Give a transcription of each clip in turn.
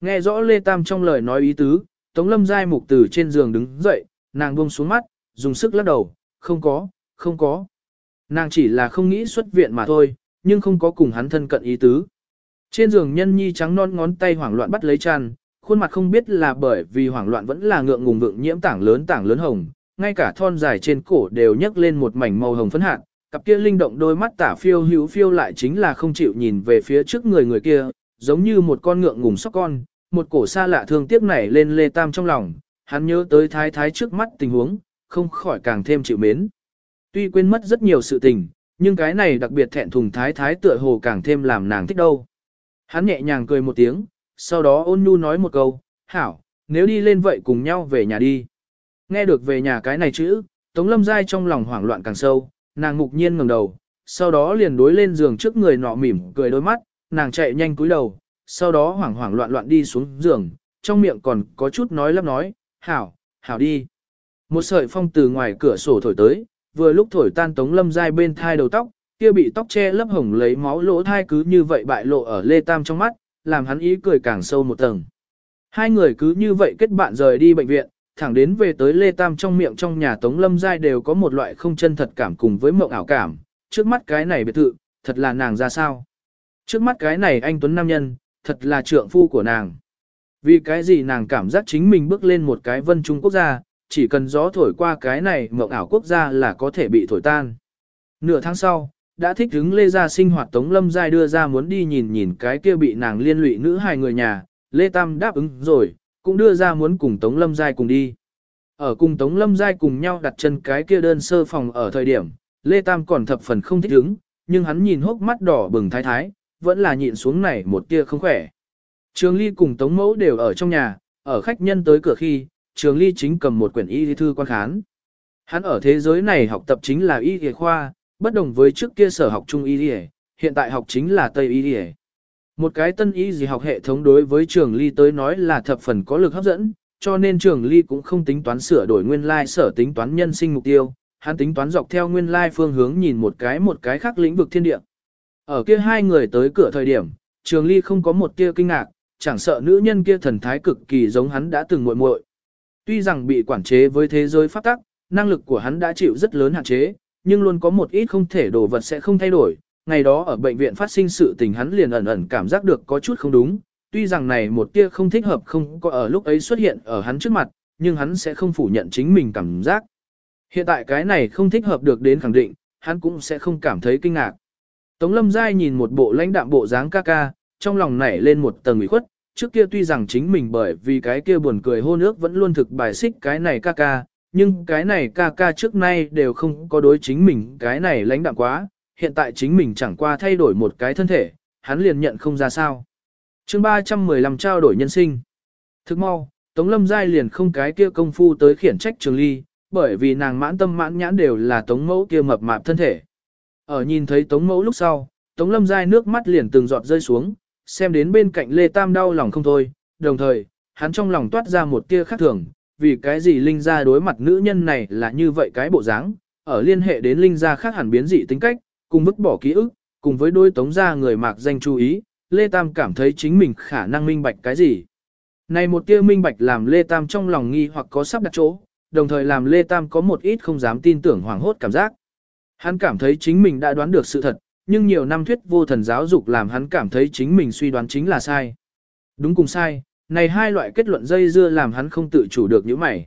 Nghe rõ Lê Tam trong lời nói ý tứ, Tống Lâm Giai mục từ trên giường đứng dậy, nàng buông xuống mắt, dùng sức lắc đầu, không có, không có. Nàng chỉ là không nghĩ xuất viện mà thôi, nhưng không có cùng hắn thân cận ý tứ. Trên giường nhân nhi trắng non ngón tay hoảng loạn bắt lấy chăn, khuôn mặt không biết là bởi vì hoảng loạn vẫn là ngượng ngùng vượng nhiễm tảng lớn tảng lớn hồng, ngay cả thon dài trên cổ đều nhấc lên một mảnh màu hồng phấn hạt, cặp kia linh động đôi mắt tả phiêu hữu phiêu lại chính là không chịu nhìn về phía trước người người kia, giống như một con ngượng ngùng sóc con, một cổ xa lạ thương tiếc nảy lên Lê Tam trong lòng, hắn nhớ tới thái thái trước mắt tình huống, không khỏi càng thêm chịu mến. Tuy quên mất rất nhiều sự tình, nhưng cái này đặc biệt thẹn thùng thái thái tựa hồ càng thêm làm nàng thích đâu. Hắn nhẹ nhàng cười một tiếng, sau đó ôn nhu nói một câu, hảo, nếu đi lên vậy cùng nhau về nhà đi. Nghe được về nhà cái này chữ, Tống Lâm Giai trong lòng hoảng loạn càng sâu, nàng ngục nhiên ngẩng đầu, sau đó liền đối lên giường trước người nọ mỉm cười đôi mắt, nàng chạy nhanh cúi đầu, sau đó hoảng hoảng loạn loạn đi xuống giường, trong miệng còn có chút nói lắp nói, hảo, hảo đi. Một sợi phong từ ngoài cửa sổ thổi tới, vừa lúc thổi tan Tống Lâm Giai bên thai đầu tóc, kia bị tóc che lấp hồng lấy máu lỗ thai cứ như vậy bại lộ ở Lê Tam trong mắt, làm hắn ý cười càng sâu một tầng. Hai người cứ như vậy kết bạn rời đi bệnh viện, thẳng đến về tới Lê Tam trong miệng trong nhà Tống Lâm Giai đều có một loại không chân thật cảm cùng với mộng ảo cảm, trước mắt cái này biệt thự, thật là nàng ra sao. Trước mắt cái này anh Tuấn Nam Nhân, thật là trượng phu của nàng. Vì cái gì nàng cảm giác chính mình bước lên một cái vân trung quốc gia, chỉ cần gió thổi qua cái này mộng ảo quốc gia là có thể bị thổi tan. Nửa tháng sau, đã thích hứng Lê Gia sinh hoạt Tống Lâm Giai đưa ra muốn đi nhìn nhìn cái kia bị nàng liên lụy nữ hai người nhà, Lê Tam đáp ứng rồi, cũng đưa ra muốn cùng Tống Lâm Giai cùng đi. Ở cùng Tống Lâm Giai cùng nhau đặt chân cái kia đơn sơ phòng ở thời điểm, Lê Tam còn thập phần không thích hứng, nhưng hắn nhìn hốc mắt đỏ bừng thái thái, vẫn là nhịn xuống này một tia không khỏe. Trường Ly cùng Tống Mẫu đều ở trong nhà, ở khách nhân tới cửa khi, Trường Ly chính cầm một quyển y thư quan khán. Hắn ở thế giới này học tập chính là y y khoa, bất đồng với trước kia sở học trung y y, hiện tại học chính là Tây y y. Một cái tân y gì học hệ thống đối với Trường Ly tới nói là thập phần có lực hấp dẫn, cho nên Trường Ly cũng không tính toán sửa đổi nguyên lai sở tính toán nhân sinh mục tiêu, hắn tính toán dọc theo nguyên lai phương hướng nhìn một cái một cái khác lĩnh vực thiên địa. Ở kia hai người tới cửa thời điểm, Trường Ly không có một tia kinh ngạc, chẳng sợ nữ nhân kia thần thái cực kỳ giống hắn đã từng muội muội. Tuy rằng bị quản chế với thế giới pháp tắc, năng lực của hắn đã chịu rất lớn hạn chế, nhưng luôn có một ít không thể đồ vật sẽ không thay đổi. Ngày đó ở bệnh viện phát sinh sự tình hắn liền ẩn ẩn cảm giác được có chút không đúng, tuy rằng này một tia không thích hợp không có ở lúc ấy xuất hiện ở hắn trước mặt, nhưng hắn sẽ không phủ nhận chính mình cảm giác. Hiện tại cái này không thích hợp được đến khẳng định, hắn cũng sẽ không cảm thấy kinh ngạc. Tống Lâm Giai nhìn một bộ lãnh đạm bộ dáng ca ca, trong lòng nảy lên một tầng ủy khuất, trước kia tuy rằng chính mình bởi vì cái kia buồn cười hôn ước vẫn luôn thực bài xích cái này ca ca, nhưng cái này ca ca trước nay đều không có đối chính mình cái này lãnh đạm quá, hiện tại chính mình chẳng qua thay đổi một cái thân thể, hắn liền nhận không ra sao. chương 315 trao đổi nhân sinh. Thức mau, Tống Lâm Giai liền không cái kia công phu tới khiển trách Trường Ly, bởi vì nàng mãn tâm mãn nhãn đều là Tống Mẫu kia mập mạp thân thể. Ở nhìn thấy Tống Mẫu lúc sau, Tống Lâm Giai nước mắt liền từng giọt rơi xuống, xem đến bên cạnh Lê Tam đau lòng không thôi, đồng thời, hắn trong lòng toát ra một tia khác thường, vì cái gì Linh Gia đối mặt nữ nhân này là như vậy cái bộ dáng, ở liên hệ đến Linh Gia khác hẳn biến dị tính cách, cùng vứt bỏ ký ức, cùng với đôi tống gia người mạc danh chú ý, Lê Tam cảm thấy chính mình khả năng minh bạch cái gì. Này một tia minh bạch làm Lê Tam trong lòng nghi hoặc có sắp đặt chỗ, đồng thời làm Lê Tam có một ít không dám tin tưởng hoảng hốt cảm giác. Hắn cảm thấy chính mình đã đoán được sự thật, nhưng nhiều năm thuyết vô thần giáo dục làm hắn cảm thấy chính mình suy đoán chính là sai. Đúng cùng sai, này hai loại kết luận dây dưa làm hắn không tự chủ được những mày.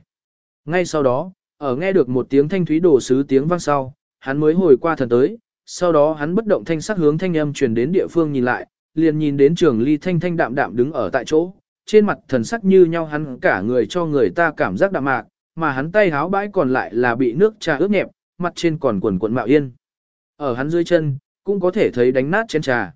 Ngay sau đó, ở nghe được một tiếng thanh thúy đồ sứ tiếng vang sau, hắn mới hồi qua thần tới, sau đó hắn bất động thanh sắc hướng thanh âm truyền đến địa phương nhìn lại, liền nhìn đến trường ly thanh thanh đạm đạm đứng ở tại chỗ, trên mặt thần sắc như nhau hắn cả người cho người ta cảm giác đạm mạc, mà hắn tay háo bãi còn lại là bị nước trà ướt nhẹp, mặt trên còn quần quần mạo yên. Ở hắn dưới chân, cũng có thể thấy đánh nát chén trà.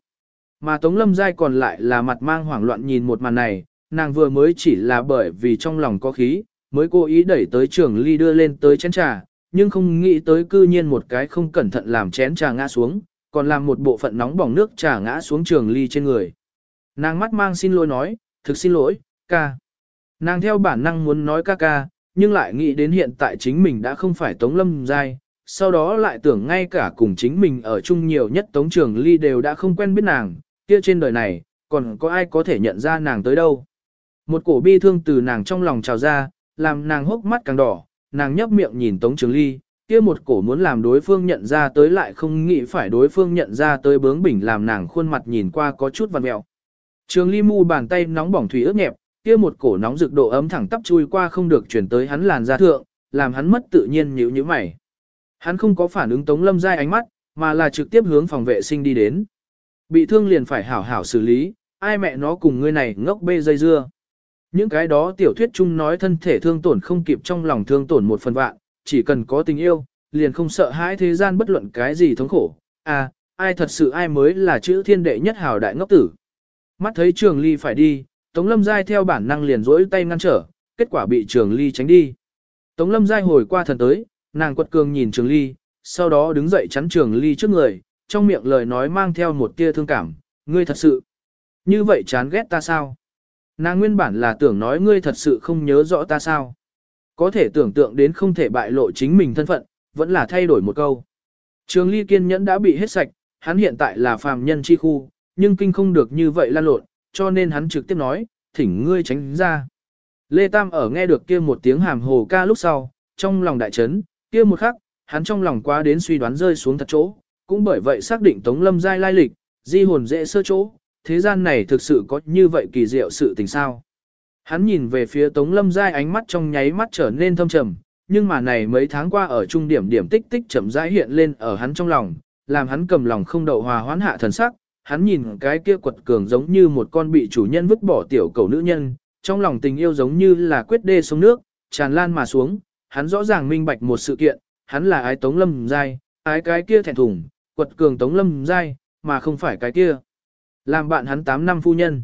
Mà Tống Lâm Giai còn lại là mặt mang hoảng loạn nhìn một màn này, nàng vừa mới chỉ là bởi vì trong lòng có khí, mới cố ý đẩy tới trường ly đưa lên tới chén trà, nhưng không nghĩ tới cư nhiên một cái không cẩn thận làm chén trà ngã xuống, còn làm một bộ phận nóng bỏng nước trà ngã xuống trường ly trên người. Nàng mắt mang xin lỗi nói, thực xin lỗi, ca. Nàng theo bản năng muốn nói ca ca, nhưng lại nghĩ đến hiện tại chính mình đã không phải Tống Lâm Giai, sau đó lại tưởng ngay cả cùng chính mình ở chung nhiều nhất Tống Trường Ly đều đã không quen biết nàng, kia trên đời này, còn có ai có thể nhận ra nàng tới đâu. Một cổ bi thương từ nàng trong lòng trào ra, làm nàng hốc mắt càng đỏ, nàng nhấp miệng nhìn Tống Trường Ly, kia một cổ muốn làm đối phương nhận ra tới lại không nghĩ phải đối phương nhận ra tới bướng bỉnh làm nàng khuôn mặt nhìn qua có chút vằn mẹo. Trường Ly mu bàn tay nóng bỏng thủy ướt nhẹp, kia một cổ nóng rực độ ấm thẳng tắp chui qua không được chuyển tới hắn làn da thượng, làm hắn mất tự nhiên nhíu nhíu mày. Hắn không có phản ứng Tống Lâm Giai ánh mắt, mà là trực tiếp hướng phòng vệ sinh đi đến. Bị thương liền phải hảo hảo xử lý, ai mẹ nó cùng ngươi này ngốc bê dây dưa. Những cái đó tiểu thuyết chung nói thân thể thương tổn không kịp trong lòng thương tổn một phần vạn, chỉ cần có tình yêu, liền không sợ hãi thế gian bất luận cái gì thống khổ. À, ai thật sự ai mới là chữ thiên đệ nhất hào đại ngốc tử. Mắt thấy trường ly phải đi, Tống Lâm Giai theo bản năng liền rỗi tay ngăn trở, kết quả bị trường ly tránh đi. Tống Lâm Giai hồi qua thần tới, nàng quật cường nhìn trường ly, sau đó đứng dậy chắn trường ly trước người, trong miệng lời nói mang theo một tia thương cảm, ngươi thật sự. Như vậy chán ghét ta sao? Nàng nguyên bản là tưởng nói ngươi thật sự không nhớ rõ ta sao? Có thể tưởng tượng đến không thể bại lộ chính mình thân phận, vẫn là thay đổi một câu. Trường ly kiên nhẫn đã bị hết sạch, hắn hiện tại là phàm nhân chi khu, nhưng kinh không được như vậy lan lộn, cho nên hắn trực tiếp nói, thỉnh ngươi tránh ra. Lê Tam ở nghe được kia một tiếng hàm hồ ca lúc sau, trong lòng đại chấn, kia một khắc, hắn trong lòng quá đến suy đoán rơi xuống thật chỗ, cũng bởi vậy xác định Tống Lâm giai lai lịch, di hồn dễ sơ chỗ, thế gian này thực sự có như vậy kỳ diệu sự tình sao. Hắn nhìn về phía Tống Lâm giai ánh mắt trong nháy mắt trở nên thâm trầm, nhưng mà này mấy tháng qua ở trung điểm điểm tích tích chậm rãi hiện lên ở hắn trong lòng, làm hắn cầm lòng không đậu hòa hoãn hạ thần sắc, hắn nhìn cái kia quật cường giống như một con bị chủ nhân vứt bỏ tiểu cầu nữ nhân, trong lòng tình yêu giống như là quyết đê xuống nước, tràn lan mà xuống, hắn rõ ràng minh bạch một sự kiện, hắn là ái Tống Lâm giai, ái cái kia thẹn thùng, quật cường Tống Lâm giai, mà không phải cái kia. Làm bạn hắn 8 năm phu nhân.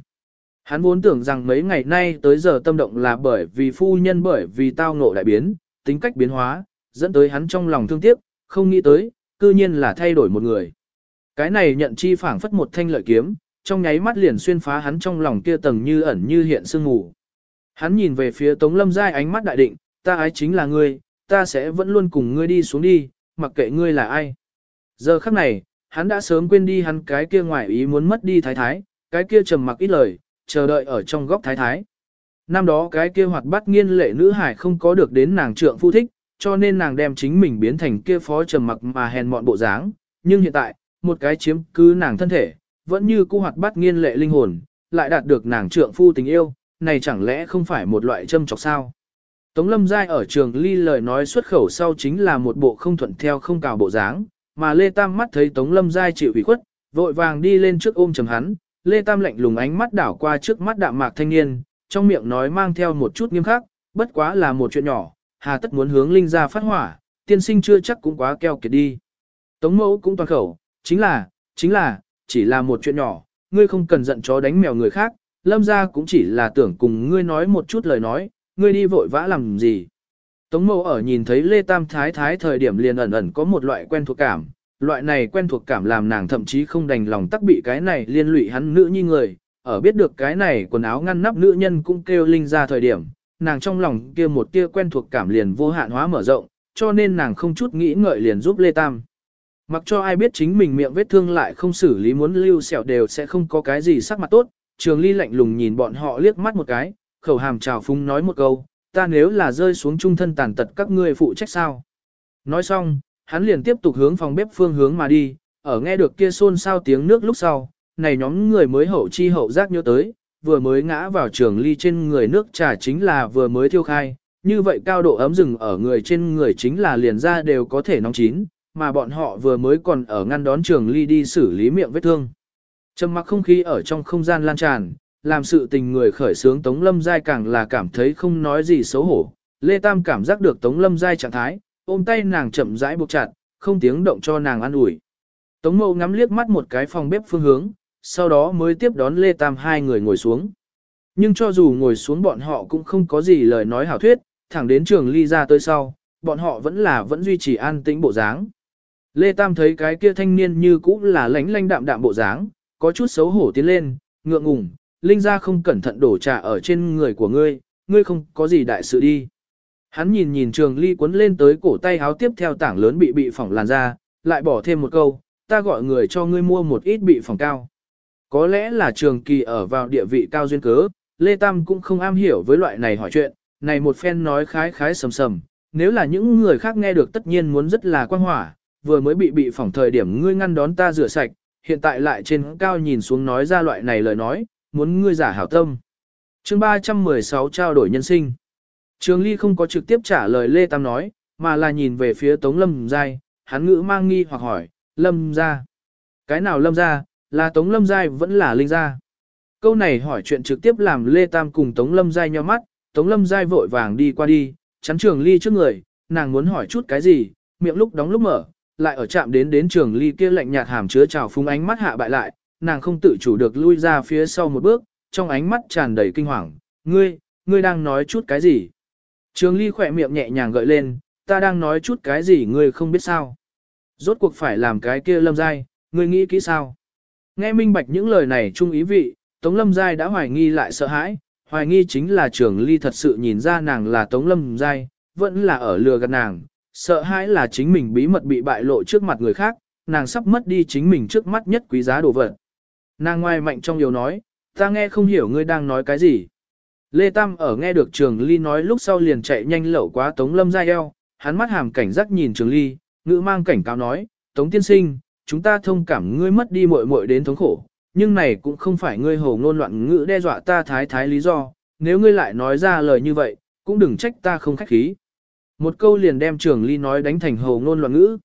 Hắn vốn tưởng rằng mấy ngày nay tới giờ tâm động là bởi vì phu nhân bởi vì tao ngộ đại biến, tính cách biến hóa, dẫn tới hắn trong lòng thương tiếc, không nghĩ tới, cư nhiên là thay đổi một người. Cái này nhận chi phảng phất một thanh lợi kiếm, trong nháy mắt liền xuyên phá hắn trong lòng kia tầng như ẩn như hiện sương mù. Hắn nhìn về phía Tống Lâm Giai ánh mắt đại định, ta ái chính là ngươi, ta sẽ vẫn luôn cùng ngươi đi xuống đi, mặc kệ ngươi là ai. Giờ khắc này, hắn đã sớm quên đi hắn cái kia ngoài ý muốn mất đi thái thái, cái kia trầm mặc ít lời, chờ đợi ở trong góc thái thái. Năm đó cái kia hoạt bát nghiên lệ nữ hải không có được đến nàng trượng phu thích, cho nên nàng đem chính mình biến thành kia phó trầm mặc mà hèn mọn bộ dáng, nhưng hiện tại, một cái chiếm cứ nàng thân thể, vẫn như cô hoạt bát nghiên lệ linh hồn, lại đạt được nàng trượng phu tình yêu, này chẳng lẽ không phải một loại châm chọc sao? Tống Lâm Giai ở trường ly lời nói xuất khẩu sau chính là một bộ không thuận theo không cào bộ dáng, mà Lê Tam mắt thấy Tống Lâm Giai chịu ủy khuất, vội vàng đi lên trước ôm chầm hắn, Lê Tam lạnh lùng ánh mắt đảo qua trước mắt đạm mạc thanh niên, trong miệng nói mang theo một chút nghiêm khắc, bất quá là một chuyện nhỏ, hà tất muốn hướng linh ra phát hỏa, tiên sinh chưa chắc cũng quá keo kiệt đi. Tống mẫu cũng toàn khẩu, chính là, chính là, chỉ là một chuyện nhỏ, ngươi không cần giận chó đánh mèo người khác, lâm ra cũng chỉ là tưởng cùng ngươi nói một chút lời nói, ngươi đi vội vã làm gì. Tống Mâu ở nhìn thấy Lê Tam Thái Thái thời điểm liền ẩn ẩn có một loại quen thuộc cảm, loại này quen thuộc cảm làm nàng thậm chí không đành lòng tắc bị cái này liên lụy hắn nữ như người, ở biết được cái này quần áo ngăn nắp nữ nhân cũng kêu linh ra thời điểm, nàng trong lòng kia một tia quen thuộc cảm liền vô hạn hóa mở rộng, cho nên nàng không chút nghĩ ngợi liền giúp Lê Tam. Mặc cho ai biết chính mình miệng vết thương lại không xử lý muốn lưu sẹo đều sẽ không có cái gì sắc mặt tốt, trường ly lạnh lùng nhìn bọn họ liếc mắt một cái, khẩu hàm trào phúng nói một câu, ta nếu là rơi xuống trung thân tàn tật các ngươi phụ trách sao. Nói xong, hắn liền tiếp tục hướng phòng bếp phương hướng mà đi, ở nghe được kia xôn xao tiếng nước lúc sau, này nhóm người mới hậu chi hậu giác nhớ tới, vừa mới ngã vào trường ly trên người nước trà chính là vừa mới thiêu khai, như vậy cao độ ấm rừng ở người trên người chính là liền ra đều có thể nóng chín, mà bọn họ vừa mới còn ở ngăn đón trường ly đi xử lý miệng vết thương. Trầm mặc không khí ở trong không gian lan tràn, làm sự tình người khởi sướng Tống Lâm Giai càng là cảm thấy không nói gì xấu hổ. Lê Tam cảm giác được Tống Lâm Giai trạng thái, ôm tay nàng chậm rãi buộc chặt, không tiếng động cho nàng ăn ủi. Tống Mậu ngắm liếc mắt một cái phòng bếp phương hướng, sau đó mới tiếp đón Lê Tam hai người ngồi xuống. Nhưng cho dù ngồi xuống bọn họ cũng không có gì lời nói hảo thuyết, thẳng đến trường ly ra tới sau, bọn họ vẫn là vẫn duy trì an tĩnh bộ dáng. Lê Tam thấy cái kia thanh niên như cũ là lánh lánh đạm đạm bộ dáng, có chút xấu hổ tiến lên, ngượng ngùng, Linh ra không cẩn thận đổ trà ở trên người của ngươi, ngươi không có gì đại sự đi. Hắn nhìn nhìn trường ly cuốn lên tới cổ tay háo tiếp theo tảng lớn bị bị phỏng làn ra, lại bỏ thêm một câu, ta gọi người cho ngươi mua một ít bị phỏng cao. Có lẽ là trường kỳ ở vào địa vị cao duyên cớ, Lê Tam cũng không am hiểu với loại này hỏi chuyện, này một phen nói khái khái sầm sầm, nếu là những người khác nghe được tất nhiên muốn rất là quan hỏa, vừa mới bị bị phỏng thời điểm ngươi ngăn đón ta rửa sạch, hiện tại lại trên cao nhìn xuống nói ra loại này lời nói, muốn ngươi giả hảo tâm. chương 316 trao đổi nhân sinh. Trường Ly không có trực tiếp trả lời Lê Tam nói, mà là nhìn về phía Tống Lâm Giai, hắn ngữ mang nghi hoặc hỏi, Lâm gia. Cái nào Lâm gia, là Tống Lâm Giai vẫn là Linh gia. Câu này hỏi chuyện trực tiếp làm Lê Tam cùng Tống Lâm Giai nhíu mắt, Tống Lâm Giai vội vàng đi qua đi, chắn Trường Ly trước người, nàng muốn hỏi chút cái gì, miệng lúc đóng lúc mở, lại ở chạm đến đến Trường Ly kia lạnh nhạt hàm chứa trào phúng ánh mắt hạ bại lại, nàng không tự chủ được lui ra phía sau một bước, trong ánh mắt tràn đầy kinh hoàng, "Ngươi, ngươi đang nói chút cái gì?" Trường Ly khỏe miệng nhẹ nhàng gợi lên, "Ta đang nói chút cái gì ngươi không biết sao?" Rốt cuộc phải làm cái kia Lâm Giai, ngươi nghĩ kỹ sao? Nghe minh bạch những lời này trung ý vị, Tống Lâm Giai đã hoài nghi lại sợ hãi, hoài nghi chính là Trường Ly thật sự nhìn ra nàng là Tống Lâm Giai, vẫn là ở lừa gạt nàng, sợ hãi là chính mình bí mật bị bại lộ trước mặt người khác, nàng sắp mất đi chính mình trước mắt nhất quý giá đồ vật. Nàng ngoài mạnh trong điều nói, ta nghe không hiểu ngươi đang nói cái gì. Lê Tam ở nghe được Trường Ly nói lúc sau liền chạy nhanh lẩu quá Tống Lâm Giai eo, hắn mắt hàm cảnh giác nhìn Trường Ly, ngữ mang cảnh cáo nói, Tống Tiên Sinh, chúng ta thông cảm ngươi mất đi muội muội đến thống khổ, nhưng này cũng không phải ngươi hồ ngôn loạn ngữ đe dọa ta thái thái lý do, nếu ngươi lại nói ra lời như vậy, cũng đừng trách ta không khách khí. Một câu liền đem Trường Ly nói đánh thành hồ ngôn loạn ngữ.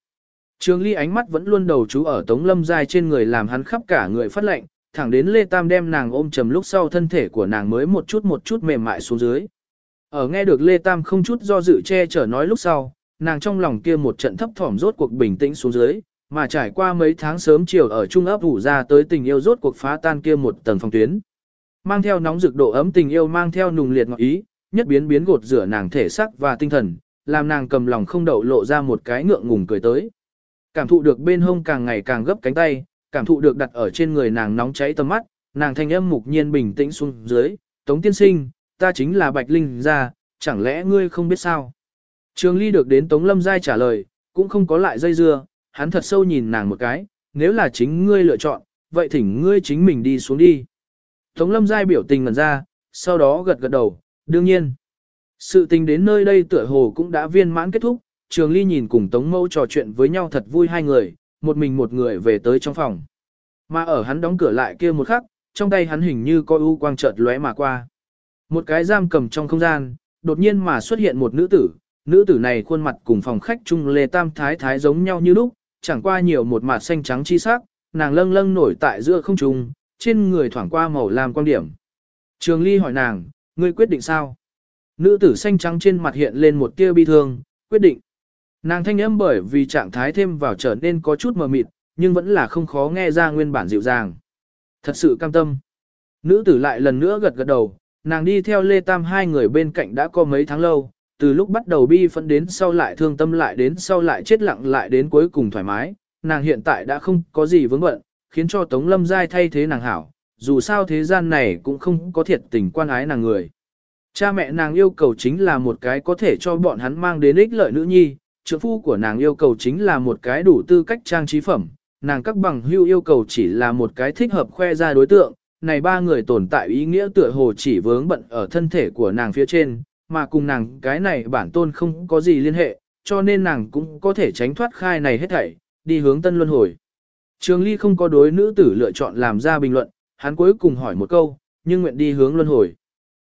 Trường Ly ánh mắt vẫn luôn đầu chú ở Tống Lâm Giai trên người làm hắn khắp cả người phát lệnh, thẳng đến Lê Tam đem nàng ôm chầm lúc sau thân thể của nàng mới một chút một chút mềm mại xuống dưới. Ở nghe được Lê Tam không chút do dự che chở nói lúc sau, nàng trong lòng kia một trận thấp thỏm rốt cuộc bình tĩnh xuống dưới, mà trải qua mấy tháng sớm chiều ở trung ấp ủ ra tới tình yêu rốt cuộc phá tan kia một tầng phong tuyến. Mang theo nóng rực độ ấm tình yêu mang theo nùng liệt ngọt ý, nhất biến biến gột rửa nàng thể xác và tinh thần, làm nàng cầm lòng không đậu lộ ra một cái ngượng ngùng cười tới. Cảm thụ được bên hông càng ngày càng gấp cánh tay, cảm thụ được đặt ở trên người nàng nóng cháy tầm mắt, nàng thanh âm mục nhiên bình tĩnh xuống dưới, "Tống tiên sinh, ta chính là Bạch Linh gia, chẳng lẽ ngươi không biết sao?" Trường Ly được đến Tống Lâm Giai trả lời, cũng không có lại dây dưa, hắn thật sâu nhìn nàng một cái, nếu là chính ngươi lựa chọn, vậy thỉnh ngươi chính mình đi xuống đi. Tống Lâm Giai biểu tình ngẩn ra, sau đó gật gật đầu, đương nhiên. Sự tình đến nơi đây tựa hồ cũng đã viên mãn kết thúc, Trường Ly nhìn cùng Tống Mẫu trò chuyện với nhau thật vui hai người, một mình một người về tới trong phòng. Mà ở hắn đóng cửa lại kia một khắc, trong tay hắn hình như có u quang chợt lóe mà qua. Một cái giam cầm trong không gian, đột nhiên mà xuất hiện một nữ tử, nữ tử này khuôn mặt cùng phòng khách trung lê tam thái thái giống nhau như lúc, chẳng qua nhiều một mặt xanh trắng chi sắc, nàng lâng lâng nổi tại giữa không trung, trên người thoảng qua màu lam quan điểm. Trường Ly hỏi nàng, ngươi quyết định sao? Nữ tử xanh trắng trên mặt hiện lên một tia bi thương, quyết định. Nàng thanh âm bởi vì trạng thái thêm vào trở nên có chút mờ mịt, nhưng vẫn là không khó nghe ra nguyên bản dịu dàng. Thật sự cam tâm. Nữ tử lại lần nữa gật gật đầu, nàng đi theo Lê Tam hai người bên cạnh đã có mấy tháng lâu, từ lúc bắt đầu bi phẫn đến sau lại thương tâm lại đến sau lại chết lặng lại đến cuối cùng thoải mái, nàng hiện tại đã không có gì vướng bận, khiến cho Tống Lâm Giai thay thế nàng hảo, dù sao thế gian này cũng không có thiệt tình quan ái nàng người. Cha mẹ nàng yêu cầu chính là một cái có thể cho bọn hắn mang đến ích lợi nữ nhi, trượng phu của nàng yêu cầu chính là một cái đủ tư cách trang trí phẩm, nàng các bằng hưu yêu cầu chỉ là một cái thích hợp khoe ra đối tượng, này ba người tồn tại ý nghĩa tựa hồ chỉ vướng bận ở thân thể của nàng phía trên, mà cùng nàng cái này bản tôn không có gì liên hệ, cho nên nàng cũng có thể tránh thoát khai này hết thảy, đi hướng tân luân hồi. Trường Ly không có đối nữ tử lựa chọn làm ra bình luận, hắn cuối cùng hỏi một câu, nhưng nguyện đi hướng luân hồi.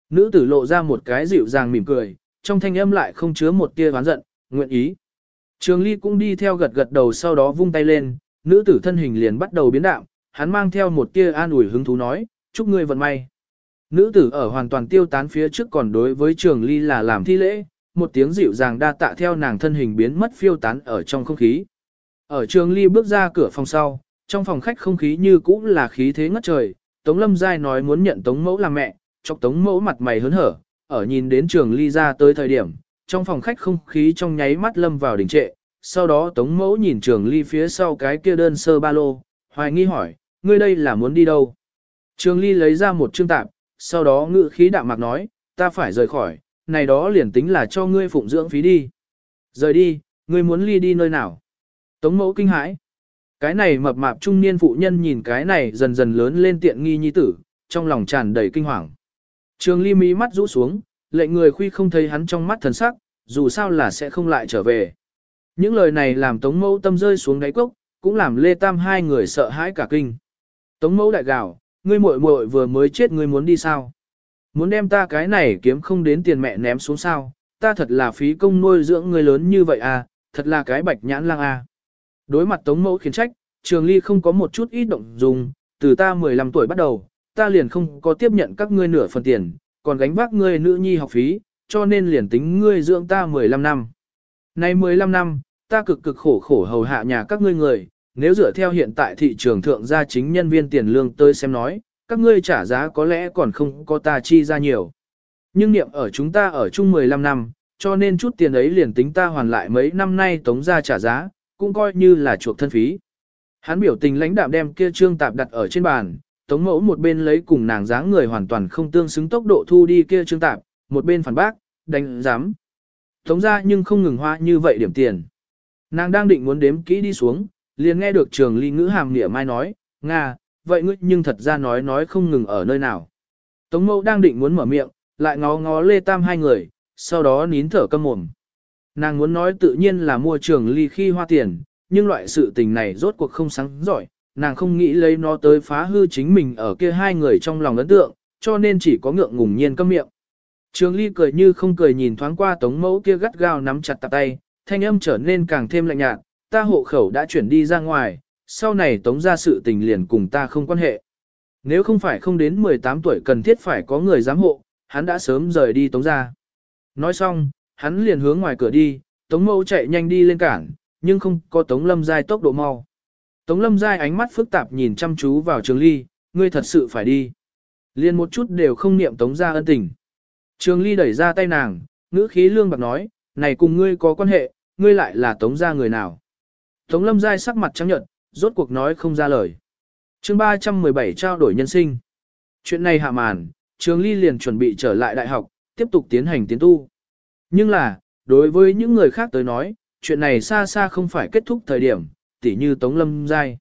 Nữ tử lộ ra một cái dịu dàng mỉm cười, trong thanh âm lại không chứa một tia oán giận, nguyện ý. Trường Ly cũng đi theo gật gật đầu sau đó vung tay lên, nữ tử thân hình liền bắt đầu biến đạo, hắn mang theo một tia an ủi hứng thú nói, chúc ngươi vận may. Nữ tử ở hoàn toàn tiêu tán phía trước còn đối với Trường Ly là làm thi lễ, một tiếng dịu dàng đa tạ theo nàng thân hình biến mất phiêu tán ở trong không khí. Ở Trường Ly bước ra cửa phòng sau, trong phòng khách không khí như cũ là khí thế ngất trời, Tống Lâm Giai nói muốn nhận Tống Mẫu làm mẹ, chọc Tống Mẫu mặt mày hớn hở, ở nhìn đến Trường Ly ra tới thời điểm, trong phòng khách không khí trong nháy mắt lâm vào đình trệ, sau đó Tống Mẫu nhìn Trường Ly phía sau cái kia đơn sơ ba lô, hoài nghi hỏi, ngươi đây là muốn đi đâu? Trường Ly lấy ra một chương tạp, sau đó ngự khí đạm mạc nói, ta phải rời khỏi, này đó liền tính là cho ngươi phụng dưỡng phí đi. Rời đi, ngươi muốn ly đi nơi nào? Tống mẫu kinh hãi. Cái này mập mạp trung niên phụ nhân nhìn cái này dần dần lớn lên tiện nghi nhi tử, trong lòng tràn đầy kinh hoàng. Trường ly mí mắt rũ xuống, lệnh người khuy không thấy hắn trong mắt thần sắc, dù sao là sẽ không lại trở về. Những lời này làm tống mẫu tâm rơi xuống đáy cốc, cũng làm Lê Tam hai người sợ hãi cả kinh. Tống mẫu đại gào ngươi muội muội vừa mới chết ngươi muốn đi sao? Muốn đem ta cái này kiếm không đến tiền mẹ ném xuống sao? Ta thật là phí công nuôi dưỡng ngươi lớn như vậy à, thật là cái bạch nhãn lang à. Đối mặt tống mẫu khiến trách, trường ly không có một chút ít động dùng, từ ta 15 tuổi bắt đầu, ta liền không có tiếp nhận các ngươi nửa phần tiền, còn gánh vác ngươi nữ nhi học phí, cho nên liền tính ngươi dưỡng ta 15 năm. Nay 15 năm, ta cực cực khổ khổ hầu hạ nhà các ngươi người, nếu dựa theo hiện tại thị trường thượng gia chính nhân viên tiền lương tới xem nói, các ngươi trả giá có lẽ còn không có ta chi ra nhiều. Nhưng niệm ở chúng ta ở chung 15 năm, cho nên chút tiền ấy liền tính ta hoàn lại mấy năm nay tống ra trả giá, cũng coi như là chuộc thân phí. Hắn biểu tình lãnh đạm đem kia trương tạp đặt ở trên bàn, tống mẫu một bên lấy cùng nàng dáng người hoàn toàn không tương xứng tốc độ thu đi kia trương tạp, một bên phản bác, đánh giám. Tống ra nhưng không ngừng hoa như vậy điểm tiền. Nàng đang định muốn đếm kỹ đi xuống, liền nghe được trường ly ngữ hàm nghĩa mai nói, Nga, vậy ngươi nhưng thật ra nói nói không ngừng ở nơi nào. Tống mẫu đang định muốn mở miệng, lại ngó ngó lê tam hai người, sau đó nín thở câm mồm. Nàng muốn nói tự nhiên là mua trường ly khi hoa tiền, nhưng loại sự tình này rốt cuộc không sáng giỏi, nàng không nghĩ lấy nó tới phá hư chính mình ở kia hai người trong lòng ấn tượng, cho nên chỉ có ngượng ngùng nhiên câm miệng. Trường ly cười như không cười nhìn thoáng qua tống mẫu kia gắt gao nắm chặt tạp tay, thanh âm trở nên càng thêm lạnh nhạt, ta hộ khẩu đã chuyển đi ra ngoài, sau này tống gia sự tình liền cùng ta không quan hệ. Nếu không phải không đến 18 tuổi cần thiết phải có người giám hộ, hắn đã sớm rời đi tống gia. Nói xong, hắn liền hướng ngoài cửa đi, tống mẫu chạy nhanh đi lên cảng, nhưng không có tống lâm giai tốc độ mau. Tống lâm giai ánh mắt phức tạp nhìn chăm chú vào trường ly, ngươi thật sự phải đi. Liền một chút đều không niệm tống ra ân tình. Trường ly đẩy ra tay nàng, ngữ khí lương bạc nói, này cùng ngươi có quan hệ, ngươi lại là tống ra người nào. Tống lâm giai sắc mặt trắng nhợt, rốt cuộc nói không ra lời. chương 317 trao đổi nhân sinh. Chuyện này hạ màn, trường ly liền chuẩn bị trở lại đại học, tiếp tục tiến hành tiến tu. Nhưng là, đối với những người khác tới nói, chuyện này xa xa không phải kết thúc thời điểm, tỉ như Tống Lâm Giai.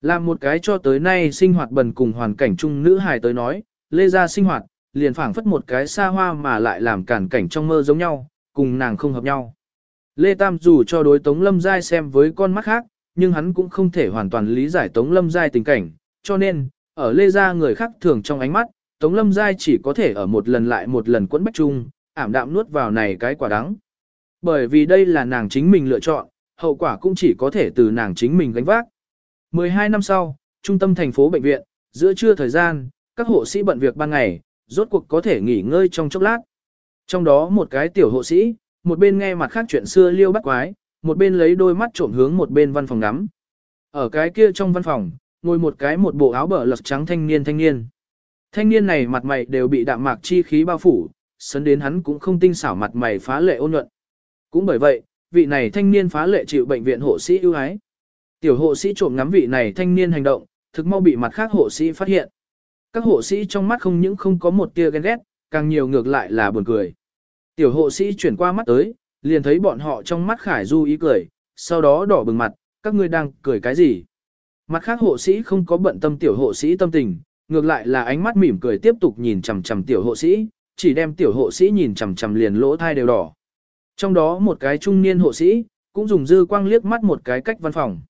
Làm một cái cho tới nay sinh hoạt bần cùng hoàn cảnh chung nữ hài tới nói, lê ra sinh hoạt, liền phảng phất một cái xa hoa mà lại làm cản cảnh trong mơ giống nhau, cùng nàng không hợp nhau. Lê Tam dù cho đối Tống Lâm Giai xem với con mắt khác, nhưng hắn cũng không thể hoàn toàn lý giải Tống Lâm Giai tình cảnh, cho nên, ở Lê Gia người khác thường trong ánh mắt, Tống Lâm Giai chỉ có thể ở một lần lại một lần quẫn bách chung, ảm đạm nuốt vào này cái quả đắng. Bởi vì đây là nàng chính mình lựa chọn, hậu quả cũng chỉ có thể từ nàng chính mình gánh vác. 12 năm sau, trung tâm thành phố bệnh viện, giữa trưa thời gian, các hộ sĩ bận việc ban ngày, rốt cuộc có thể nghỉ ngơi trong chốc lát. Trong đó một cái tiểu hộ sĩ, một bên nghe mặt khác chuyện xưa liêu bắt quái, một bên lấy đôi mắt trộm hướng một bên văn phòng ngắm. Ở cái kia trong văn phòng, ngồi một cái một bộ áo bờ lật trắng thanh niên thanh niên. Thanh niên này mặt mày đều bị đạm mạc chi khí bao phủ, sấn đến hắn cũng không tinh xảo mặt mày phá lệ ôn nhuận. Cũng bởi vậy, vị này thanh niên phá lệ chịu bệnh viện hộ sĩ ưu ái. Tiểu hộ sĩ trộm ngắm vị này thanh niên hành động, thực mau bị mặt khác hộ sĩ phát hiện. Các hộ sĩ trong mắt không những không có một tia ghen ghét, càng nhiều ngược lại là buồn cười. Tiểu hộ sĩ chuyển qua mắt tới, liền thấy bọn họ trong mắt khải du ý cười, sau đó đỏ bừng mặt, các ngươi đang cười cái gì? Mặt khác hộ sĩ không có bận tâm tiểu hộ sĩ tâm tình, ngược lại là ánh mắt mỉm cười tiếp tục nhìn chằm chằm tiểu hộ sĩ, chỉ đem tiểu hộ sĩ nhìn chằm chằm liền lỗ thai đều đỏ. Trong đó một cái trung niên hộ sĩ, cũng dùng dư quang liếc mắt một cái cách văn phòng.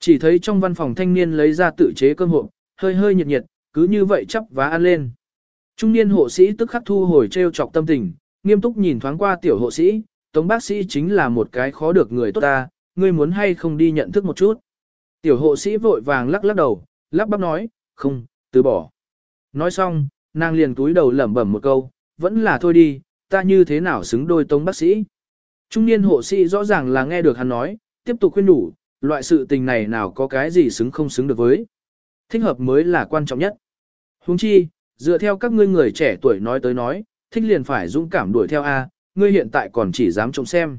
Chỉ thấy trong văn phòng thanh niên lấy ra tự chế cơm hộp, hơi hơi nhiệt nhiệt, cứ như vậy chắp và ăn lên. Trung niên hộ sĩ tức khắc thu hồi treo chọc tâm tình, nghiêm túc nhìn thoáng qua tiểu hộ sĩ, tống bác sĩ chính là một cái khó được người tốt ta, ngươi muốn hay không đi nhận thức một chút. Tiểu hộ sĩ vội vàng lắc lắc đầu, lắp bắp nói, không, từ bỏ. Nói xong, nàng liền túi đầu lẩm bẩm một câu, vẫn là thôi đi, ta như thế nào xứng đôi tống bác sĩ. Trung niên hộ sĩ rõ ràng là nghe được hắn nói, tiếp tục khuyên đủ, loại sự tình này nào có cái gì xứng không xứng được với. Thích hợp mới là quan trọng nhất. Huống chi, dựa theo các ngươi người trẻ tuổi nói tới nói, thích liền phải dũng cảm đuổi theo A, ngươi hiện tại còn chỉ dám trông xem.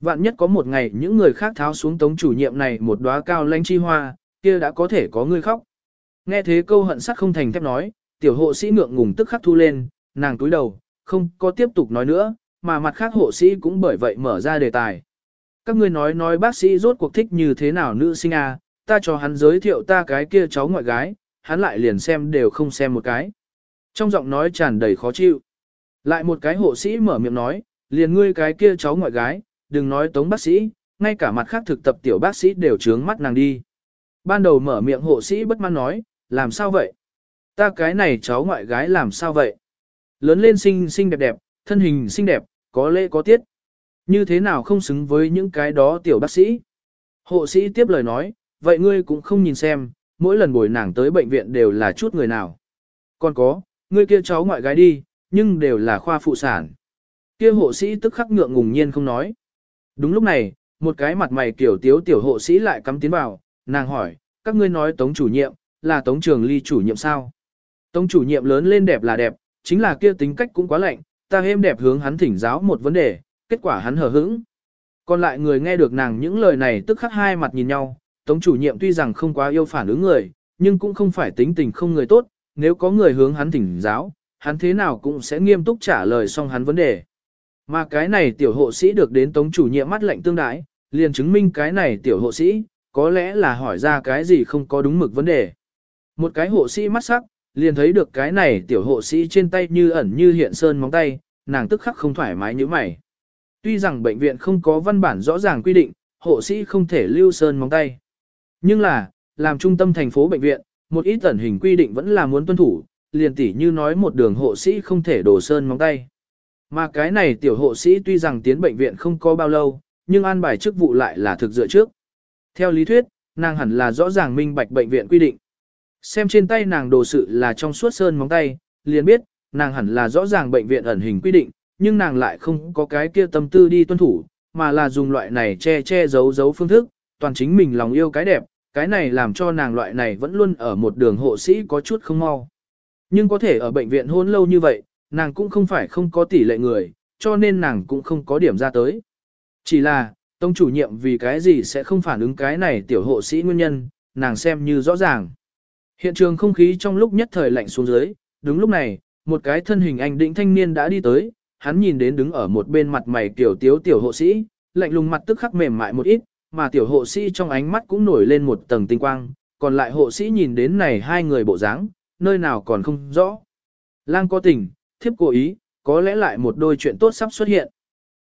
Vạn nhất có một ngày những người khác tháo xuống tống chủ nhiệm này một đóa cao lanh chi hoa, kia đã có thể có ngươi khóc. Nghe thế câu hận sắt không thành thép nói, tiểu hộ sĩ ngượng ngùng tức khắc thu lên, nàng túi đầu, không có tiếp tục nói nữa, mà mặt khác hộ sĩ cũng bởi vậy mở ra đề tài. Các ngươi nói nói bác sĩ rốt cuộc thích như thế nào nữ sinh à, ta cho hắn giới thiệu ta cái kia cháu ngoại gái, hắn lại liền xem đều không xem một cái. Trong giọng nói tràn đầy khó chịu. Lại một cái hộ sĩ mở miệng nói, liền ngươi cái kia cháu ngoại gái, đừng nói tống bác sĩ, ngay cả mặt khác thực tập tiểu bác sĩ đều trướng mắt nàng đi. Ban đầu mở miệng hộ sĩ bất mãn nói, làm sao vậy? Ta cái này cháu ngoại gái làm sao vậy? Lớn lên xinh xinh đẹp đẹp, thân hình xinh đẹp, có lễ có tiết. Như thế nào không xứng với những cái đó tiểu bác sĩ? Hộ sĩ tiếp lời nói, vậy ngươi cũng không nhìn xem, mỗi lần bồi nàng tới bệnh viện đều là chút người nào. Còn có, ngươi kia cháu ngoại gái đi, nhưng đều là khoa phụ sản. Kia hộ sĩ tức khắc ngượng ngùng nhiên không nói. Đúng lúc này, một cái mặt mày kiểu tiếu tiểu hộ sĩ lại cắm tiến vào, nàng hỏi, các ngươi nói tống chủ nhiệm, là tống trường ly chủ nhiệm sao? Tống chủ nhiệm lớn lên đẹp là đẹp, chính là kia tính cách cũng quá lạnh, ta êm đẹp hướng hắn thỉnh giáo một vấn đề, kết quả hắn hờ hững. Còn lại người nghe được nàng những lời này tức khắc hai mặt nhìn nhau, tống chủ nhiệm tuy rằng không quá yêu phản ứng người, nhưng cũng không phải tính tình không người tốt, nếu có người hướng hắn thỉnh giáo, hắn thế nào cũng sẽ nghiêm túc trả lời xong hắn vấn đề. Mà cái này tiểu hộ sĩ được đến tống chủ nhiệm mắt lạnh tương đái, liền chứng minh cái này tiểu hộ sĩ, có lẽ là hỏi ra cái gì không có đúng mực vấn đề. Một cái hộ sĩ mắt sắc, liền thấy được cái này tiểu hộ sĩ trên tay như ẩn như hiện sơn móng tay, nàng tức khắc không thoải mái như mày. Tuy rằng bệnh viện không có văn bản rõ ràng quy định, hộ sĩ không thể lưu sơn móng tay. Nhưng là, làm trung tâm thành phố bệnh viện, một ít ẩn hình quy định vẫn là muốn tuân thủ, liền tỉ như nói một đường hộ sĩ không thể đổ sơn móng tay. Mà cái này tiểu hộ sĩ tuy rằng tiến bệnh viện không có bao lâu, nhưng an bài chức vụ lại là thực dựa trước. Theo lý thuyết, nàng hẳn là rõ ràng minh bạch bệnh viện quy định. Xem trên tay nàng đồ sự là trong suốt sơn móng tay, liền biết, nàng hẳn là rõ ràng bệnh viện ẩn hình quy định, nhưng nàng lại không có cái kia tâm tư đi tuân thủ, mà là dùng loại này che che giấu giấu phương thức, toàn chính mình lòng yêu cái đẹp, cái này làm cho nàng loại này vẫn luôn ở một đường hộ sĩ có chút không mau. Nhưng có thể ở bệnh viện hôn lâu như vậy, nàng cũng không phải không có tỷ lệ người, cho nên nàng cũng không có điểm ra tới. Chỉ là, tông chủ nhiệm vì cái gì sẽ không phản ứng cái này tiểu hộ sĩ nguyên nhân, nàng xem như rõ ràng. Hiện trường không khí trong lúc nhất thời lạnh xuống dưới, đúng lúc này, một cái thân hình anh định thanh niên đã đi tới, hắn nhìn đến đứng ở một bên mặt mày tiểu tiếu tiểu hộ sĩ, lạnh lùng mặt tức khắc mềm mại một ít, mà tiểu hộ sĩ trong ánh mắt cũng nổi lên một tầng tinh quang, còn lại hộ sĩ nhìn đến này hai người bộ dáng, nơi nào còn không rõ. Lang có tình, thiếp cố ý, có lẽ lại một đôi chuyện tốt sắp xuất hiện.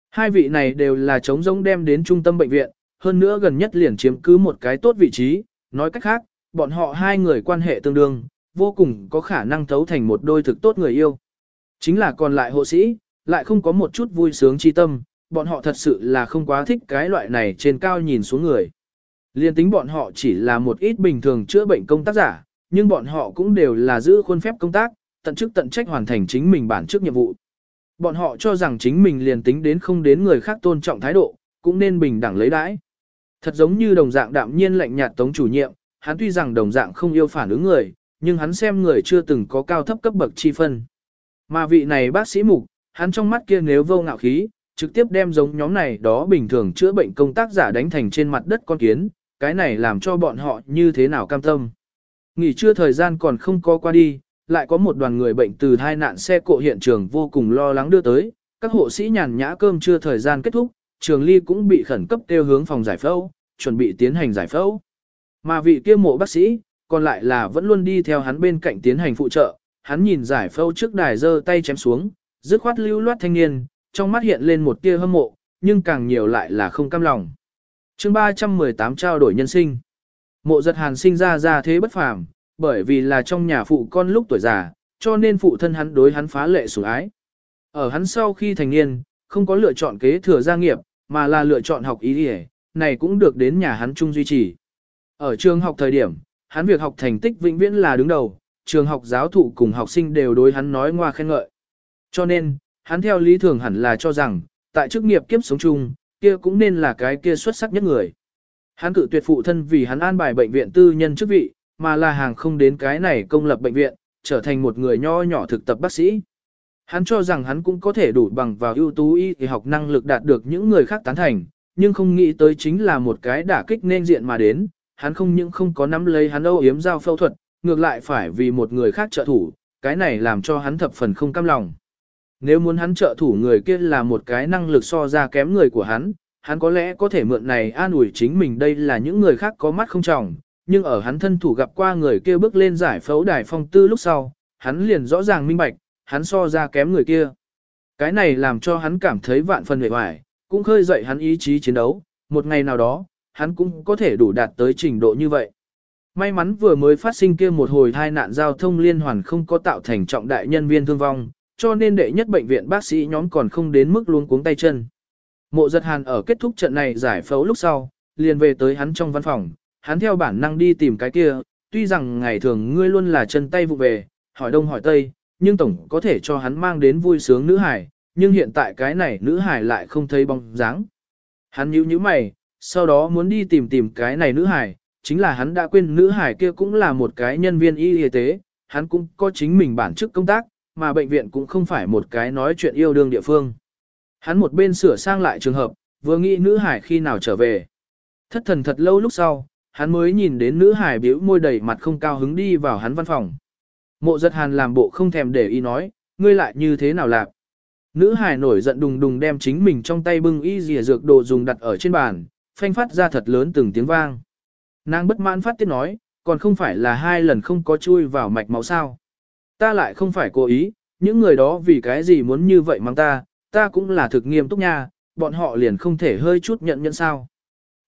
Hai vị này đều là chống giống đem đến trung tâm bệnh viện, hơn nữa gần nhất liền chiếm cứ một cái tốt vị trí, nói cách khác, bọn họ hai người quan hệ tương đương, vô cùng có khả năng thấu thành một đôi thực tốt người yêu. Chính là còn lại hộ sĩ, lại không có một chút vui sướng chi tâm, bọn họ thật sự là không quá thích cái loại này trên cao nhìn xuống người. Liên tính bọn họ chỉ là một ít bình thường chữa bệnh công tác giả, nhưng bọn họ cũng đều là giữ khuôn phép công tác, tận chức tận trách hoàn thành chính mình bản chức nhiệm vụ. Bọn họ cho rằng chính mình liền tính đến không đến người khác tôn trọng thái độ, cũng nên bình đẳng lấy đãi. Thật giống như đồng dạng đạm nhiên lạnh nhạt tống chủ nhiệm, hắn tuy rằng đồng dạng không yêu phản ứng người, nhưng hắn xem người chưa từng có cao thấp cấp bậc chi phân. Mà vị này bác sĩ mục, hắn trong mắt kia nếu vô ngạo khí, trực tiếp đem giống nhóm này đó bình thường chữa bệnh công tác giả đánh thành trên mặt đất con kiến, cái này làm cho bọn họ như thế nào cam tâm. Nghỉ trưa thời gian còn không có qua đi, lại có một đoàn người bệnh từ hai nạn xe cộ hiện trường vô cùng lo lắng đưa tới, các hộ sĩ nhàn nhã cơm trưa thời gian kết thúc, trường ly cũng bị khẩn cấp tiêu hướng phòng giải phẫu, chuẩn bị tiến hành giải phẫu. Mà vị kia mộ bác sĩ, còn lại là vẫn luôn đi theo hắn bên cạnh tiến hành phụ trợ, hắn nhìn giải phẫu trước đài giơ tay chém xuống, dứt khoát lưu loát thanh niên, trong mắt hiện lên một tia hâm mộ, nhưng càng nhiều lại là không cam lòng. chương 318 trao đổi nhân sinh. Mộ giật hàn sinh ra ra thế bất phàm, bởi vì là trong nhà phụ con lúc tuổi già, cho nên phụ thân hắn đối hắn phá lệ sủng ái. Ở hắn sau khi thành niên, không có lựa chọn kế thừa gia nghiệp, mà là lựa chọn học ý đi này cũng được đến nhà hắn chung duy trì. Ở trường học thời điểm, hắn việc học thành tích vĩnh viễn là đứng đầu, trường học giáo thụ cùng học sinh đều đối hắn nói ngoa khen ngợi. Cho nên, hắn theo lý thường hẳn là cho rằng, tại chức nghiệp kiếp sống chung, kia cũng nên là cái kia xuất sắc nhất người. Hắn cự tuyệt phụ thân vì hắn an bài bệnh viện tư nhân chức vị, mà là hàng không đến cái này công lập bệnh viện, trở thành một người nho nhỏ thực tập bác sĩ. Hắn cho rằng hắn cũng có thể đủ bằng vào ưu tú y học năng lực đạt được những người khác tán thành, nhưng không nghĩ tới chính là một cái đả kích nên diện mà đến, hắn không những không có nắm lấy hắn âu yếm giao phẫu thuật, ngược lại phải vì một người khác trợ thủ, cái này làm cho hắn thập phần không cam lòng. Nếu muốn hắn trợ thủ người kia là một cái năng lực so ra kém người của hắn, hắn có lẽ có thể mượn này an ủi chính mình đây là những người khác có mắt không trọng, nhưng ở hắn thân thủ gặp qua người kia bước lên giải phẫu đài phong tư lúc sau, hắn liền rõ ràng minh bạch, hắn so ra kém người kia. Cái này làm cho hắn cảm thấy vạn phần vẻ vải, cũng khơi dậy hắn ý chí chiến đấu, một ngày nào đó, hắn cũng có thể đủ đạt tới trình độ như vậy. May mắn vừa mới phát sinh kia một hồi tai nạn giao thông liên hoàn không có tạo thành trọng đại nhân viên thương vong, cho nên đệ nhất bệnh viện bác sĩ nhóm còn không đến mức luống cuống tay chân. Mộ giật hàn ở kết thúc trận này giải phẫu lúc sau, liền về tới hắn trong văn phòng, hắn theo bản năng đi tìm cái kia, tuy rằng ngày thường ngươi luôn là chân tay vụ về, hỏi đông hỏi tây, nhưng tổng có thể cho hắn mang đến vui sướng nữ hải, nhưng hiện tại cái này nữ hải lại không thấy bóng dáng. Hắn nhíu nhíu mày, sau đó muốn đi tìm tìm cái này nữ hải, chính là hắn đã quên nữ hải kia cũng là một cái nhân viên y y tế, hắn cũng có chính mình bản chức công tác, mà bệnh viện cũng không phải một cái nói chuyện yêu đương địa phương. Hắn một bên sửa sang lại trường hợp, vừa nghĩ nữ hải khi nào trở về. Thất thần thật lâu lúc sau, hắn mới nhìn đến nữ hải biểu môi đầy mặt không cao hứng đi vào hắn văn phòng. Mộ giật hàn làm bộ không thèm để ý nói, ngươi lại như thế nào lạc. Nữ hải nổi giận đùng đùng đem chính mình trong tay bưng y dìa dược đồ dùng đặt ở trên bàn, phanh phát ra thật lớn từng tiếng vang. Nàng bất mãn phát tiết nói, còn không phải là hai lần không có chui vào mạch máu sao. Ta lại không phải cố ý, những người đó vì cái gì muốn như vậy mang ta, ta cũng là thực nghiêm túc nha, bọn họ liền không thể hơi chút nhận nhận sao.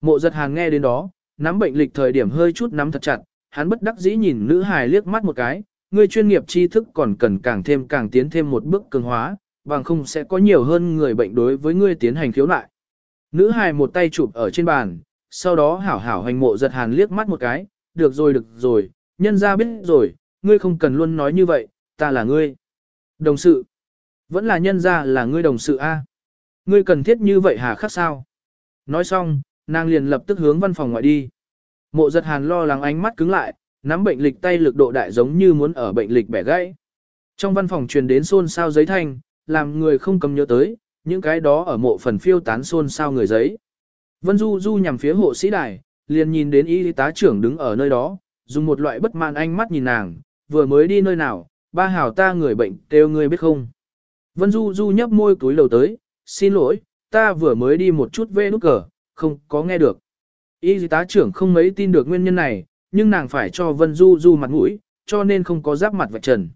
Mộ giật hàng nghe đến đó, nắm bệnh lịch thời điểm hơi chút nắm thật chặt, hắn bất đắc dĩ nhìn nữ hài liếc mắt một cái, người chuyên nghiệp tri thức còn cần càng thêm càng tiến thêm một bước cường hóa, bằng không sẽ có nhiều hơn người bệnh đối với ngươi tiến hành khiếu nại. Nữ hài một tay chụp ở trên bàn, sau đó hảo hảo hành mộ giật hàn liếc mắt một cái, được rồi được rồi, nhân ra biết rồi, ngươi không cần luôn nói như vậy, ta là ngươi. Đồng sự, vẫn là nhân ra là ngươi đồng sự A. Ngươi cần thiết như vậy hà khắc sao? Nói xong, nàng liền lập tức hướng văn phòng ngoại đi. Mộ giật hàn lo lắng ánh mắt cứng lại, nắm bệnh lịch tay lực độ đại giống như muốn ở bệnh lịch bẻ gãy. Trong văn phòng truyền đến xôn xao giấy thanh, làm người không cầm nhớ tới, những cái đó ở mộ phần phiêu tán xôn xao người giấy. Vân Du Du nhằm phía hộ sĩ đài, liền nhìn đến y tá trưởng đứng ở nơi đó, dùng một loại bất mãn ánh mắt nhìn nàng, vừa mới đi nơi nào, ba hảo ta người bệnh kêu ngươi biết không. Vân Du Du nhấp môi túi lầu tới, xin lỗi, ta vừa mới đi một chút về nút cờ, không có nghe được. Y tá trưởng không mấy tin được nguyên nhân này, nhưng nàng phải cho Vân Du Du mặt mũi, cho nên không có giáp mặt vạch trần.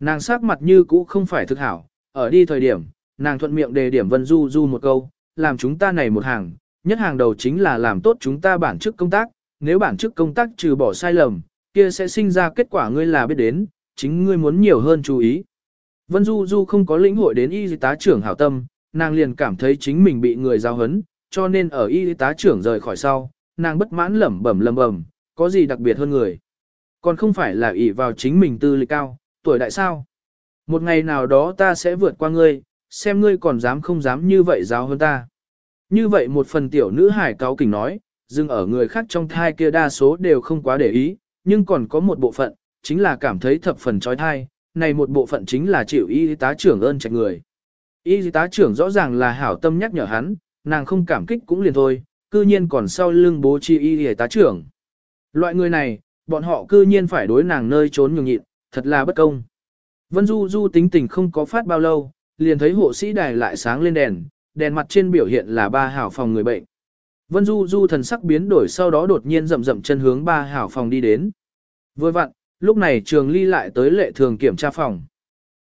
Nàng sắc mặt như cũ không phải thực hảo, ở đi thời điểm, nàng thuận miệng đề điểm Vân Du Du một câu, làm chúng ta này một hàng, nhất hàng đầu chính là làm tốt chúng ta bản chức công tác, nếu bản chức công tác trừ bỏ sai lầm, kia sẽ sinh ra kết quả ngươi là biết đến, chính ngươi muốn nhiều hơn chú ý. Vân Du Du không có lĩnh hội đến y tá trưởng hảo tâm, nàng liền cảm thấy chính mình bị người giao hấn, cho nên ở y tá trưởng rời khỏi sau, nàng bất mãn lẩm bẩm lẩm bẩm, có gì đặc biệt hơn người. Còn không phải là ỷ vào chính mình tư lịch cao, tuổi đại sao. Một ngày nào đó ta sẽ vượt qua ngươi, xem ngươi còn dám không dám như vậy giáo hơn ta. Như vậy một phần tiểu nữ hải cáo kỉnh nói, dừng ở người khác trong thai kia đa số đều không quá để ý, nhưng còn có một bộ phận, chính là cảm thấy thập phần trói thai, này một bộ phận chính là chịu y tá trưởng ơn trạch người. Y tá trưởng rõ ràng là hảo tâm nhắc nhở hắn, nàng không cảm kích cũng liền thôi, cư nhiên còn sau lưng bố chi y tá trưởng. Loại người này, bọn họ cư nhiên phải đối nàng nơi trốn nhường nhịn, thật là bất công. Vân Du Du tính tình không có phát bao lâu, liền thấy hộ sĩ đài lại sáng lên đèn, đèn mặt trên biểu hiện là ba hảo phòng người bệnh. Vân Du Du thần sắc biến đổi sau đó đột nhiên rậm rậm chân hướng ba hảo phòng đi đến. Vừa vặn, lúc này trường ly lại tới lệ thường kiểm tra phòng.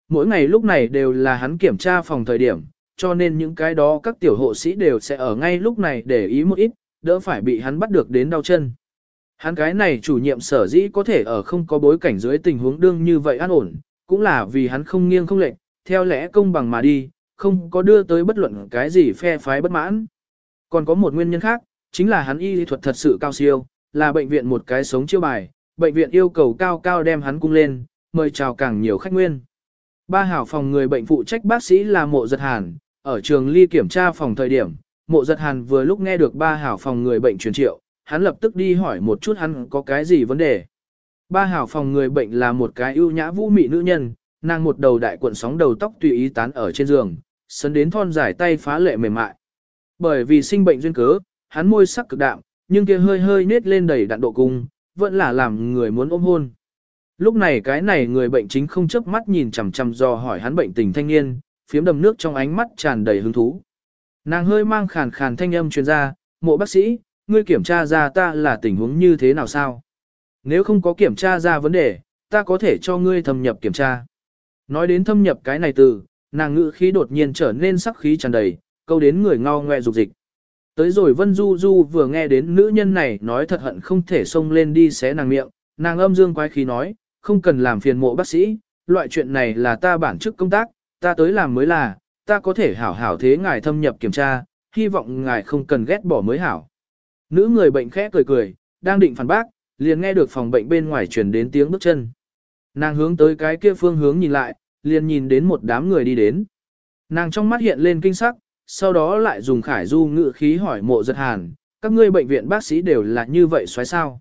Mỗi ngày lúc này đều là hắn kiểm tra phòng thời điểm, cho nên những cái đó các tiểu hộ sĩ đều sẽ ở ngay lúc này để ý một ít, đỡ phải bị hắn bắt được đến đau chân. Hắn cái này chủ nhiệm sở dĩ có thể ở không có bối cảnh dưới tình huống đương như vậy an ổn, cũng là vì hắn không nghiêng không lệch, theo lẽ công bằng mà đi, không có đưa tới bất luận cái gì phe phái bất mãn. Còn có một nguyên nhân khác, chính là hắn y lý thuật thật sự cao siêu, là bệnh viện một cái sống chiêu bài, bệnh viện yêu cầu cao cao đem hắn cung lên, mời chào càng nhiều khách nguyên. Ba hảo phòng người bệnh phụ trách bác sĩ là mộ giật hàn, ở trường ly kiểm tra phòng thời điểm, mộ giật hàn vừa lúc nghe được ba hảo phòng người bệnh truyền triệu, hắn lập tức đi hỏi một chút hắn có cái gì vấn đề. Ba hảo phòng người bệnh là một cái ưu nhã vũ mị nữ nhân, nàng một đầu đại cuộn sóng đầu tóc tùy ý tán ở trên giường, sấn đến thon dài tay phá lệ mềm mại. Bởi vì sinh bệnh duyên cớ, hắn môi sắc cực đạm, nhưng kia hơi hơi nết lên đầy đặn độ cung, vẫn là làm người muốn ôm hôn. Lúc này cái này người bệnh chính không chớp mắt nhìn chằm chằm do hỏi hắn bệnh tình thanh niên, phiếm đầm nước trong ánh mắt tràn đầy hứng thú. Nàng hơi mang khàn khàn thanh âm truyền ra, mộ bác sĩ, ngươi kiểm tra ra ta là tình huống như thế nào sao? Nếu không có kiểm tra ra vấn đề, ta có thể cho ngươi thâm nhập kiểm tra. Nói đến thâm nhập cái này từ, nàng ngữ khí đột nhiên trở nên sắc khí tràn đầy, câu đến người ngao ngoe dục dịch. Tới rồi Vân Du Du vừa nghe đến nữ nhân này nói thật hận không thể xông lên đi xé nàng miệng, nàng âm dương quái khí nói, không cần làm phiền mộ bác sĩ, loại chuyện này là ta bản chức công tác, ta tới làm mới là, ta có thể hảo hảo thế ngài thâm nhập kiểm tra, hy vọng ngài không cần ghét bỏ mới hảo. Nữ người bệnh khẽ cười cười, đang định phản bác, liền nghe được phòng bệnh bên ngoài truyền đến tiếng bước chân. Nàng hướng tới cái kia phương hướng nhìn lại, liền nhìn đến một đám người đi đến. Nàng trong mắt hiện lên kinh sắc, sau đó lại dùng khải du ngự khí hỏi mộ giật hàn, các ngươi bệnh viện bác sĩ đều là như vậy xoáy sao.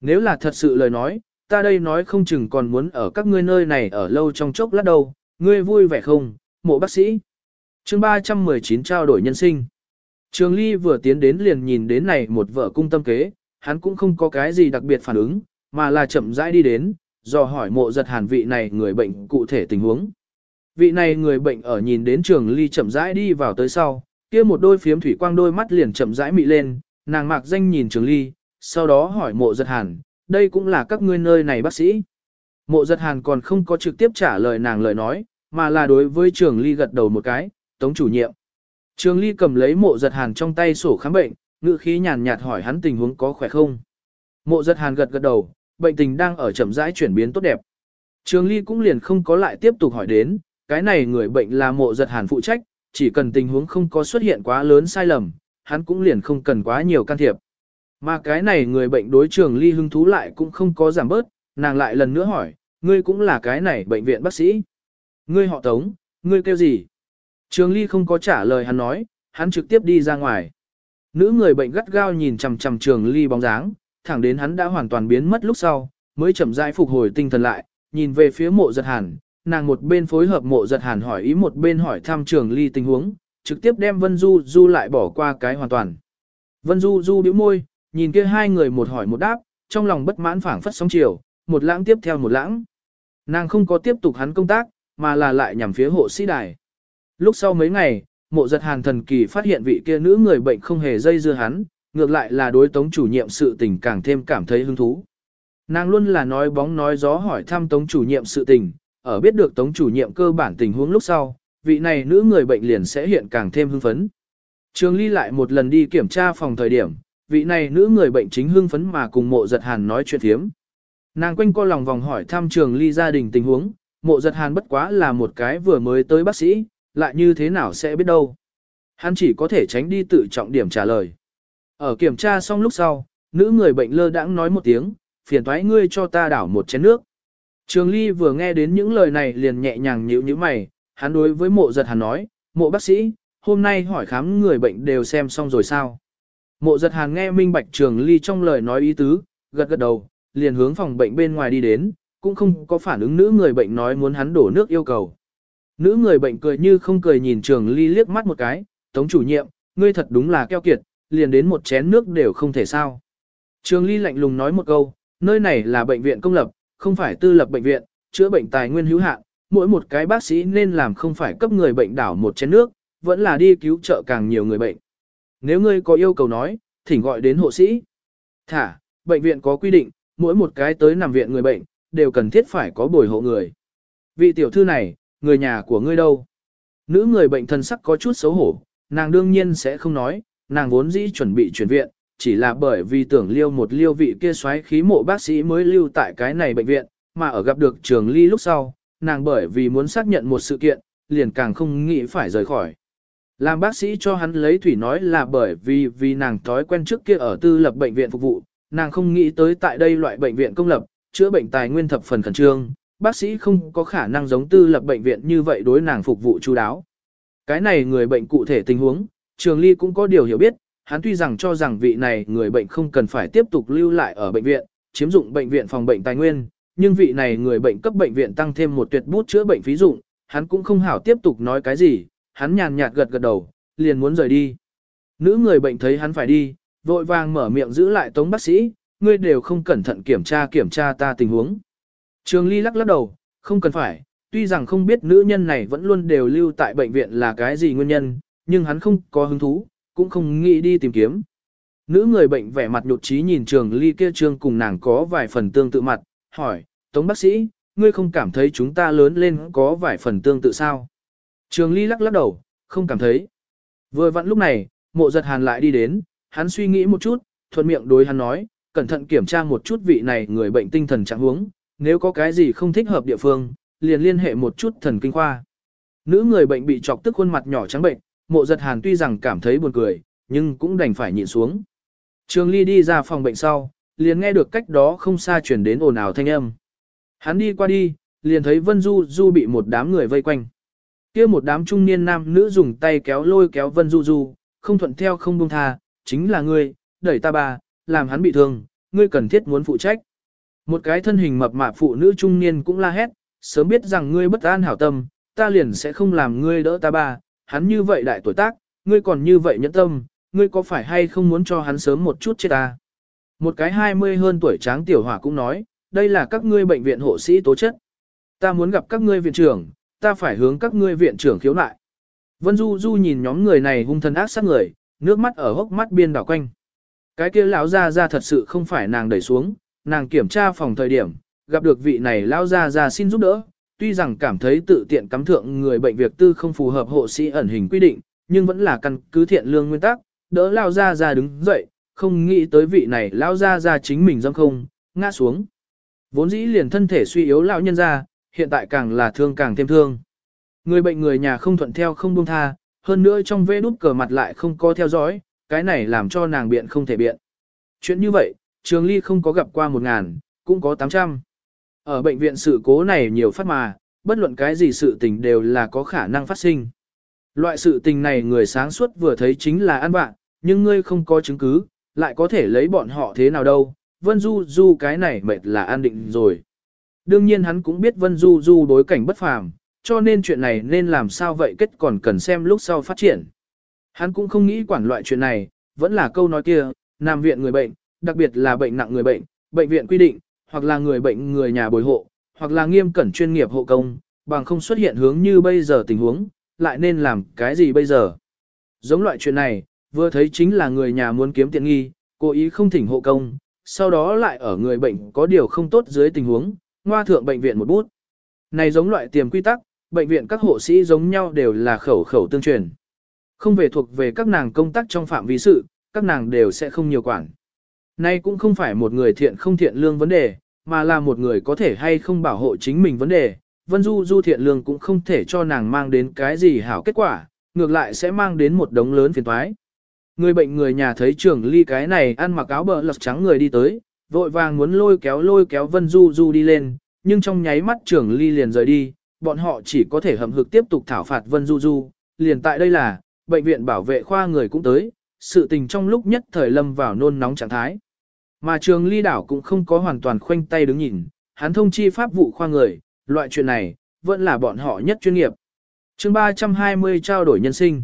Nếu là thật sự lời nói, ta đây nói không chừng còn muốn ở các ngươi nơi này ở lâu trong chốc lát đâu, ngươi vui vẻ không, mộ bác sĩ. chương 319 trao đổi nhân sinh. Trường Ly vừa tiến đến liền nhìn đến này một vợ cung tâm kế, hắn cũng không có cái gì đặc biệt phản ứng, mà là chậm rãi đi đến, dò hỏi mộ giật hàn vị này người bệnh cụ thể tình huống. Vị này người bệnh ở nhìn đến trường ly chậm rãi đi vào tới sau, kia một đôi phiếm thủy quang đôi mắt liền chậm rãi mị lên, nàng mạc danh nhìn trường ly, sau đó hỏi mộ giật hàn, đây cũng là các ngươi nơi này bác sĩ. Mộ giật hàn còn không có trực tiếp trả lời nàng lời nói, mà là đối với trường ly gật đầu một cái, tống chủ nhiệm. Trường ly cầm lấy mộ giật hàn trong tay sổ khám bệnh, ngữ khí nhàn nhạt hỏi hắn tình huống có khỏe không. Mộ giật hàn gật gật đầu, bệnh tình đang ở chậm rãi chuyển biến tốt đẹp. Trường ly cũng liền không có lại tiếp tục hỏi đến, cái này người bệnh là mộ giật hàn phụ trách, chỉ cần tình huống không có xuất hiện quá lớn sai lầm, hắn cũng liền không cần quá nhiều can thiệp. Mà cái này người bệnh đối trường ly hứng thú lại cũng không có giảm bớt, nàng lại lần nữa hỏi, ngươi cũng là cái này bệnh viện bác sĩ. Ngươi họ tống, ngươi kêu gì? Trường ly không có trả lời hắn nói, hắn trực tiếp đi ra ngoài. Nữ người bệnh gắt gao nhìn chằm chằm trường ly bóng dáng, thẳng đến hắn đã hoàn toàn biến mất lúc sau, mới chậm rãi phục hồi tinh thần lại, nhìn về phía mộ giật hàn, nàng một bên phối hợp mộ giật hàn hỏi ý một bên hỏi thăm trường ly tình huống, trực tiếp đem Vân Du Du lại bỏ qua cái hoàn toàn. Vân Du Du bĩu môi, nhìn kia hai người một hỏi một đáp, trong lòng bất mãn phảng phất sóng chiều, một lãng tiếp theo một lãng. Nàng không có tiếp tục hắn công tác, mà là lại nhằm phía hộ sĩ đài. Lúc sau mấy ngày, mộ giật hàn thần kỳ phát hiện vị kia nữ người bệnh không hề dây dưa hắn, ngược lại là đối tống chủ nhiệm sự tình càng thêm cảm thấy hứng thú. Nàng luôn là nói bóng nói gió hỏi thăm tống chủ nhiệm sự tình, ở biết được tống chủ nhiệm cơ bản tình huống lúc sau, vị này nữ người bệnh liền sẽ hiện càng thêm hưng phấn. Trường Ly lại một lần đi kiểm tra phòng thời điểm, vị này nữ người bệnh chính hưng phấn mà cùng mộ giật hàn nói chuyện thiếm. Nàng quanh co lòng vòng hỏi thăm trường Ly gia đình tình huống, mộ giật hàn bất quá là một cái vừa mới tới bác sĩ, lại như thế nào sẽ biết đâu. Hắn chỉ có thể tránh đi tự trọng điểm trả lời. Ở kiểm tra xong lúc sau, nữ người bệnh lơ đãng nói một tiếng, phiền thoái ngươi cho ta đảo một chén nước. Trường Ly vừa nghe đến những lời này liền nhẹ nhàng nhíu nhíu mày, hắn đối với mộ giật hàn nói, mộ bác sĩ, hôm nay hỏi khám người bệnh đều xem xong rồi sao. Mộ giật hàn nghe minh bạch trường Ly trong lời nói ý tứ, gật gật đầu, liền hướng phòng bệnh bên ngoài đi đến, cũng không có phản ứng nữ người bệnh nói muốn hắn đổ nước yêu cầu. Nữ người bệnh cười như không cười nhìn trường Ly liếc mắt một cái, tống chủ nhiệm, ngươi thật đúng là keo kiệt, liền đến một chén nước đều không thể sao. Trường Ly lạnh lùng nói một câu, nơi này là bệnh viện công lập, không phải tư lập bệnh viện, chữa bệnh tài nguyên hữu hạn, mỗi một cái bác sĩ nên làm không phải cấp người bệnh đảo một chén nước, vẫn là đi cứu trợ càng nhiều người bệnh. Nếu ngươi có yêu cầu nói, thỉnh gọi đến hộ sĩ. Thả, bệnh viện có quy định, mỗi một cái tới nằm viện người bệnh, đều cần thiết phải có bồi hộ người. Vị tiểu thư này, người nhà của ngươi đâu? Nữ người bệnh thân sắc có chút xấu hổ, nàng đương nhiên sẽ không nói, nàng vốn dĩ chuẩn bị chuyển viện, chỉ là bởi vì tưởng liêu một liêu vị kia xoáy khí mộ bác sĩ mới lưu tại cái này bệnh viện, mà ở gặp được trường ly lúc sau, nàng bởi vì muốn xác nhận một sự kiện, liền càng không nghĩ phải rời khỏi. Làm bác sĩ cho hắn lấy thủy nói là bởi vì vì nàng thói quen trước kia ở tư lập bệnh viện phục vụ, nàng không nghĩ tới tại đây loại bệnh viện công lập, chữa bệnh tài nguyên thập phần khẩn trương, bác sĩ không có khả năng giống tư lập bệnh viện như vậy đối nàng phục vụ chú đáo. Cái này người bệnh cụ thể tình huống, Trường Ly cũng có điều hiểu biết, hắn tuy rằng cho rằng vị này người bệnh không cần phải tiếp tục lưu lại ở bệnh viện, chiếm dụng bệnh viện phòng bệnh tài nguyên, nhưng vị này người bệnh cấp bệnh viện tăng thêm một tuyệt bút chữa bệnh phí dụng, hắn cũng không hảo tiếp tục nói cái gì, hắn nhàn nhạt gật gật đầu, liền muốn rời đi. Nữ người bệnh thấy hắn phải đi, vội vàng mở miệng giữ lại tống bác sĩ, ngươi đều không cẩn thận kiểm tra kiểm tra ta tình huống. Trường Ly lắc lắc đầu, không cần phải, tuy rằng không biết nữ nhân này vẫn luôn đều lưu tại bệnh viện là cái gì nguyên nhân, nhưng hắn không có hứng thú, cũng không nghĩ đi tìm kiếm. Nữ người bệnh vẻ mặt nhột trí nhìn trường ly kia trương cùng nàng có vài phần tương tự mặt, hỏi, Tống bác sĩ, ngươi không cảm thấy chúng ta lớn lên có vài phần tương tự sao? Trường Ly lắc lắc đầu, không cảm thấy. Vừa vặn lúc này, mộ giật hàn lại đi đến, hắn suy nghĩ một chút, thuận miệng đối hắn nói, cẩn thận kiểm tra một chút vị này người bệnh tinh thần trạng huống, nếu có cái gì không thích hợp địa phương, liền liên hệ một chút thần kinh khoa. Nữ người bệnh bị chọc tức khuôn mặt nhỏ trắng bệnh, mộ giật hàn tuy rằng cảm thấy buồn cười, nhưng cũng đành phải nhịn xuống. Trường Ly đi ra phòng bệnh sau, liền nghe được cách đó không xa chuyển đến ồn ào thanh âm. Hắn đi qua đi, liền thấy Vân Du Du bị một đám người vây quanh. kia một đám trung niên nam nữ dùng tay kéo lôi kéo Vân Du Du, không thuận theo không buông tha, chính là ngươi, đẩy ta bà, làm hắn bị thương, ngươi cần thiết muốn phụ trách. Một cái thân hình mập mạp phụ nữ trung niên cũng la hét, sớm biết rằng ngươi bất an hảo tâm, ta liền sẽ không làm ngươi đỡ ta bà, hắn như vậy đại tuổi tác, ngươi còn như vậy nhẫn tâm, ngươi có phải hay không muốn cho hắn sớm một chút chết ta. Một cái hai mươi hơn tuổi tráng tiểu hỏa cũng nói, đây là các ngươi bệnh viện hộ sĩ tố chất. Ta muốn gặp các ngươi viện trưởng, ta phải hướng các ngươi viện trưởng khiếu nại. Vân Du Du nhìn nhóm người này hung thần ác sát người, nước mắt ở hốc mắt biên đảo quanh. Cái kia lão ra ra thật sự không phải nàng đẩy xuống, nàng kiểm tra phòng thời điểm, gặp được vị này lão ra ra xin giúp đỡ, tuy rằng cảm thấy tự tiện cắm thượng người bệnh việc tư không phù hợp hộ sĩ ẩn hình quy định, nhưng vẫn là căn cứ thiện lương nguyên tắc, đỡ lão ra ra đứng dậy, không nghĩ tới vị này lão ra ra chính mình dâm không, ngã xuống. Vốn dĩ liền thân thể suy yếu lão nhân ra, hiện tại càng là thương càng thêm thương. Người bệnh người nhà không thuận theo không buông tha, hơn nữa trong vê đút cờ mặt lại không có theo dõi, cái này làm cho nàng biện không thể biện. Chuyện như vậy, Trường Ly không có gặp qua một ngàn, cũng có 800. Ở bệnh viện sự cố này nhiều phát mà, bất luận cái gì sự tình đều là có khả năng phát sinh. Loại sự tình này người sáng suốt vừa thấy chính là ăn bạn, nhưng ngươi không có chứng cứ, lại có thể lấy bọn họ thế nào đâu, Vân Du Du cái này mệt là an định rồi. Đương nhiên hắn cũng biết Vân Du Du đối cảnh bất phàm, cho nên chuyện này nên làm sao vậy kết còn cần xem lúc sau phát triển. Hắn cũng không nghĩ quản loại chuyện này, vẫn là câu nói kia, nam viện người bệnh, đặc biệt là bệnh nặng người bệnh, bệnh viện quy định, hoặc là người bệnh người nhà bồi hộ, hoặc là nghiêm cẩn chuyên nghiệp hộ công, bằng không xuất hiện hướng như bây giờ tình huống, lại nên làm cái gì bây giờ. Giống loại chuyện này, vừa thấy chính là người nhà muốn kiếm tiện nghi, cố ý không thỉnh hộ công, sau đó lại ở người bệnh có điều không tốt dưới tình huống, ngoa thượng bệnh viện một bút. Này giống loại tiềm quy tắc, bệnh viện các hộ sĩ giống nhau đều là khẩu khẩu tương truyền. Không về thuộc về các nàng công tác trong phạm vi sự, các nàng đều sẽ không nhiều quản. Nay cũng không phải một người thiện không thiện lương vấn đề, mà là một người có thể hay không bảo hộ chính mình vấn đề. Vân Du Du thiện lương cũng không thể cho nàng mang đến cái gì hảo kết quả, ngược lại sẽ mang đến một đống lớn phiền toái. Người bệnh người nhà thấy trưởng ly cái này ăn mặc áo bờ lật trắng người đi tới, vội vàng muốn lôi kéo lôi kéo Vân Du Du đi lên, nhưng trong nháy mắt trưởng ly liền rời đi, bọn họ chỉ có thể hầm hực tiếp tục thảo phạt Vân Du Du, liền tại đây là, bệnh viện bảo vệ khoa người cũng tới, sự tình trong lúc nhất thời lâm vào nôn nóng trạng thái. Mà trường ly đảo cũng không có hoàn toàn khoanh tay đứng nhìn, hắn thông chi pháp vụ khoa người, loại chuyện này, vẫn là bọn họ nhất chuyên nghiệp. chương 320 trao đổi nhân sinh.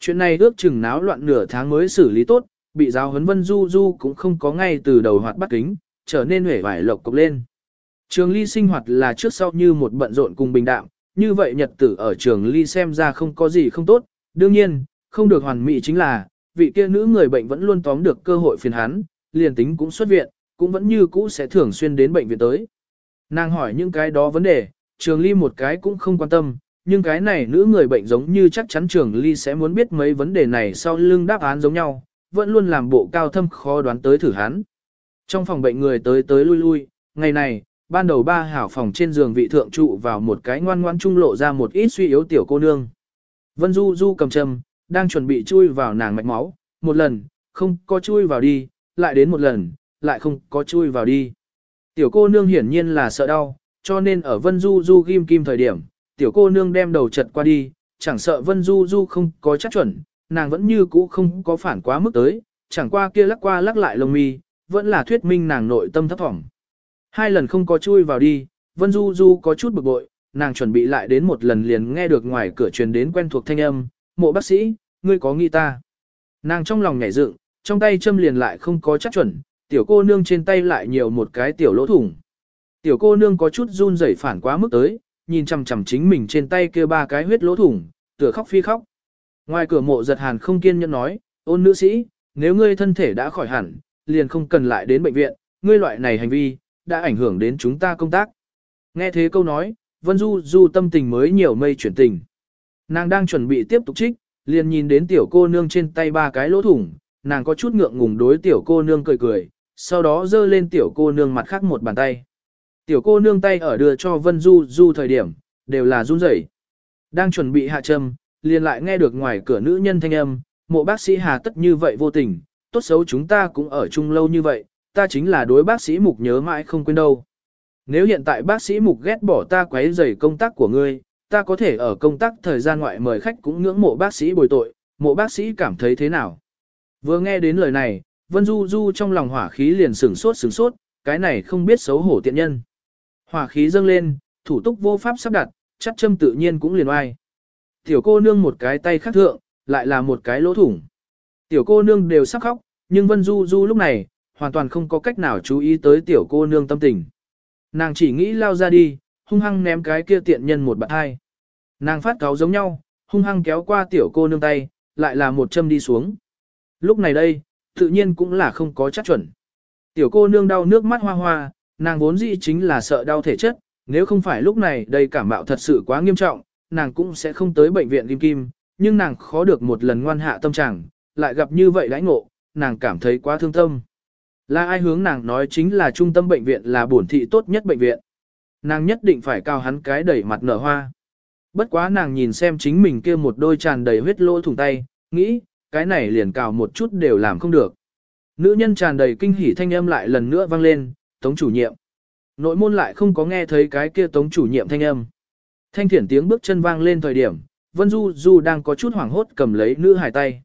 Chuyện này ước chừng náo loạn nửa tháng mới xử lý tốt, bị giáo huấn Vân Du Du cũng không có ngay từ đầu hoạt bắt kính, trở nên hể vải lộc cục lên. Trường ly sinh hoạt là trước sau như một bận rộn cùng bình đạm, như vậy nhật tử ở trường ly xem ra không có gì không tốt, đương nhiên, không được hoàn mỹ chính là, vị kia nữ người bệnh vẫn luôn tóm được cơ hội phiền hắn, liền tính cũng xuất viện, cũng vẫn như cũ sẽ thường xuyên đến bệnh viện tới. Nàng hỏi những cái đó vấn đề, trường ly một cái cũng không quan tâm, nhưng cái này nữ người bệnh giống như chắc chắn trường ly sẽ muốn biết mấy vấn đề này sau lưng đáp án giống nhau, vẫn luôn làm bộ cao thâm khó đoán tới thử hắn. Trong phòng bệnh người tới tới lui lui, ngày này, ban đầu ba hảo phòng trên giường vị thượng trụ vào một cái ngoan ngoan trung lộ ra một ít suy yếu tiểu cô nương. Vân Du Du cầm châm, đang chuẩn bị chui vào nàng mạch máu, một lần, không có chui vào đi, lại đến một lần, lại không có chui vào đi. Tiểu cô nương hiển nhiên là sợ đau, cho nên ở Vân Du Du ghim kim thời điểm, tiểu cô nương đem đầu chật qua đi, chẳng sợ Vân Du Du không có chắc chuẩn, nàng vẫn như cũ không có phản quá mức tới, chẳng qua kia lắc qua lắc lại lông mi, vẫn là thuyết minh nàng nội tâm thấp thỏm. Hai lần không có chui vào đi, Vân Du Du có chút bực bội, nàng chuẩn bị lại đến một lần liền nghe được ngoài cửa truyền đến quen thuộc thanh âm, mộ bác sĩ, ngươi có nghi ta. Nàng trong lòng nhảy dựng, trong tay châm liền lại không có chắc chuẩn, tiểu cô nương trên tay lại nhiều một cái tiểu lỗ thủng. Tiểu cô nương có chút run rẩy phản quá mức tới, nhìn chằm chằm chính mình trên tay kia ba cái huyết lỗ thủng, tựa khóc phi khóc. Ngoài cửa mộ giật hàn không kiên nhẫn nói, ôn nữ sĩ, nếu ngươi thân thể đã khỏi hẳn, liền không cần lại đến bệnh viện, ngươi loại này hành vi, đã ảnh hưởng đến chúng ta công tác. Nghe thế câu nói, Vân Du Du tâm tình mới nhiều mây chuyển tình. Nàng đang chuẩn bị tiếp tục trích, liền nhìn đến tiểu cô nương trên tay ba cái lỗ thủng, nàng có chút ngượng ngùng đối tiểu cô nương cười cười, sau đó giơ lên tiểu cô nương mặt khác một bàn tay. Tiểu cô nương tay ở đưa cho Vân Du Du thời điểm, đều là run rẩy. Đang chuẩn bị hạ châm, liền lại nghe được ngoài cửa nữ nhân thanh âm, mộ bác sĩ hà tất như vậy vô tình, tốt xấu chúng ta cũng ở chung lâu như vậy, ta chính là đối bác sĩ mục nhớ mãi không quên đâu. Nếu hiện tại bác sĩ mục ghét bỏ ta quấy rầy công tác của ngươi, ta có thể ở công tác thời gian ngoại mời khách cũng ngưỡng mộ bác sĩ bồi tội, mộ bác sĩ cảm thấy thế nào? Vừa nghe đến lời này, Vân Du Du trong lòng hỏa khí liền sửng sốt sửng sốt, cái này không biết xấu hổ tiện nhân. Hỏa khí dâng lên, thủ túc vô pháp sắp đặt, chắc châm tự nhiên cũng liền oai. Tiểu cô nương một cái tay khắc thượng, lại là một cái lỗ thủng. Tiểu cô nương đều sắp khóc, nhưng Vân Du Du lúc này, hoàn toàn không có cách nào chú ý tới tiểu cô nương tâm tình. Nàng chỉ nghĩ lao ra đi, hung hăng ném cái kia tiện nhân một bạn hai. Nàng phát cáo giống nhau, hung hăng kéo qua tiểu cô nương tay, lại là một châm đi xuống. Lúc này đây, tự nhiên cũng là không có chắc chuẩn. Tiểu cô nương đau nước mắt hoa hoa, nàng vốn dĩ chính là sợ đau thể chất, nếu không phải lúc này đây cảm mạo thật sự quá nghiêm trọng, nàng cũng sẽ không tới bệnh viện kim kim, nhưng nàng khó được một lần ngoan hạ tâm trạng, lại gặp như vậy đãi ngộ, nàng cảm thấy quá thương tâm. Là ai hướng nàng nói chính là trung tâm bệnh viện là bổn thị tốt nhất bệnh viện. Nàng nhất định phải cao hắn cái đẩy mặt nở hoa. Bất quá nàng nhìn xem chính mình kia một đôi tràn đầy huyết lỗ thủng tay, nghĩ, cái này liền cào một chút đều làm không được. Nữ nhân tràn đầy kinh hỉ thanh âm lại lần nữa vang lên, tống chủ nhiệm. Nội môn lại không có nghe thấy cái kia tống chủ nhiệm thanh âm. Thanh thiển tiếng bước chân vang lên thời điểm, Vân Du Du đang có chút hoảng hốt cầm lấy nữ hải tay.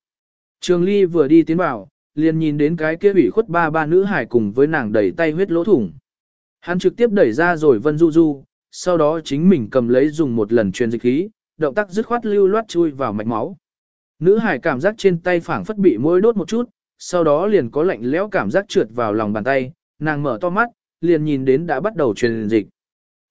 Trường Ly vừa đi tiến vào, liền nhìn đến cái kia ủy khuất ba ba nữ hải cùng với nàng đẩy tay huyết lỗ thủng. Hắn trực tiếp đẩy ra rồi Vân Du Du, sau đó chính mình cầm lấy dùng một lần truyền dịch khí, động tác dứt khoát lưu loát chui vào mạch máu. Nữ hải cảm giác trên tay phảng phất bị môi đốt một chút, sau đó liền có lạnh lẽo cảm giác trượt vào lòng bàn tay, nàng mở to mắt, liền nhìn đến đã bắt đầu truyền dịch.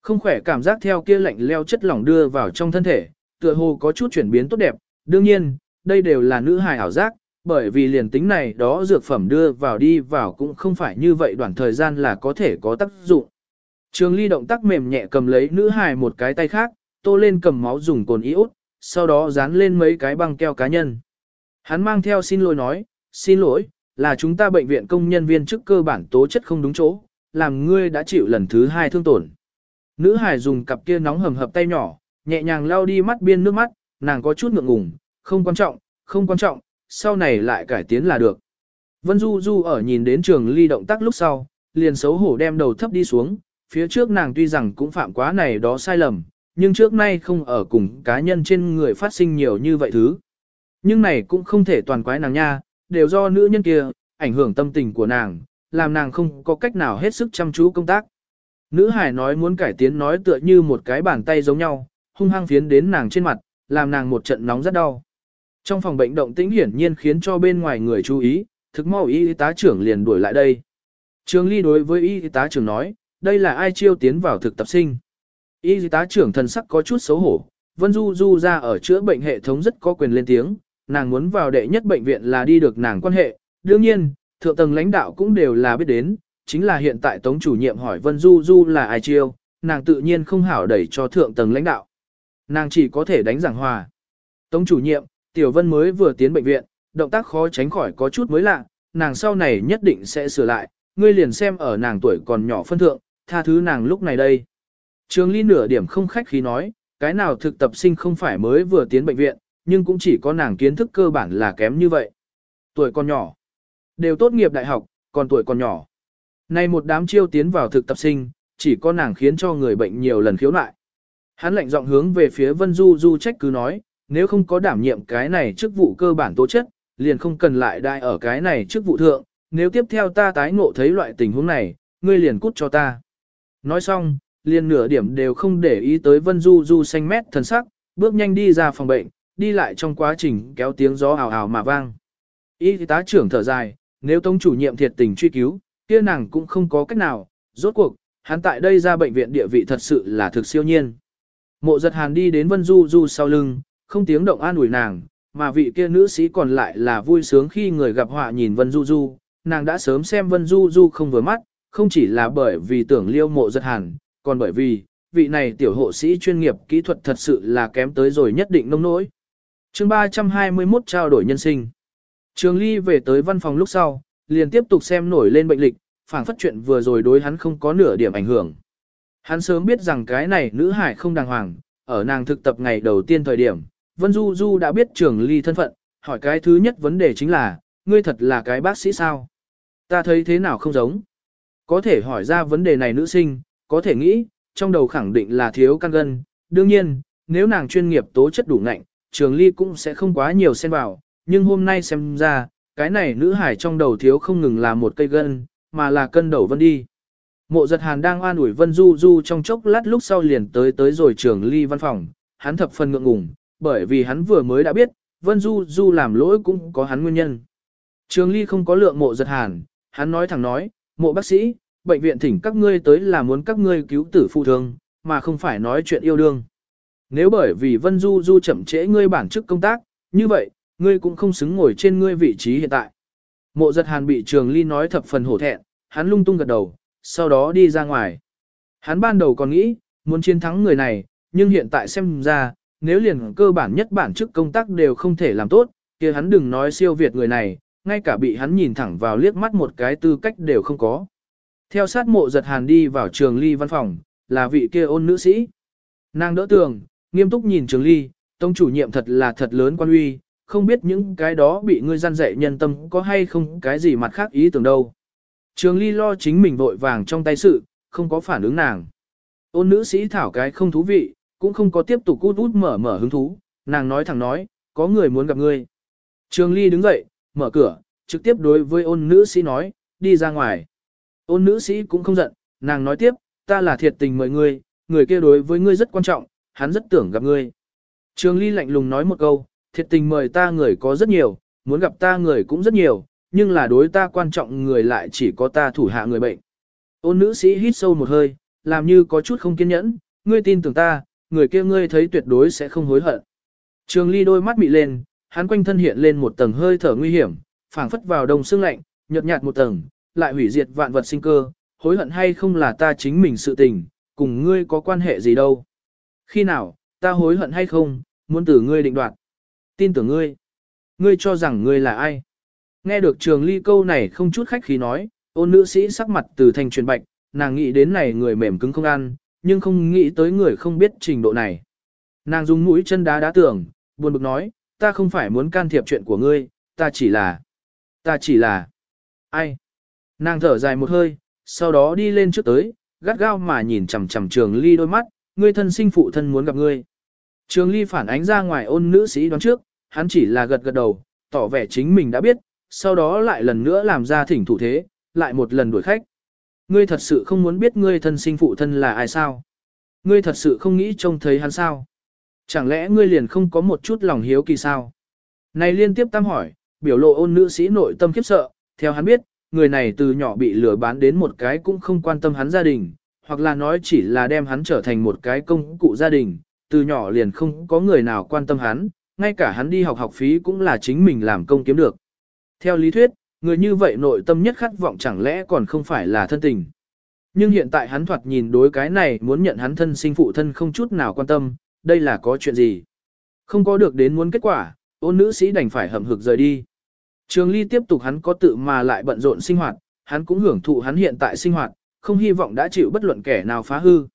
Không khỏe cảm giác theo kia lạnh leo chất lỏng đưa vào trong thân thể, tựa hồ có chút chuyển biến tốt đẹp, đương nhiên, đây đều là nữ hài ảo giác, bởi vì liền tính này đó dược phẩm đưa vào đi vào cũng không phải như vậy đoạn thời gian là có thể có tác dụng. Trường ly động tác mềm nhẹ cầm lấy nữ hài một cái tay khác, tô lên cầm máu dùng cồn iốt, sau đó dán lên mấy cái băng keo cá nhân. Hắn mang theo xin lỗi nói, xin lỗi, là chúng ta bệnh viện công nhân viên chức cơ bản tố chất không đúng chỗ, làm ngươi đã chịu lần thứ hai thương tổn. Nữ hải dùng cặp kia nóng hầm hập tay nhỏ, nhẹ nhàng lau đi mắt biên nước mắt, nàng có chút ngượng ngùng, không quan trọng, không quan trọng, sau này lại cải tiến là được. Vân Du Du ở nhìn đến trường ly động tác lúc sau, liền xấu hổ đem đầu thấp đi xuống, phía trước nàng tuy rằng cũng phạm quá này đó sai lầm, nhưng trước nay không ở cùng cá nhân trên người phát sinh nhiều như vậy thứ. Nhưng này cũng không thể toàn quái nàng nha, đều do nữ nhân kia, ảnh hưởng tâm tình của nàng, làm nàng không có cách nào hết sức chăm chú công tác. Nữ hải nói muốn cải tiến nói tựa như một cái bàn tay giống nhau, hung hăng phiến đến nàng trên mặt, làm nàng một trận nóng rất đau. Trong phòng bệnh động tĩnh hiển nhiên khiến cho bên ngoài người chú ý, thực mau y tá trưởng liền đuổi lại đây. Trường Ly đối với y tá trưởng nói, đây là ai chiêu tiến vào thực tập sinh. Y tá trưởng thần sắc có chút xấu hổ, Vân Du Du ra ở chữa bệnh hệ thống rất có quyền lên tiếng, nàng muốn vào đệ nhất bệnh viện là đi được nàng quan hệ, đương nhiên, thượng tầng lãnh đạo cũng đều là biết đến, chính là hiện tại Tống chủ nhiệm hỏi Vân Du Du là ai chiêu, nàng tự nhiên không hảo đẩy cho thượng tầng lãnh đạo. Nàng chỉ có thể đánh giảng hòa. Tống chủ nhiệm, Tiểu Vân mới vừa tiến bệnh viện, động tác khó tránh khỏi có chút mới lạ, nàng sau này nhất định sẽ sửa lại, ngươi liền xem ở nàng tuổi còn nhỏ phân thượng, tha thứ nàng lúc này đây. Trường Ly nửa điểm không khách khí nói, cái nào thực tập sinh không phải mới vừa tiến bệnh viện, nhưng cũng chỉ có nàng kiến thức cơ bản là kém như vậy. Tuổi còn nhỏ, đều tốt nghiệp đại học, còn tuổi còn nhỏ. Nay một đám chiêu tiến vào thực tập sinh, chỉ có nàng khiến cho người bệnh nhiều lần khiếu nại. Hắn lạnh giọng hướng về phía Vân Du Du trách cứ nói, nếu không có đảm nhiệm cái này chức vụ cơ bản tố chất, liền không cần lại đại ở cái này chức vụ thượng, nếu tiếp theo ta tái ngộ thấy loại tình huống này, ngươi liền cút cho ta. Nói xong, liền nửa điểm đều không để ý tới Vân Du Du xanh mét thần sắc, bước nhanh đi ra phòng bệnh, đi lại trong quá trình kéo tiếng gió ào ào mà vang. Y tá trưởng thở dài, nếu tông chủ nhiệm thiệt tình truy cứu, kia nàng cũng không có cách nào, rốt cuộc, hắn tại đây ra bệnh viện địa vị thật sự là thực siêu nhiên. Mộ giật hàn đi đến Vân Du Du sau lưng, không tiếng động an ủi nàng, mà vị kia nữ sĩ còn lại là vui sướng khi người gặp họa nhìn Vân Du Du, nàng đã sớm xem Vân Du Du không vừa mắt, không chỉ là bởi vì tưởng liêu mộ giật hàn, còn bởi vì, vị này tiểu hộ sĩ chuyên nghiệp kỹ thuật thật sự là kém tới rồi nhất định nông nỗi. chương 321 trao đổi nhân sinh. Trường Ly về tới văn phòng lúc sau, liền tiếp tục xem nổi lên bệnh lịch, phảng phất chuyện vừa rồi đối hắn không có nửa điểm ảnh hưởng. Hắn sớm biết rằng cái này nữ hải không đàng hoàng, ở nàng thực tập ngày đầu tiên thời điểm, Vân Du Du đã biết Trường Ly thân phận, hỏi cái thứ nhất vấn đề chính là, ngươi thật là cái bác sĩ sao? Ta thấy thế nào không giống? Có thể hỏi ra vấn đề này nữ sinh, có thể nghĩ, trong đầu khẳng định là thiếu căn gân. Đương nhiên, nếu nàng chuyên nghiệp tố chất đủ ngạnh, trường ly cũng sẽ không quá nhiều xen vào. Nhưng hôm nay xem ra, cái này nữ hải trong đầu thiếu không ngừng là một cây gân, mà là cân đầu vân đi. Mộ giật hàn đang an ủi Vân Du Du trong chốc lát lúc sau liền tới tới rồi trường ly văn phòng, hắn thập phần ngượng ngùng, bởi vì hắn vừa mới đã biết, Vân Du Du làm lỗi cũng có hắn nguyên nhân. Trường ly không có lượng mộ giật hàn, hắn nói thẳng nói, mộ bác sĩ, bệnh viện thỉnh các ngươi tới là muốn các ngươi cứu tử phụ thương, mà không phải nói chuyện yêu đương. Nếu bởi vì Vân Du Du chậm trễ ngươi bản chức công tác, như vậy, ngươi cũng không xứng ngồi trên ngươi vị trí hiện tại. Mộ giật hàn bị trường ly nói thập phần hổ thẹn, hắn lung tung gật đầu, sau đó đi ra ngoài. Hắn ban đầu còn nghĩ, muốn chiến thắng người này, nhưng hiện tại xem ra, nếu liền cơ bản nhất bản chức công tác đều không thể làm tốt, kia hắn đừng nói siêu việt người này, ngay cả bị hắn nhìn thẳng vào liếc mắt một cái tư cách đều không có. Theo sát mộ giật hàn đi vào trường ly văn phòng, là vị kia ôn nữ sĩ. Nàng đỡ tường, nghiêm túc nhìn trường ly, tông chủ nhiệm thật là thật lớn quan uy, không biết những cái đó bị ngươi gian dạy nhân tâm có hay không cái gì mặt khác ý tưởng đâu. Trường ly lo chính mình vội vàng trong tay sự, không có phản ứng nàng. Ôn nữ sĩ thảo cái không thú vị, cũng không có tiếp tục cút út mở mở hứng thú, nàng nói thẳng nói, có người muốn gặp ngươi. Trường ly đứng dậy, mở cửa, trực tiếp đối với ôn nữ sĩ nói, đi ra ngoài. Ôn nữ sĩ cũng không giận, nàng nói tiếp, ta là thiệt tình mời ngươi, người kia đối với ngươi rất quan trọng, hắn rất tưởng gặp ngươi. Trường Ly lạnh lùng nói một câu, thiệt tình mời ta người có rất nhiều, muốn gặp ta người cũng rất nhiều, nhưng là đối ta quan trọng người lại chỉ có ta thủ hạ người bệnh. Ôn nữ sĩ hít sâu một hơi, làm như có chút không kiên nhẫn, ngươi tin tưởng ta, người kia ngươi thấy tuyệt đối sẽ không hối hận. Trường Ly đôi mắt mị lên, hắn quanh thân hiện lên một tầng hơi thở nguy hiểm, phảng phất vào đông xương lạnh, nhợt nhạt một tầng, lại hủy diệt vạn vật sinh cơ, hối hận hay không là ta chính mình sự tình, cùng ngươi có quan hệ gì đâu. Khi nào, ta hối hận hay không, muốn tử ngươi định đoạt. Tin tưởng ngươi. Ngươi cho rằng ngươi là ai? Nghe được trường ly câu này không chút khách khí nói, ôn nữ sĩ sắc mặt từ thành truyền bạch, nàng nghĩ đến này người mềm cứng không ăn, nhưng không nghĩ tới người không biết trình độ này. Nàng dùng mũi chân đá đá tưởng, buồn bực nói, ta không phải muốn can thiệp chuyện của ngươi, ta chỉ là, ta chỉ là, ai? Nàng thở dài một hơi, sau đó đi lên trước tới, gắt gao mà nhìn chằm chằm trường ly đôi mắt, ngươi thân sinh phụ thân muốn gặp ngươi. Trường ly phản ánh ra ngoài ôn nữ sĩ đoán trước, hắn chỉ là gật gật đầu, tỏ vẻ chính mình đã biết, sau đó lại lần nữa làm ra thỉnh thủ thế, lại một lần đuổi khách. Ngươi thật sự không muốn biết ngươi thân sinh phụ thân là ai sao? Ngươi thật sự không nghĩ trông thấy hắn sao? Chẳng lẽ ngươi liền không có một chút lòng hiếu kỳ sao? Này liên tiếp tam hỏi, biểu lộ ôn nữ sĩ nội tâm khiếp sợ, theo hắn biết, người này từ nhỏ bị lừa bán đến một cái cũng không quan tâm hắn gia đình, hoặc là nói chỉ là đem hắn trở thành một cái công cụ gia đình, từ nhỏ liền không có người nào quan tâm hắn, ngay cả hắn đi học học phí cũng là chính mình làm công kiếm được. Theo lý thuyết, người như vậy nội tâm nhất khát vọng chẳng lẽ còn không phải là thân tình. Nhưng hiện tại hắn thoạt nhìn đối cái này muốn nhận hắn thân sinh phụ thân không chút nào quan tâm, đây là có chuyện gì. Không có được đến muốn kết quả, ôn nữ sĩ đành phải hầm hực rời đi. Trường Ly tiếp tục hắn có tự mà lại bận rộn sinh hoạt, hắn cũng hưởng thụ hắn hiện tại sinh hoạt, không hy vọng đã chịu bất luận kẻ nào phá hư.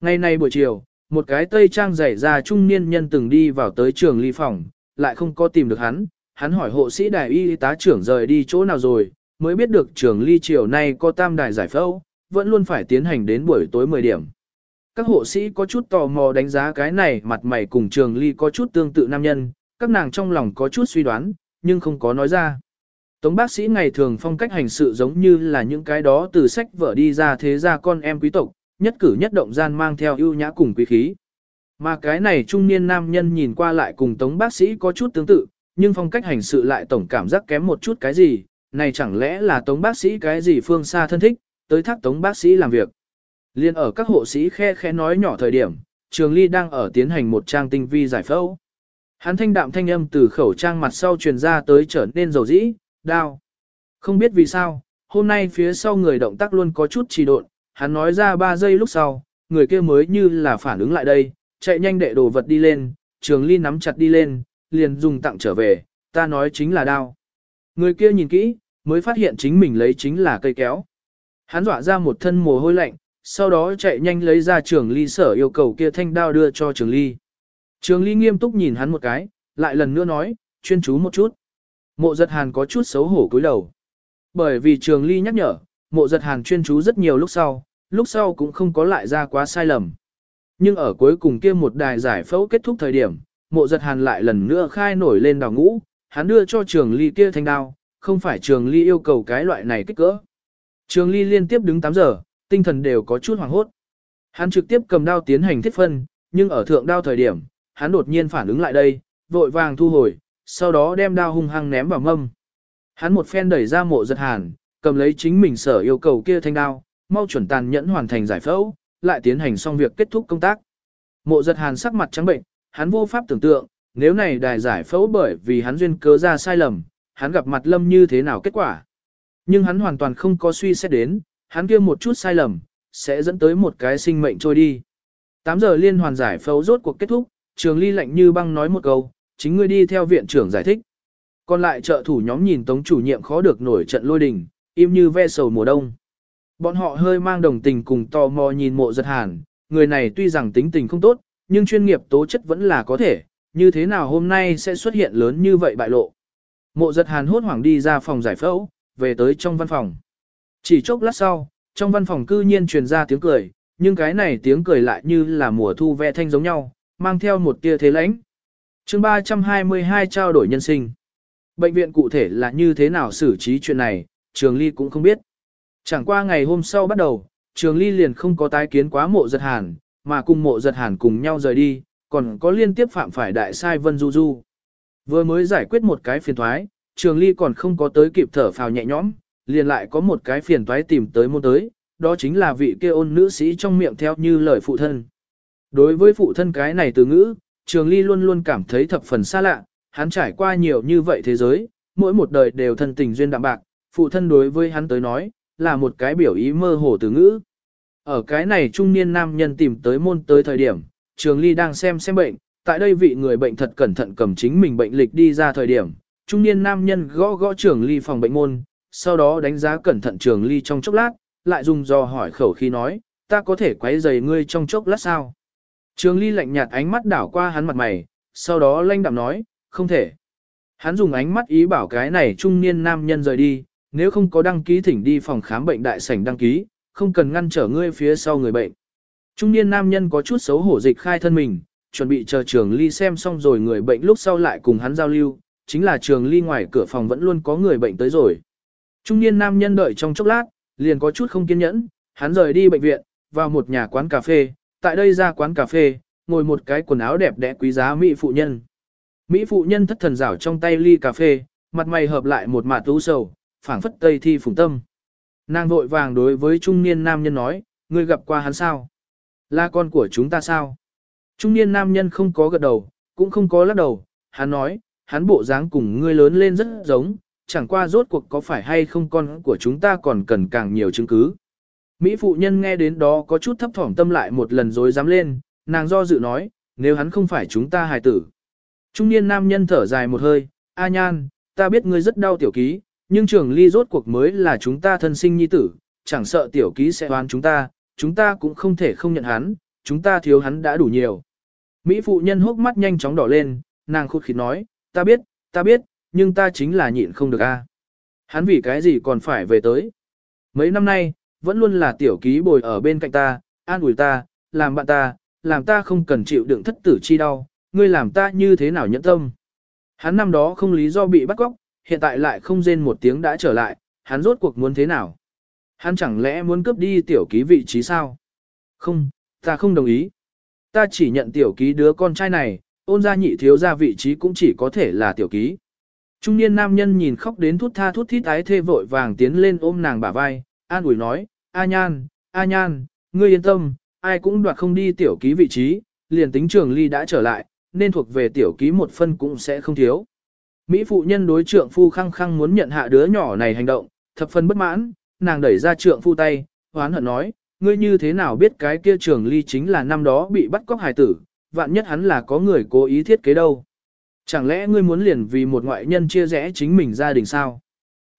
Ngày nay buổi chiều, một cái tây trang rải ra trung niên nhân từng đi vào tới trường Ly phòng, lại không có tìm được hắn, hắn hỏi hộ sĩ đại y tá trưởng rời đi chỗ nào rồi, mới biết được trường Ly chiều nay có tam đài giải phẫu, vẫn luôn phải tiến hành đến buổi tối 10 điểm. Các hộ sĩ có chút tò mò đánh giá cái này mặt mày cùng trường Ly có chút tương tự nam nhân, các nàng trong lòng có chút suy đoán, nhưng không có nói ra. Tống bác sĩ ngày thường phong cách hành sự giống như là những cái đó từ sách vở đi ra thế ra con em quý tộc, nhất cử nhất động gian mang theo ưu nhã cùng quý khí. Mà cái này trung niên nam nhân nhìn qua lại cùng tống bác sĩ có chút tương tự, nhưng phong cách hành sự lại tổng cảm giác kém một chút cái gì, này chẳng lẽ là tống bác sĩ cái gì phương xa thân thích, tới thác tống bác sĩ làm việc. Liên ở các hộ sĩ khe khe nói nhỏ thời điểm, Trường Ly đang ở tiến hành một trang tinh vi giải phẫu. Hắn thanh đạm thanh âm từ khẩu trang mặt sau truyền ra tới trở nên dầu dĩ, đau. Không biết vì sao, hôm nay phía sau người động tác luôn có chút trì độn, hắn nói ra 3 giây lúc sau, người kia mới như là phản ứng lại đây, chạy nhanh đệ đồ vật đi lên, trường ly nắm chặt đi lên, liền dùng tặng trở về, ta nói chính là đao. Người kia nhìn kỹ, mới phát hiện chính mình lấy chính là cây kéo. Hắn dọa ra một thân mồ hôi lạnh, sau đó chạy nhanh lấy ra trường ly sở yêu cầu kia thanh đao đưa cho trường ly. Trường ly nghiêm túc nhìn hắn một cái, lại lần nữa nói, chuyên chú một chút. Mộ giật hàn có chút xấu hổ cúi đầu. Bởi vì trường ly nhắc nhở, mộ giật hàn chuyên chú rất nhiều lúc sau, lúc sau cũng không có lại ra quá sai lầm. Nhưng ở cuối cùng kia một đài giải phẫu kết thúc thời điểm, mộ giật hàn lại lần nữa khai nổi lên đào ngũ, hắn đưa cho trường ly kia thanh đao, không phải trường ly yêu cầu cái loại này kích cỡ. Trường ly liên tiếp đứng 8 giờ, tinh thần đều có chút hoảng hốt. Hắn trực tiếp cầm đao tiến hành thiết phân, nhưng ở thượng đao thời điểm, hắn đột nhiên phản ứng lại đây, vội vàng thu hồi, sau đó đem đao hung hăng ném vào mâm. Hắn một phen đẩy ra mộ giật hàn, cầm lấy chính mình sở yêu cầu kia thanh đao, mau chuẩn tàn nhẫn hoàn thành giải phẫu, lại tiến hành xong việc kết thúc công tác. Mộ giật hàn sắc mặt trắng bệnh, hắn vô pháp tưởng tượng, nếu này đài giải phẫu bởi vì hắn duyên cớ ra sai lầm, hắn gặp mặt lâm như thế nào kết quả. Nhưng hắn hoàn toàn không có suy xét đến, hắn kia một chút sai lầm, sẽ dẫn tới một cái sinh mệnh trôi đi. 8 giờ liên hoàn giải phẫu rốt cuộc kết thúc, trường ly lạnh như băng nói một câu, chính ngươi đi theo viện trưởng giải thích. Còn lại trợ thủ nhóm nhìn tống chủ nhiệm khó được nổi trận lôi đình, im như ve sầu mùa đông. Bọn họ hơi mang đồng tình cùng tò mò nhìn mộ giật hàn, người này tuy rằng tính tình không tốt, nhưng chuyên nghiệp tố chất vẫn là có thể, như thế nào hôm nay sẽ xuất hiện lớn như vậy bại lộ. Mộ giật hàn hốt hoảng đi ra phòng giải phẫu, về tới trong văn phòng. Chỉ chốc lát sau, trong văn phòng cư nhiên truyền ra tiếng cười, nhưng cái này tiếng cười lại như là mùa thu ve thanh giống nhau, mang theo một tia thế lãnh. chương 322 trao đổi nhân sinh. Bệnh viện cụ thể là như thế nào xử trí chuyện này, Trường Ly cũng không biết. Chẳng qua ngày hôm sau bắt đầu, Trường Ly liền không có tái kiến quá mộ giật hàn, mà cùng mộ giật hàn cùng nhau rời đi, còn có liên tiếp phạm phải đại sai Vân Du Du. Vừa mới giải quyết một cái phiền thoái, Trường Ly còn không có tới kịp thở phào nhẹ nhõm, liền lại có một cái phiền toái tìm tới môn tới, đó chính là vị kia ôn nữ sĩ trong miệng theo như lời phụ thân. Đối với phụ thân cái này từ ngữ, Trường Ly luôn luôn cảm thấy thập phần xa lạ, hắn trải qua nhiều như vậy thế giới, mỗi một đời đều thân tình duyên đạm bạc, phụ thân đối với hắn tới nói, là một cái biểu ý mơ hồ từ ngữ. Ở cái này trung niên nam nhân tìm tới môn tới thời điểm, Trường Ly đang xem xem bệnh, tại đây vị người bệnh thật cẩn thận cầm chính mình bệnh lịch đi ra thời điểm, trung niên nam nhân gõ gõ Trường Ly phòng bệnh môn, sau đó đánh giá cẩn thận Trường Ly trong chốc lát, lại dùng dò hỏi khẩu khí nói, ta có thể quấy rầy ngươi trong chốc lát sao? Trường Ly lạnh nhạt ánh mắt đảo qua hắn mặt mày, sau đó lanh đạm nói, không thể. Hắn dùng ánh mắt ý bảo cái này trung niên nam nhân rời đi, nếu không có đăng ký thỉnh đi phòng khám bệnh đại sảnh đăng ký, không cần ngăn trở ngươi phía sau người bệnh. Trung niên nam nhân có chút xấu hổ dịch khai thân mình, chuẩn bị chờ trường ly xem xong rồi người bệnh lúc sau lại cùng hắn giao lưu, chính là trường ly ngoài cửa phòng vẫn luôn có người bệnh tới rồi. Trung niên nam nhân đợi trong chốc lát, liền có chút không kiên nhẫn, hắn rời đi bệnh viện, vào một nhà quán cà phê, tại đây ra quán cà phê, ngồi một cái quần áo đẹp đẽ quý giá mỹ phụ nhân. Mỹ phụ nhân thất thần rảo trong tay ly cà phê, mặt mày hợp lại một mạt tú sầu, phảng phất tây thi phùng tâm. Nàng vội vàng đối với trung niên nam nhân nói, ngươi gặp qua hắn sao? Là con của chúng ta sao? Trung niên nam nhân không có gật đầu, cũng không có lắc đầu, hắn nói, hắn bộ dáng cùng ngươi lớn lên rất giống, chẳng qua rốt cuộc có phải hay không con của chúng ta còn cần càng nhiều chứng cứ. Mỹ phụ nhân nghe đến đó có chút thấp thỏm tâm lại một lần dối dám lên, nàng do dự nói, nếu hắn không phải chúng ta hài tử. Trung niên nam nhân thở dài một hơi, A nhan, ta biết ngươi rất đau tiểu ký, nhưng trường ly rốt cuộc mới là chúng ta thân sinh nhi tử, chẳng sợ tiểu ký sẽ oán chúng ta, chúng ta cũng không thể không nhận hắn, chúng ta thiếu hắn đã đủ nhiều. Mỹ phụ nhân hốc mắt nhanh chóng đỏ lên, nàng khụt khịt nói, ta biết, ta biết, nhưng ta chính là nhịn không được a. Hắn vì cái gì còn phải về tới. Mấy năm nay, vẫn luôn là tiểu ký bồi ở bên cạnh ta, an ủi ta, làm bạn ta, làm ta không cần chịu đựng thất tử chi đau, ngươi làm ta như thế nào nhẫn tâm. Hắn năm đó không lý do bị bắt cóc, hiện tại lại không rên một tiếng đã trở lại, hắn rốt cuộc muốn thế nào? Hắn chẳng lẽ muốn cướp đi tiểu ký vị trí sao? Không, ta không đồng ý. Ta chỉ nhận tiểu ký đứa con trai này, ôn gia nhị thiếu gia vị trí cũng chỉ có thể là tiểu ký. Trung niên nam nhân nhìn khóc đến thút tha thút thít ái thê vội vàng tiến lên ôm nàng bả vai, an ủi nói, A nhan, A nhan, ngươi yên tâm, ai cũng đoạt không đi tiểu ký vị trí, liền tính trường ly đã trở lại, nên thuộc về tiểu ký một phân cũng sẽ không thiếu. Mỹ phụ nhân đối trượng phu khăng khăng muốn nhận hạ đứa nhỏ này hành động, thập phân bất mãn, nàng đẩy ra trượng phu tay, hoán hận nói, ngươi như thế nào biết cái kia trường ly chính là năm đó bị bắt cóc hài tử, vạn nhất hắn là có người cố ý thiết kế đâu. Chẳng lẽ ngươi muốn liền vì một ngoại nhân chia rẽ chính mình gia đình sao?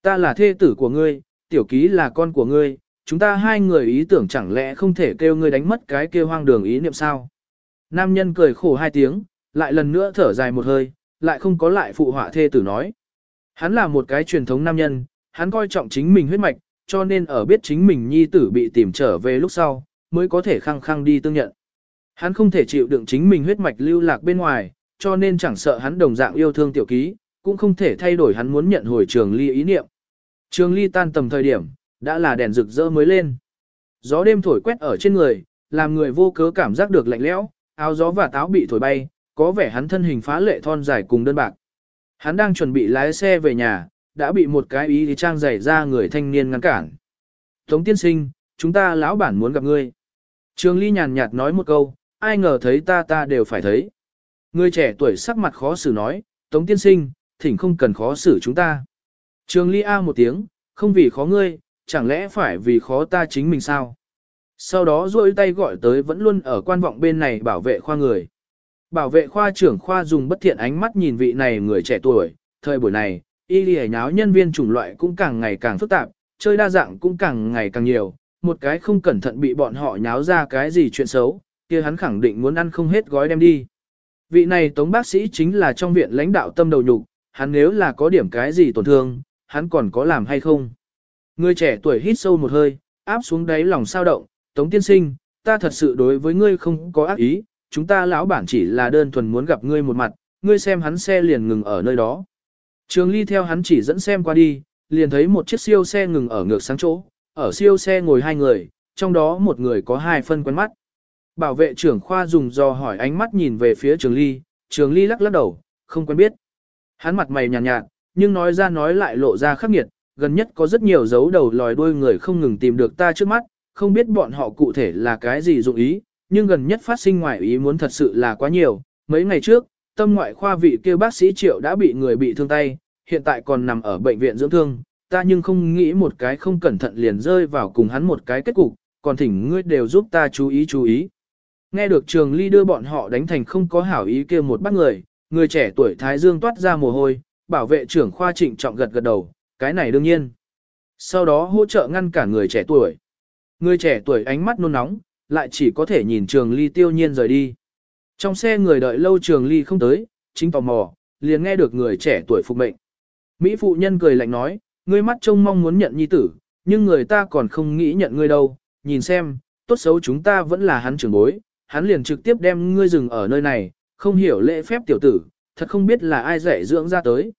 Ta là thê tử của ngươi, tiểu ký là con của ngươi, chúng ta hai người ý tưởng chẳng lẽ không thể kêu ngươi đánh mất cái kêu hoang đường ý niệm sao? Nam nhân cười khổ hai tiếng, lại lần nữa thở dài một hơi, lại không có lại phụ họa thê tử nói. Hắn là một cái truyền thống nam nhân, hắn coi trọng chính mình huyết mạch, cho nên ở biết chính mình nhi tử bị tìm trở về lúc sau, mới có thể khăng khăng đi tương nhận. Hắn không thể chịu đựng chính mình huyết mạch lưu lạc bên ngoài, cho nên chẳng sợ hắn đồng dạng yêu thương tiểu ký, cũng không thể thay đổi hắn muốn nhận hồi trường ly ý niệm. Trường ly tan tầm thời điểm, đã là đèn rực rỡ mới lên. Gió đêm thổi quét ở trên người, làm người vô cớ cảm giác được lạnh lẽo, áo gió và táo bị thổi bay, có vẻ hắn thân hình phá lệ thon dài cùng đơn bạc. Hắn đang chuẩn bị lái xe về nhà, đã bị một cái ý trang giày ra người thanh niên ngăn cản. Tống tiên sinh, chúng ta lão bản muốn gặp ngươi. Trường Ly nhàn nhạt nói một câu, ai ngờ thấy ta ta đều phải thấy. Người trẻ tuổi sắc mặt khó xử nói, Tống tiên sinh, thỉnh không cần khó xử chúng ta. Trường Ly A một tiếng, không vì khó ngươi, chẳng lẽ phải vì khó ta chính mình sao? Sau đó duỗi tay gọi tới vẫn luôn ở quan vọng bên này bảo vệ khoa người. Bảo vệ khoa trưởng khoa dùng bất thiện ánh mắt nhìn vị này người trẻ tuổi, thời buổi này, y lì nháo nhân viên chủng loại cũng càng ngày càng phức tạp, chơi đa dạng cũng càng ngày càng nhiều, một cái không cẩn thận bị bọn họ nháo ra cái gì chuyện xấu, kia hắn khẳng định muốn ăn không hết gói đem đi. Vị này tống bác sĩ chính là trong viện lãnh đạo tâm đầu nhục, hắn nếu là có điểm cái gì tổn thương, hắn còn có làm hay không? Người trẻ tuổi hít sâu một hơi, áp xuống đáy lòng sao động, tống tiên sinh, ta thật sự đối với ngươi không có ác ý, chúng ta lão bản chỉ là đơn thuần muốn gặp ngươi một mặt, ngươi xem hắn xe liền ngừng ở nơi đó. Trường ly theo hắn chỉ dẫn xem qua đi, liền thấy một chiếc siêu xe ngừng ở ngược sáng chỗ, ở siêu xe ngồi hai người, trong đó một người có hai phân quen mắt. Bảo vệ trưởng khoa dùng do hỏi ánh mắt nhìn về phía trường ly, trường ly lắc lắc đầu, không quen biết. Hắn mặt mày nhàn nhạt, nhạt, nhưng nói ra nói lại lộ ra khắc nghiệt, gần nhất có rất nhiều dấu đầu lòi đuôi người không ngừng tìm được ta trước mắt, không biết bọn họ cụ thể là cái gì dụng ý, nhưng gần nhất phát sinh ngoại ý muốn thật sự là quá nhiều. Mấy ngày trước, tâm ngoại khoa vị kia bác sĩ Triệu đã bị người bị thương tay, hiện tại còn nằm ở bệnh viện dưỡng thương, ta nhưng không nghĩ một cái không cẩn thận liền rơi vào cùng hắn một cái kết cục, còn thỉnh ngươi đều giúp ta chú ý chú ý. Nghe được trường ly đưa bọn họ đánh thành không có hảo ý kia một bắt người, người trẻ tuổi Thái Dương toát ra mồ hôi, bảo vệ trưởng khoa trịnh trọng gật gật đầu, cái này đương nhiên. Sau đó hỗ trợ ngăn cả người trẻ tuổi. Người trẻ tuổi ánh mắt nôn nóng, lại chỉ có thể nhìn trường ly tiêu nhiên rời đi. Trong xe người đợi lâu trường ly không tới, chính tò mò, liền nghe được người trẻ tuổi phục mệnh. Mỹ phụ nhân cười lạnh nói, ngươi mắt trông mong muốn nhận nhi tử, nhưng người ta còn không nghĩ nhận ngươi đâu, nhìn xem, tốt xấu chúng ta vẫn là hắn trưởng bối, hắn liền trực tiếp đem ngươi dừng ở nơi này, không hiểu lễ phép tiểu tử, thật không biết là ai dạy dưỡng ra tới.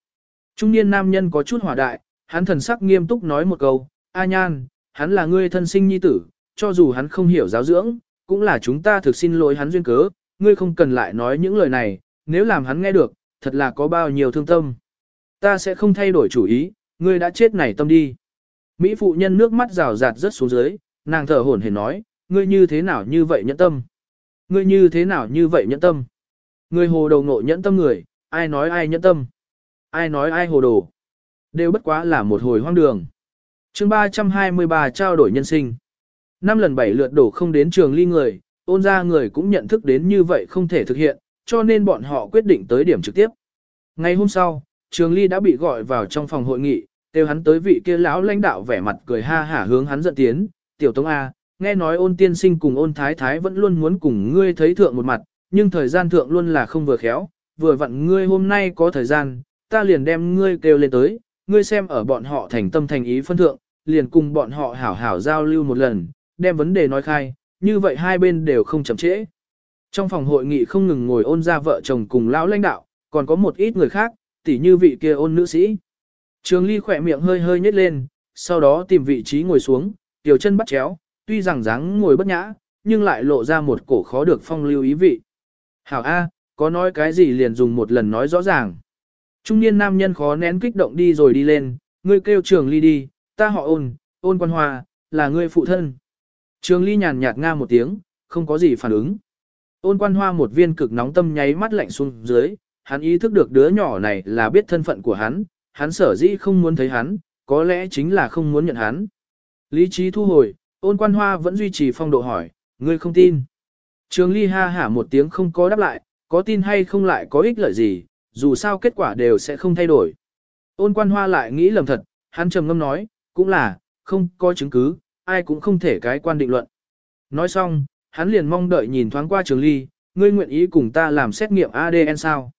Trung niên nam nhân có chút hỏa đại, hắn thần sắc nghiêm túc nói một câu, A nhan, hắn là ngươi thân sinh nhi tử, cho dù hắn không hiểu giáo dưỡng, cũng là chúng ta thực xin lỗi hắn duyên cớ, ngươi không cần lại nói những lời này, nếu làm hắn nghe được, thật là có bao nhiêu thương tâm. Ta sẽ không thay đổi chủ ý, ngươi đã chết này tâm đi. Mỹ phụ nhân nước mắt rào rạt rất xuống dưới, nàng thở hổn hển nói, ngươi như thế nào như vậy nhẫn tâm? Ngươi như thế nào như vậy nhẫn tâm? Ngươi hồ đầu ngộ nhẫn tâm người, ai nói ai nhẫn tâm? Ai nói ai hồ đồ? Đều bất quá là một hồi hoang đường. chương 323 trao đổi nhân sinh. Năm lần bảy lượt đổ không đến trường ly người, ôn ra người cũng nhận thức đến như vậy không thể thực hiện, cho nên bọn họ quyết định tới điểm trực tiếp. Ngày hôm sau, trường ly đã bị gọi vào trong phòng hội nghị, kêu hắn tới vị kia lão lãnh đạo vẻ mặt cười ha hả hướng hắn dẫn tiến, tiểu tống A, nghe nói ôn tiên sinh cùng ôn thái thái vẫn luôn muốn cùng ngươi thấy thượng một mặt, nhưng thời gian thượng luôn là không vừa khéo, vừa vặn ngươi hôm nay có thời gian, ta liền đem ngươi kêu lên tới, ngươi xem ở bọn họ thành tâm thành ý phân thượng, liền cùng bọn họ hảo hảo giao lưu một lần, đem vấn đề nói khai, như vậy hai bên đều không chậm trễ. Trong phòng hội nghị không ngừng ngồi ôn ra vợ chồng cùng lão lãnh đạo, còn có một ít người khác, tỉ như vị kia ôn nữ sĩ. Trường Ly khỏe miệng hơi hơi nhếch lên, sau đó tìm vị trí ngồi xuống, tiểu chân bắt chéo, tuy rằng dáng ngồi bất nhã, nhưng lại lộ ra một cổ khó được phong lưu ý vị. Hảo A, có nói cái gì liền dùng một lần nói rõ ràng. Trung niên nam nhân khó nén kích động đi rồi đi lên, ngươi kêu trường ly đi, ta họ ôn, ôn quan hoa, là ngươi phụ thân. Trường ly nhàn nhạt nga một tiếng, không có gì phản ứng. Ôn quan hoa một viên cực nóng tâm nháy mắt lạnh xuống dưới, hắn ý thức được đứa nhỏ này là biết thân phận của hắn, hắn sở dĩ không muốn thấy hắn, có lẽ chính là không muốn nhận hắn. Lý trí thu hồi, ôn quan hoa vẫn duy trì phong độ hỏi, ngươi không tin. Trường ly ha hả một tiếng không có đáp lại, có tin hay không lại có ích lợi gì, dù sao kết quả đều sẽ không thay đổi. Ôn quan hoa lại nghĩ lầm thật, hắn trầm ngâm nói, cũng là, không có chứng cứ, ai cũng không thể cái quan định luận. Nói xong, hắn liền mong đợi nhìn thoáng qua trường ly, ngươi nguyện ý cùng ta làm xét nghiệm ADN sao.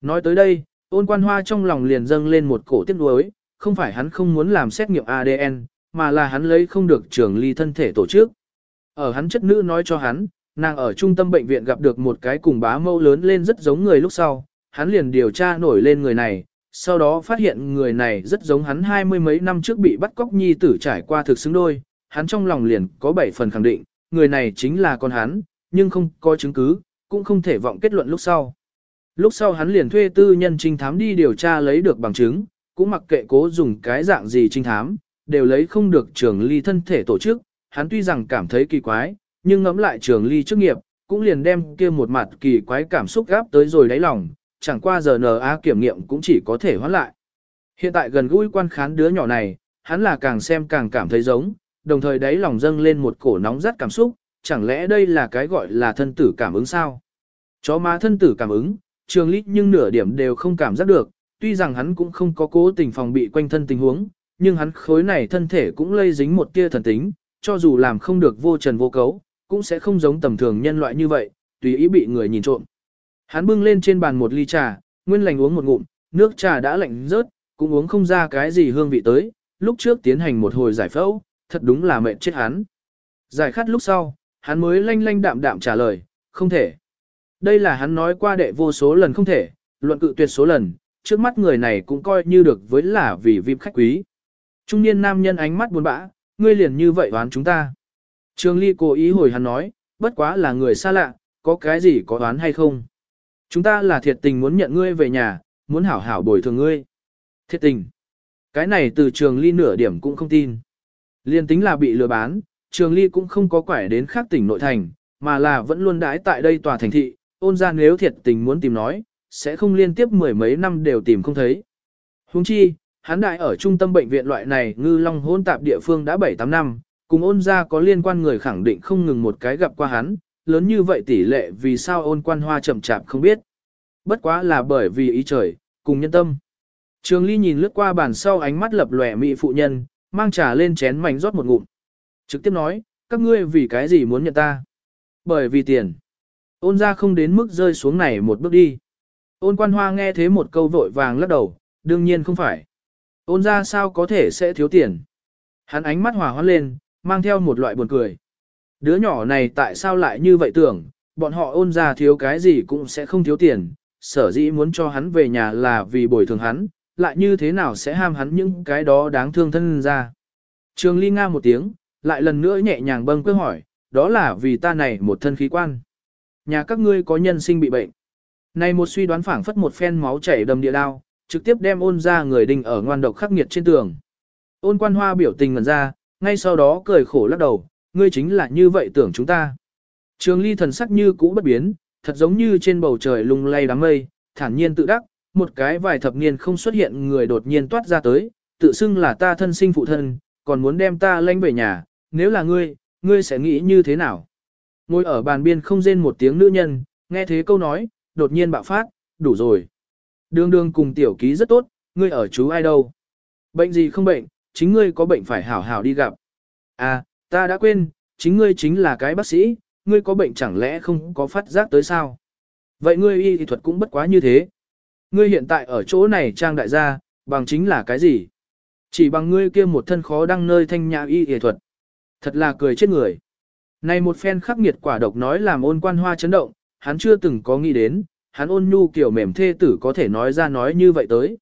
Nói tới đây, ôn quan hoa trong lòng liền dâng lên một cổ tiếc nuối, không phải hắn không muốn làm xét nghiệm ADN, mà là hắn lấy không được trường ly thân thể tổ chức. Ở hắn chất nữ nói cho hắn, nàng ở trung tâm bệnh viện gặp được một cái cùng bá mâu lớn lên rất giống người lúc sau, hắn liền điều tra nổi lên người này, sau đó phát hiện người này rất giống hắn hai mươi mấy năm trước bị bắt cóc nhi tử trải qua thực xứng đôi, hắn trong lòng liền có bảy phần khẳng định, người này chính là con hắn, nhưng không có chứng cứ, cũng không thể vọng kết luận lúc sau. Lúc sau hắn liền thuê tư nhân trinh thám đi điều tra lấy được bằng chứng, cũng mặc kệ cố dùng cái dạng gì trinh thám, đều lấy không được trường ly thân thể tổ chức, hắn tuy rằng cảm thấy kỳ quái, nhưng ngẫm lại trường ly chức nghiệp, cũng liền đem kia một mặt kỳ quái cảm xúc gáp tới rồi đáy lòng, chẳng qua giờ NA kiểm nghiệm cũng chỉ có thể hoãn lại. Hiện tại gần gũi quan khán đứa nhỏ này, hắn là càng xem càng cảm thấy giống, đồng thời đáy lòng dâng lên một cổ nóng rát cảm xúc, chẳng lẽ đây là cái gọi là thân tử cảm ứng sao? Chó má thân tử cảm ứng, trường lít nhưng nửa điểm đều không cảm giác được, tuy rằng hắn cũng không có cố tình phòng bị quanh thân tình huống, nhưng hắn khối này thân thể cũng lây dính một tia thần tính, cho dù làm không được vô trần vô cấu, cũng sẽ không giống tầm thường nhân loại như vậy, tùy ý bị người nhìn trộm. Hắn bưng lên trên bàn một ly trà, nguyên lành uống một ngụm, nước trà đã lạnh rớt, cũng uống không ra cái gì hương vị tới, lúc trước tiến hành một hồi giải phẫu, thật đúng là mệt chết hắn. Giải khát lúc sau, hắn mới lanh lanh đạm đạm trả lời, không thể. Đây là hắn nói qua đệ vô số lần không thể, luận cự tuyệt số lần, trước mắt người này cũng coi như được với là vì vip khách quý. Trung niên nam nhân ánh mắt buồn bã, ngươi liền như vậy đoán chúng ta. Trường Ly cố ý hồi hắn nói, bất quá là người xa lạ, có cái gì có đoán hay không. Chúng ta là thiệt tình muốn nhận ngươi về nhà, muốn hảo hảo bồi thường ngươi. Thiệt tình. Cái này từ trường ly nửa điểm cũng không tin. Liên tính là bị lừa bán, trường ly cũng không có quải đến khác tỉnh nội thành, mà là vẫn luôn đãi tại đây tòa thành thị, ôn ra nếu thiệt tình muốn tìm nói, sẽ không liên tiếp mười mấy năm đều tìm không thấy. Huống chi, hắn đại ở trung tâm bệnh viện loại này ngư long hôn tạp địa phương đã 7-8 năm, cùng ôn ra có liên quan người khẳng định không ngừng một cái gặp qua hắn, lớn như vậy tỷ lệ vì sao ôn quan hoa chậm chạp không biết. Bất quá là bởi vì ý trời, cùng nhân tâm. Trường Ly nhìn lướt qua bàn sau ánh mắt lập lòe mỹ phụ nhân, mang trà lên chén mảnh rót một ngụm. Trực tiếp nói, các ngươi vì cái gì muốn nhận ta? Bởi vì tiền. Ôn gia không đến mức rơi xuống này một bước đi. Ôn quan hoa nghe thế một câu vội vàng lắc đầu, đương nhiên không phải. Ôn gia sao có thể sẽ thiếu tiền. Hắn ánh mắt hòa hoãn lên, mang theo một loại buồn cười. Đứa nhỏ này tại sao lại như vậy tưởng, bọn họ ôn ra thiếu cái gì cũng sẽ không thiếu tiền, sở dĩ muốn cho hắn về nhà là vì bồi thường hắn, lại như thế nào sẽ ham hắn những cái đó đáng thương thân ra. Trường Ly Nga một tiếng, lại lần nữa nhẹ nhàng bâng quơ hỏi, đó là vì ta này một thân khí quan. Nhà các ngươi có nhân sinh bị bệnh. Này một suy đoán phảng phất một phen máu chảy đầm địa đao, trực tiếp đem ôn ra người đình ở ngoan độc khắc nghiệt trên tường. Ôn quan hoa biểu tình ngần ra, ngay sau đó cười khổ lắc đầu, ngươi chính là như vậy tưởng chúng ta. Trường ly thần sắc như cũ bất biến, thật giống như trên bầu trời lung lay đám mây, thản nhiên tự đắc, một cái vài thập niên không xuất hiện người đột nhiên toát ra tới, tự xưng là ta thân sinh phụ thân, còn muốn đem ta lanh về nhà, nếu là ngươi, ngươi sẽ nghĩ như thế nào? Ngồi ở bàn biên không rên một tiếng nữ nhân, nghe thế câu nói, đột nhiên bạo phát, đủ rồi. Đường đường cùng tiểu ký rất tốt, ngươi ở chú ai đâu? Bệnh gì không bệnh, chính ngươi có bệnh phải hảo hảo đi gặp. À, ta đã quên, chính ngươi chính là cái bác sĩ, ngươi có bệnh chẳng lẽ không có phát giác tới sao? Vậy ngươi y thuật cũng bất quá như thế. Ngươi hiện tại ở chỗ này trang đại gia, bằng chính là cái gì? Chỉ bằng ngươi kia một thân khó đăng nơi thanh nhã y y thuật. Thật là cười chết người. Này một phen khắc nghiệt quả độc nói làm ôn quan hoa chấn động, hắn chưa từng có nghĩ đến, hắn ôn nhu kiểu mềm thê tử có thể nói ra nói như vậy tới.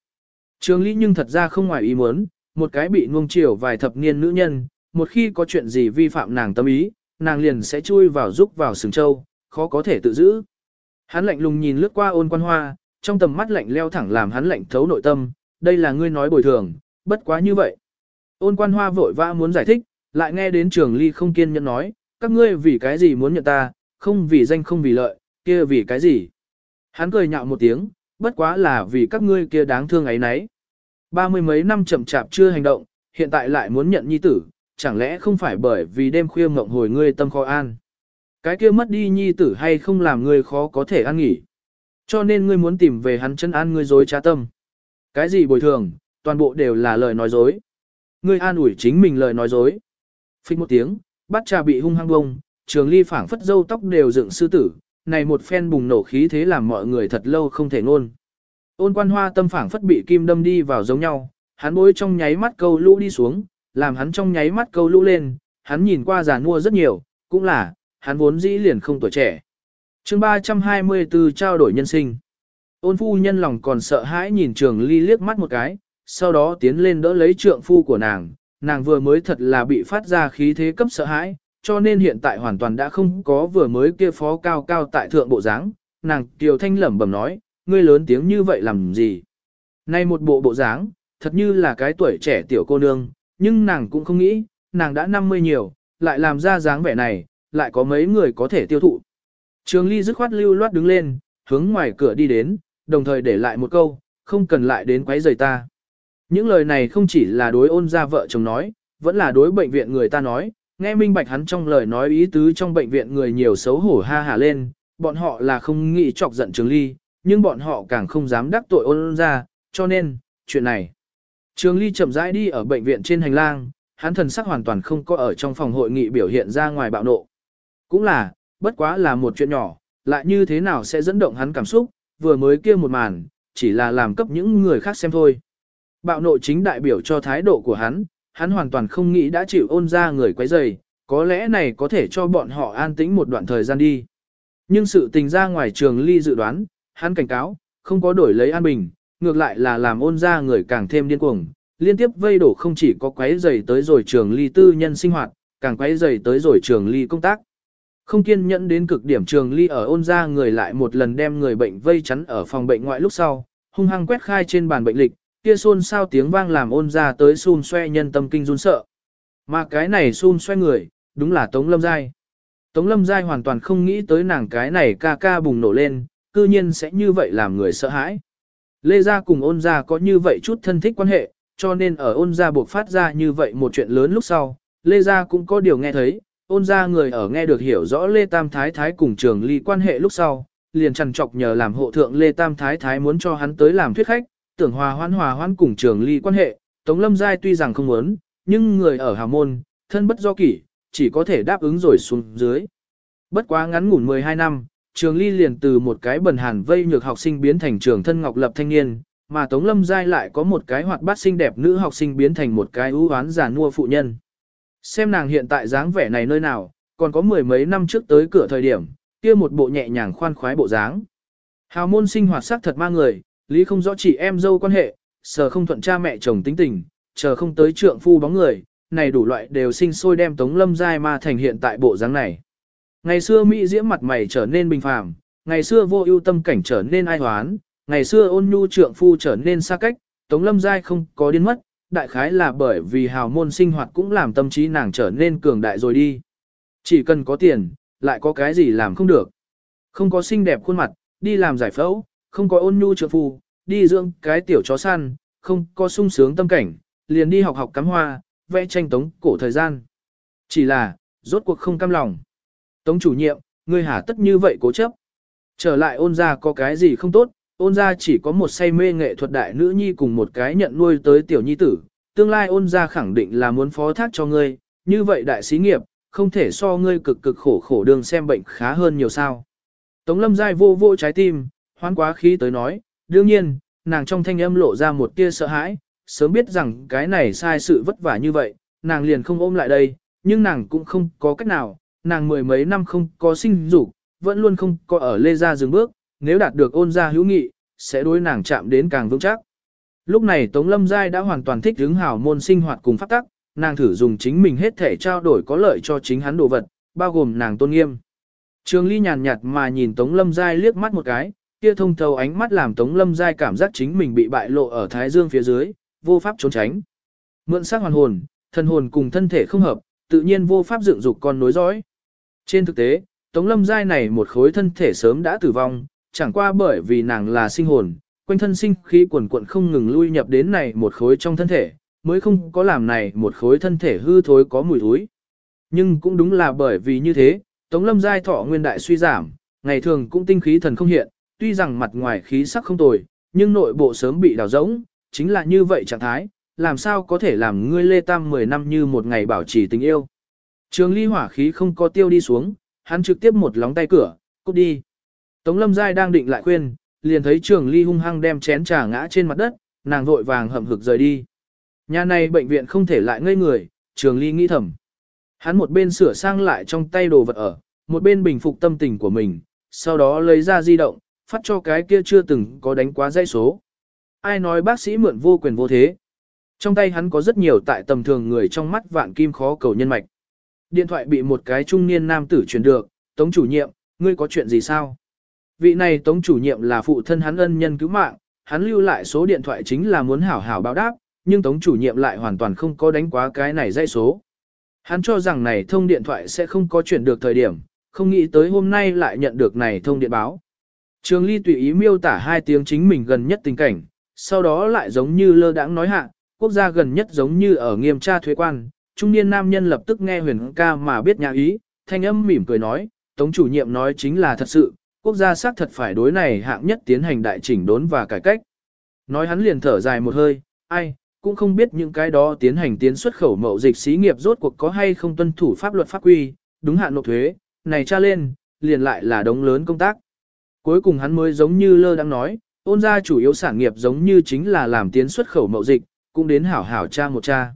Trường Lý nhưng thật ra không ngoài ý muốn, một cái bị nuông chiều vài thập niên nữ nhân, một khi có chuyện gì vi phạm nàng tâm ý, nàng liền sẽ chui vào giúp vào sừng châu, khó có thể tự giữ. Hắn lạnh lùng nhìn lướt qua ôn quan hoa, trong tầm mắt lạnh leo thẳng làm hắn lạnh thấu nội tâm, đây là ngươi nói bồi thường, bất quá như vậy. Ôn quan hoa vội vã muốn giải thích, lại nghe đến trường ly không kiên nhẫn nói, các ngươi vì cái gì muốn nhận ta, không vì danh không vì lợi, kia vì cái gì. Hắn cười nhạo một tiếng, bất quá là vì các ngươi kia đáng thương ấy nấy. Ba mươi mấy năm chậm chạp chưa hành động, hiện tại lại muốn nhận nhi tử, chẳng lẽ không phải bởi vì đêm khuya mộng hồi ngươi tâm khó an. Cái kia mất đi nhi tử hay không làm ngươi khó có thể an nghỉ. Cho nên ngươi muốn tìm về hắn chân an ngươi dối trá tâm. Cái gì bồi thường, toàn bộ đều là lời nói dối. Ngươi an ủi chính mình lời nói dối. Phích một tiếng, bát trà bị hung hăng bông, trường ly phảng phất dâu tóc đều dựng sư tử, này một phen bùng nổ khí thế làm mọi người thật lâu không thể ngôn. Ôn quan hoa tâm phảng phất bị kim đâm đi vào giống nhau, hắn bối trong nháy mắt câu lũ đi xuống, làm hắn trong nháy mắt câu lũ lên, hắn nhìn qua già mua rất nhiều, cũng là, hắn vốn dĩ liền không tuổi trẻ. chương 324 trao đổi nhân sinh. Ôn phu nhân lòng còn sợ hãi nhìn trường ly liếc mắt một cái, sau đó tiến lên đỡ lấy trượng phu của nàng, nàng vừa mới thật là bị phát ra khí thế cấp sợ hãi, cho nên hiện tại hoàn toàn đã không có vừa mới kia phó cao cao tại thượng bộ dáng. nàng kiều thanh lẩm bẩm nói, ngươi lớn tiếng như vậy làm gì? Nay một bộ bộ dáng, thật như là cái tuổi trẻ tiểu cô nương, nhưng nàng cũng không nghĩ, nàng đã 50 nhiều, lại làm ra dáng vẻ này, lại có mấy người có thể tiêu thụ. Trường Ly dứt khoát lưu loát đứng lên, hướng ngoài cửa đi đến, đồng thời để lại một câu, không cần lại đến quấy rầy ta. Những lời này không chỉ là đối ôn gia vợ chồng nói, vẫn là đối bệnh viện người ta nói, nghe minh bạch hắn trong lời nói ý tứ trong bệnh viện người nhiều xấu hổ ha hà lên, bọn họ là không nghĩ chọc giận Trường Ly, nhưng bọn họ càng không dám đắc tội ôn gia, cho nên, chuyện này. Trường Ly chậm rãi đi ở bệnh viện trên hành lang, hắn thần sắc hoàn toàn không có ở trong phòng hội nghị biểu hiện ra ngoài bạo nộ. Cũng là, bất quá là một chuyện nhỏ, lại như thế nào sẽ dẫn động hắn cảm xúc, vừa mới kia một màn, chỉ là làm cấp những người khác xem thôi. Bạo nộ chính đại biểu cho thái độ của hắn, hắn hoàn toàn không nghĩ đã chịu ôn ra người quấy rầy, có lẽ này có thể cho bọn họ an tĩnh một đoạn thời gian đi. Nhưng sự tình ra ngoài trường ly dự đoán, hắn cảnh cáo, không có đổi lấy an bình, ngược lại là làm ôn ra người càng thêm điên cuồng, liên tiếp vây đổ không chỉ có quấy rầy tới rồi trường ly tư nhân sinh hoạt, càng quấy rầy tới rồi trường ly công tác. Không kiên nhẫn đến cực điểm trường ly ở ôn ra người lại một lần đem người bệnh vây chắn ở phòng bệnh ngoại lúc sau, hung hăng quét khai trên bàn bệnh lịch, kia xôn sao tiếng vang làm ôn ra tới xun xoe nhân tâm kinh run sợ. Mà cái này xun xoe người, đúng là Tống Lâm Giai. Tống Lâm Giai hoàn toàn không nghĩ tới nàng cái này ca ca bùng nổ lên, cư nhiên sẽ như vậy làm người sợ hãi. Lê Gia cùng ôn gia có như vậy chút thân thích quan hệ, cho nên ở ôn gia buộc phát ra như vậy một chuyện lớn lúc sau, Lê Gia cũng có điều nghe thấy, ôn gia người ở nghe được hiểu rõ Lê Tam Thái Thái cùng trường ly quan hệ lúc sau, liền trằn trọc nhờ làm hộ thượng Lê Tam Thái Thái muốn cho hắn tới làm thuyết khách, tưởng hòa hoan hòa hoan cùng trường ly quan hệ, Tống Lâm Giai tuy rằng không muốn, nhưng người ở Hà Môn, thân bất do kỷ, chỉ có thể đáp ứng rồi xuống dưới. Bất quá ngắn ngủn 12 năm, trường ly liền từ một cái bần hàn vây nhược học sinh biến thành trường thân ngọc lập thanh niên, mà Tống Lâm Giai lại có một cái hoạt bát xinh đẹp nữ học sinh biến thành một cái ưu oán giả nua phụ nhân. Xem nàng hiện tại dáng vẻ này nơi nào, còn có mười mấy năm trước tới cửa thời điểm, kia một bộ nhẹ nhàng khoan khoái bộ dáng. Hào môn sinh hoạt sắc thật ma người, lý không rõ chỉ em dâu quan hệ, sờ không thuận cha mẹ chồng tính tình, chờ không tới trượng phu bóng người, này đủ loại đều sinh sôi đem Tống Lâm Giai ma thành hiện tại bộ dáng này. Ngày xưa Mỹ diễm mặt mày trở nên bình phàm, ngày xưa vô ưu tâm cảnh trở nên ai hoán, ngày xưa ôn nhu trượng phu trở nên xa cách, Tống Lâm Giai không có điên mất, đại khái là bởi vì hào môn sinh hoạt cũng làm tâm trí nàng trở nên cường đại rồi đi. Chỉ cần có tiền, lại có cái gì làm không được. Không có xinh đẹp khuôn mặt, đi làm giải phẫu, không có ôn nhu trượng phu, đi dưỡng cái tiểu chó săn, không có sung sướng tâm cảnh, liền đi học học cắm hoa, vẽ tranh tống cổ thời gian. Chỉ là, rốt cuộc không cam lòng. Tống chủ nhiệm, ngươi hà tất như vậy cố chấp. Trở lại ôn ra có cái gì không tốt, ôn ra chỉ có một say mê nghệ thuật đại nữ nhi cùng một cái nhận nuôi tới tiểu nhi tử. Tương lai ôn ra khẳng định là muốn phó thác cho ngươi, như vậy đại sĩ nghiệp, không thể so ngươi cực cực khổ khổ đường xem bệnh khá hơn nhiều sao. Tống lâm dai vô vô trái tim, hoán quá khí tới nói, đương nhiên, nàng trong thanh âm lộ ra một tia sợ hãi, sớm biết rằng cái này sai sự vất vả như vậy, nàng liền không ôm lại đây, nhưng nàng cũng không có cách nào, nàng mười mấy năm không có sinh dục, vẫn luôn không có ở lê gia dừng bước, nếu đạt được ôn gia hữu nghị, sẽ đối nàng chạm đến càng vững chắc. Lúc này Tống Lâm Giai đã hoàn toàn thích hứng hảo môn sinh hoạt cùng pháp tắc, nàng thử dùng chính mình hết thể trao đổi có lợi cho chính hắn đồ vật, bao gồm nàng tôn nghiêm. Trường Ly nhàn nhạt mà nhìn Tống Lâm Giai liếc mắt một cái, kia thông thấu ánh mắt làm Tống Lâm Giai cảm giác chính mình bị bại lộ ở thái dương phía dưới, vô pháp trốn tránh. Mượn xác hoàn hồn, thân hồn cùng thân thể không hợp, tự nhiên vô pháp dựng dục con nối dõi. Trên thực tế, Tống Lâm Giai này một khối thân thể sớm đã tử vong, chẳng qua bởi vì nàng là sinh hồn, quanh thân sinh khí quần quận không ngừng lui nhập đến này một khối trong thân thể, mới không có làm này một khối thân thể hư thối có mùi thối. Nhưng cũng đúng là bởi vì như thế, Tống Lâm giai thọ nguyên đại suy giảm, ngày thường cũng tinh khí thần không hiện, tuy rằng mặt ngoài khí sắc không tồi, nhưng nội bộ sớm bị đào rỗng, chính là như vậy trạng thái, làm sao có thể làm ngươi lê tam 10 năm như một ngày bảo trì tình yêu. Trường ly hỏa khí không có tiêu đi xuống, hắn trực tiếp một lóng tay cửa, cút đi. Tống lâm giai đang định lại khuyên, liền thấy trường ly hung hăng đem chén trà ngã trên mặt đất, nàng vội vàng hậm hực rời đi. Nhà này bệnh viện không thể lại ngây người, trường ly nghĩ thầm. Hắn một bên sửa sang lại trong tay đồ vật ở, một bên bình phục tâm tình của mình, sau đó lấy ra di động, phát cho cái kia chưa từng có đánh quá dây số. Ai nói bác sĩ mượn vô quyền vô thế. Trong tay hắn có rất nhiều tại tầm thường người trong mắt vạn kim khó cầu nhân mạch. Điện thoại bị một cái trung niên nam tử truyền được, tống chủ nhiệm, ngươi có chuyện gì sao? Vị này tống chủ nhiệm là phụ thân hắn ân nhân cứu mạng, hắn lưu lại số điện thoại chính là muốn hảo hảo báo đáp, nhưng tống chủ nhiệm lại hoàn toàn không có đánh quá cái này dây số. Hắn cho rằng này thông điện thoại sẽ không có chuyển được thời điểm, không nghĩ tới hôm nay lại nhận được này thông điện báo. Trường Ly tùy ý miêu tả hai tiếng chính mình gần nhất tình cảnh, sau đó lại giống như lơ đãng nói hạ, quốc gia gần nhất giống như ở nghiêm tra thuế quan, trung niên nam nhân lập tức nghe huyền ca mà biết nhà ý, thanh âm mỉm cười nói, tống chủ nhiệm nói chính là thật sự, quốc gia xác thật phải đối này hạng nhất tiến hành đại chỉnh đốn và cải cách. Nói hắn liền thở dài một hơi, ai, cũng không biết những cái đó tiến hành tiến xuất khẩu mậu dịch xí nghiệp rốt cuộc có hay không tuân thủ pháp luật pháp quy, đúng hạn nộp thuế, này tra lên, liền lại là đống lớn công tác. Cuối cùng hắn mới giống như lơ đang nói, ôn ra chủ yếu sản nghiệp giống như chính là làm tiến xuất khẩu mậu dịch, cũng đến hảo hảo cha một cha.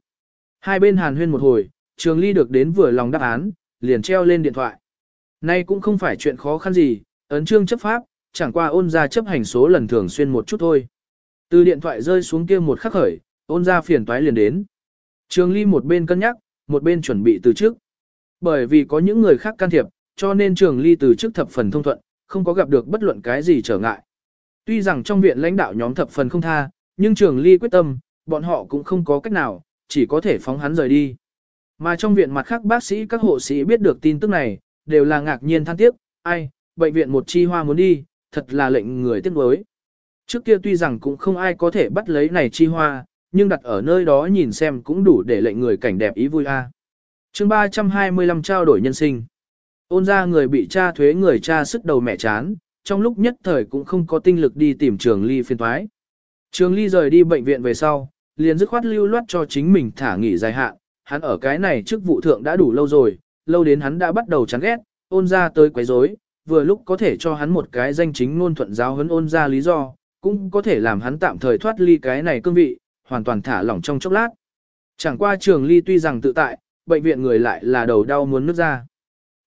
Hai bên hàn huyên một hồi, trường ly được đến vừa lòng đáp án, liền treo lên điện thoại. Nay cũng không phải chuyện khó khăn gì, ấn trương chấp pháp, chẳng qua ôn ra chấp hành số lần thường xuyên một chút thôi. Từ điện thoại rơi xuống kia một khắc khởi, ôn ra phiền toái liền đến. Trường ly một bên cân nhắc, một bên chuẩn bị từ trước. Bởi vì có những người khác can thiệp, cho nên trường ly từ trước thập phần thông thuận, không có gặp được bất luận cái gì trở ngại. Tuy rằng trong viện lãnh đạo nhóm thập phần không tha, nhưng trường ly quyết tâm, bọn họ cũng không có cách nào, chỉ có thể phóng hắn rời đi. Mà trong viện mặt khác bác sĩ các hộ sĩ biết được tin tức này, đều là ngạc nhiên than tiếc, ai, bệnh viện một chi hoa muốn đi, thật là lệnh người tiếc nuối. Trước kia tuy rằng cũng không ai có thể bắt lấy này chi hoa, nhưng đặt ở nơi đó nhìn xem cũng đủ để lệnh người cảnh đẹp ý vui a. À. Chương 325 trao đổi nhân sinh. Ôn ra người bị cha thuế người cha sức đầu mẹ chán, trong lúc nhất thời cũng không có tinh lực đi tìm trường ly phiên thoái. Trường ly rời đi bệnh viện về sau, liền dứt khoát lưu loát cho chính mình thả nghỉ dài hạn, hắn ở cái này trước vụ thượng đã đủ lâu rồi, lâu đến hắn đã bắt đầu chán ghét, ôn ra tới quấy rối, vừa lúc có thể cho hắn một cái danh chính ngôn thuận giáo huấn ôn ra lý do, cũng có thể làm hắn tạm thời thoát ly cái này cương vị, hoàn toàn thả lỏng trong chốc lát. Chẳng qua trường ly tuy rằng tự tại, bệnh viện người lại là đầu đau muốn nước ra.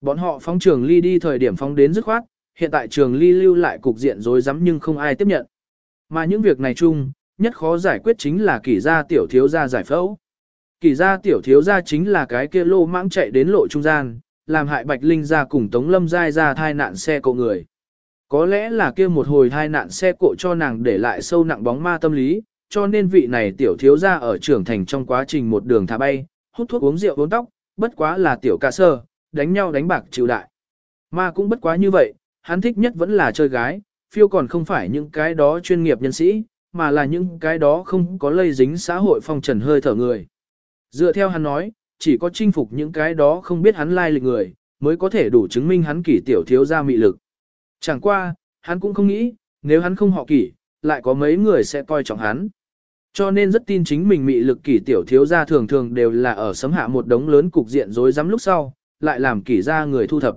Bọn họ phóng trường ly đi thời điểm phóng đến dứt khoát, hiện tại trường ly lưu lại cục diện rối rắm nhưng không ai tiếp nhận. Mà những việc này chung, nhất khó giải quyết chính là kỳ gia tiểu thiếu gia giải phẫu. kỳ gia tiểu thiếu gia chính là cái kia lô mãng chạy đến lộ trung gian, làm hại Bạch Linh gia cùng Tống Lâm giai ra thai nạn xe cộ người. Có lẽ là kia một hồi thai nạn xe cộ cho nàng để lại sâu nặng bóng ma tâm lý, cho nên vị này tiểu thiếu gia ở trưởng thành trong quá trình một đường thả bay, hút thuốc uống rượu uống tóc, bất quá là tiểu ca sơ, đánh nhau đánh bạc chịu đại. Ma cũng bất quá như vậy, hắn thích nhất vẫn là chơi gái, phiêu còn không phải những cái đó chuyên nghiệp nhân sĩ, mà là những cái đó không có lây dính xã hội phong trần hơi thở người. Dựa theo hắn nói, chỉ có chinh phục những cái đó không biết hắn lai lịch người, mới có thể đủ chứng minh hắn kỷ tiểu thiếu gia mị lực. Chẳng qua, hắn cũng không nghĩ, nếu hắn không họ kỷ, lại có mấy người sẽ coi trọng hắn. Cho nên rất tin chính mình mị lực kỷ tiểu thiếu gia thường thường đều là ở sấm hạ một đống lớn cục diện rối rắm lúc sau, lại làm kỷ ra người thu thập.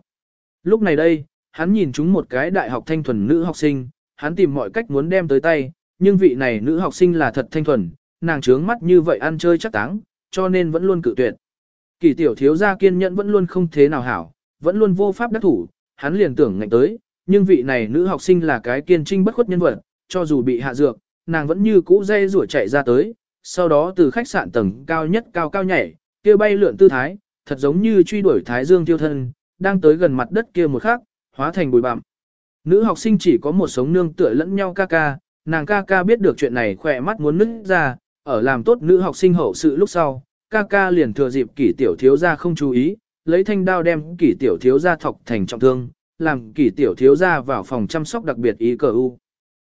Lúc này đây, hắn nhìn chúng một cái đại học thanh thuần nữ học sinh, hắn tìm mọi cách muốn đem tới tay, nhưng vị này nữ học sinh là thật thanh thuần, nàng trướng mắt như vậy ăn chơi chắc táng, cho nên vẫn luôn cự tuyệt. Kỳ tiểu thiếu gia kiên nhẫn vẫn luôn không thế nào hảo, vẫn luôn vô pháp đắc thủ, hắn liền tưởng ngạnh tới, nhưng vị này nữ học sinh là cái kiên trinh bất khuất nhân vật, cho dù bị hạ dược, nàng vẫn như cũ dây rủa chạy ra tới, sau đó từ khách sạn tầng cao nhất cao cao nhảy, kia bay lượn tư thái, thật giống như truy đuổi thái dương tiêu thân, đang tới gần mặt đất kia một khắc, hóa thành bụi bặm. Nữ học sinh chỉ có một sống nương tựa lẫn nhau ca ca, nàng ca ca biết được chuyện này khỏe mắt muốn nứt ra, ở làm tốt nữ học sinh hậu sự lúc sau, ca ca liền thừa dịp kỷ tiểu thiếu gia không chú ý, lấy thanh đao đem kỷ tiểu thiếu gia thọc thành trọng thương, làm kỷ tiểu thiếu gia vào phòng chăm sóc đặc biệt ý cờ u.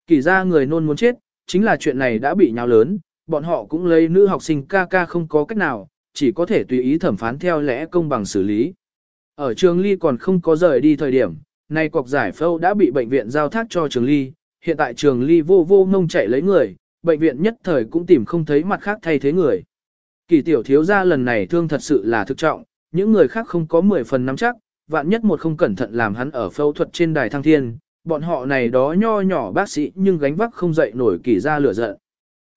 Kỷ gia người nôn muốn chết, chính là chuyện này đã bị nhào lớn, bọn họ cũng lấy nữ học sinh ca ca không có cách nào, chỉ có thể tùy ý thẩm phán theo lẽ công bằng xử lý. Ở trường ly còn không có rời đi thời điểm, nay cọc giải phẫu đã bị bệnh viện giao thác cho trường ly, hiện tại trường ly vô vô ngông chạy lấy người, bệnh viện nhất thời cũng tìm không thấy mặt khác thay thế người. Kỳ tiểu thiếu gia lần này thương thật sự là thực trọng, những người khác không có 10 phần nắm chắc, vạn nhất một không cẩn thận làm hắn ở phẫu thuật trên đài thăng thiên, bọn họ này đó nho nhỏ bác sĩ nhưng gánh vác không dậy nổi kỳ ra lửa giận.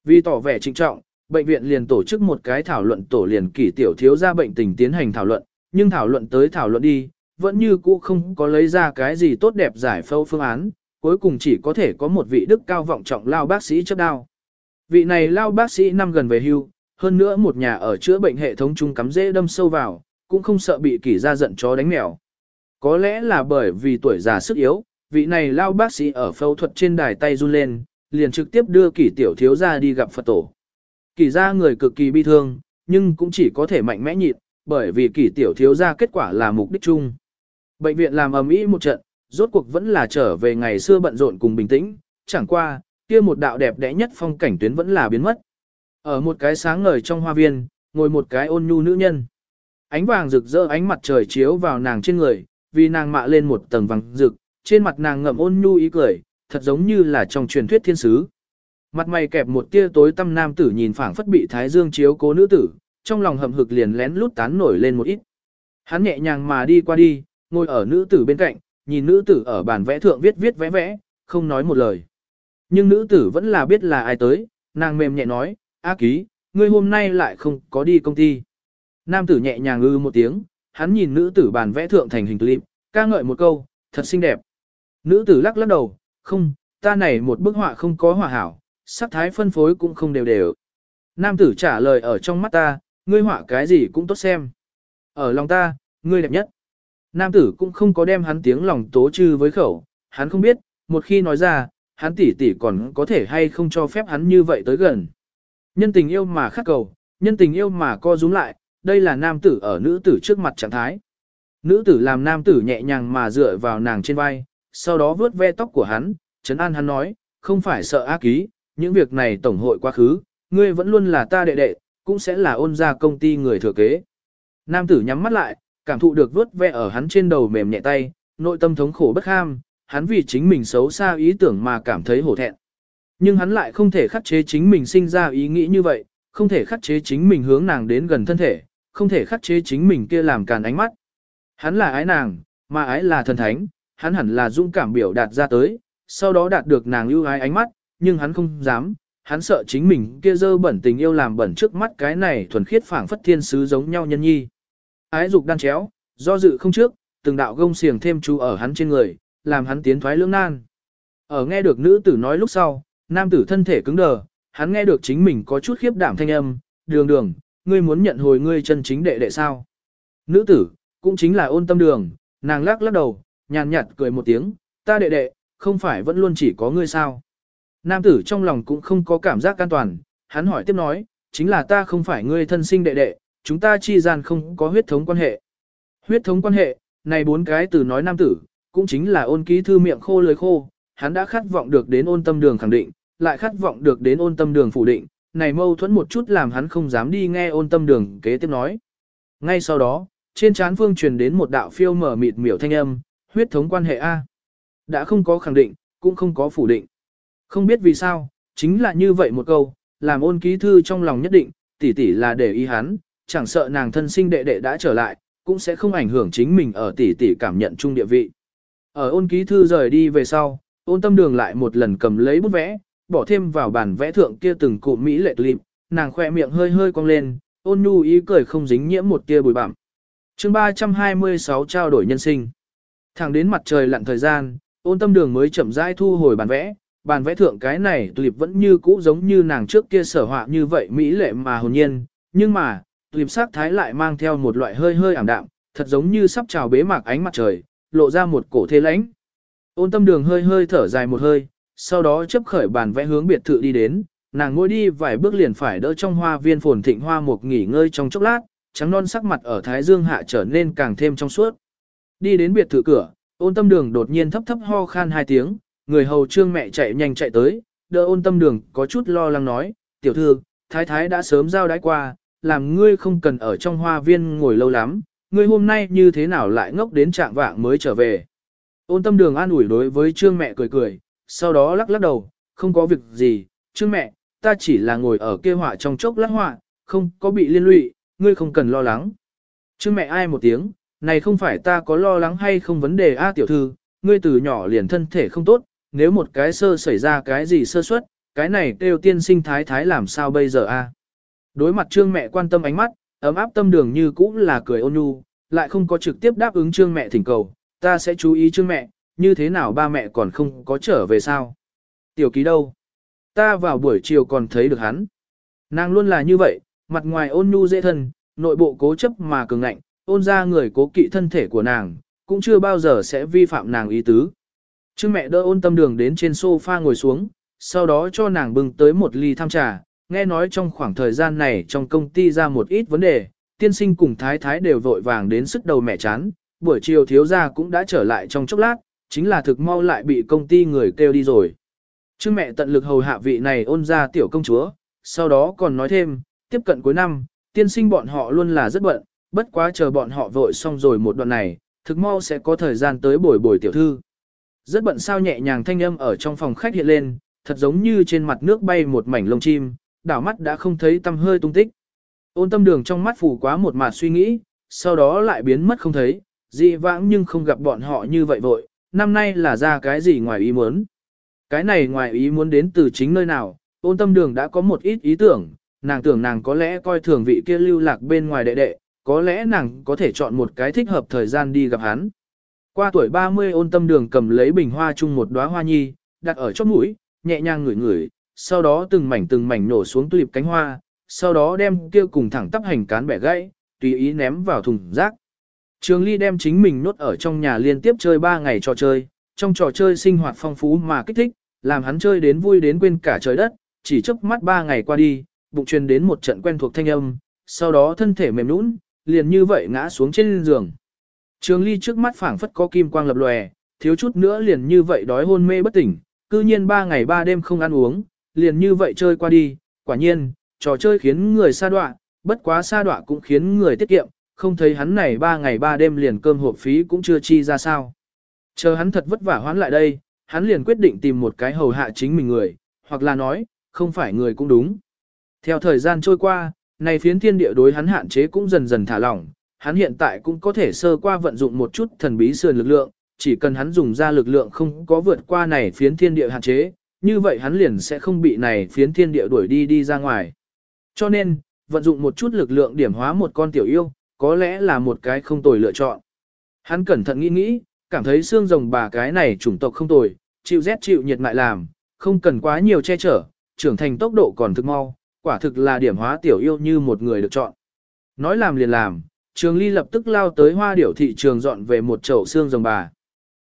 Vì tỏ vẻ trinh trọng, bệnh viện liền tổ chức một cái thảo luận tổ liền kỳ tiểu thiếu gia bệnh tình tiến hành thảo luận, nhưng thảo luận tới thảo luận đi, vẫn như cũ không có lấy ra cái gì tốt đẹp giải phẫu phương án, cuối cùng chỉ có thể có một vị đức cao vọng trọng lao bác sĩ chấp đao. Vị này lao bác sĩ năm gần về hưu, hơn nữa một nhà ở chữa bệnh hệ thống chung cắm dễ đâm sâu vào, cũng không sợ bị kỷ ra giận chó đánh mèo. Có lẽ là bởi vì tuổi già sức yếu, vị này lao bác sĩ ở phẫu thuật trên đài tay run lên, liền trực tiếp đưa kỷ tiểu thiếu ra đi gặp Phật tổ. Kỷ ra người cực kỳ bi thương, nhưng cũng chỉ có thể mạnh mẽ nhịn, bởi vì kỷ tiểu thiếu ra kết quả là mục đích chung. Bệnh viện làm ầm ĩ một trận, rốt cuộc vẫn là trở về ngày xưa bận rộn cùng bình tĩnh, chẳng qua, kia một đạo đẹp đẽ nhất phong cảnh tuyến vẫn là biến mất. Ở một cái sáng ngời trong hoa viên, ngồi một cái ôn nhu nữ nhân. Ánh vàng rực rỡ ánh mặt trời chiếu vào nàng trên người, vì nàng mạ lên một tầng vàng rực, trên mặt nàng ngậm ôn nhu ý cười, thật giống như là trong truyền thuyết thiên sứ. Mặt mày kẹp một tia tối tâm nam tử nhìn phảng phất bị thái dương chiếu cố nữ tử, trong lòng hầm hực liền lén lút tán nổi lên một ít. Hắn nhẹ nhàng mà đi qua đi, ngồi ở nữ tử bên cạnh, nhìn nữ tử ở bàn vẽ thượng viết viết vẽ vẽ, không nói một lời. Nhưng nữ tử vẫn là biết là ai tới, nàng mềm nhẹ nói, A ký, ngươi hôm nay lại không có đi công ty. Nam tử nhẹ nhàng ư một tiếng, hắn nhìn nữ tử bàn vẽ thượng thành hình clip, ca ngợi một câu, thật xinh đẹp. Nữ tử lắc lắc đầu, không, ta này một bức họa không có hòa hảo, sắc thái phân phối cũng không đều đều. Nam tử trả lời ở trong mắt ta, ngươi họa cái gì cũng tốt xem. Ở lòng ta, ngươi đẹp nhất. Nam tử cũng không có đem hắn tiếng lòng tố trư với khẩu, hắn không biết, một khi nói ra, hắn tỷ tỷ còn có thể hay không cho phép hắn như vậy tới gần. Nhân tình yêu mà khắc cầu, nhân tình yêu mà co rúm lại, đây là nam tử ở nữ tử trước mặt trạng thái. Nữ tử làm nam tử nhẹ nhàng mà dựa vào nàng trên vai, sau đó vướt ve tóc của hắn, trấn an hắn nói, không phải sợ ác ký, những việc này tổng hội quá khứ, ngươi vẫn luôn là ta đệ đệ, cũng sẽ là ôn gia công ty người thừa kế. Nam tử nhắm mắt lại, cảm thụ được vớt ve ở hắn trên đầu mềm nhẹ tay, nội tâm thống khổ bất ham, hắn vì chính mình xấu xa ý tưởng mà cảm thấy hổ thẹn. Nhưng hắn lại không thể khắc chế chính mình sinh ra ý nghĩ như vậy, không thể khắc chế chính mình hướng nàng đến gần thân thể, không thể khắc chế chính mình kia làm càn ánh mắt. Hắn là ái nàng, mà ái là thần thánh, hắn hẳn là dũng cảm biểu đạt ra tới, sau đó đạt được nàng ưu ái ánh mắt, nhưng hắn không dám, hắn sợ chính mình kia dơ bẩn tình yêu làm bẩn trước mắt cái này thuần khiết phảng phất thiên sứ giống nhau nhân nhi. Ái dục đan chéo, do dự không trước, từng đạo gông xiềng thêm chú ở hắn trên người, làm hắn tiến thoái lưỡng nan. Ở nghe được nữ tử nói lúc sau, nam tử thân thể cứng đờ, hắn nghe được chính mình có chút khiếp đảm thanh âm, đường đường, ngươi muốn nhận hồi ngươi chân chính đệ đệ sao. Nữ tử, cũng chính là ôn tâm đường, nàng lắc lắc đầu, nhàn nhạt cười một tiếng, ta đệ đệ, không phải vẫn luôn chỉ có ngươi sao. Nam tử trong lòng cũng không có cảm giác an toàn, hắn hỏi tiếp nói, chính là ta không phải ngươi thân sinh đệ đệ, chúng ta chi gian không có huyết thống quan hệ. Huyết thống quan hệ, này bốn cái từ nói nam tử, cũng chính là ôn ký thư miệng khô lời khô, hắn đã khát vọng được đến ôn tâm đường khẳng định, lại khát vọng được đến ôn tâm đường phủ định, này mâu thuẫn một chút làm hắn không dám đi nghe ôn tâm đường kế tiếp nói. Ngay sau đó, trên trán phương truyền đến một đạo phiêu mở mịt miểu thanh âm, huyết thống quan hệ A. Đã không có khẳng định, cũng không có phủ định. Không biết vì sao, chính là như vậy một câu, làm ôn ký thư trong lòng nhất định, tỷ tỷ là để ý hắn, chẳng sợ nàng thân sinh đệ đệ đã trở lại, cũng sẽ không ảnh hưởng chính mình ở tỷ tỷ cảm nhận chung địa vị. Ở ôn ký thư rời đi về sau, ôn tâm đường lại một lần cầm lấy bút vẽ, bỏ thêm vào bản vẽ thượng kia từng cụm mỹ lệ clip, nàng khoe miệng hơi hơi cong lên, ôn nhu ý cười không dính nhiễm một tia bụi bặm. Chương 326 trao đổi nhân sinh. Thẳng đến mặt trời lặn thời gian, ôn tâm đường mới chậm rãi thu hồi bản vẽ, bản vẽ thượng cái này clip vẫn như cũ giống như nàng trước kia sở họa như vậy mỹ lệ mà hồn nhiên, nhưng mà, tuyệt sắc thái lại mang theo một loại hơi hơi ảm đạm, thật giống như sắp chào bế mạc ánh mặt trời, lộ ra một cổ thế lãnh. Ôn tâm đường hơi hơi thở dài một hơi, sau đó chấp khởi bàn vẽ hướng biệt thự đi đến, nàng ngồi đi vài bước liền phải đỡ trong hoa viên phồn thịnh hoa một nghỉ ngơi trong chốc lát, trắng non sắc mặt ở thái dương hạ trở nên càng thêm trong suốt. Đi đến biệt thự cửa, ôn tâm đường đột nhiên thấp thấp ho khan hai tiếng, người hầu trương mẹ chạy nhanh chạy tới, đỡ ôn tâm đường có chút lo lắng nói, tiểu thư, thái thái đã sớm giao đái qua, làm ngươi không cần ở trong hoa viên ngồi lâu lắm, ngươi hôm nay như thế nào lại ngốc đến trạng vạng mới trở về. Ôn tâm đường an ủi đối với trương mẹ cười cười, sau đó lắc lắc đầu, không có việc gì, trương mẹ, ta chỉ là ngồi ở kia họa trong chốc lát họa, không có bị liên lụy, ngươi không cần lo lắng. Trương mẹ ai một tiếng, này không phải ta có lo lắng hay không vấn đề a tiểu thư, ngươi từ nhỏ liền thân thể không tốt, nếu một cái sơ xảy ra cái gì sơ suất, cái này kêu tiên sinh thái thái làm sao bây giờ a? Đối mặt trương mẹ quan tâm ánh mắt, ấm áp tâm đường như cũ là cười ôn nhu, lại không có trực tiếp đáp ứng trương mẹ thỉnh cầu, ta sẽ chú ý trương mẹ, như thế nào ba mẹ còn không có trở về sao? Tiểu ký đâu? Ta vào buổi chiều còn thấy được hắn. Nàng luôn là như vậy, mặt ngoài ôn nhu dễ thân, nội bộ cố chấp mà cường ngạnh, ôn ra người cố kỵ thân thể của nàng, cũng chưa bao giờ sẽ vi phạm nàng ý tứ. Trương mẹ đỡ ôn tâm đường đến trên sofa ngồi xuống, sau đó cho nàng bưng tới một ly tham trà, nghe nói trong khoảng thời gian này trong công ty ra một ít vấn đề, tiên sinh cùng thái thái đều vội vàng đến sức đầu mẹ chán, buổi chiều thiếu gia cũng đã trở lại trong chốc lát, chính là thực mau lại bị công ty người kêu đi rồi. Trương mẹ tận lực hầu hạ vị này ôn ra tiểu công chúa, sau đó còn nói thêm, tiếp cận cuối năm, tiên sinh bọn họ luôn là rất bận, bất quá chờ bọn họ vội xong rồi một đoạn này, thực mau sẽ có thời gian tới bồi bồi tiểu thư. Rất bận sao nhẹ nhàng thanh âm ở trong phòng khách hiện lên, thật giống như trên mặt nước bay một mảnh lông chim, đảo mắt đã không thấy tâm hơi tung tích. Ôn tâm đường trong mắt phủ quá một mạt suy nghĩ, sau đó lại biến mất không thấy, dị vãng nhưng không gặp bọn họ như vậy vội, năm nay là ra cái gì ngoài ý muốn. Cái này ngoài ý muốn đến từ chính nơi nào, ôn tâm đường đã có một ít ý tưởng, nàng tưởng nàng có lẽ coi thường vị kia lưu lạc bên ngoài đệ đệ, có lẽ nàng có thể chọn một cái thích hợp thời gian đi gặp hắn. Qua tuổi 30 ôn tâm đường cầm lấy bình hoa chung một đóa hoa nhi, đặt ở chóp mũi, nhẹ nhàng ngửi ngửi, sau đó từng mảnh từng mảnh nổ xuống tulip cánh hoa, sau đó đem kia cùng thẳng tắp hành cán bẻ gãy, tùy ý ném vào thùng rác. Trường Ly đem chính mình nốt ở trong nhà liên tiếp chơi 3 ngày trò chơi, trong trò chơi sinh hoạt phong phú mà kích thích, làm hắn chơi đến vui đến quên cả trời đất, chỉ chớp mắt 3 ngày qua đi, bụng truyền đến một trận quen thuộc thanh âm, sau đó thân thể mềm nhũn, liền như vậy ngã xuống trên giường. Trường Ly trước mắt phảng phất có kim quang lập lòe, thiếu chút nữa liền như vậy đói hôn mê bất tỉnh, cư nhiên 3 ngày 3 đêm không ăn uống, liền như vậy chơi qua đi, quả nhiên, trò chơi khiến người xa đoạn, bất quá xa đoạn cũng khiến người tiết kiệm, không thấy hắn này 3 ngày 3 đêm liền cơm hộp phí cũng chưa chi ra sao. Chờ hắn thật vất vả hoán lại đây, hắn liền quyết định tìm một cái hầu hạ chính mình người, hoặc là nói, không phải người cũng đúng. Theo thời gian trôi qua, này phiến thiên địa đối hắn hạn chế cũng dần dần thả lỏng, hắn hiện tại cũng có thể sơ qua vận dụng một chút thần bí sườn lực lượng, chỉ cần hắn dùng ra lực lượng không có vượt qua này phiến thiên địa hạn chế, như vậy hắn liền sẽ không bị này phiến thiên địa đuổi đi đi ra ngoài. Cho nên, vận dụng một chút lực lượng điểm hóa một con tiểu yêu, có lẽ là một cái không tồi lựa chọn. Hắn cẩn thận nghĩ nghĩ, cảm thấy xương rồng bà cái này chủng tộc không tồi, chịu rét chịu nhiệt ngại làm, không cần quá nhiều che chở, trưởng thành tốc độ còn thực mau, quả thực là điểm hóa tiểu yêu như một người được chọn. Nói làm liền làm, Trường Ly lập tức lao tới hoa điểu thị trường dọn về một chậu xương rồng bà.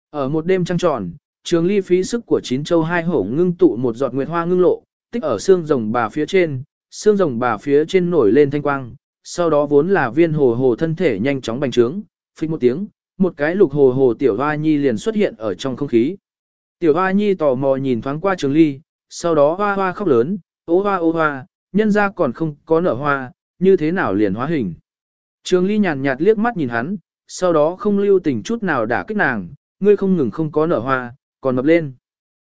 Ở một đêm trăng tròn, Trường Ly phí sức của chín châu hai hổ ngưng tụ một giọt nguyệt hoa ngưng lộ, tích ở xương rồng bà phía trên, xương rồng bà phía trên nổi lên thanh quang, sau đó vốn là viên hồ hồ thân thể nhanh chóng bành trướng, phích một tiếng, một cái lục hồ hồ tiểu hoa nhi liền xuất hiện ở trong không khí. Tiểu hoa nhi tò mò nhìn thoáng qua Trường Ly, sau đó hoa hoa khóc lớn, ô hoa ô hoa, nhân ra còn không có nở hoa, như thế nào liền hóa hình. Trường Ly nhàn nhạt liếc mắt nhìn hắn, sau đó không lưu tình chút nào đả kích nàng, ngươi không ngừng không có nở hoa, còn mập lên.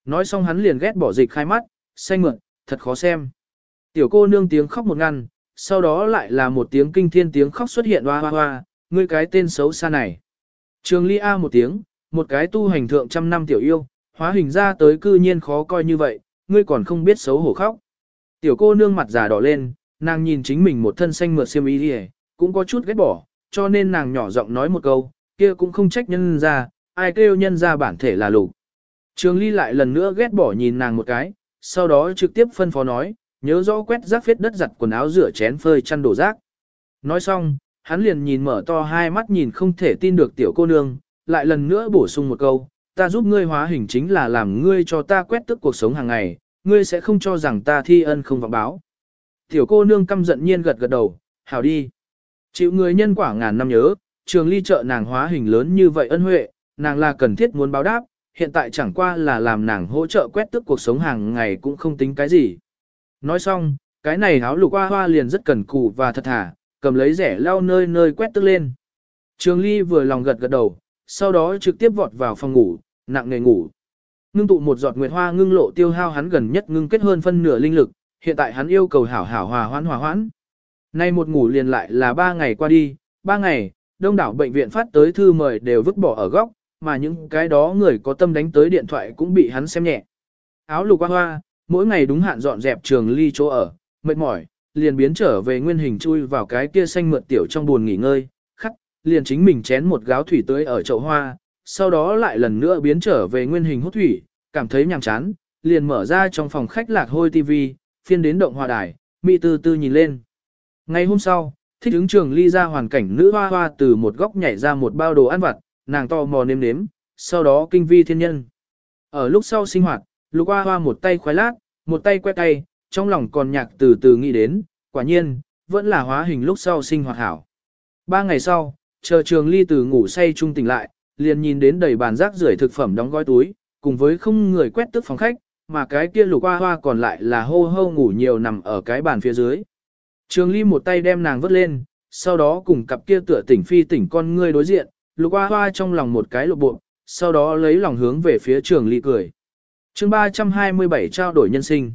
Nói xong hắn liền ghét bỏ dịch khai mắt, xanh mượn, thật khó xem. Tiểu cô nương tiếng khóc một ngăn, sau đó lại là một tiếng kinh thiên tiếng khóc xuất hiện hoa hoa hoa, ngươi cái tên xấu xa này. Trường Ly A một tiếng, một cái tu hành thượng trăm năm tiểu yêu, hóa hình ra tới cư nhiên khó coi như vậy, ngươi còn không biết xấu hổ khóc. Tiểu cô nương mặt già đỏ lên, nàng nhìn chính mình một thân xanh mượt xiêm y đi cũng có chút ghét bỏ, cho nên nàng nhỏ giọng nói một câu, kia cũng không trách nhân ra, ai kêu nhân ra bản thể là lục. Trường Ly lại lần nữa ghét bỏ nhìn nàng một cái, sau đó trực tiếp phân phó nói, nhớ rõ quét rác phết đất giặt quần áo rửa chén phơi chăn đổ rác. Nói xong, hắn liền nhìn mở to hai mắt nhìn không thể tin được tiểu cô nương, lại lần nữa bổ sung một câu, ta giúp ngươi hóa hình chính là làm ngươi cho ta quét tức cuộc sống hàng ngày, ngươi sẽ không cho rằng ta thi ân không vọng báo. Tiểu cô nương căm giận nhiên gật gật đầu, hảo đi. Chịu người nhân quả ngàn năm nhớ, trường ly trợ nàng hóa hình lớn như vậy ân huệ, nàng là cần thiết muốn báo đáp, hiện tại chẳng qua là làm nàng hỗ trợ quét tức cuộc sống hàng ngày cũng không tính cái gì. Nói xong, cái này áo lục hoa hoa liền rất cần cù và thật thà, cầm lấy rẻ lau nơi nơi quét tức lên. Trường Ly vừa lòng gật gật đầu, sau đó trực tiếp vọt vào phòng ngủ, nặng nề ngủ. Ngưng tụ một giọt nguyệt hoa ngưng lộ tiêu hao hắn gần nhất ngưng kết hơn phân nửa linh lực, hiện tại hắn yêu cầu hảo hảo hòa hoãn hòa hoãn. Nay một ngủ liền lại là ba ngày qua đi, ba ngày, đông đảo bệnh viện phát tới thư mời đều vứt bỏ ở góc, mà những cái đó người có tâm đánh tới điện thoại cũng bị hắn xem nhẹ. Áo lục hoa hoa, mỗi ngày đúng hạn dọn dẹp trường ly chỗ ở, mệt mỏi, liền biến trở về nguyên hình chui vào cái kia xanh mượt tiểu trong buồn nghỉ ngơi, khắc, liền chính mình chén một gáo thủy tưới ở chậu hoa, sau đó lại lần nữa biến trở về nguyên hình hút thủy, cảm thấy nhàm chán, liền mở ra trong phòng khách lạc hôi TV, phiên đến động hòa đài, mỹ tư tư nhìn lên. Ngày hôm sau, thích ứng trường ly ra hoàn cảnh nữ hoa hoa từ một góc nhảy ra một bao đồ ăn vặt, nàng to mò nếm nếm, sau đó kinh vi thiên nhân. Ở lúc sau sinh hoạt, lục hoa hoa một tay khoái lát, một tay quét tay, trong lòng còn nhạc từ từ nghĩ đến, quả nhiên, vẫn là hóa hình lúc sau sinh hoạt hảo. Ba ngày sau, chờ trường ly từ ngủ say trung tỉnh lại, liền nhìn đến đầy bàn rác rưởi thực phẩm đóng gói túi, cùng với không người quét tức phòng khách, mà cái kia lục hoa hoa còn lại là hô hô ngủ nhiều nằm ở cái bàn phía dưới. Trường ly một tay đem nàng vớt lên, sau đó cùng cặp kia tựa tỉnh phi tỉnh con ngươi đối diện, lục hoa hoa trong lòng một cái lộ bộ, sau đó lấy lòng hướng về phía trường ly cười. chương 327 trao đổi nhân sinh.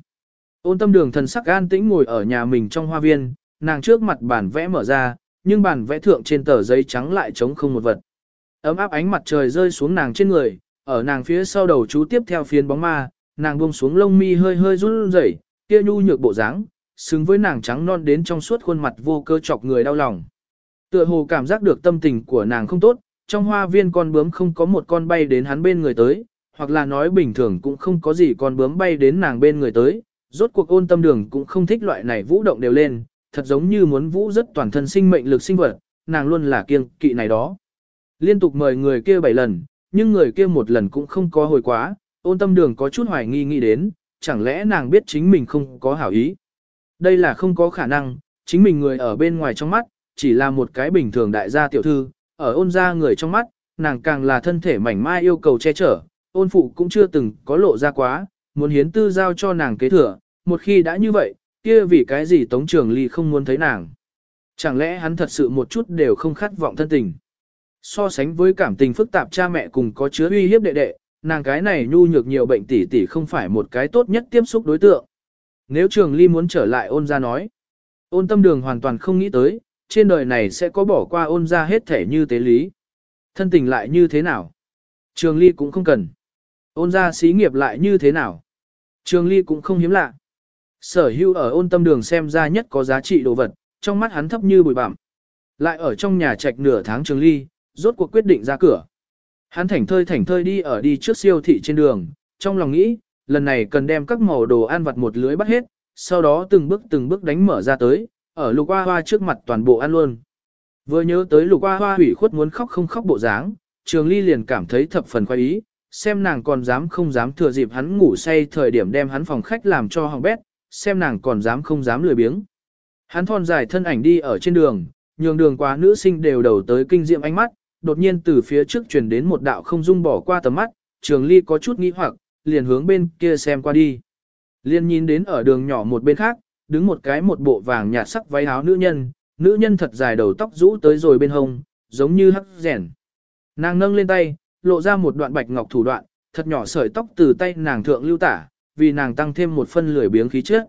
Ôn tâm đường thần sắc an tĩnh ngồi ở nhà mình trong hoa viên, nàng trước mặt bản vẽ mở ra, nhưng bản vẽ thượng trên tờ giấy trắng lại trống không một vật. Ấm áp ánh mặt trời rơi xuống nàng trên người, ở nàng phía sau đầu chú tiếp theo phiến bóng ma, nàng buông xuống lông mi hơi hơi run rẩy, kia nhu nhược bộ dáng, xứng với nàng trắng non đến trong suốt khuôn mặt vô cơ chọc người đau lòng. Tựa hồ cảm giác được tâm tình của nàng không tốt, trong hoa viên con bướm không có một con bay đến hắn bên người tới, hoặc là nói bình thường cũng không có gì con bướm bay đến nàng bên người tới, rốt cuộc ôn tâm đường cũng không thích loại này vũ động đều lên, thật giống như muốn vũ rất toàn thân sinh mệnh lực sinh vật, nàng luôn là kiêng kỵ này đó. Liên tục mời người kia bảy lần, nhưng người kia một lần cũng không có hồi quá, ôn tâm đường có chút hoài nghi nghĩ đến, chẳng lẽ nàng biết chính mình không có hảo ý. Đây là không có khả năng, chính mình người ở bên ngoài trong mắt, chỉ là một cái bình thường đại gia tiểu thư, ở ôn ra người trong mắt, nàng càng là thân thể mảnh mai yêu cầu che chở, ôn phụ cũng chưa từng có lộ ra quá, muốn hiến tư giao cho nàng kế thừa, một khi đã như vậy, kia vì cái gì Tống Trường Ly không muốn thấy nàng. Chẳng lẽ hắn thật sự một chút đều không khát vọng thân tình. So sánh với cảm tình phức tạp cha mẹ cùng có chứa uy hiếp đệ đệ, nàng cái này nhu nhược nhiều bệnh tỷ tỷ không phải một cái tốt nhất tiếp xúc đối tượng. Nếu Trường Ly muốn trở lại ôn ra nói, ôn tâm đường hoàn toàn không nghĩ tới, trên đời này sẽ có bỏ qua ôn ra hết thể như tế lý. Thân tình lại như thế nào? Trường Ly cũng không cần. Ôn ra xí nghiệp lại như thế nào? Trường Ly cũng không hiếm lạ. Sở hữu ở ôn tâm đường xem ra nhất có giá trị đồ vật, trong mắt hắn thấp như bụi bặm. Lại ở trong nhà trạch nửa tháng Trường Ly, rốt cuộc quyết định ra cửa. Hắn thảnh thơi thảnh thơi đi ở đi trước siêu thị trên đường, trong lòng nghĩ, lần này cần đem các màu đồ ăn vặt một lưới bắt hết, sau đó từng bước từng bước đánh mở ra tới, ở lục hoa hoa trước mặt toàn bộ ăn luôn. Vừa nhớ tới lục hoa hoa hủy khuất muốn khóc không khóc bộ dáng, trường ly liền cảm thấy thập phần khoái ý, xem nàng còn dám không dám thừa dịp hắn ngủ say thời điểm đem hắn phòng khách làm cho hỏng bét, xem nàng còn dám không dám lười biếng. Hắn thon dài thân ảnh đi ở trên đường, nhường đường quá nữ sinh đều đầu tới kinh diệm ánh mắt, đột nhiên từ phía trước truyền đến một đạo không dung bỏ qua tầm mắt, trường ly có chút nghi hoặc, liền hướng bên kia xem qua đi. Liên nhìn đến ở đường nhỏ một bên khác, đứng một cái một bộ vàng nhạt sắc váy áo nữ nhân, nữ nhân thật dài đầu tóc rũ tới rồi bên hông, giống như hắc rèn. Nàng nâng lên tay, lộ ra một đoạn bạch ngọc thủ đoạn, thật nhỏ sợi tóc từ tay nàng thượng lưu tả, vì nàng tăng thêm một phân lười biếng khí trước.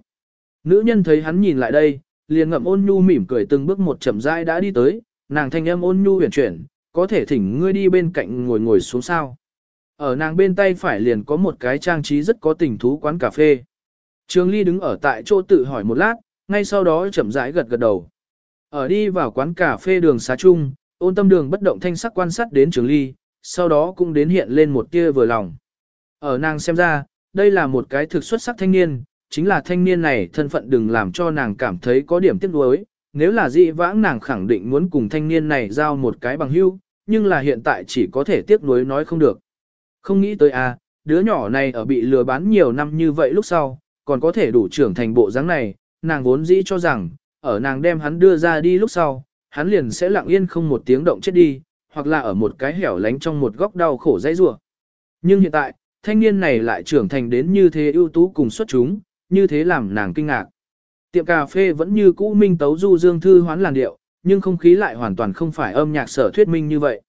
Nữ nhân thấy hắn nhìn lại đây, liền ngậm ôn nhu mỉm cười từng bước một chậm rãi đã đi tới, nàng thanh âm ôn nhu huyền chuyển, có thể thỉnh ngươi đi bên cạnh ngồi ngồi xuống sao. Ở nàng bên tay phải liền có một cái trang trí rất có tình thú quán cà phê. Trường Ly đứng ở tại chỗ tự hỏi một lát, ngay sau đó chậm rãi gật gật đầu. Ở đi vào quán cà phê đường xá chung, ôn tâm đường bất động thanh sắc quan sát đến Trường Ly, sau đó cũng đến hiện lên một tia vừa lòng. Ở nàng xem ra, đây là một cái thực xuất sắc thanh niên, chính là thanh niên này thân phận đừng làm cho nàng cảm thấy có điểm tiếc nuối, nếu là dị vãng nàng khẳng định muốn cùng thanh niên này giao một cái bằng hữu, nhưng là hiện tại chỉ có thể tiếc nuối nói không được. Không nghĩ tới à, đứa nhỏ này ở bị lừa bán nhiều năm như vậy lúc sau, còn có thể đủ trưởng thành bộ dáng này, nàng vốn dĩ cho rằng, ở nàng đem hắn đưa ra đi lúc sau, hắn liền sẽ lặng yên không một tiếng động chết đi, hoặc là ở một cái hẻo lánh trong một góc đau khổ dãy rủa. Nhưng hiện tại, thanh niên này lại trưởng thành đến như thế ưu tú cùng xuất chúng, như thế làm nàng kinh ngạc. Tiệm cà phê vẫn như cũ minh tấu du dương thư hoán làn điệu, nhưng không khí lại hoàn toàn không phải âm nhạc sở thuyết minh như vậy.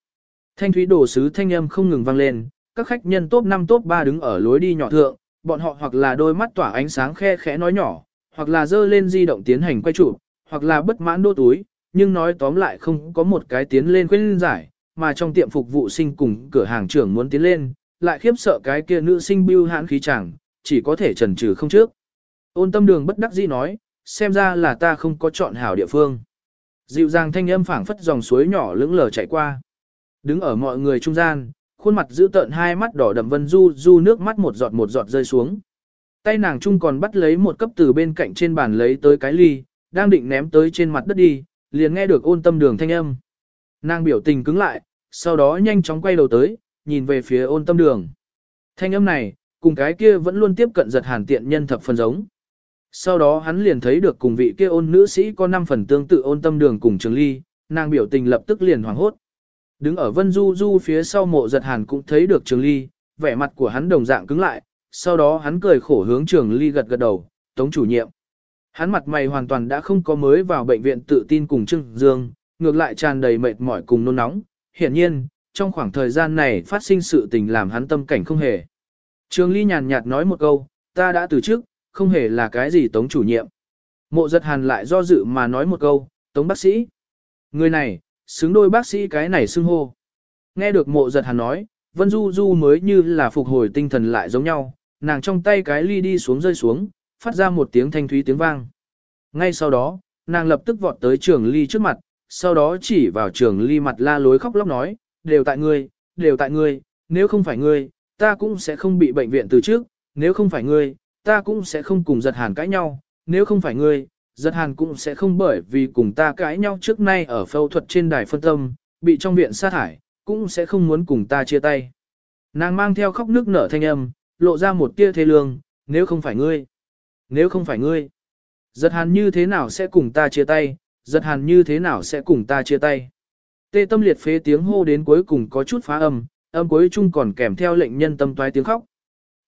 Thanh thúy đồ sứ thanh âm không ngừng vang lên, các khách nhân top 5 top 3 đứng ở lối đi nhỏ thượng, bọn họ hoặc là đôi mắt tỏa ánh sáng khe khẽ nói nhỏ, hoặc là dơ lên di động tiến hành quay chụp, hoặc là bất mãn đô túi, nhưng nói tóm lại không có một cái tiến lên khuyên giải, mà trong tiệm phục vụ sinh cùng cửa hàng trưởng muốn tiến lên, lại khiếp sợ cái kia nữ sinh bưu hãn khí chẳng, chỉ có thể trần trừ không trước. Ôn tâm đường bất đắc dĩ nói, xem ra là ta không có chọn hảo địa phương. Dịu dàng thanh âm phảng phất dòng suối nhỏ lững lờ chạy qua. Đứng ở mọi người trung gian, khuôn mặt giữ tợn hai mắt đỏ đậm vân du du nước mắt một giọt một giọt rơi xuống. Tay nàng chung còn bắt lấy một cấp từ bên cạnh trên bàn lấy tới cái ly, đang định ném tới trên mặt đất đi, liền nghe được ôn tâm đường thanh âm. Nàng biểu tình cứng lại, sau đó nhanh chóng quay đầu tới, nhìn về phía ôn tâm đường. Thanh âm này, cùng cái kia vẫn luôn tiếp cận giật hàn tiện nhân thập phần giống. Sau đó hắn liền thấy được cùng vị kia ôn nữ sĩ có 5 phần tương tự ôn tâm đường cùng trường ly, nàng biểu tình lập tức liền hoảng hốt. Đứng ở vân du du phía sau mộ giật hàn cũng thấy được trường ly, vẻ mặt của hắn đồng dạng cứng lại, sau đó hắn cười khổ hướng trường ly gật gật đầu, tống chủ nhiệm. Hắn mặt mày hoàn toàn đã không có mới vào bệnh viện tự tin cùng Trương Dương, ngược lại tràn đầy mệt mỏi cùng nôn nóng. Hiển nhiên, trong khoảng thời gian này phát sinh sự tình làm hắn tâm cảnh không hề. Trường Ly nhàn nhạt nói một câu, ta đã từ trước, không hề là cái gì tống chủ nhiệm. Mộ giật hàn lại do dự mà nói một câu, tống bác sĩ. Người này, xứng đôi bác sĩ cái này xưng hô. Nghe được mộ giật hàn nói, Vân Du Du mới như là phục hồi tinh thần lại giống nhau, nàng trong tay cái ly đi xuống rơi xuống, phát ra một tiếng thanh thúy tiếng vang. Ngay sau đó, nàng lập tức vọt tới trường ly trước mặt, sau đó chỉ vào trường ly mặt la lối khóc lóc nói, đều tại ngươi, đều tại ngươi, nếu không phải ngươi, ta cũng sẽ không bị bệnh viện từ trước, nếu không phải ngươi, ta cũng sẽ không cùng giật hàn cãi nhau, nếu không phải ngươi, giật hàn cũng sẽ không bởi vì cùng ta cãi nhau trước nay ở phẫu thuật trên đài phân tâm, bị trong viện sát thải, cũng sẽ không muốn cùng ta chia tay. Nàng mang theo khóc nước nở thanh âm, lộ ra một tia thế lương, nếu không phải ngươi, nếu không phải ngươi, giật hàn như thế nào sẽ cùng ta chia tay, giật hàn như thế nào sẽ cùng ta chia tay. Tê tâm liệt phế tiếng hô đến cuối cùng có chút phá âm, âm cuối chung còn kèm theo lệnh nhân tâm toái tiếng khóc.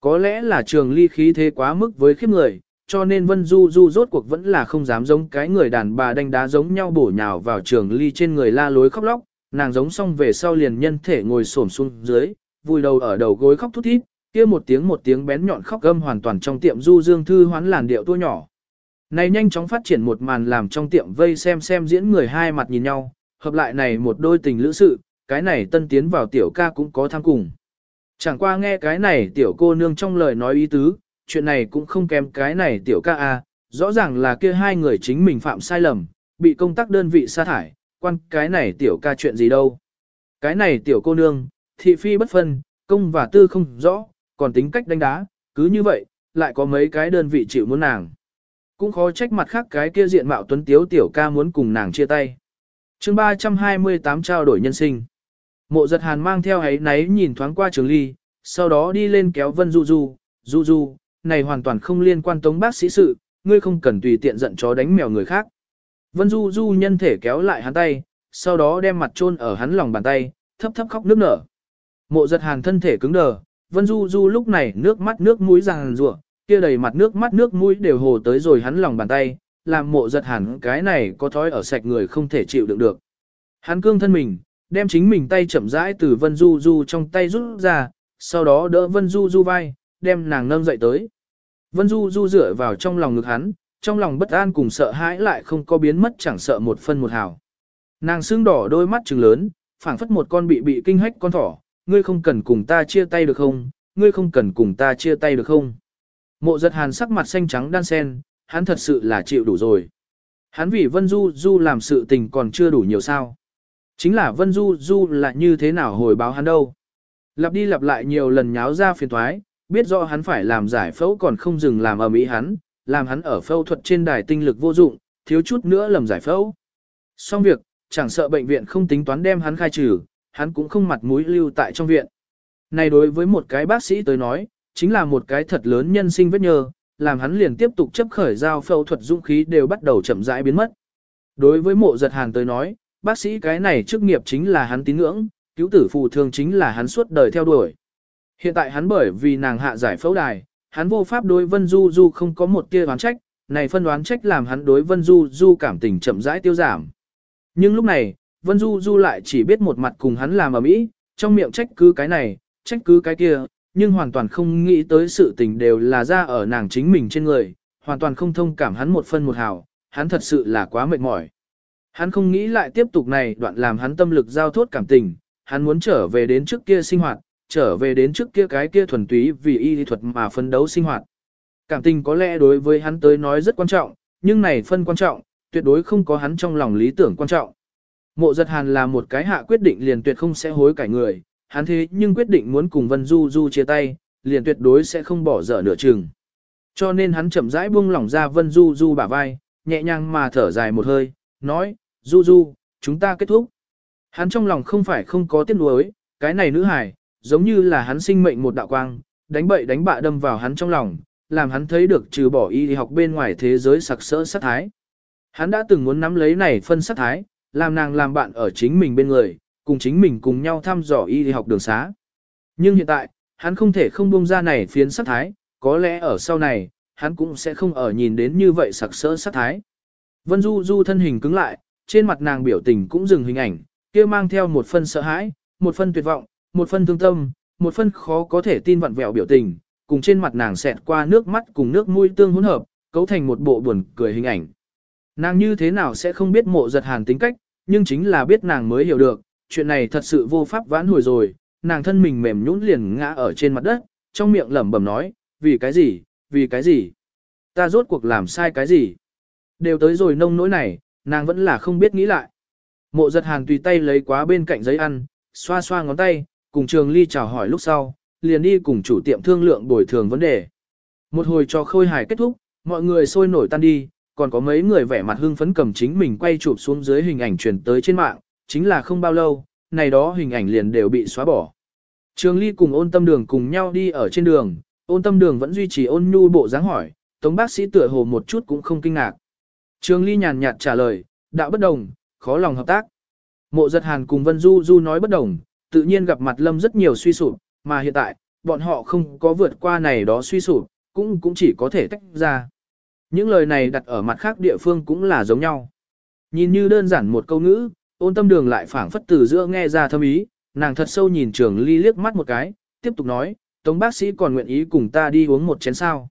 Có lẽ là trường ly khí thế quá mức với khiếp người, cho nên Vân Du Du rốt cuộc vẫn là không dám giống cái người đàn bà đánh đá giống nhau bổ nhào vào trường ly trên người la lối khóc lóc, nàng giống xong về sau liền nhân thể ngồi xổm xuống dưới, vùi đầu ở đầu gối khóc thút thít, kia một tiếng một tiếng bén nhọn khóc gâm hoàn toàn trong tiệm Du Dương thư hoán làn điệu tua nhỏ. Này nhanh chóng phát triển một màn làm trong tiệm vây xem xem diễn người hai mặt nhìn nhau, hợp lại này một đôi tình lữ sự, cái này tân tiến vào tiểu ca cũng có tham cùng. Chẳng qua nghe cái này tiểu cô nương trong lời nói ý tứ, chuyện này cũng không kém cái này tiểu ca a, rõ ràng là kia hai người chính mình phạm sai lầm, bị công tác đơn vị sa thải, quan cái này tiểu ca chuyện gì đâu. Cái này tiểu cô nương, thị phi bất phân, công và tư không rõ, còn tính cách đánh đá, cứ như vậy, lại có mấy cái đơn vị chịu muốn nàng. Cũng khó trách mặt khác cái kia diện mạo tuấn tiếu tiểu ca muốn cùng nàng chia tay. chương 328 trao đổi nhân sinh. Mộ giật hàn mang theo ấy náy nhìn thoáng qua trường ly, sau đó đi lên kéo Vân Du Du, Du Du, này hoàn toàn không liên quan tống bác sĩ sự, ngươi không cần tùy tiện giận chó đánh mèo người khác. Vân Du Du nhân thể kéo lại hắn tay, sau đó đem mặt chôn ở hắn lòng bàn tay, thấp thấp khóc nước nở. Mộ giật hàn thân thể cứng đờ, Vân Du Du lúc này nước mắt nước mũi ràng rủa, kia đầy mặt nước mắt nước mũi đều hồ tới rồi hắn lòng bàn tay, làm mộ giật hàn cái này có thói ở sạch người không thể chịu đựng được. Hắn cương thân mình, đem chính mình tay chậm rãi từ Vân Du Du trong tay rút ra, sau đó đỡ Vân Du Du vai, đem nàng nâng dậy tới. Vân Du Du dựa vào trong lòng ngực hắn, trong lòng bất an cùng sợ hãi lại không có biến mất chẳng sợ một phân một hào. Nàng sưng đỏ đôi mắt trừng lớn, phảng phất một con bị bị kinh hách con thỏ, ngươi không cần cùng ta chia tay được không, ngươi không cần cùng ta chia tay được không. Mộ giật hàn sắc mặt xanh trắng đan sen, hắn thật sự là chịu đủ rồi. Hắn vì Vân Du Du làm sự tình còn chưa đủ nhiều sao. Chính là Vân Du Du là như thế nào hồi báo hắn đâu. Lặp đi lặp lại nhiều lần nháo ra phiền thoái, biết rõ hắn phải làm giải phẫu còn không dừng làm ở mỹ hắn, làm hắn ở phẫu thuật trên đài tinh lực vô dụng, thiếu chút nữa lầm giải phẫu. Xong việc, chẳng sợ bệnh viện không tính toán đem hắn khai trừ, hắn cũng không mặt mũi lưu tại trong viện. Này đối với một cái bác sĩ tới nói, chính là một cái thật lớn nhân sinh vết nhơ, làm hắn liền tiếp tục chấp khởi giao phẫu thuật dũng khí đều bắt đầu chậm rãi biến mất. Đối với mộ giật hàng tới nói, bác sĩ cái này chức nghiệp chính là hắn tín ngưỡng, cứu tử phù thương chính là hắn suốt đời theo đuổi. Hiện tại hắn bởi vì nàng hạ giải phẫu đài, hắn vô pháp đối Vân Du Du không có một tia oán trách, này phân đoán trách làm hắn đối Vân Du Du cảm tình chậm rãi tiêu giảm. Nhưng lúc này, Vân Du Du lại chỉ biết một mặt cùng hắn làm ở mỹ, trong miệng trách cứ cái này, trách cứ cái kia, nhưng hoàn toàn không nghĩ tới sự tình đều là ra ở nàng chính mình trên người, hoàn toàn không thông cảm hắn một phân một hào, hắn thật sự là quá mệt mỏi. Hắn không nghĩ lại tiếp tục này đoạn làm hắn tâm lực giao thốt cảm tình, hắn muốn trở về đến trước kia sinh hoạt, trở về đến trước kia cái kia thuần túy vì y thuật mà phấn đấu sinh hoạt. Cảm tình có lẽ đối với hắn tới nói rất quan trọng, nhưng này phân quan trọng, tuyệt đối không có hắn trong lòng lý tưởng quan trọng. Mộ giật hàn là một cái hạ quyết định liền tuyệt không sẽ hối cải người, hắn thế nhưng quyết định muốn cùng Vân Du Du chia tay, liền tuyệt đối sẽ không bỏ dở nửa chừng. Cho nên hắn chậm rãi buông lỏng ra Vân Du Du bả vai, nhẹ nhàng mà thở dài một hơi, nói, Du Du, chúng ta kết thúc. Hắn trong lòng không phải không có tiếc nuối, cái này nữ hải, giống như là hắn sinh mệnh một đạo quang, đánh bậy đánh bạ đâm vào hắn trong lòng, làm hắn thấy được trừ bỏ y học bên ngoài thế giới sặc sỡ sát thái. Hắn đã từng muốn nắm lấy này phân sát thái, làm nàng làm bạn ở chính mình bên người, cùng chính mình cùng nhau thăm dò y học đường xá. Nhưng hiện tại, hắn không thể không buông ra này phiến sát thái, có lẽ ở sau này, hắn cũng sẽ không ở nhìn đến như vậy sặc sỡ sát thái. Vân Du Du thân hình cứng lại, trên mặt nàng biểu tình cũng dừng hình ảnh, kia mang theo một phân sợ hãi, một phân tuyệt vọng, một phân thương tâm, một phân khó có thể tin vặn vẹo biểu tình, cùng trên mặt nàng xẹt qua nước mắt cùng nước mũi tương hỗn hợp, cấu thành một bộ buồn cười hình ảnh. Nàng như thế nào sẽ không biết mộ giật hàn tính cách, nhưng chính là biết nàng mới hiểu được, chuyện này thật sự vô pháp vãn hồi rồi, nàng thân mình mềm nhũn liền ngã ở trên mặt đất, trong miệng lẩm bẩm nói, vì cái gì, vì cái gì, ta rốt cuộc làm sai cái gì. Đều tới rồi nông nỗi này, nàng vẫn là không biết nghĩ lại. Mộ giật hàn tùy tay lấy quá bên cạnh giấy ăn, xoa xoa ngón tay, cùng trường ly chào hỏi lúc sau, liền đi cùng chủ tiệm thương lượng bồi thường vấn đề. Một hồi cho khôi hài kết thúc, mọi người sôi nổi tan đi, còn có mấy người vẻ mặt hưng phấn cầm chính mình quay chụp xuống dưới hình ảnh truyền tới trên mạng, chính là không bao lâu, này đó hình ảnh liền đều bị xóa bỏ. Trường Ly cùng ôn tâm đường cùng nhau đi ở trên đường, ôn tâm đường vẫn duy trì ôn nhu bộ dáng hỏi, tống bác sĩ tựa hồ một chút cũng không kinh ngạc. Trường Ly nhàn nhạt trả lời, đạo bất đồng, khó lòng hợp tác. Mộ giật hàn cùng Vân Du Du nói bất đồng, tự nhiên gặp mặt lâm rất nhiều suy sụp, mà hiện tại, bọn họ không có vượt qua này đó suy sụp, cũng cũng chỉ có thể tách ra. Những lời này đặt ở mặt khác địa phương cũng là giống nhau. Nhìn như đơn giản một câu ngữ, ôn tâm đường lại phảng phất từ giữa nghe ra thâm ý, nàng thật sâu nhìn trường ly liếc mắt một cái, tiếp tục nói, tống bác sĩ còn nguyện ý cùng ta đi uống một chén sao.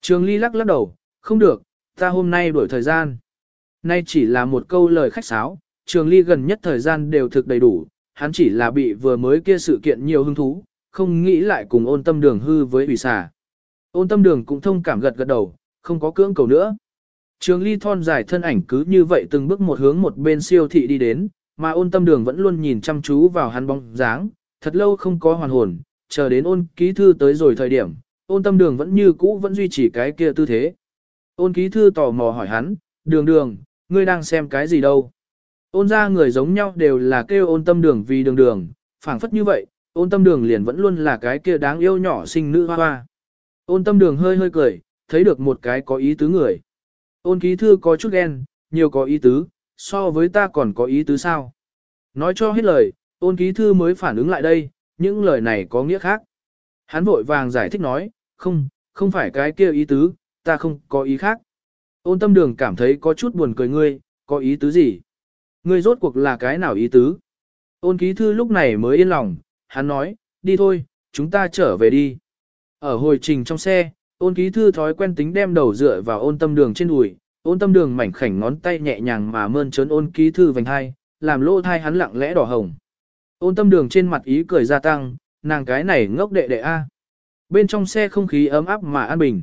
Trường ly lắc lắc đầu, không được, ta hôm nay đổi thời gian. Nay chỉ là một câu lời khách sáo, trường ly gần nhất thời gian đều thực đầy đủ, hắn chỉ là bị vừa mới kia sự kiện nhiều hứng thú, không nghĩ lại cùng ôn tâm đường hư với ủy xà. Ôn tâm đường cũng thông cảm gật gật đầu, không có cưỡng cầu nữa. Trường ly thon dài thân ảnh cứ như vậy từng bước một hướng một bên siêu thị đi đến, mà ôn tâm đường vẫn luôn nhìn chăm chú vào hắn bóng dáng, thật lâu không có hoàn hồn, chờ đến ôn ký thư tới rồi thời điểm, ôn tâm đường vẫn như cũ vẫn duy trì cái kia tư thế. Ôn ký thư tò mò hỏi hắn, đường đường, ngươi đang xem cái gì đâu? Ôn ra người giống nhau đều là kêu ôn tâm đường vì đường đường, phảng phất như vậy, ôn tâm đường liền vẫn luôn là cái kia đáng yêu nhỏ sinh nữ hoa hoa. Ôn tâm đường hơi hơi cười, thấy được một cái có ý tứ người. Ôn ký thư có chút ghen, nhiều có ý tứ, so với ta còn có ý tứ sao. Nói cho hết lời, ôn ký thư mới phản ứng lại đây, những lời này có nghĩa khác. Hắn vội vàng giải thích nói, không, không phải cái kia ý tứ, ta không có ý khác. Ôn tâm đường cảm thấy có chút buồn cười ngươi, có ý tứ gì? Ngươi rốt cuộc là cái nào ý tứ? Ôn ký thư lúc này mới yên lòng, hắn nói, đi thôi, chúng ta trở về đi. Ở hồi trình trong xe, ôn ký thư thói quen tính đem đầu dựa vào ôn tâm đường trên đùi, ôn tâm đường mảnh khảnh ngón tay nhẹ nhàng mà mơn trớn ôn ký thư vành hai, làm lỗ thai hắn lặng lẽ đỏ hồng. Ôn tâm đường trên mặt ý cười gia tăng, nàng cái này ngốc đệ đệ A. Bên trong xe không khí ấm áp mà an bình.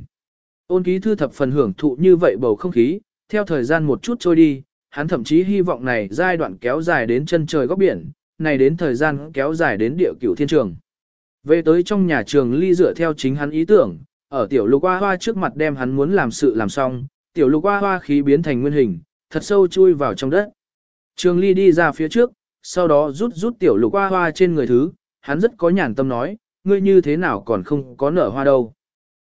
Ôn ký thư thập phần hưởng thụ như vậy bầu không khí, theo thời gian một chút trôi đi, hắn thậm chí hy vọng này giai đoạn kéo dài đến chân trời góc biển, này đến thời gian kéo dài đến địa cửu thiên trường. Về tới trong nhà trường ly dựa theo chính hắn ý tưởng, ở tiểu lục hoa hoa trước mặt đem hắn muốn làm sự làm xong, tiểu lục hoa hoa khí biến thành nguyên hình, thật sâu chui vào trong đất. Trường ly đi ra phía trước, sau đó rút rút tiểu lục hoa hoa trên người thứ, hắn rất có nhàn tâm nói, ngươi như thế nào còn không có nở hoa đâu.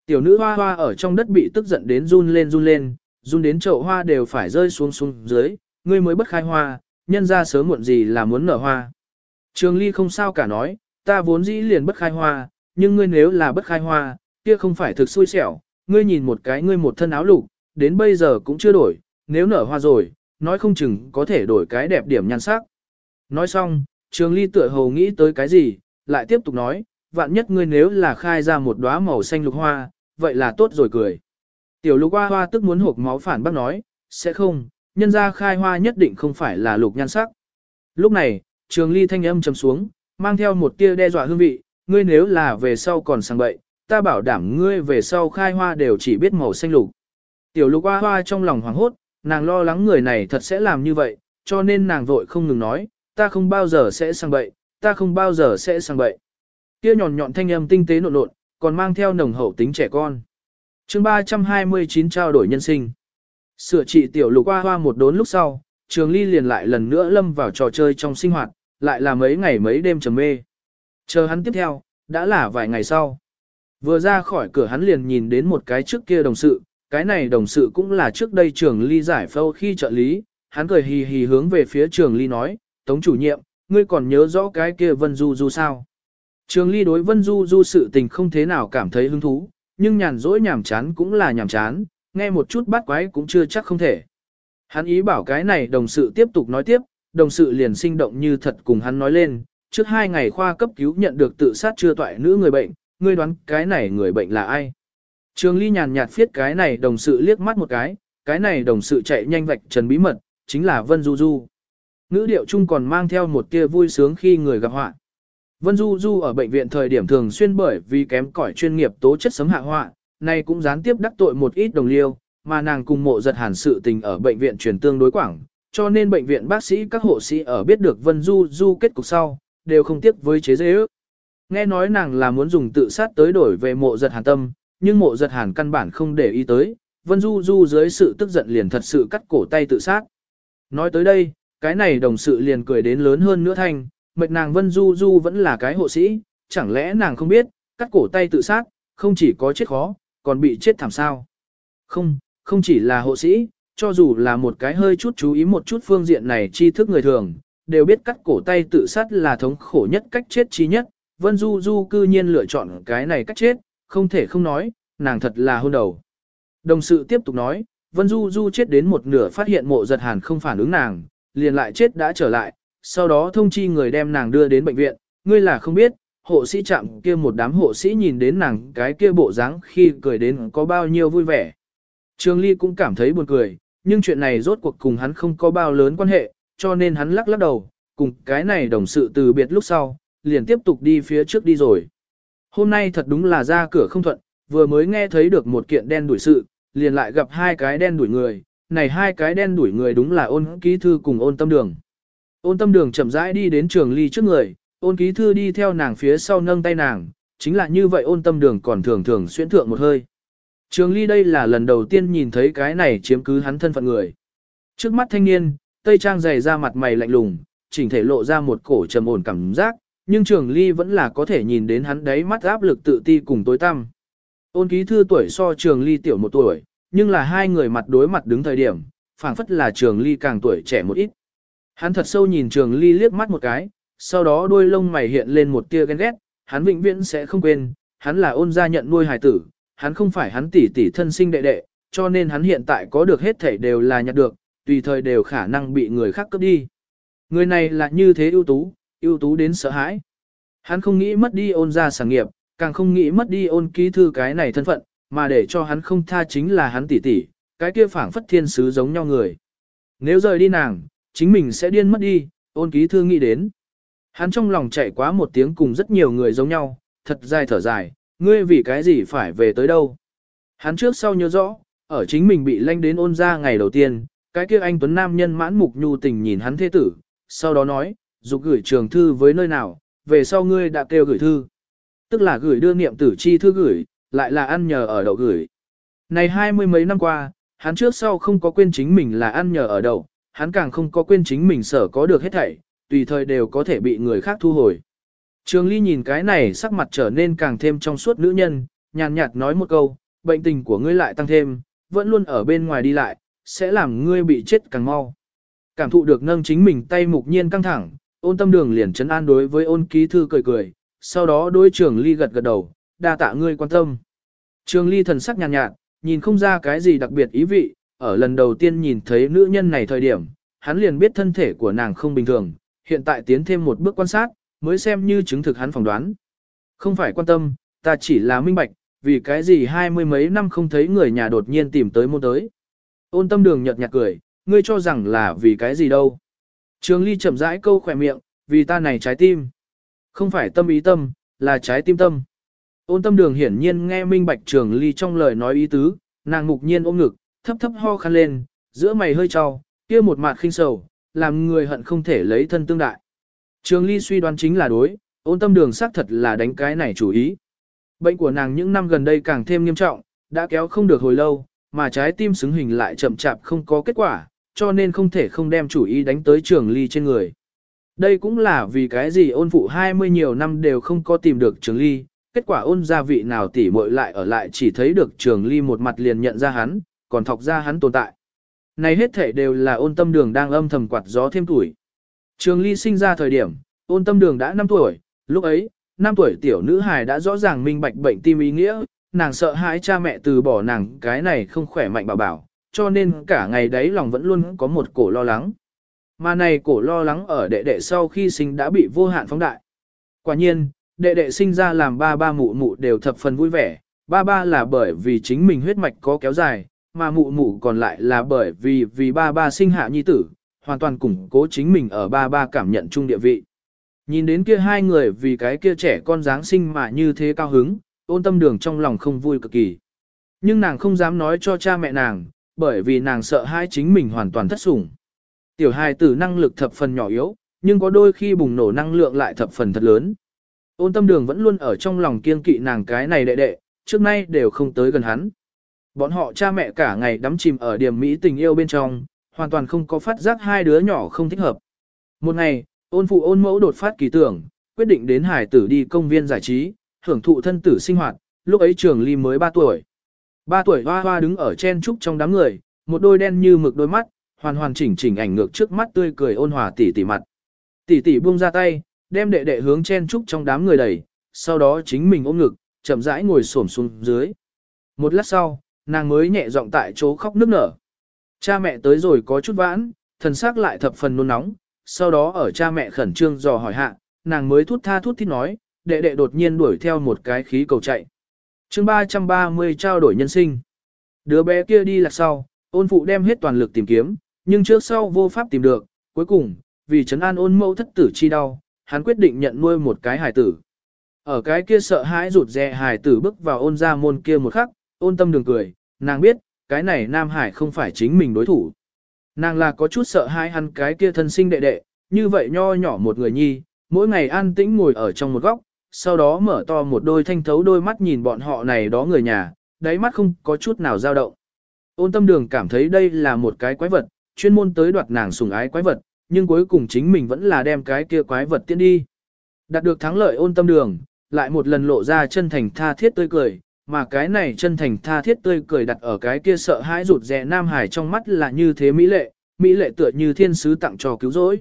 Tiểu nữ hoa hoa ở trong đất bị tức giận đến run lên run lên, run đến chậu hoa đều phải rơi xuống xuống dưới, ngươi mới bất khai hoa, nhân ra sớm muộn gì là muốn nở hoa. Trường ly không sao cả nói, ta vốn dĩ liền bất khai hoa, nhưng ngươi nếu là bất khai hoa, kia không phải thực xui xẻo, ngươi nhìn một cái ngươi một thân áo lục, đến bây giờ cũng chưa đổi, nếu nở hoa rồi, nói không chừng có thể đổi cái đẹp điểm nhan sắc. Nói xong, trường ly tựa hồ nghĩ tới cái gì, lại tiếp tục nói, vạn nhất ngươi nếu là khai ra một đóa màu xanh lục hoa, vậy là tốt rồi cười. Tiểu lục hoa hoa tức muốn hộp máu phản bác nói, sẽ không, nhân ra khai hoa nhất định không phải là lục nhan sắc. Lúc này, trường ly thanh âm trầm xuống, mang theo một tia đe dọa hương vị, ngươi nếu là về sau còn sang bậy, ta bảo đảm ngươi về sau khai hoa đều chỉ biết màu xanh lục. Tiểu lục hoa hoa trong lòng hoảng hốt, nàng lo lắng người này thật sẽ làm như vậy, cho nên nàng vội không ngừng nói, ta không bao giờ sẽ sang bậy, ta không bao giờ sẽ sang bậy. Kia nhọn nhọn thanh âm tinh tế nộn nộn, còn mang theo nồng hậu tính trẻ con chương 329 trao đổi nhân sinh. Sửa trị tiểu lục hoa hoa một đốn lúc sau, trường ly liền lại lần nữa lâm vào trò chơi trong sinh hoạt, lại là mấy ngày mấy đêm trầm mê. Chờ hắn tiếp theo, đã là vài ngày sau. Vừa ra khỏi cửa hắn liền nhìn đến một cái trước kia đồng sự, cái này đồng sự cũng là trước đây trường ly giải phâu khi trợ lý, hắn cười hì hì hướng về phía trường ly nói, tống chủ nhiệm, ngươi còn nhớ rõ cái kia Vân Du Du sao? Trường ly đối Vân Du Du sự tình không thế nào cảm thấy hứng thú, nhưng nhàn rỗi nhàm chán cũng là nhàm chán, nghe một chút bắt quái cũng chưa chắc không thể. Hắn ý bảo cái này đồng sự tiếp tục nói tiếp, đồng sự liền sinh động như thật cùng hắn nói lên, trước hai ngày khoa cấp cứu nhận được tự sát chưa toại nữ người bệnh, ngươi đoán cái này người bệnh là ai? Trường Ly nhàn nhạt phiết cái này đồng sự liếc mắt một cái, cái này đồng sự chạy nhanh vạch trần bí mật, chính là Vân Du Du. Ngữ điệu chung còn mang theo một tia vui sướng khi người gặp họa. Vân Du Du ở bệnh viện thời điểm thường xuyên bởi vì kém cỏi chuyên nghiệp tố chất sấm hạ họa, nay cũng gián tiếp đắc tội một ít đồng liêu, mà nàng cùng mộ giật hàn sự tình ở bệnh viện truyền tương đối quảng, cho nên bệnh viện bác sĩ các hộ sĩ ở biết được Vân Du Du kết cục sau, đều không tiếc với chế dễ ước. Nghe nói nàng là muốn dùng tự sát tới đổi về mộ giật hàn tâm, nhưng mộ giật hàn căn bản không để ý tới, Vân Du Du dưới sự tức giận liền thật sự cắt cổ tay tự sát. Nói tới đây, cái này đồng sự liền cười đến lớn hơn nữa thanh, mệt nàng Vân Du Du vẫn là cái hộ sĩ, chẳng lẽ nàng không biết, cắt cổ tay tự sát, không chỉ có chết khó, còn bị chết thảm sao. Không, không chỉ là hộ sĩ, cho dù là một cái hơi chút chú ý một chút phương diện này tri thức người thường, đều biết cắt cổ tay tự sát là thống khổ nhất cách chết chi nhất, Vân Du Du cư nhiên lựa chọn cái này cách chết, không thể không nói, nàng thật là hôn đầu. Đồng sự tiếp tục nói, Vân Du Du chết đến một nửa phát hiện mộ giật hàn không phản ứng nàng, liền lại chết đã trở lại, sau đó thông chi người đem nàng đưa đến bệnh viện, ngươi là không biết, hộ sĩ chạm kia một đám hộ sĩ nhìn đến nàng cái kia bộ dáng khi cười đến có bao nhiêu vui vẻ. Trường Ly cũng cảm thấy buồn cười, nhưng chuyện này rốt cuộc cùng hắn không có bao lớn quan hệ, cho nên hắn lắc lắc đầu, cùng cái này đồng sự từ biệt lúc sau, liền tiếp tục đi phía trước đi rồi. Hôm nay thật đúng là ra cửa không thuận, vừa mới nghe thấy được một kiện đen đuổi sự, liền lại gặp hai cái đen đuổi người, này hai cái đen đuổi người đúng là ôn ký thư cùng ôn tâm đường. Ôn tâm đường chậm rãi đi đến trường ly trước người, ôn ký thư đi theo nàng phía sau nâng tay nàng, chính là như vậy ôn tâm đường còn thường thường xuyên thượng một hơi. Trường ly đây là lần đầu tiên nhìn thấy cái này chiếm cứ hắn thân phận người. Trước mắt thanh niên, tây trang dày ra mặt mày lạnh lùng, chỉnh thể lộ ra một cổ trầm ổn cảm giác, nhưng trường ly vẫn là có thể nhìn đến hắn đấy mắt áp lực tự ti cùng tối tăm. Ôn ký thư tuổi so trường ly tiểu một tuổi, nhưng là hai người mặt đối mặt đứng thời điểm, phảng phất là trường ly càng tuổi trẻ một ít. Hắn thật sâu nhìn trường ly liếc mắt một cái, sau đó đôi lông mày hiện lên một tia ghen ghét, hắn vĩnh viễn sẽ không quên, hắn là ôn gia nhận nuôi hài tử, hắn không phải hắn tỷ tỷ thân sinh đệ đệ, cho nên hắn hiện tại có được hết thảy đều là nhặt được, tùy thời đều khả năng bị người khác cướp đi. Người này là như thế ưu tú, ưu tú đến sợ hãi. Hắn không nghĩ mất đi ôn gia sản nghiệp, càng không nghĩ mất đi ôn ký thư cái này thân phận, mà để cho hắn không tha chính là hắn tỷ tỷ, cái kia phảng phất thiên sứ giống nhau người. Nếu rời đi nàng, chính mình sẽ điên mất đi, ôn ký thư nghĩ đến. Hắn trong lòng chạy quá một tiếng cùng rất nhiều người giống nhau, thật dài thở dài, ngươi vì cái gì phải về tới đâu. Hắn trước sau nhớ rõ, ở chính mình bị lanh đến ôn ra ngày đầu tiên, cái kia anh Tuấn Nam nhân mãn mục nhu tình nhìn hắn thế tử, sau đó nói, dục gửi trường thư với nơi nào, về sau ngươi đã kêu gửi thư. Tức là gửi đưa niệm tử chi thư gửi, lại là ăn nhờ ở đậu gửi. Này hai mươi mấy năm qua, hắn trước sau không có quên chính mình là ăn nhờ ở đậu, hắn càng không có quên chính mình sở có được hết thảy, tùy thời đều có thể bị người khác thu hồi. Trường Ly nhìn cái này sắc mặt trở nên càng thêm trong suốt nữ nhân, nhàn nhạt nói một câu, bệnh tình của ngươi lại tăng thêm, vẫn luôn ở bên ngoài đi lại, sẽ làm ngươi bị chết càng mau. Cảm thụ được nâng chính mình tay mục nhiên căng thẳng, ôn tâm đường liền chấn an đối với ôn ký thư cười cười, sau đó đối trường Ly gật gật đầu, đa tạ ngươi quan tâm. Trường Ly thần sắc nhàn nhạt, nhạt, nhìn không ra cái gì đặc biệt ý vị, ở lần đầu tiên nhìn thấy nữ nhân này thời điểm, hắn liền biết thân thể của nàng không bình thường, hiện tại tiến thêm một bước quan sát, mới xem như chứng thực hắn phỏng đoán. Không phải quan tâm, ta chỉ là minh bạch, vì cái gì hai mươi mấy năm không thấy người nhà đột nhiên tìm tới môn tới. Ôn tâm đường nhợt nhạt cười, ngươi cho rằng là vì cái gì đâu. Trường ly chậm rãi câu khỏe miệng, vì ta này trái tim. Không phải tâm ý tâm, là trái tim tâm. Ôn tâm đường hiển nhiên nghe minh bạch trường ly trong lời nói ý tứ, nàng mục nhiên ôm ngực, thấp thấp ho khăn lên, giữa mày hơi trao, kia một mặt khinh sầu, làm người hận không thể lấy thân tương đại. Trường ly suy đoán chính là đối, ôn tâm đường xác thật là đánh cái này chủ ý. Bệnh của nàng những năm gần đây càng thêm nghiêm trọng, đã kéo không được hồi lâu, mà trái tim xứng hình lại chậm chạp không có kết quả, cho nên không thể không đem chủ ý đánh tới trường ly trên người. Đây cũng là vì cái gì ôn phụ 20 nhiều năm đều không có tìm được trường ly, kết quả ôn gia vị nào tỉ muội lại ở lại chỉ thấy được trường ly một mặt liền nhận ra hắn, còn thọc ra hắn tồn tại. Này hết thể đều là ôn tâm đường đang âm thầm quạt gió thêm tuổi. Trường ly sinh ra thời điểm, ôn tâm đường đã 5 tuổi, lúc ấy, 5 tuổi tiểu nữ hài đã rõ ràng minh bạch bệnh tim ý nghĩa, nàng sợ hãi cha mẹ từ bỏ nàng cái này không khỏe mạnh bảo bảo, cho nên cả ngày đấy lòng vẫn luôn có một cổ lo lắng. Mà này cổ lo lắng ở đệ đệ sau khi sinh đã bị vô hạn phóng đại. Quả nhiên, đệ đệ sinh ra làm ba ba mụ mụ đều thập phần vui vẻ, ba ba là bởi vì chính mình huyết mạch có kéo dài, mà mụ mụ còn lại là bởi vì vì ba ba sinh hạ nhi tử, hoàn toàn củng cố chính mình ở ba ba cảm nhận chung địa vị. Nhìn đến kia hai người vì cái kia trẻ con dáng sinh mà như thế cao hứng, ôn tâm đường trong lòng không vui cực kỳ. Nhưng nàng không dám nói cho cha mẹ nàng, bởi vì nàng sợ hai chính mình hoàn toàn thất sủng. Tiểu hài tử năng lực thập phần nhỏ yếu, nhưng có đôi khi bùng nổ năng lượng lại thập phần thật lớn. Ôn tâm đường vẫn luôn ở trong lòng kiên kỵ nàng cái này đệ đệ, trước nay đều không tới gần hắn. Bọn họ cha mẹ cả ngày đắm chìm ở điểm mỹ tình yêu bên trong, hoàn toàn không có phát giác hai đứa nhỏ không thích hợp. Một ngày, ôn phụ ôn mẫu đột phát kỳ tưởng, quyết định đến hải tử đi công viên giải trí, hưởng thụ thân tử sinh hoạt, lúc ấy trường ly mới 3 tuổi. 3 tuổi hoa hoa đứng ở chen trúc trong đám người, một đôi đen như mực đôi mắt, hoàn hoàn chỉnh chỉnh ảnh ngược trước mắt tươi cười ôn hòa tỉ tỉ mặt. Tỉ tỉ buông ra tay, đem đệ đệ hướng chen trúc trong đám người đẩy, sau đó chính mình ôm ngực, chậm rãi ngồi xổm xuống dưới. Một lát sau, nàng mới nhẹ giọng tại chỗ khóc nức nở. Cha mẹ tới rồi có chút vãn, thần xác lại thập phần nôn nóng, sau đó ở cha mẹ khẩn trương dò hỏi hạ, nàng mới thút tha thút thít nói, đệ đệ đột nhiên đuổi theo một cái khí cầu chạy. chương 330 trao đổi nhân sinh. Đứa bé kia đi lạc sau, ôn phụ đem hết toàn lực tìm kiếm, nhưng trước sau vô pháp tìm được, cuối cùng, vì trấn an ôn mẫu thất tử chi đau, hắn quyết định nhận nuôi một cái hài tử. Ở cái kia sợ hãi rụt rè hài tử bước vào ôn ra môn kia một khắc, ôn tâm đường cười, nàng biết, cái này Nam Hải không phải chính mình đối thủ. Nàng là có chút sợ hai hắn cái kia thân sinh đệ đệ, như vậy nho nhỏ một người nhi, mỗi ngày an tĩnh ngồi ở trong một góc, sau đó mở to một đôi thanh thấu đôi mắt nhìn bọn họ này đó người nhà, đáy mắt không có chút nào dao động. Ôn tâm đường cảm thấy đây là một cái quái vật, chuyên môn tới đoạt nàng sủng ái quái vật, nhưng cuối cùng chính mình vẫn là đem cái kia quái vật tiến đi. Đạt được thắng lợi ôn tâm đường, lại một lần lộ ra chân thành tha thiết tươi cười, mà cái này chân thành tha thiết tươi cười đặt ở cái kia sợ hãi rụt rè Nam Hải trong mắt là như thế mỹ lệ, mỹ lệ tựa như thiên sứ tặng cho cứu rỗi.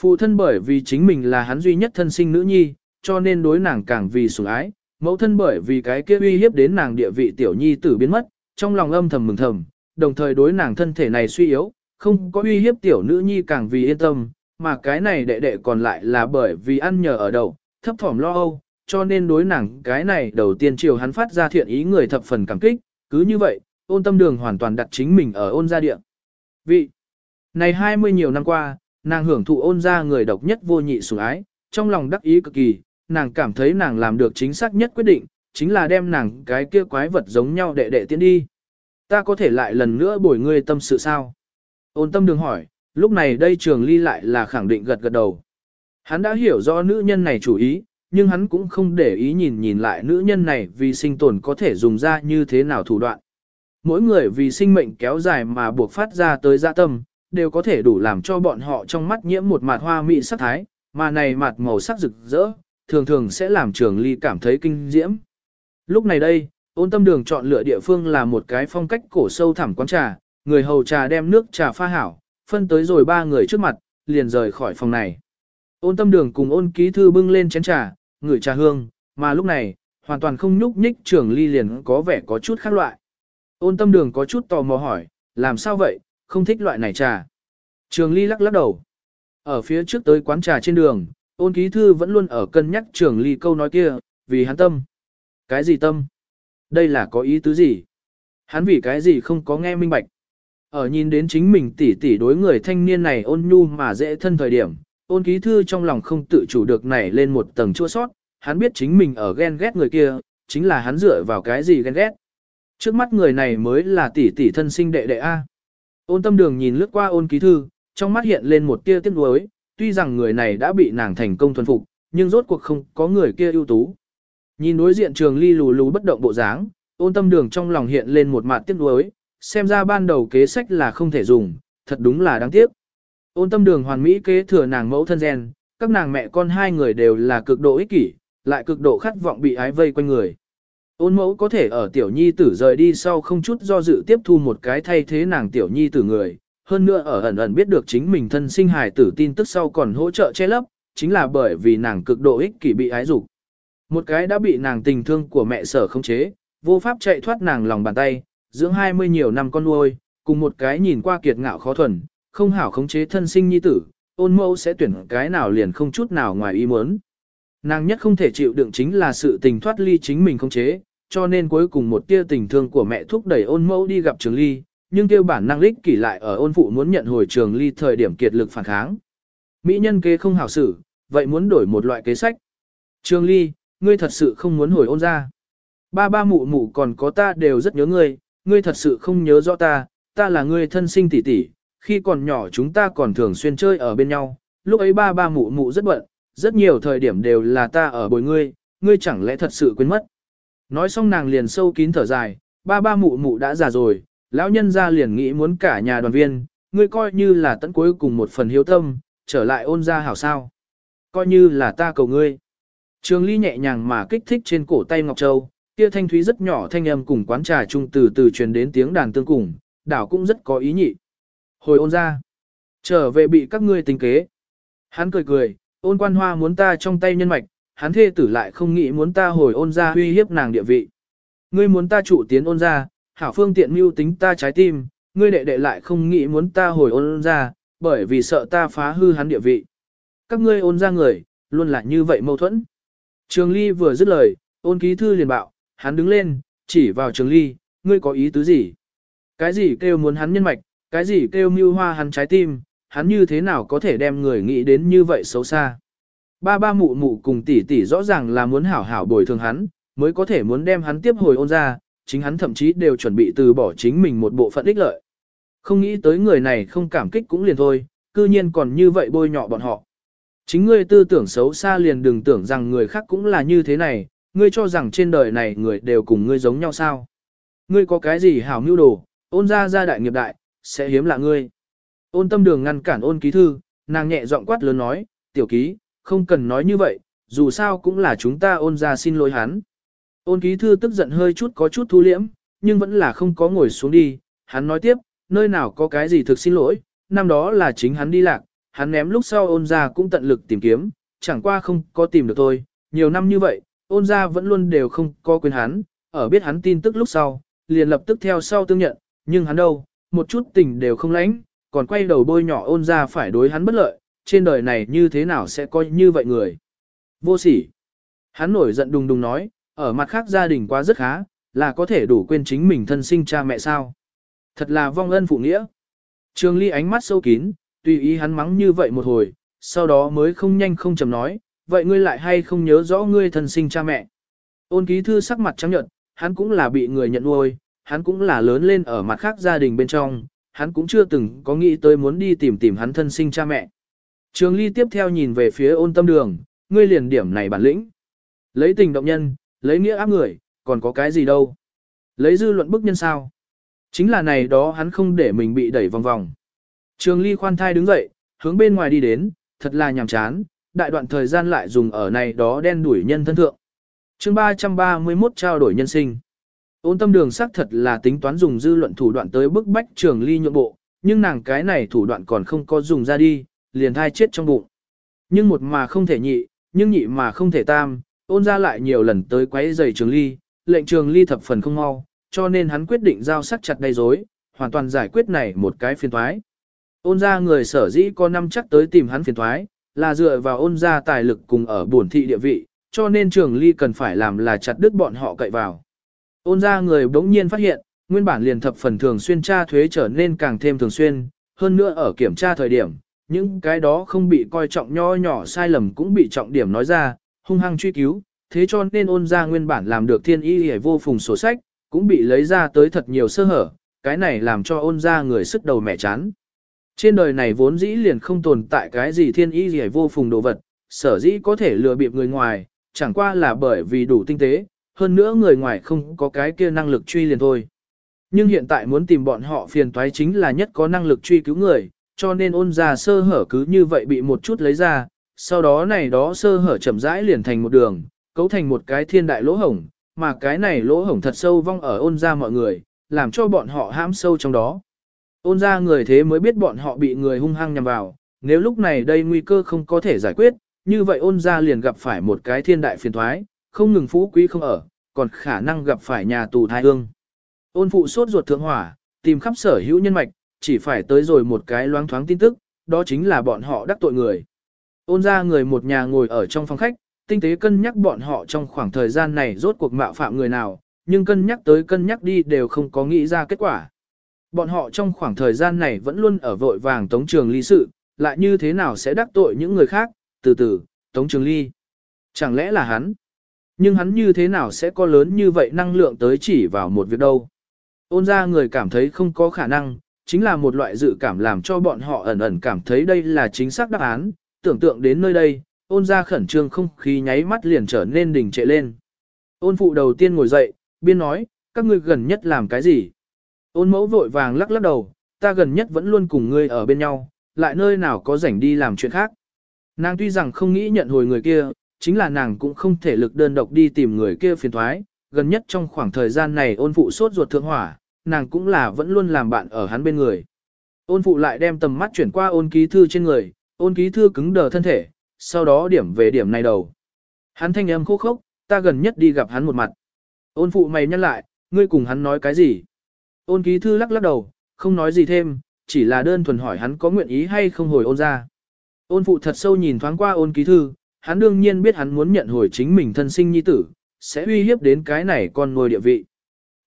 Phụ thân bởi vì chính mình là hắn duy nhất thân sinh nữ nhi, cho nên đối nàng càng vì sủng ái, mẫu thân bởi vì cái kia uy hiếp đến nàng địa vị tiểu nhi tử biến mất, trong lòng âm thầm mừng thầm, đồng thời đối nàng thân thể này suy yếu, không có uy hiếp tiểu nữ nhi càng vì yên tâm, mà cái này đệ đệ còn lại là bởi vì ăn nhờ ở đầu, thấp thỏm lo âu, cho nên đối nàng cái này đầu tiên chiều hắn phát ra thiện ý người thập phần cảm kích, cứ như vậy, ôn tâm đường hoàn toàn đặt chính mình ở ôn gia địa. Vị, này 20 nhiều năm qua, nàng hưởng thụ ôn gia người độc nhất vô nhị sủng ái, trong lòng đắc ý cực kỳ, nàng cảm thấy nàng làm được chính xác nhất quyết định, chính là đem nàng cái kia quái vật giống nhau đệ đệ tiến đi. Ta có thể lại lần nữa bồi ngươi tâm sự sao? Ôn tâm đường hỏi, lúc này đây trường ly lại là khẳng định gật gật đầu. Hắn đã hiểu rõ nữ nhân này chủ ý, nhưng hắn cũng không để ý nhìn nhìn lại nữ nhân này vì sinh tồn có thể dùng ra như thế nào thủ đoạn. Mỗi người vì sinh mệnh kéo dài mà buộc phát ra tới dạ tâm, đều có thể đủ làm cho bọn họ trong mắt nhiễm một mạt hoa mỹ sắc thái, mà này mặt màu sắc rực rỡ, thường thường sẽ làm trường ly cảm thấy kinh diễm. Lúc này đây, ôn tâm đường chọn lựa địa phương là một cái phong cách cổ sâu thẳm quán trà, người hầu trà đem nước trà pha hảo, phân tới rồi ba người trước mặt, liền rời khỏi phòng này. Ôn tâm đường cùng ôn ký thư bưng lên chén trà, ngửi trà hương, mà lúc này, hoàn toàn không nhúc nhích trường ly liền có vẻ có chút khác loại. Ôn tâm đường có chút tò mò hỏi, làm sao vậy, không thích loại này trà. Trường ly lắc lắc đầu. Ở phía trước tới quán trà trên đường, ôn ký thư vẫn luôn ở cân nhắc trường ly câu nói kia, vì hắn tâm. Cái gì tâm? Đây là có ý tứ gì? Hắn vì cái gì không có nghe minh bạch? Ở nhìn đến chính mình tỉ tỉ đối người thanh niên này ôn nhu mà dễ thân thời điểm, ôn ký thư trong lòng không tự chủ được nảy lên một tầng chua sót, hắn biết chính mình ở ghen ghét người kia, chính là hắn dựa vào cái gì ghen ghét. Trước mắt người này mới là tỷ tỷ thân sinh đệ đệ A. Ôn tâm đường nhìn lướt qua ôn ký thư, trong mắt hiện lên một tia tiếc nuối, tuy rằng người này đã bị nàng thành công thuần phục, nhưng rốt cuộc không có người kia ưu tú. Nhìn đối diện trường ly lù lù bất động bộ dáng, ôn tâm đường trong lòng hiện lên một mặt tiếc nuối, xem ra ban đầu kế sách là không thể dùng, thật đúng là đáng tiếc. Ôn tâm đường hoàn mỹ kế thừa nàng mẫu thân gen, các nàng mẹ con hai người đều là cực độ ích kỷ, lại cực độ khát vọng bị ái vây quanh người. Ôn mẫu có thể ở tiểu nhi tử rời đi sau không chút do dự tiếp thu một cái thay thế nàng tiểu nhi tử người, hơn nữa ở ẩn ẩn biết được chính mình thân sinh hài tử tin tức sau còn hỗ trợ che lấp, chính là bởi vì nàng cực độ ích kỷ bị ái dục. Một cái đã bị nàng tình thương của mẹ sở không chế, vô pháp chạy thoát nàng lòng bàn tay, dưỡng 20 nhiều năm con nuôi, cùng một cái nhìn qua kiệt ngạo khó thuần, không hảo khống chế thân sinh nhi tử, ôn mẫu sẽ tuyển cái nào liền không chút nào ngoài ý muốn. Nàng nhất không thể chịu đựng chính là sự tình thoát ly chính mình khống chế, cho nên cuối cùng một tia tình thương của mẹ thúc đẩy ôn mẫu đi gặp trường ly, nhưng kêu bản năng lích kỷ lại ở ôn phụ muốn nhận hồi trường ly thời điểm kiệt lực phản kháng. Mỹ nhân kế không hảo xử, vậy muốn đổi một loại kế sách. Trường ly, ngươi thật sự không muốn hồi ôn ra. Ba ba mụ mụ còn có ta đều rất nhớ ngươi, ngươi thật sự không nhớ rõ ta, ta là ngươi thân sinh tỷ tỷ, khi còn nhỏ chúng ta còn thường xuyên chơi ở bên nhau, lúc ấy ba ba mụ mụ rất bận, rất nhiều thời điểm đều là ta ở bồi ngươi, ngươi chẳng lẽ thật sự quên mất. Nói xong nàng liền sâu kín thở dài, ba ba mụ mụ đã già rồi, lão nhân ra liền nghĩ muốn cả nhà đoàn viên, ngươi coi như là tận cuối cùng một phần hiếu tâm, trở lại ôn ra hảo sao. Coi như là ta cầu ngươi. Trường Ly nhẹ nhàng mà kích thích trên cổ tay Ngọc Châu, kia thanh thúy rất nhỏ thanh âm cùng quán trà trung từ từ truyền đến tiếng đàn tương cùng, đảo cũng rất có ý nhị. Hồi ôn ra, trở về bị các ngươi tính kế. Hắn cười cười, ôn quan hoa muốn ta trong tay nhân mạch, hắn thê tử lại không nghĩ muốn ta hồi ôn ra uy hiếp nàng địa vị. Ngươi muốn ta trụ tiến ôn ra, hảo phương tiện mưu tính ta trái tim, ngươi đệ đệ lại không nghĩ muốn ta hồi ôn ra, bởi vì sợ ta phá hư hắn địa vị. Các ngươi ôn ra người, luôn là như vậy mâu thuẫn. Trường Ly vừa dứt lời, ôn ký thư liền bạo, hắn đứng lên, chỉ vào Trường Ly, ngươi có ý tứ gì? Cái gì kêu muốn hắn nhân mạch, cái gì kêu mưu hoa hắn trái tim, hắn như thế nào có thể đem người nghĩ đến như vậy xấu xa? Ba ba mụ mụ cùng tỷ tỷ rõ ràng là muốn hảo hảo bồi thường hắn, mới có thể muốn đem hắn tiếp hồi ôn ra, chính hắn thậm chí đều chuẩn bị từ bỏ chính mình một bộ phận ích lợi. Không nghĩ tới người này không cảm kích cũng liền thôi, cư nhiên còn như vậy bôi nhọ bọn họ. Chính ngươi tư tưởng xấu xa liền đừng tưởng rằng người khác cũng là như thế này, ngươi cho rằng trên đời này người đều cùng ngươi giống nhau sao. Ngươi có cái gì hảo mưu đồ, ôn ra ra đại nghiệp đại, sẽ hiếm lạ ngươi. Ôn tâm đường ngăn cản ôn ký thư, nàng nhẹ giọng quát lớn nói, tiểu ký, không cần nói như vậy, dù sao cũng là chúng ta ôn ra xin lỗi hắn. Ôn ký thư tức giận hơi chút có chút thu liễm, nhưng vẫn là không có ngồi xuống đi, hắn nói tiếp, nơi nào có cái gì thực xin lỗi, năm đó là chính hắn đi lạc, hắn ném lúc sau ôn ra cũng tận lực tìm kiếm, chẳng qua không có tìm được thôi, nhiều năm như vậy, ôn ra vẫn luôn đều không có quyền hắn, ở biết hắn tin tức lúc sau, liền lập tức theo sau tương nhận, nhưng hắn đâu, một chút tình đều không lãnh, còn quay đầu bôi nhỏ ôn ra phải đối hắn bất lợi, trên đời này như thế nào sẽ coi như vậy người. Vô sỉ. Hắn nổi giận đùng đùng nói, ở mặt khác gia đình quá rất khá, là có thể đủ quên chính mình thân sinh cha mẹ sao. Thật là vong ân phụ nghĩa. Trường ly ánh mắt sâu kín, tùy ý hắn mắng như vậy một hồi, sau đó mới không nhanh không chậm nói, vậy ngươi lại hay không nhớ rõ ngươi thân sinh cha mẹ. Ôn ký thư sắc mặt trắng nhợt, hắn cũng là bị người nhận nuôi, hắn cũng là lớn lên ở mặt khác gia đình bên trong, hắn cũng chưa từng có nghĩ tới muốn đi tìm tìm hắn thân sinh cha mẹ. Trường ly tiếp theo nhìn về phía ôn tâm đường, ngươi liền điểm này bản lĩnh. Lấy tình động nhân, lấy nghĩa áp người, còn có cái gì đâu. Lấy dư luận bức nhân sao. Chính là này đó hắn không để mình bị đẩy vòng vòng. Trường ly khoan thai đứng dậy, hướng bên ngoài đi đến, thật là nhàm chán, đại đoạn thời gian lại dùng ở này đó đen đuổi nhân thân thượng. chương 331 trao đổi nhân sinh. Ôn tâm đường xác thật là tính toán dùng dư luận thủ đoạn tới bức bách trường ly nhượng bộ, nhưng nàng cái này thủ đoạn còn không có dùng ra đi, liền thai chết trong bụng. Nhưng một mà không thể nhị, nhưng nhị mà không thể tam, ôn ra lại nhiều lần tới quấy giày trường ly, lệnh trường ly thập phần không mau, cho nên hắn quyết định giao sắc chặt đầy rối, hoàn toàn giải quyết này một cái phiền thoái. Ôn ra người sở dĩ có năm chắc tới tìm hắn phiền thoái, là dựa vào ôn ra tài lực cùng ở bổn thị địa vị, cho nên trường ly cần phải làm là chặt đứt bọn họ cậy vào. Ôn ra người bỗng nhiên phát hiện, nguyên bản liền thập phần thường xuyên tra thuế trở nên càng thêm thường xuyên, hơn nữa ở kiểm tra thời điểm, những cái đó không bị coi trọng nho nhỏ sai lầm cũng bị trọng điểm nói ra, hung hăng truy cứu, thế cho nên ôn ra nguyên bản làm được thiên y hề vô phùng sổ sách, cũng bị lấy ra tới thật nhiều sơ hở, cái này làm cho ôn ra người sức đầu mẹ chán. Trên đời này vốn dĩ liền không tồn tại cái gì thiên y hề vô phùng đồ vật, sở dĩ có thể lừa bịp người ngoài, chẳng qua là bởi vì đủ tinh tế, hơn nữa người ngoài không có cái kia năng lực truy liền thôi. Nhưng hiện tại muốn tìm bọn họ phiền toái chính là nhất có năng lực truy cứu người, cho nên ôn ra sơ hở cứ như vậy bị một chút lấy ra, sau đó này đó sơ hở chậm rãi liền thành một đường, cấu thành một cái thiên đại lỗ hổng, mà cái này lỗ hổng thật sâu vong ở ôn ra mọi người, làm cho bọn họ hãm sâu trong đó. Ôn ra người thế mới biết bọn họ bị người hung hăng nhằm vào, nếu lúc này đây nguy cơ không có thể giải quyết, như vậy ôn ra liền gặp phải một cái thiên đại phiền thoái, không ngừng phú quý không ở, còn khả năng gặp phải nhà tù thai hương. Ôn phụ sốt ruột thượng hỏa, tìm khắp sở hữu nhân mạch, chỉ phải tới rồi một cái loáng thoáng tin tức, đó chính là bọn họ đắc tội người. Ôn ra người một nhà ngồi ở trong phòng khách, tinh tế cân nhắc bọn họ trong khoảng thời gian này rốt cuộc mạo phạm người nào, nhưng cân nhắc tới cân nhắc đi đều không có nghĩ ra kết quả. Bọn họ trong khoảng thời gian này vẫn luôn ở vội vàng tống trường ly sự, lại như thế nào sẽ đắc tội những người khác, từ từ, tống trường ly. Chẳng lẽ là hắn? Nhưng hắn như thế nào sẽ có lớn như vậy năng lượng tới chỉ vào một việc đâu? Ôn ra người cảm thấy không có khả năng, chính là một loại dự cảm làm cho bọn họ ẩn ẩn cảm thấy đây là chính xác đáp án, tưởng tượng đến nơi đây, ôn ra khẩn trương không khí nháy mắt liền trở nên đình trệ lên. Ôn phụ đầu tiên ngồi dậy, biên nói, các ngươi gần nhất làm cái gì? Ôn mẫu vội vàng lắc lắc đầu, ta gần nhất vẫn luôn cùng ngươi ở bên nhau, lại nơi nào có rảnh đi làm chuyện khác. Nàng tuy rằng không nghĩ nhận hồi người kia, chính là nàng cũng không thể lực đơn độc đi tìm người kia phiền thoái, gần nhất trong khoảng thời gian này ôn phụ sốt ruột thượng hỏa, nàng cũng là vẫn luôn làm bạn ở hắn bên người. Ôn phụ lại đem tầm mắt chuyển qua ôn ký thư trên người, ôn ký thư cứng đờ thân thể, sau đó điểm về điểm này đầu. Hắn thanh âm khô khốc, ta gần nhất đi gặp hắn một mặt. Ôn phụ mày nhắc lại, ngươi cùng hắn nói cái gì? Ôn ký thư lắc lắc đầu, không nói gì thêm, chỉ là đơn thuần hỏi hắn có nguyện ý hay không hồi ôn ra. Ôn phụ thật sâu nhìn thoáng qua ôn ký thư, hắn đương nhiên biết hắn muốn nhận hồi chính mình thân sinh nhi tử, sẽ uy hiếp đến cái này con nuôi địa vị.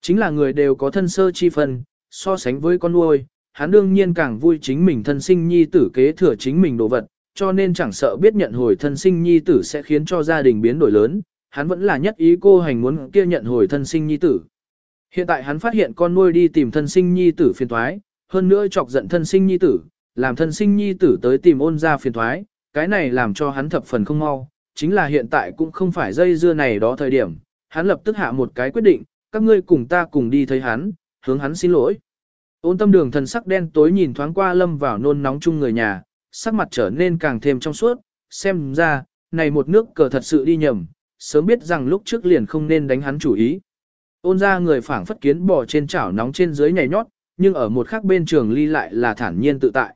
Chính là người đều có thân sơ chi phân, so sánh với con nuôi, hắn đương nhiên càng vui chính mình thân sinh nhi tử kế thừa chính mình đồ vật, cho nên chẳng sợ biết nhận hồi thân sinh nhi tử sẽ khiến cho gia đình biến đổi lớn, hắn vẫn là nhất ý cô hành muốn kia nhận hồi thân sinh nhi tử. Hiện tại hắn phát hiện con nuôi đi tìm thân sinh nhi tử phiền thoái, hơn nữa chọc giận thân sinh nhi tử, làm thân sinh nhi tử tới tìm ôn ra phiền thoái, cái này làm cho hắn thập phần không mau, chính là hiện tại cũng không phải dây dưa này đó thời điểm, hắn lập tức hạ một cái quyết định, các ngươi cùng ta cùng đi thấy hắn, hướng hắn xin lỗi. Ôn tâm đường thần sắc đen tối nhìn thoáng qua lâm vào nôn nóng chung người nhà, sắc mặt trở nên càng thêm trong suốt, xem ra, này một nước cờ thật sự đi nhầm, sớm biết rằng lúc trước liền không nên đánh hắn chủ ý. Ôn ra người phảng phất kiến bò trên chảo nóng trên dưới nhảy nhót, nhưng ở một khắc bên trường ly lại là thản nhiên tự tại.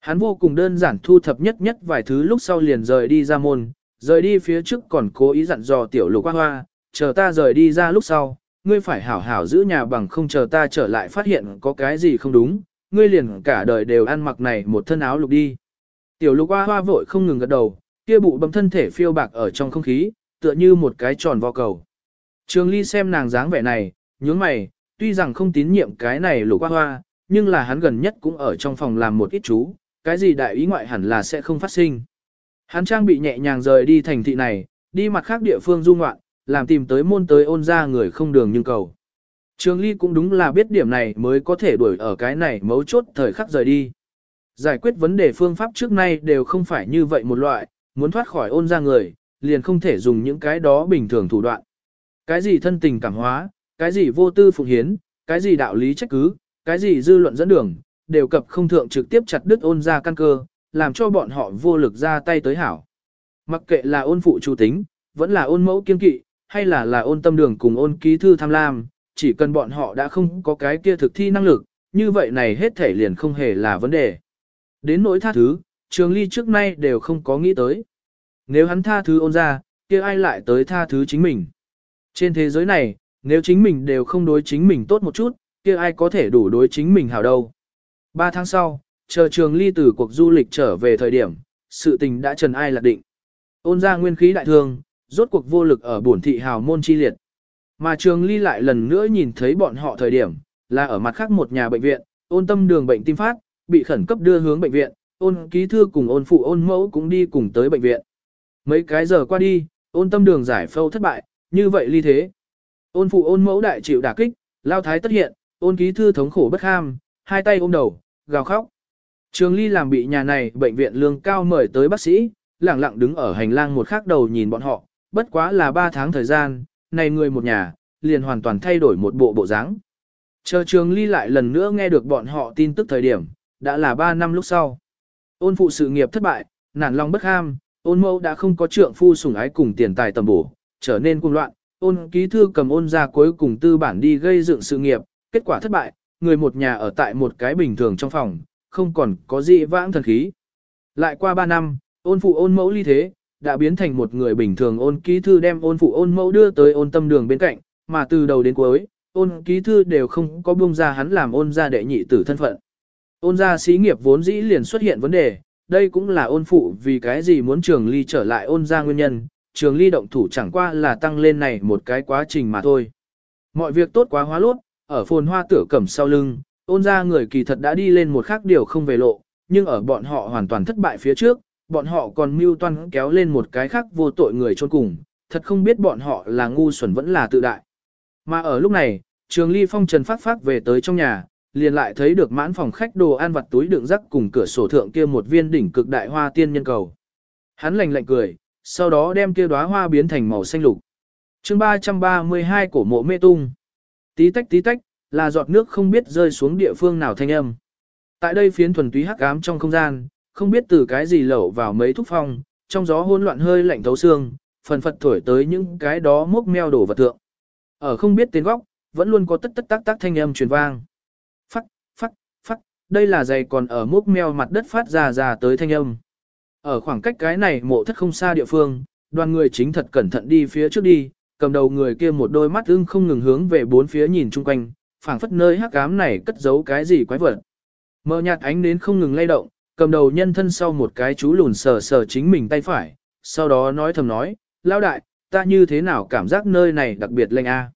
Hắn vô cùng đơn giản thu thập nhất nhất vài thứ lúc sau liền rời đi ra môn, rời đi phía trước còn cố ý dặn dò tiểu lục hoa hoa, chờ ta rời đi ra lúc sau, ngươi phải hảo hảo giữ nhà bằng không chờ ta trở lại phát hiện có cái gì không đúng, ngươi liền cả đời đều ăn mặc này một thân áo lục đi. Tiểu lục hoa hoa vội không ngừng gật đầu, kia bụ bấm thân thể phiêu bạc ở trong không khí, tựa như một cái tròn vo cầu. Trường ly xem nàng dáng vẻ này, nhướng mày, tuy rằng không tín nhiệm cái này lục hoa hoa, nhưng là hắn gần nhất cũng ở trong phòng làm một ít chú, cái gì đại ý ngoại hẳn là sẽ không phát sinh. Hắn trang bị nhẹ nhàng rời đi thành thị này, đi mặt khác địa phương du ngoạn, làm tìm tới môn tới ôn ra người không đường nhưng cầu. Trường Ly cũng đúng là biết điểm này mới có thể đuổi ở cái này mấu chốt thời khắc rời đi. Giải quyết vấn đề phương pháp trước nay đều không phải như vậy một loại, muốn thoát khỏi ôn ra người, liền không thể dùng những cái đó bình thường thủ đoạn. Cái gì thân tình cảm hóa, cái gì vô tư phụng hiến, cái gì đạo lý trách cứ, cái gì dư luận dẫn đường, đều cập không thượng trực tiếp chặt đứt ôn ra căn cơ, làm cho bọn họ vô lực ra tay tới hảo. Mặc kệ là ôn phụ chủ tính, vẫn là ôn mẫu kiên kỵ, hay là là ôn tâm đường cùng ôn ký thư tham lam, chỉ cần bọn họ đã không có cái kia thực thi năng lực, như vậy này hết thể liền không hề là vấn đề. Đến nỗi tha thứ, trường ly trước nay đều không có nghĩ tới. Nếu hắn tha thứ ôn ra, kia ai lại tới tha thứ chính mình. Trên thế giới này, nếu chính mình đều không đối chính mình tốt một chút, kia ai có thể đủ đối chính mình hảo đâu. Ba tháng sau, chờ trường ly từ cuộc du lịch trở về thời điểm, sự tình đã trần ai lạc định. Ôn ra nguyên khí đại thương, rốt cuộc vô lực ở bổn thị hào môn chi liệt. Mà trường ly lại lần nữa nhìn thấy bọn họ thời điểm, là ở mặt khác một nhà bệnh viện, ôn tâm đường bệnh tim phát, bị khẩn cấp đưa hướng bệnh viện, ôn ký thư cùng ôn phụ ôn mẫu cũng đi cùng tới bệnh viện. Mấy cái giờ qua đi, ôn tâm đường giải phâu thất bại, như vậy ly thế. Ôn phụ ôn mẫu đại chịu đả kích, lao thái tất hiện, ôn ký thư thống khổ bất ham, hai tay ôm đầu, gào khóc. Trường ly làm bị nhà này bệnh viện lương cao mời tới bác sĩ, lặng lặng đứng ở hành lang một khắc đầu nhìn bọn họ, bất quá là ba tháng thời gian, này người một nhà, liền hoàn toàn thay đổi một bộ bộ dáng. Chờ trường ly lại lần nữa nghe được bọn họ tin tức thời điểm, đã là ba năm lúc sau. Ôn phụ sự nghiệp thất bại, nản lòng bất ham, ôn mẫu đã không có trượng phu sủng ái cùng tiền tài tầm bổ, trở nên cuồng loạn, ôn ký thư cầm ôn ra cuối cùng tư bản đi gây dựng sự nghiệp, kết quả thất bại, người một nhà ở tại một cái bình thường trong phòng, không còn có gì vãng thần khí. Lại qua ba năm, ôn phụ ôn mẫu ly thế, đã biến thành một người bình thường ôn ký thư đem ôn phụ ôn mẫu đưa tới ôn tâm đường bên cạnh, mà từ đầu đến cuối, ôn ký thư đều không có buông ra hắn làm ôn gia đệ nhị tử thân phận. Ôn gia xí nghiệp vốn dĩ liền xuất hiện vấn đề, đây cũng là ôn phụ vì cái gì muốn trường ly trở lại ôn gia nguyên nhân, trường ly động thủ chẳng qua là tăng lên này một cái quá trình mà thôi. Mọi việc tốt quá hóa lốt, ở phồn hoa tửa cẩm sau lưng, ôn ra người kỳ thật đã đi lên một khác điều không về lộ, nhưng ở bọn họ hoàn toàn thất bại phía trước, bọn họ còn mưu toan kéo lên một cái khác vô tội người trôn cùng, thật không biết bọn họ là ngu xuẩn vẫn là tự đại. Mà ở lúc này, trường ly phong trần phát phát về tới trong nhà, liền lại thấy được mãn phòng khách đồ ăn vặt túi đựng rắc cùng cửa sổ thượng kia một viên đỉnh cực đại hoa tiên nhân cầu. Hắn lạnh lạnh cười, sau đó đem kia đóa hoa biến thành màu xanh lục. Chương 332 cổ mộ mê tung. Tí tách tí tách, là giọt nước không biết rơi xuống địa phương nào thanh âm. Tại đây phiến thuần túy hắc ám trong không gian, không biết từ cái gì lẩu vào mấy thúc phong, trong gió hỗn loạn hơi lạnh thấu xương, phần phật thổi tới những cái đó mốc meo đổ vật thượng. Ở không biết tên góc, vẫn luôn có tất tất tác tác thanh âm truyền vang. Phắc, phắc, phắc, đây là giày còn ở mốc meo mặt đất phát ra ra tới thanh âm. Ở khoảng cách cái này mộ thất không xa địa phương, đoàn người chính thật cẩn thận đi phía trước đi, cầm đầu người kia một đôi mắt ưng không ngừng hướng về bốn phía nhìn chung quanh, phảng phất nơi hắc ám này cất giấu cái gì quái vật. Mờ nhạt ánh đến không ngừng lay động, cầm đầu nhân thân sau một cái chú lùn sờ sờ chính mình tay phải, sau đó nói thầm nói, lao đại, ta như thế nào cảm giác nơi này đặc biệt lênh a.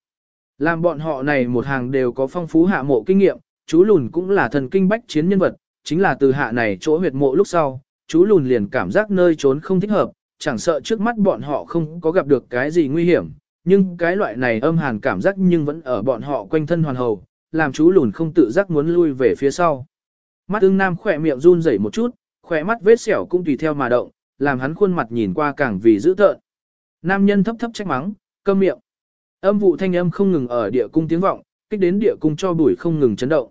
Làm bọn họ này một hàng đều có phong phú hạ mộ kinh nghiệm, chú lùn cũng là thần kinh bách chiến nhân vật, chính là từ hạ này chỗ huyệt mộ lúc sau, chú lùn liền cảm giác nơi trốn không thích hợp, chẳng sợ trước mắt bọn họ không có gặp được cái gì nguy hiểm, nhưng cái loại này âm hàn cảm giác nhưng vẫn ở bọn họ quanh thân hoàn hầu, làm chú lùn không tự giác muốn lui về phía sau. Mắt ưng nam khỏe miệng run rẩy một chút, khỏe mắt vết sẹo cũng tùy theo mà động, làm hắn khuôn mặt nhìn qua càng vì dữ tợn. Nam nhân thấp thấp trách mắng, câm miệng. Âm vụ thanh âm không ngừng ở địa cung tiếng vọng, kích đến địa cung cho bụi không ngừng chấn động.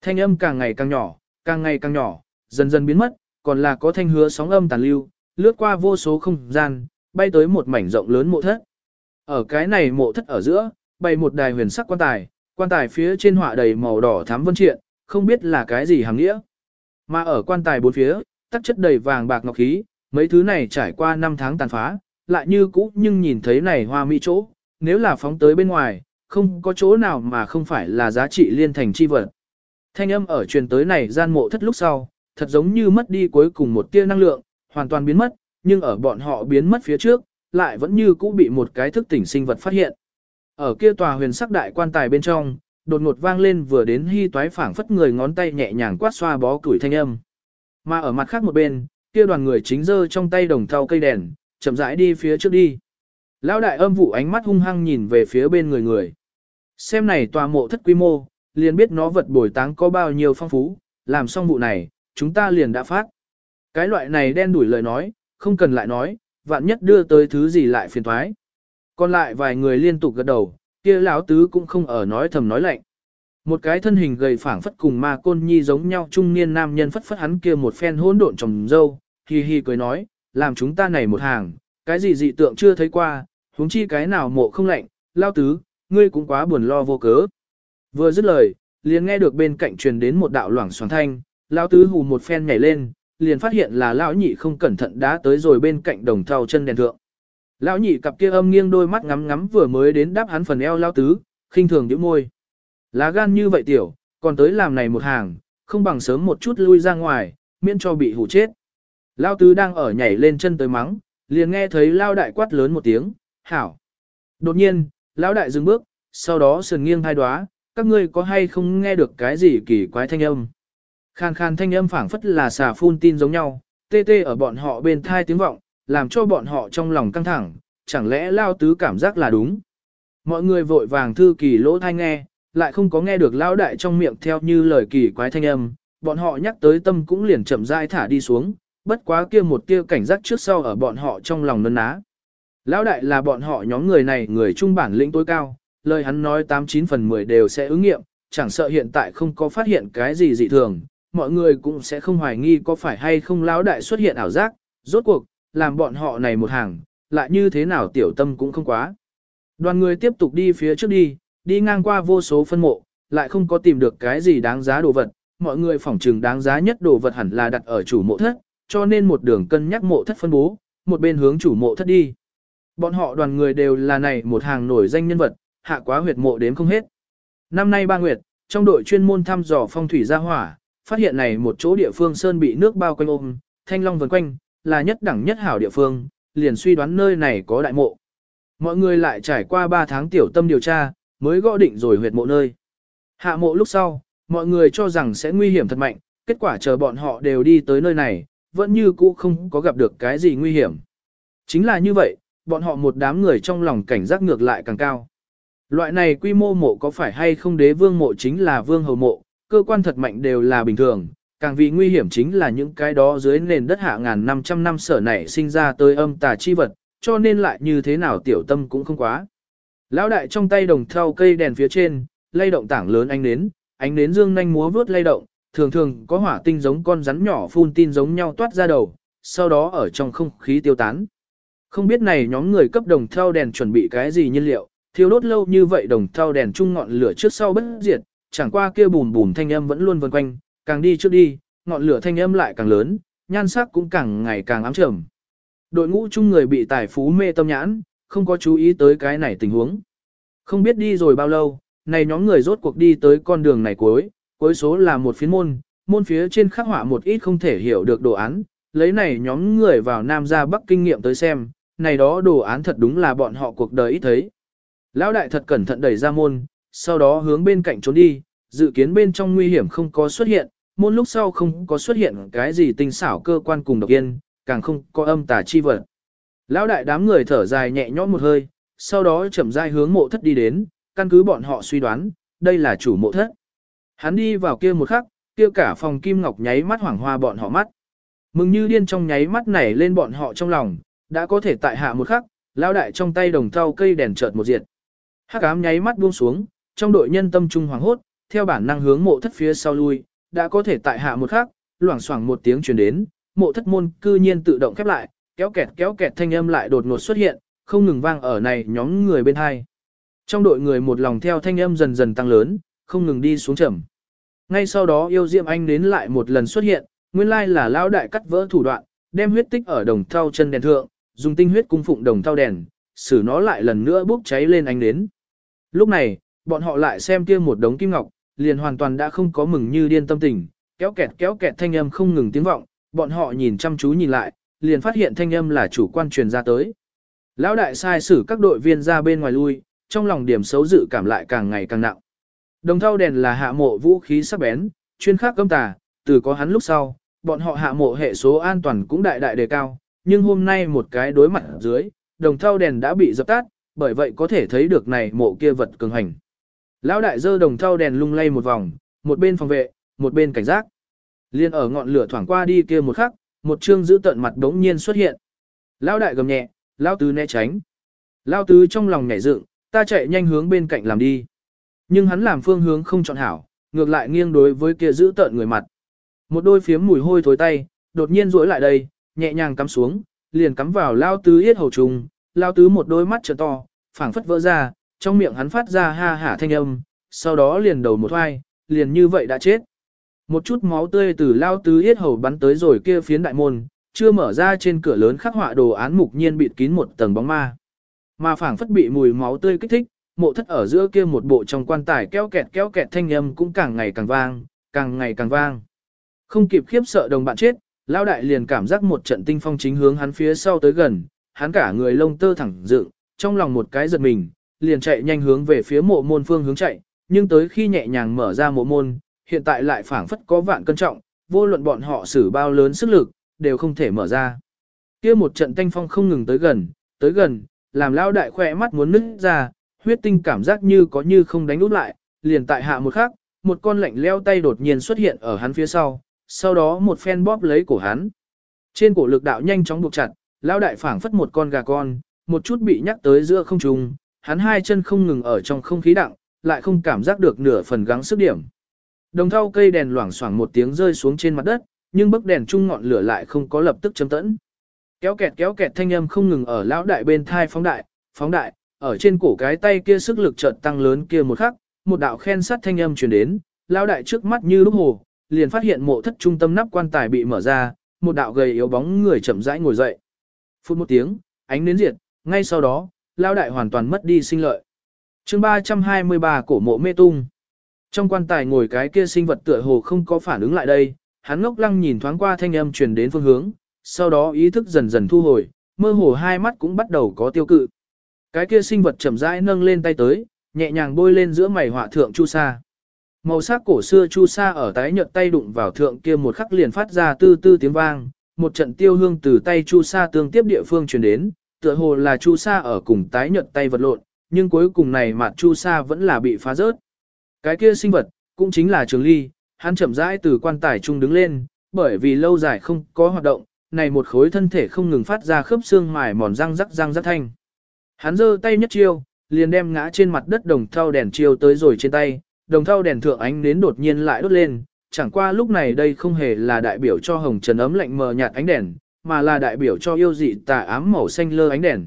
Thanh âm càng ngày càng nhỏ, càng ngày càng nhỏ, dần dần biến mất, còn là có thanh hứa sóng âm tàn lưu, lướt qua vô số không gian, bay tới một mảnh rộng lớn mộ thất. Ở cái này mộ thất ở giữa, bày một đài huyền sắc quan tài, quan tài phía trên họa đầy màu đỏ thắm vân triện, không biết là cái gì hàng nghĩa. Mà ở quan tài bốn phía, tắc chất đầy vàng bạc ngọc khí, mấy thứ này trải qua năm tháng tàn phá, lại như cũ nhưng nhìn thấy này hoa mỹ chỗ, nếu là phóng tới bên ngoài, không có chỗ nào mà không phải là giá trị liên thành chi vật. Thanh âm ở truyền tới này gian mộ thất lúc sau, thật giống như mất đi cuối cùng một tia năng lượng, hoàn toàn biến mất, nhưng ở bọn họ biến mất phía trước, lại vẫn như cũ bị một cái thức tỉnh sinh vật phát hiện. Ở kia tòa huyền sắc đại quan tài bên trong, đột ngột vang lên vừa đến hy toái phảng phất người ngón tay nhẹ nhàng quát xoa bó củi thanh âm. Mà ở mặt khác một bên, kia đoàn người chính giơ trong tay đồng thau cây đèn, chậm rãi đi phía trước đi. Lão đại âm vụ ánh mắt hung hăng nhìn về phía bên người người. Xem này tòa mộ thất quy mô, liền biết nó vật bồi táng có bao nhiêu phong phú, làm xong vụ này, chúng ta liền đã phát. Cái loại này đen đuổi lời nói, không cần lại nói, vạn nhất đưa tới thứ gì lại phiền thoái. Còn lại vài người liên tục gật đầu, kia lão tứ cũng không ở nói thầm nói lạnh. Một cái thân hình gầy phảng phất cùng ma côn nhi giống nhau trung niên nam nhân phất phất hắn kia một phen hỗn độn trồng dâu, hi hi cười nói, làm chúng ta này một hàng, cái gì dị tượng chưa thấy qua, huống chi cái nào mộ không lạnh, lao tứ, ngươi cũng quá buồn lo vô cớ. Vừa dứt lời, liền nghe được bên cạnh truyền đến một đạo loảng xoảng thanh, lao tứ hù một phen nhảy lên, liền phát hiện là lão nhị không cẩn thận đã tới rồi bên cạnh đồng thau chân đèn thượng. Lão nhị cặp kia âm nghiêng đôi mắt ngắm ngắm vừa mới đến đáp hắn phần eo lao tứ, khinh thường nhíu môi. Lá gan như vậy tiểu, còn tới làm này một hàng, không bằng sớm một chút lui ra ngoài, miễn cho bị hủ chết. Lao tứ đang ở nhảy lên chân tới mắng, liền nghe thấy lao đại quát lớn một tiếng, hảo. Đột nhiên, lão đại dừng bước, sau đó sườn nghiêng hai đóa, các ngươi có hay không nghe được cái gì kỳ quái thanh âm. Khan khan thanh âm phảng phất là xà phun tin giống nhau, tê tê ở bọn họ bên thai tiếng vọng, làm cho bọn họ trong lòng căng thẳng, chẳng lẽ lao tứ cảm giác là đúng. Mọi người vội vàng thư kỳ lỗ thai nghe, lại không có nghe được lao đại trong miệng theo như lời kỳ quái thanh âm, bọn họ nhắc tới tâm cũng liền chậm rãi thả đi xuống, bất quá kia một kia cảnh giác trước sau ở bọn họ trong lòng nấn ná. Lão đại là bọn họ nhóm người này người trung bản lĩnh tối cao, lời hắn nói 89 phần 10 đều sẽ ứng nghiệm, chẳng sợ hiện tại không có phát hiện cái gì dị thường, mọi người cũng sẽ không hoài nghi có phải hay không lão đại xuất hiện ảo giác, rốt cuộc, làm bọn họ này một hàng, lại như thế nào tiểu tâm cũng không quá. Đoàn người tiếp tục đi phía trước đi, đi ngang qua vô số phân mộ, lại không có tìm được cái gì đáng giá đồ vật, mọi người phỏng trừng đáng giá nhất đồ vật hẳn là đặt ở chủ mộ thất, cho nên một đường cân nhắc mộ thất phân bố, một bên hướng chủ mộ thất đi. Bọn họ đoàn người đều là này một hàng nổi danh nhân vật, hạ quá huyệt mộ đếm không hết. Năm nay ba nguyệt, trong đội chuyên môn thăm dò phong thủy gia hỏa, phát hiện này một chỗ địa phương sơn bị nước bao quanh ôm, thanh long vần quanh, là nhất đẳng nhất hảo địa phương, liền suy đoán nơi này có đại mộ. Mọi người lại trải qua 3 tháng tiểu tâm điều tra, mới gõ định rồi huyệt mộ nơi. Hạ mộ lúc sau, mọi người cho rằng sẽ nguy hiểm thật mạnh, kết quả chờ bọn họ đều đi tới nơi này, vẫn như cũ không có gặp được cái gì nguy hiểm. Chính là như vậy, bọn họ một đám người trong lòng cảnh giác ngược lại càng cao. Loại này quy mô mộ có phải hay không đế vương mộ chính là vương hầu mộ, cơ quan thật mạnh đều là bình thường, càng vì nguy hiểm chính là những cái đó dưới nền đất hạ ngàn 500 năm sở nảy sinh ra tới âm tà chi vật, cho nên lại như thế nào tiểu tâm cũng không quá. Lão đại trong tay đồng thau cây đèn phía trên, lay động tảng lớn ánh nến, ánh nến dương nhanh múa vướt lay động, thường thường có hỏa tinh giống con rắn nhỏ phun tin giống nhau toát ra đầu, sau đó ở trong không khí tiêu tán. Không biết này nhóm người cấp đồng thau đèn chuẩn bị cái gì nhiên liệu, thiêu đốt lâu như vậy đồng thau đèn chung ngọn lửa trước sau bất diệt, chẳng qua kia bùm bùm thanh âm vẫn luôn vần quanh, càng đi trước đi, ngọn lửa thanh âm lại càng lớn, nhan sắc cũng càng ngày càng ám trầm. Đội ngũ chung người bị tài phú mê tâm nhãn, không có chú ý tới cái này tình huống. Không biết đi rồi bao lâu, này nhóm người rốt cuộc đi tới con đường này cuối, cuối số là một phiến môn, môn phía trên khắc họa một ít không thể hiểu được đồ án, lấy này nhóm người vào Nam ra Bắc kinh nghiệm tới xem, này đó đồ án thật đúng là bọn họ cuộc đời ít thấy. Lão đại thật cẩn thận đẩy ra môn, sau đó hướng bên cạnh trốn đi, dự kiến bên trong nguy hiểm không có xuất hiện, môn lúc sau không có xuất hiện cái gì tinh xảo cơ quan cùng độc yên, càng không có âm tà chi vật. Lão đại đám người thở dài nhẹ nhõm một hơi, sau đó chậm rãi hướng mộ thất đi đến, căn cứ bọn họ suy đoán, đây là chủ mộ thất. Hắn đi vào kia một khắc, kia cả phòng kim ngọc nháy mắt hoảng hoa bọn họ mắt. Mừng như điên trong nháy mắt nảy lên bọn họ trong lòng, đã có thể tại hạ một khắc, lão đại trong tay đồng thau cây đèn chợt một diệt. Hắc ám nháy mắt buông xuống, trong đội nhân tâm trung hoàng hốt, theo bản năng hướng mộ thất phía sau lui, đã có thể tại hạ một khắc, loảng xoảng một tiếng truyền đến, mộ thất môn cư nhiên tự động khép lại, kéo kẹt kéo kẹt thanh âm lại đột ngột xuất hiện, không ngừng vang ở này nhóm người bên hai. Trong đội người một lòng theo thanh âm dần dần tăng lớn, không ngừng đi xuống trầm. Ngay sau đó yêu diệm anh đến lại một lần xuất hiện, nguyên lai là lão đại cắt vỡ thủ đoạn, đem huyết tích ở đồng thau chân đèn thượng, dùng tinh huyết cung phụng đồng thau đèn, xử nó lại lần nữa bốc cháy lên ánh đến. Lúc này, bọn họ lại xem kia một đống kim ngọc, liền hoàn toàn đã không có mừng như điên tâm tình, kéo kẹt kéo kẹt thanh âm không ngừng tiếng vọng, bọn họ nhìn chăm chú nhìn lại, liền phát hiện thanh âm là chủ quan truyền ra tới. Lão đại sai xử các đội viên ra bên ngoài lui, trong lòng điểm xấu dự cảm lại càng ngày càng nặng. Đồng thau đèn là hạ mộ vũ khí sắc bén, chuyên khắc cấm tà, từ có hắn lúc sau, bọn họ hạ mộ hệ số an toàn cũng đại đại đề cao, nhưng hôm nay một cái đối mặt dưới, đồng thau đèn đã bị dập tắt, bởi vậy có thể thấy được này mộ kia vật cường hành. Lão đại dơ đồng thau đèn lung lay một vòng, một bên phòng vệ, một bên cảnh giác. Liên ở ngọn lửa thoảng qua đi kia một khắc, một chương giữ tận mặt đống nhiên xuất hiện. Lão đại gầm nhẹ, lão tứ né tránh. Lão tứ trong lòng nhảy dựng, ta chạy nhanh hướng bên cạnh làm đi. Nhưng hắn làm phương hướng không chọn hảo, ngược lại nghiêng đối với kia giữ tận người mặt. Một đôi phiếm mùi hôi thối tay, đột nhiên duỗi lại đây, nhẹ nhàng cắm xuống, liền cắm vào lao tứ yết hầu trùng, lao tứ một đôi mắt trợ to, phảng phất vỡ ra, trong miệng hắn phát ra ha hả thanh âm, sau đó liền đầu một hoai, liền như vậy đã chết. Một chút máu tươi từ lao tứ yết hầu bắn tới rồi kia phiến đại môn, chưa mở ra trên cửa lớn khắc họa đồ án mục nhiên bịt kín một tầng bóng ma. Mà phảng phất bị mùi máu tươi kích thích, mộ thất ở giữa kia một bộ trong quan tài kéo kẹt kéo kẹt thanh âm cũng càng ngày càng vang, càng ngày càng vang. Không kịp khiếp sợ đồng bạn chết, lao đại liền cảm giác một trận tinh phong chính hướng hắn phía sau tới gần, hắn cả người lông tơ thẳng dựng, trong lòng một cái giật mình, liền chạy nhanh hướng về phía mộ môn phương hướng chạy, nhưng tới khi nhẹ nhàng mở ra mộ môn, hiện tại lại phảng phất có vạn cân trọng, vô luận bọn họ xử bao lớn sức lực, đều không thể mở ra. Kia một trận thanh phong không ngừng tới gần, tới gần, làm lao đại khỏe mắt muốn nứt ra, huyết tinh cảm giác như có như không đánh út lại, liền tại hạ một khắc, một con lạnh leo tay đột nhiên xuất hiện ở hắn phía sau, sau đó một phen bóp lấy cổ hắn. Trên cổ lực đạo nhanh chóng buộc chặt, lao đại phảng phất một con gà con, một chút bị nhắc tới giữa không trung, hắn hai chân không ngừng ở trong không khí đặng, lại không cảm giác được nửa phần gắng sức điểm. Đồng thau cây đèn loảng xoảng một tiếng rơi xuống trên mặt đất, nhưng bức đèn chung ngọn lửa lại không có lập tức chấm tẫn. Kéo kẹt kéo kẹt thanh âm không ngừng ở lão đại bên thai phóng đại, phóng đại, ở trên cổ cái tay kia sức lực chợt tăng lớn kia một khắc, một đạo khen sắt thanh âm truyền đến, lão đại trước mắt như lúc hồ, liền phát hiện mộ thất trung tâm nắp quan tài bị mở ra, một đạo gầy yếu bóng người chậm rãi ngồi dậy. Phút một tiếng, ánh nến diệt, ngay sau đó, lão đại hoàn toàn mất đi sinh lợi. Chương 323 cổ mộ mê tung. Trong quan tài ngồi cái kia sinh vật tựa hồ không có phản ứng lại đây, hắn ngốc lăng nhìn thoáng qua thanh âm truyền đến phương hướng, sau đó ý thức dần dần thu hồi, mơ hồ hai mắt cũng bắt đầu có tiêu cự. Cái kia sinh vật chậm rãi nâng lên tay tới, nhẹ nhàng bôi lên giữa mày họa thượng chu sa. Màu sắc cổ xưa chu sa ở tái nhợt tay đụng vào thượng kia một khắc liền phát ra tư tư tiếng vang, một trận tiêu hương từ tay chu sa tương tiếp địa phương truyền đến, tựa hồ là chu sa ở cùng tái nhợt tay vật lộn, nhưng cuối cùng này mặt chu sa vẫn là bị phá rớt. Cái kia sinh vật, cũng chính là trường ly, hắn chậm rãi từ quan tài trung đứng lên, bởi vì lâu dài không có hoạt động, này một khối thân thể không ngừng phát ra khớp xương mài mòn răng rắc răng rắc thanh. Hắn giơ tay nhất chiêu, liền đem ngã trên mặt đất đồng thau đèn chiêu tới rồi trên tay, đồng thau đèn thượng ánh nến đột nhiên lại đốt lên, chẳng qua lúc này đây không hề là đại biểu cho hồng trần ấm lạnh mờ nhạt ánh đèn, mà là đại biểu cho yêu dị tà ám màu xanh lơ ánh đèn.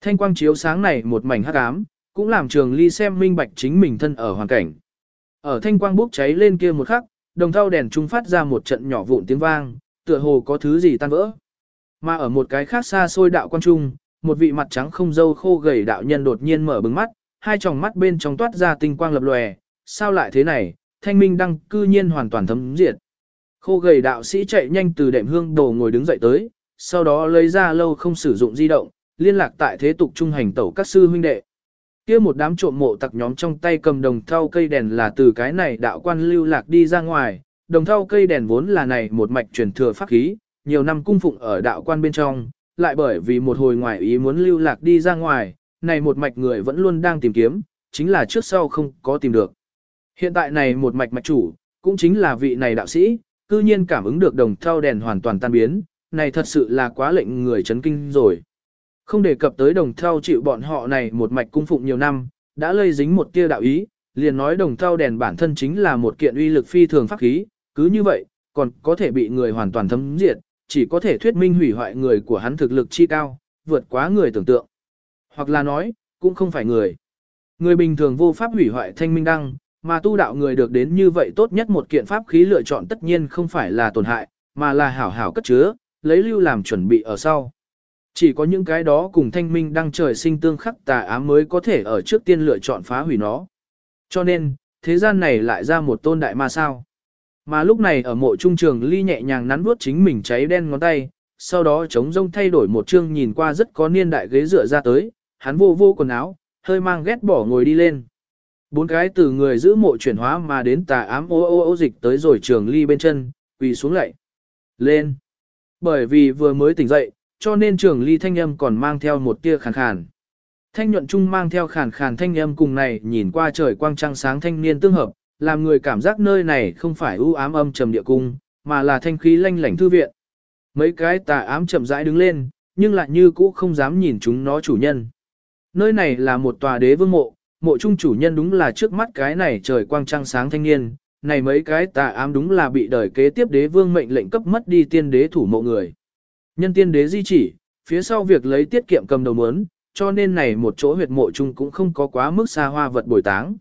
Thanh quang chiếu sáng này một mảnh hắc ám, cũng làm trường ly xem minh bạch chính mình thân ở hoàn cảnh. Ở thanh quang bốc cháy lên kia một khắc, đồng thau đèn trung phát ra một trận nhỏ vụn tiếng vang, tựa hồ có thứ gì tan vỡ. Mà ở một cái khác xa xôi đạo quan trung, một vị mặt trắng không dâu khô gầy đạo nhân đột nhiên mở bừng mắt, hai tròng mắt bên trong toát ra tinh quang lập lòe, sao lại thế này, thanh minh đăng cư nhiên hoàn toàn thấm diệt. Khô gầy đạo sĩ chạy nhanh từ đệm hương đồ ngồi đứng dậy tới, sau đó lấy ra lâu không sử dụng di động, liên lạc tại thế tục trung hành tẩu các sư huynh đệ. Kia một đám trộm mộ tặc nhóm trong tay cầm đồng thau cây đèn là từ cái này đạo quan lưu lạc đi ra ngoài, đồng thau cây đèn vốn là này một mạch truyền thừa pháp khí, nhiều năm cung phụng ở đạo quan bên trong, lại bởi vì một hồi ngoài ý muốn lưu lạc đi ra ngoài, này một mạch người vẫn luôn đang tìm kiếm, chính là trước sau không có tìm được. Hiện tại này một mạch mạch chủ, cũng chính là vị này đạo sĩ, cư nhiên cảm ứng được đồng thau đèn hoàn toàn tan biến, này thật sự là quá lệnh người chấn kinh rồi. Không đề cập tới đồng thau chịu bọn họ này một mạch cung phụng nhiều năm, đã lây dính một tia đạo ý, liền nói đồng thau đèn bản thân chính là một kiện uy lực phi thường pháp khí, cứ như vậy, còn có thể bị người hoàn toàn thấm diệt, chỉ có thể thuyết minh hủy hoại người của hắn thực lực chi cao, vượt quá người tưởng tượng. Hoặc là nói, cũng không phải người. Người bình thường vô pháp hủy hoại thanh minh đăng, mà tu đạo người được đến như vậy tốt nhất một kiện pháp khí lựa chọn tất nhiên không phải là tổn hại, mà là hảo hảo cất chứa, lấy lưu làm chuẩn bị ở sau. Chỉ có những cái đó cùng thanh minh đăng trời sinh tương khắc tà ám mới có thể ở trước tiên lựa chọn phá hủy nó. Cho nên, thế gian này lại ra một tôn đại ma sao. Mà lúc này ở mộ trung trường ly nhẹ nhàng nắn vuốt chính mình cháy đen ngón tay, sau đó chống rông thay đổi một chương nhìn qua rất có niên đại ghế dựa ra tới, hắn vô vô quần áo, hơi mang ghét bỏ ngồi đi lên. Bốn cái từ người giữ mộ chuyển hóa mà đến tà ám ô ô ô dịch tới rồi trường ly bên chân, quỳ xuống lạy. Lên. Bởi vì vừa mới tỉnh dậy, cho nên trường ly thanh âm còn mang theo một tia khàn khàn. Thanh nhuận trung mang theo khàn khàn thanh âm cùng này nhìn qua trời quang trăng sáng thanh niên tương hợp, làm người cảm giác nơi này không phải u ám âm trầm địa cung, mà là thanh khí lanh lảnh thư viện. Mấy cái tà ám chậm rãi đứng lên, nhưng lại như cũ không dám nhìn chúng nó chủ nhân. Nơi này là một tòa đế vương mộ, mộ trung chủ nhân đúng là trước mắt cái này trời quang trăng sáng thanh niên, này mấy cái tà ám đúng là bị đời kế tiếp đế vương mệnh lệnh cấp mất đi tiên đế thủ mộ người. Nhân tiên đế di chỉ, phía sau việc lấy tiết kiệm cầm đầu mướn, cho nên này một chỗ huyệt mộ chung cũng không có quá mức xa hoa vật bồi táng.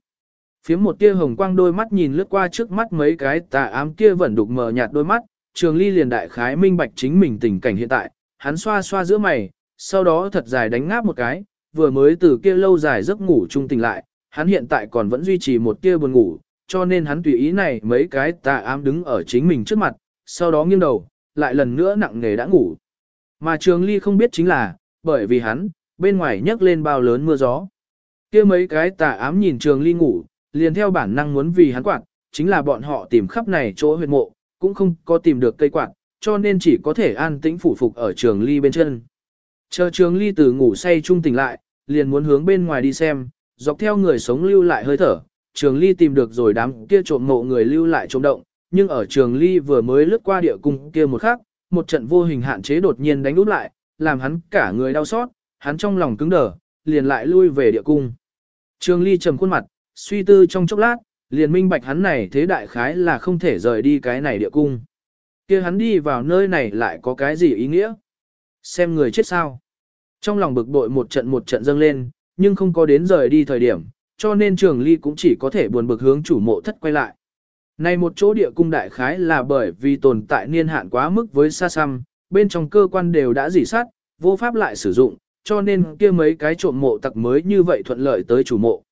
Phía một tia hồng quang đôi mắt nhìn lướt qua trước mắt mấy cái tà ám kia vẫn đục mờ nhạt đôi mắt, Trường Ly liền đại khái minh bạch chính mình tình cảnh hiện tại, hắn xoa xoa giữa mày, sau đó thật dài đánh ngáp một cái, vừa mới từ kia lâu dài giấc ngủ trung tỉnh lại, hắn hiện tại còn vẫn duy trì một tia buồn ngủ, cho nên hắn tùy ý này mấy cái tà ám đứng ở chính mình trước mặt, sau đó nghiêng đầu, lại lần nữa nặng nề đã ngủ. Mà Trường Ly không biết chính là, bởi vì hắn, bên ngoài nhấc lên bao lớn mưa gió. Kia mấy cái tà ám nhìn Trường Ly ngủ, liền theo bản năng muốn vì hắn quạt, chính là bọn họ tìm khắp này chỗ huyệt mộ, cũng không có tìm được cây quạt, cho nên chỉ có thể an tĩnh phủ phục ở Trường Ly bên chân. Chờ Trường Ly từ ngủ say trung tỉnh lại, liền muốn hướng bên ngoài đi xem, dọc theo người sống lưu lại hơi thở, Trường Ly tìm được rồi đám kia trộm mộ người lưu lại trộm động, nhưng ở Trường Ly vừa mới lướt qua địa cung kia một khắc, một trận vô hình hạn chế đột nhiên đánh úp lại, làm hắn cả người đau xót, hắn trong lòng cứng đờ, liền lại lui về địa cung. Trường Ly trầm khuôn mặt, suy tư trong chốc lát, liền minh bạch hắn này thế đại khái là không thể rời đi cái này địa cung. Kia hắn đi vào nơi này lại có cái gì ý nghĩa? Xem người chết sao? Trong lòng bực bội một trận một trận dâng lên, nhưng không có đến rời đi thời điểm, cho nên Trường Ly cũng chỉ có thể buồn bực hướng chủ mộ thất quay lại. Này một chỗ địa cung đại khái là bởi vì tồn tại niên hạn quá mức với xa xăm, bên trong cơ quan đều đã dỉ sát, vô pháp lại sử dụng, cho nên kia mấy cái trộm mộ tặc mới như vậy thuận lợi tới chủ mộ.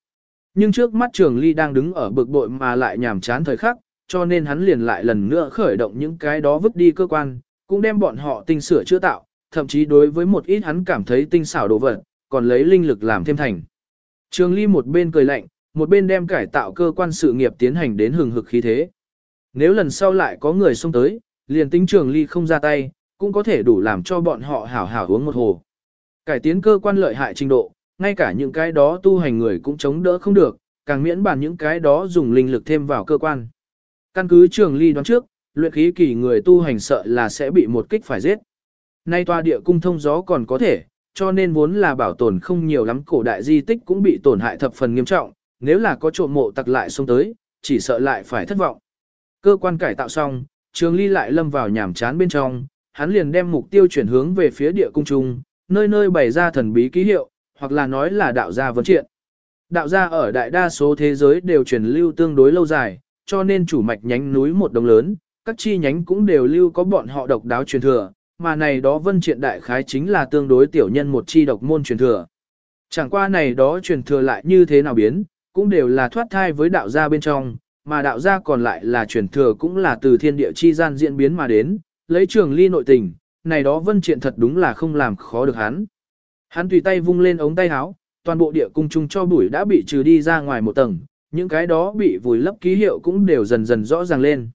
Nhưng trước mắt trường ly đang đứng ở bực bội mà lại nhàm chán thời khắc, cho nên hắn liền lại lần nữa khởi động những cái đó vứt đi cơ quan, cũng đem bọn họ tinh sửa chữa tạo, thậm chí đối với một ít hắn cảm thấy tinh xảo đồ vật, còn lấy linh lực làm thêm thành. Trường ly một bên cười lạnh, một bên đem cải tạo cơ quan sự nghiệp tiến hành đến hừng hực khí thế. Nếu lần sau lại có người xông tới, liền tính trường ly không ra tay, cũng có thể đủ làm cho bọn họ hảo hảo uống một hồ. Cải tiến cơ quan lợi hại trình độ, ngay cả những cái đó tu hành người cũng chống đỡ không được, càng miễn bàn những cái đó dùng linh lực thêm vào cơ quan. Căn cứ trường ly đoán trước, luyện khí kỳ người tu hành sợ là sẽ bị một kích phải giết. Nay tòa địa cung thông gió còn có thể, cho nên vốn là bảo tồn không nhiều lắm cổ đại di tích cũng bị tổn hại thập phần nghiêm trọng, nếu là có trộm mộ tặc lại xông tới, chỉ sợ lại phải thất vọng. Cơ quan cải tạo xong, trường ly lại lâm vào nhảm chán bên trong, hắn liền đem mục tiêu chuyển hướng về phía địa cung trung, nơi nơi bày ra thần bí ký hiệu, hoặc là nói là đạo gia vấn triện. Đạo gia ở đại đa số thế giới đều truyền lưu tương đối lâu dài, cho nên chủ mạch nhánh núi một đồng lớn, các chi nhánh cũng đều lưu có bọn họ độc đáo truyền thừa, mà này đó vân triện đại khái chính là tương đối tiểu nhân một chi độc môn truyền thừa. Chẳng qua này đó truyền thừa lại như thế nào biến, cũng đều là thoát thai với đạo gia bên trong, mà đạo gia còn lại là truyền thừa cũng là từ thiên địa chi gian diễn biến mà đến, lấy trường ly nội tình, này đó vân triện thật đúng là không làm khó được hắn. Hắn tùy tay vung lên ống tay áo, toàn bộ địa cung chung cho bụi đã bị trừ đi ra ngoài một tầng, những cái đó bị vùi lấp ký hiệu cũng đều dần dần rõ ràng lên.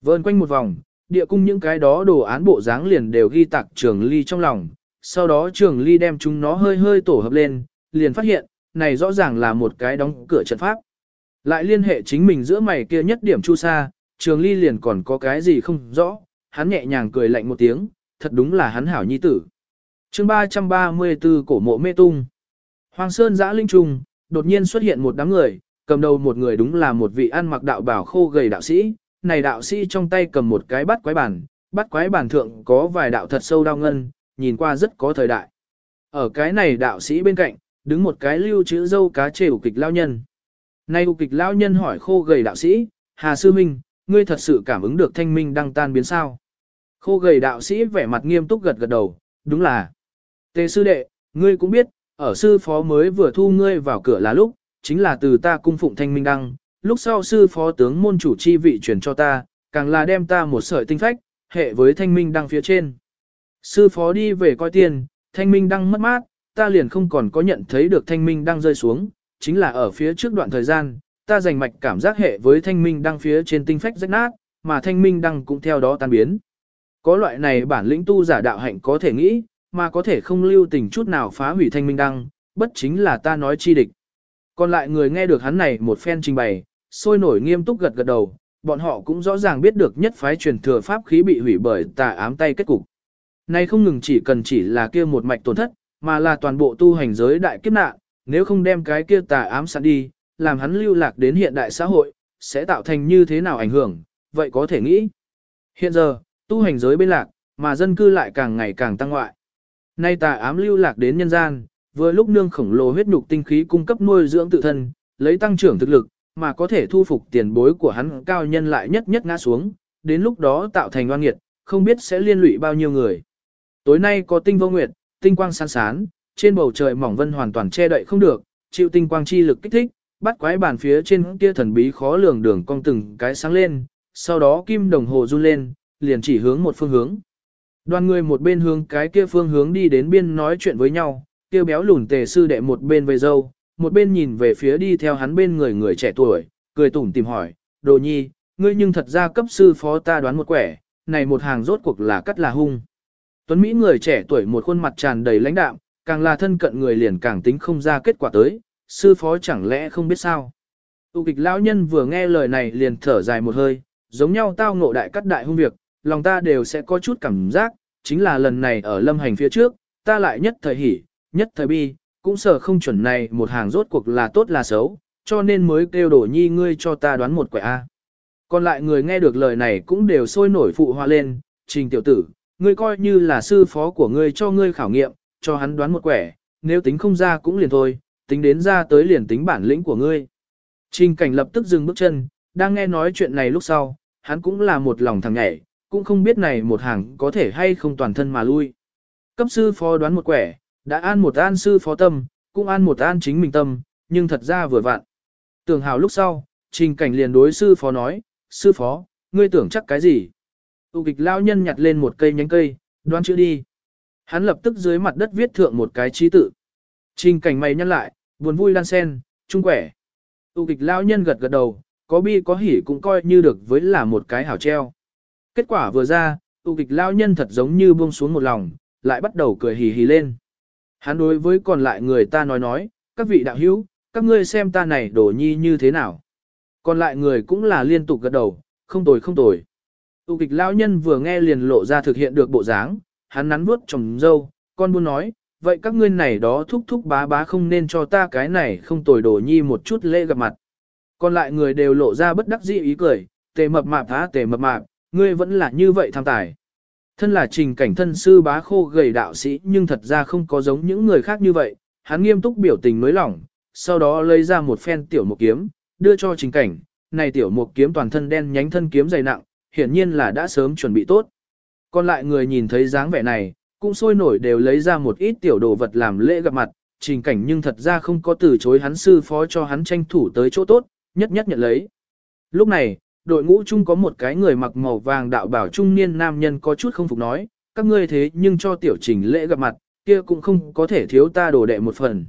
Vơn quanh một vòng, địa cung những cái đó đồ án bộ dáng liền đều ghi tạc trường ly trong lòng, sau đó trường ly đem chúng nó hơi hơi tổ hợp lên, liền phát hiện, này rõ ràng là một cái đóng cửa trận pháp. Lại liên hệ chính mình giữa mày kia nhất điểm chu sa, trường ly liền còn có cái gì không rõ, hắn nhẹ nhàng cười lạnh một tiếng, thật đúng là hắn hảo nhi tử. chương 334 cổ mộ mê tung. Hoàng Sơn giã linh trùng đột nhiên xuất hiện một đám người, cầm đầu một người đúng là một vị ăn mặc đạo bảo khô gầy đạo sĩ, này đạo sĩ trong tay cầm một cái bắt quái bản, bắt quái bản thượng có vài đạo thật sâu đau ngân, nhìn qua rất có thời đại. Ở cái này đạo sĩ bên cạnh, đứng một cái lưu chữ dâu cá chê ủ kịch lao nhân. Nay ủ kịch lao nhân hỏi khô gầy đạo sĩ, Hà Sư Minh, ngươi thật sự cảm ứng được thanh minh đang tan biến sao? Khô gầy đạo sĩ vẻ mặt nghiêm túc gật gật đầu, đúng là. Tề sư đệ, ngươi cũng biết, ở sư phó mới vừa thu ngươi vào cửa là lúc, chính là từ ta cung phụng thanh minh đăng, lúc sau sư phó tướng môn chủ chi vị truyền cho ta, càng là đem ta một sợi tinh phách, hệ với thanh minh đăng phía trên. Sư phó đi về coi tiền, thanh minh đăng mất mát, ta liền không còn có nhận thấy được thanh minh đăng rơi xuống, chính là ở phía trước đoạn thời gian, ta dành mạch cảm giác hệ với thanh minh đăng phía trên tinh phách rách nát, mà thanh minh đăng cũng theo đó tan biến. Có loại này bản lĩnh tu giả đạo hạnh có thể nghĩ, mà có thể không lưu tình chút nào phá hủy thanh minh đăng, bất chính là ta nói chi địch. Còn lại người nghe được hắn này một phen trình bày, sôi nổi nghiêm túc gật gật đầu, bọn họ cũng rõ ràng biết được nhất phái truyền thừa pháp khí bị hủy bởi tà ám tay kết cục. Nay không ngừng chỉ cần chỉ là kia một mạch tổn thất, mà là toàn bộ tu hành giới đại kiếp nạn, nếu không đem cái kia tà ám sẵn đi, làm hắn lưu lạc đến hiện đại xã hội, sẽ tạo thành như thế nào ảnh hưởng, vậy có thể nghĩ. Hiện giờ, tu hành giới bên lạc, mà dân cư lại càng ngày càng tăng ngoại. Nay tà ám lưu lạc đến nhân gian, vừa lúc nương khổng lồ huyết nhục tinh khí cung cấp nuôi dưỡng tự thân, lấy tăng trưởng thực lực, mà có thể thu phục tiền bối của hắn cao nhân lại nhất nhất ngã xuống, đến lúc đó tạo thành oan nghiệt, không biết sẽ liên lụy bao nhiêu người. Tối nay có tinh vô nguyệt, tinh quang sáng sán, trên bầu trời mỏng vân hoàn toàn che đậy không được, chịu tinh quang chi lực kích thích, bắt quái bàn phía trên kia thần bí khó lường đường cong từng cái sáng lên, sau đó kim đồng hồ run lên, liền chỉ hướng một phương hướng. Đoàn người một bên hướng cái kia phương hướng đi đến biên nói chuyện với nhau, kia béo lùn tề sư đệ một bên về dâu, một bên nhìn về phía đi theo hắn bên người người trẻ tuổi, cười tủm tìm hỏi, đồ nhi, ngươi nhưng thật ra cấp sư phó ta đoán một quẻ, này một hàng rốt cuộc là cắt là hung. Tuấn Mỹ người trẻ tuổi một khuôn mặt tràn đầy lãnh đạm, càng là thân cận người liền càng tính không ra kết quả tới, sư phó chẳng lẽ không biết sao. tụ kịch lão nhân vừa nghe lời này liền thở dài một hơi, giống nhau tao ngộ đại cắt đại hung việc, lòng ta đều sẽ có chút cảm giác, chính là lần này ở lâm hành phía trước, ta lại nhất thời hỉ, nhất thời bi, cũng sợ không chuẩn này một hàng rốt cuộc là tốt là xấu, cho nên mới kêu đổ nhi ngươi cho ta đoán một quẻ A. Còn lại người nghe được lời này cũng đều sôi nổi phụ hoa lên, trình tiểu tử, ngươi coi như là sư phó của ngươi cho ngươi khảo nghiệm, cho hắn đoán một quẻ, nếu tính không ra cũng liền thôi, tính đến ra tới liền tính bản lĩnh của ngươi. Trình cảnh lập tức dừng bước chân, đang nghe nói chuyện này lúc sau, hắn cũng là một lòng thằng nhảy, cũng không biết này một hàng có thể hay không toàn thân mà lui. Cấp sư phó đoán một quẻ, đã an một an sư phó tâm, cũng an một an chính mình tâm, nhưng thật ra vừa vặn. Tưởng hào lúc sau, trình cảnh liền đối sư phó nói, sư phó, ngươi tưởng chắc cái gì? tụ kịch lao nhân nhặt lên một cây nhánh cây, đoán chữ đi. Hắn lập tức dưới mặt đất viết thượng một cái trí tự. Trình cảnh mày nhăn lại, buồn vui lan sen, trung quẻ. tụ kịch lao nhân gật gật đầu, có bi có hỉ cũng coi như được với là một cái hảo treo. Kết quả vừa ra, tụ kịch lao nhân thật giống như buông xuống một lòng, lại bắt đầu cười hì hì lên. Hắn đối với còn lại người ta nói nói, các vị đạo hữu, các ngươi xem ta này đổ nhi như thế nào. Còn lại người cũng là liên tục gật đầu, không tồi không tồi. Tu kịch lao nhân vừa nghe liền lộ ra thực hiện được bộ dáng, hắn nắn vuốt trồng dâu, con buôn nói, vậy các ngươi này đó thúc thúc bá bá không nên cho ta cái này không tồi đổ nhi một chút lễ gặp mặt. Còn lại người đều lộ ra bất đắc dĩ ý cười, tề mập mạp há tề mập mạp, ngươi vẫn là như vậy tham tài. Thân là trình cảnh thân sư bá khô gầy đạo sĩ nhưng thật ra không có giống những người khác như vậy, hắn nghiêm túc biểu tình nới lỏng, sau đó lấy ra một phen tiểu một kiếm, đưa cho trình cảnh, này tiểu một kiếm toàn thân đen nhánh thân kiếm dày nặng, hiển nhiên là đã sớm chuẩn bị tốt. Còn lại người nhìn thấy dáng vẻ này, cũng sôi nổi đều lấy ra một ít tiểu đồ vật làm lễ gặp mặt, trình cảnh nhưng thật ra không có từ chối hắn sư phó cho hắn tranh thủ tới chỗ tốt, nhất nhất nhận lấy. Lúc này, đội ngũ chung có một cái người mặc màu vàng đạo bảo trung niên nam nhân có chút không phục nói, các ngươi thế nhưng cho tiểu trình lễ gặp mặt, kia cũng không có thể thiếu ta đồ đệ một phần.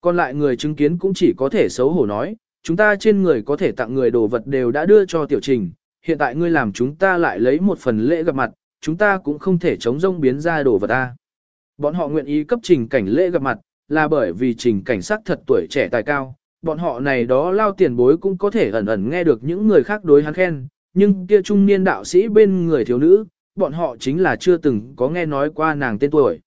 Còn lại người chứng kiến cũng chỉ có thể xấu hổ nói, chúng ta trên người có thể tặng người đồ vật đều đã đưa cho tiểu trình, hiện tại ngươi làm chúng ta lại lấy một phần lễ gặp mặt, chúng ta cũng không thể chống rông biến ra đồ vật ta. Bọn họ nguyện ý cấp trình cảnh lễ gặp mặt, là bởi vì trình cảnh sát thật tuổi trẻ tài cao, bọn họ này đó lao tiền bối cũng có thể ẩn ẩn nghe được những người khác đối hắn khen, nhưng kia trung niên đạo sĩ bên người thiếu nữ, bọn họ chính là chưa từng có nghe nói qua nàng tên tuổi.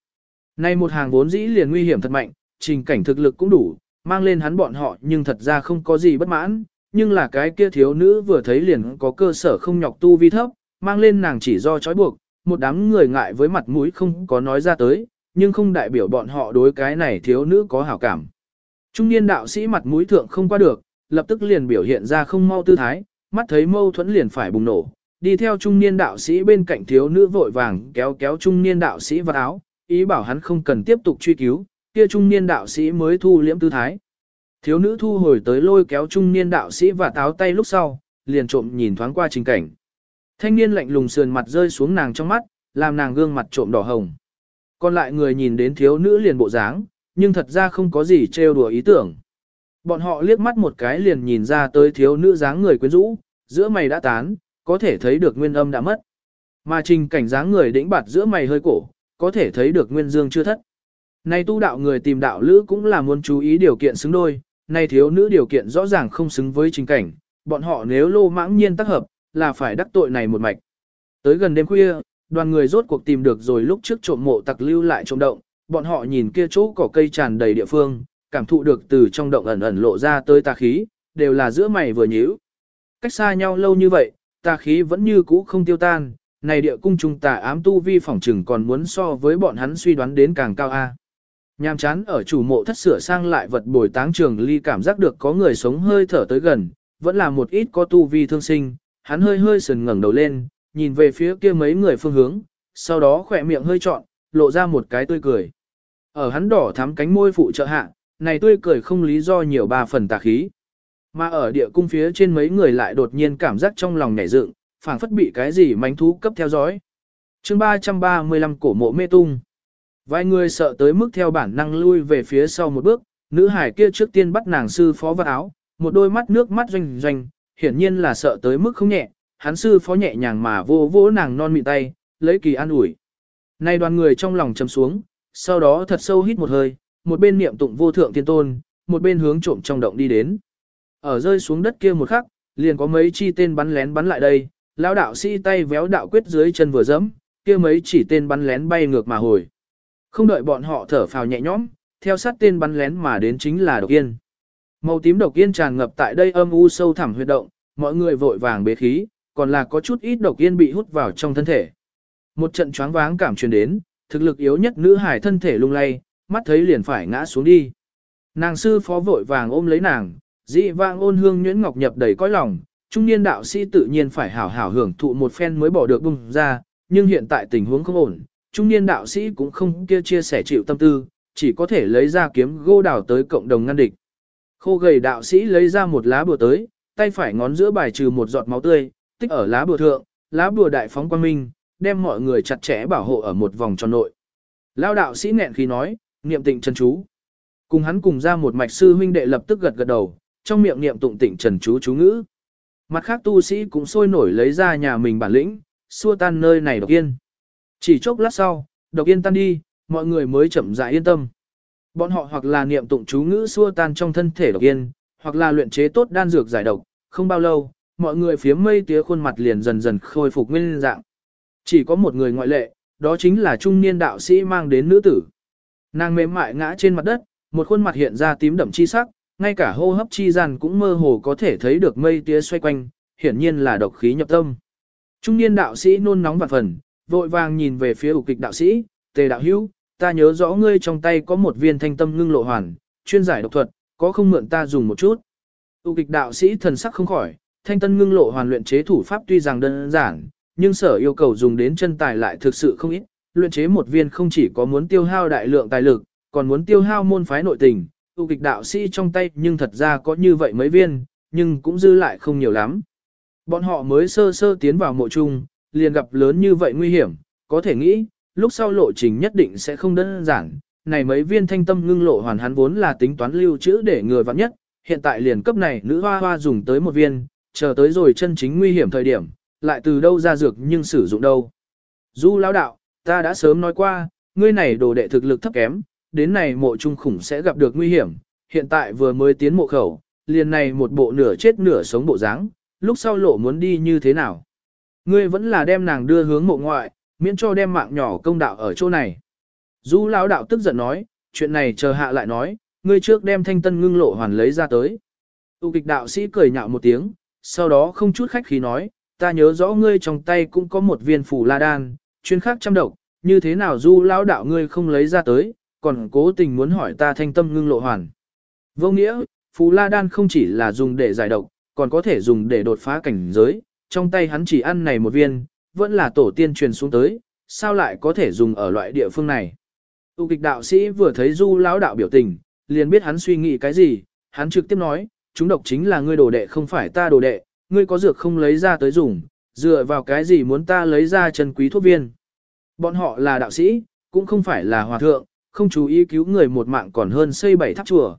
Nay một hàng vốn dĩ liền nguy hiểm thật mạnh, trình cảnh thực lực cũng đủ, mang lên hắn bọn họ nhưng thật ra không có gì bất mãn, nhưng là cái kia thiếu nữ vừa thấy liền có cơ sở không nhọc tu vi thấp, mang lên nàng chỉ do trói buộc, một đám người ngại với mặt mũi không có nói ra tới, nhưng không đại biểu bọn họ đối cái này thiếu nữ có hảo cảm. Trung niên đạo sĩ mặt mũi thượng không qua được, lập tức liền biểu hiện ra không mau tư thái, mắt thấy mâu thuẫn liền phải bùng nổ, đi theo trung niên đạo sĩ bên cạnh thiếu nữ vội vàng kéo kéo trung niên đạo sĩ vào áo, ý bảo hắn không cần tiếp tục truy cứu, kia trung niên đạo sĩ mới thu liễm tư thái. Thiếu nữ thu hồi tới lôi kéo trung niên đạo sĩ và táo tay lúc sau, liền trộm nhìn thoáng qua trình cảnh. Thanh niên lạnh lùng sườn mặt rơi xuống nàng trong mắt, làm nàng gương mặt trộm đỏ hồng. Còn lại người nhìn đến thiếu nữ liền bộ dáng, nhưng thật ra không có gì trêu đùa ý tưởng. Bọn họ liếc mắt một cái liền nhìn ra tới thiếu nữ dáng người quyến rũ, giữa mày đã tán, có thể thấy được nguyên âm đã mất. Mà trình cảnh dáng người đĩnh bạt giữa mày hơi cổ, có thể thấy được nguyên dương chưa thất. Này tu đạo người tìm đạo lữ cũng là muốn chú ý điều kiện xứng đôi, này thiếu nữ điều kiện rõ ràng không xứng với trình cảnh, bọn họ nếu lô mãng nhiên tác hợp, là phải đắc tội này một mạch. Tới gần đêm khuya, đoàn người rốt cuộc tìm được rồi lúc trước trộm mộ tặc lưu lại trộm động, bọn họ nhìn kia chỗ cỏ cây tràn đầy địa phương, cảm thụ được từ trong động ẩn ẩn lộ ra tới tà khí, đều là giữa mày vừa nhíu. Cách xa nhau lâu như vậy, tà khí vẫn như cũ không tiêu tan, này địa cung trung tà ám tu vi phỏng trừng còn muốn so với bọn hắn suy đoán đến càng cao a. Nhàm chán ở chủ mộ thất sửa sang lại vật bồi táng trường ly cảm giác được có người sống hơi thở tới gần, vẫn là một ít có tu vi thương sinh, hắn hơi hơi sừng ngẩng đầu lên, nhìn về phía kia mấy người phương hướng, sau đó khỏe miệng hơi trọn, lộ ra một cái tươi cười. Ở hắn đỏ thắm cánh môi phụ trợ hạ, này tươi cười không lý do nhiều ba phần tà khí. Mà ở địa cung phía trên mấy người lại đột nhiên cảm giác trong lòng nhảy dựng, phảng phất bị cái gì mánh thú cấp theo dõi. chương 335 cổ mộ mê tung. Vài người sợ tới mức theo bản năng lui về phía sau một bước, nữ hải kia trước tiên bắt nàng sư phó vào áo, một đôi mắt nước mắt doanh doanh, hiển nhiên là sợ tới mức không nhẹ, hắn sư phó nhẹ nhàng mà vô vỗ nàng non mịn tay, lấy kỳ an ủi. Nay đoàn người trong lòng chầm xuống, sau đó thật sâu hít một hơi, một bên niệm tụng vô thượng tiên tôn, một bên hướng trộm trong động đi đến. Ở rơi xuống đất kia một khắc, liền có mấy chi tên bắn lén bắn lại đây, lão đạo sĩ tay véo đạo quyết dưới chân vừa dẫm, kia mấy chỉ tên bắn lén bay ngược mà hồi. Không đợi bọn họ thở phào nhẹ nhõm, theo sát tên bắn lén mà đến chính là độc yên. Màu tím độc yên tràn ngập tại đây âm u sâu thẳm huyệt động, mọi người vội vàng bế khí, còn là có chút ít độc yên bị hút vào trong thân thể. Một trận choáng váng cảm truyền đến, thực lực yếu nhất nữ hải thân thể lung lay, mắt thấy liền phải ngã xuống đi. Nàng sư phó vội vàng ôm lấy nàng, dị vang ôn hương nhuyễn ngọc nhập đầy cõi lòng, trung niên đạo sĩ tự nhiên phải hảo hảo hưởng thụ một phen mới bỏ được bùng ra, nhưng hiện tại tình huống không ổn, trung niên đạo sĩ cũng không kia chia sẻ chịu tâm tư, chỉ có thể lấy ra kiếm gô đào tới cộng đồng ngăn địch. Khô gầy đạo sĩ lấy ra một lá bùa tới, tay phải ngón giữa bài trừ một giọt máu tươi, tích ở lá bùa thượng, lá bùa đại phóng quang minh, đem mọi người chặt chẽ bảo hộ ở một vòng tròn nội. Lao đạo sĩ nghẹn khi nói, niệm tịnh chân chú. Cùng hắn cùng ra một mạch sư huynh đệ lập tức gật gật đầu, trong miệng niệm tụng tịnh trần chú chú ngữ. Mặt khác tu sĩ cũng sôi nổi lấy ra nhà mình bản lĩnh, xua tan nơi này độc yên. Chỉ chốc lát sau, độc yên tan đi, mọi người mới chậm rãi yên tâm. Bọn họ hoặc là niệm tụng chú ngữ xua tan trong thân thể độc yên, hoặc là luyện chế tốt đan dược giải độc, không bao lâu, mọi người phía mây tía khuôn mặt liền dần dần khôi phục nguyên dạng. Chỉ có một người ngoại lệ, đó chính là trung niên đạo sĩ mang đến nữ tử. Nàng mềm mại ngã trên mặt đất, một khuôn mặt hiện ra tím đậm chi sắc, ngay cả hô hấp chi gian cũng mơ hồ có thể thấy được mây tía xoay quanh, hiển nhiên là độc khí nhập tâm. Trung niên đạo sĩ nôn nóng vạn phần, vội vàng nhìn về phía ục kịch đạo sĩ, tề đạo hữu, ta nhớ rõ ngươi trong tay có một viên thanh tâm ngưng lộ hoàn, chuyên giải độc thuật, có không mượn ta dùng một chút. Ục kịch đạo sĩ thần sắc không khỏi, thanh tân ngưng lộ hoàn luyện chế thủ pháp tuy rằng đơn giản, nhưng sở yêu cầu dùng đến chân tài lại thực sự không ít, luyện chế một viên không chỉ có muốn tiêu hao đại lượng tài lực, còn muốn tiêu hao môn phái nội tình, tu kịch đạo sĩ trong tay nhưng thật ra có như vậy mấy viên, nhưng cũng dư lại không nhiều lắm. Bọn họ mới sơ sơ tiến vào mộ chung, liền gặp lớn như vậy nguy hiểm, có thể nghĩ, lúc sau lộ trình nhất định sẽ không đơn giản. Này mấy viên thanh tâm ngưng lộ hoàn hắn vốn là tính toán lưu trữ để người vặn nhất, hiện tại liền cấp này nữ hoa hoa dùng tới một viên, chờ tới rồi chân chính nguy hiểm thời điểm, lại từ đâu ra dược nhưng sử dụng đâu. Du lão đạo, ta đã sớm nói qua, ngươi này đồ đệ thực lực thấp kém, đến này mộ trung khủng sẽ gặp được nguy hiểm, hiện tại vừa mới tiến mộ khẩu, liền này một bộ nửa chết nửa sống bộ dáng, lúc sau lộ muốn đi như thế nào. Ngươi vẫn là đem nàng đưa hướng mộ ngoại, miễn cho đem mạng nhỏ công đạo ở chỗ này. Du lão đạo tức giận nói, chuyện này chờ hạ lại nói, ngươi trước đem thanh tân ngưng lộ hoàn lấy ra tới. Tu kịch đạo sĩ cười nhạo một tiếng, sau đó không chút khách khí nói, ta nhớ rõ ngươi trong tay cũng có một viên phủ la đan, chuyên khắc trăm độc, như thế nào du lão đạo ngươi không lấy ra tới, còn cố tình muốn hỏi ta thanh tâm ngưng lộ hoàn. Vô nghĩa, phù la đan không chỉ là dùng để giải độc, còn có thể dùng để đột phá cảnh giới, trong tay hắn chỉ ăn này một viên, vẫn là tổ tiên truyền xuống tới, sao lại có thể dùng ở loại địa phương này. Tu kịch đạo sĩ vừa thấy du lão đạo biểu tình, liền biết hắn suy nghĩ cái gì, hắn trực tiếp nói, chúng độc chính là ngươi đồ đệ không phải ta đồ đệ, ngươi có dược không lấy ra tới dùng, dựa vào cái gì muốn ta lấy ra chân quý thuốc viên. Bọn họ là đạo sĩ, cũng không phải là hòa thượng, không chú ý cứu người một mạng còn hơn xây bảy tháp chùa.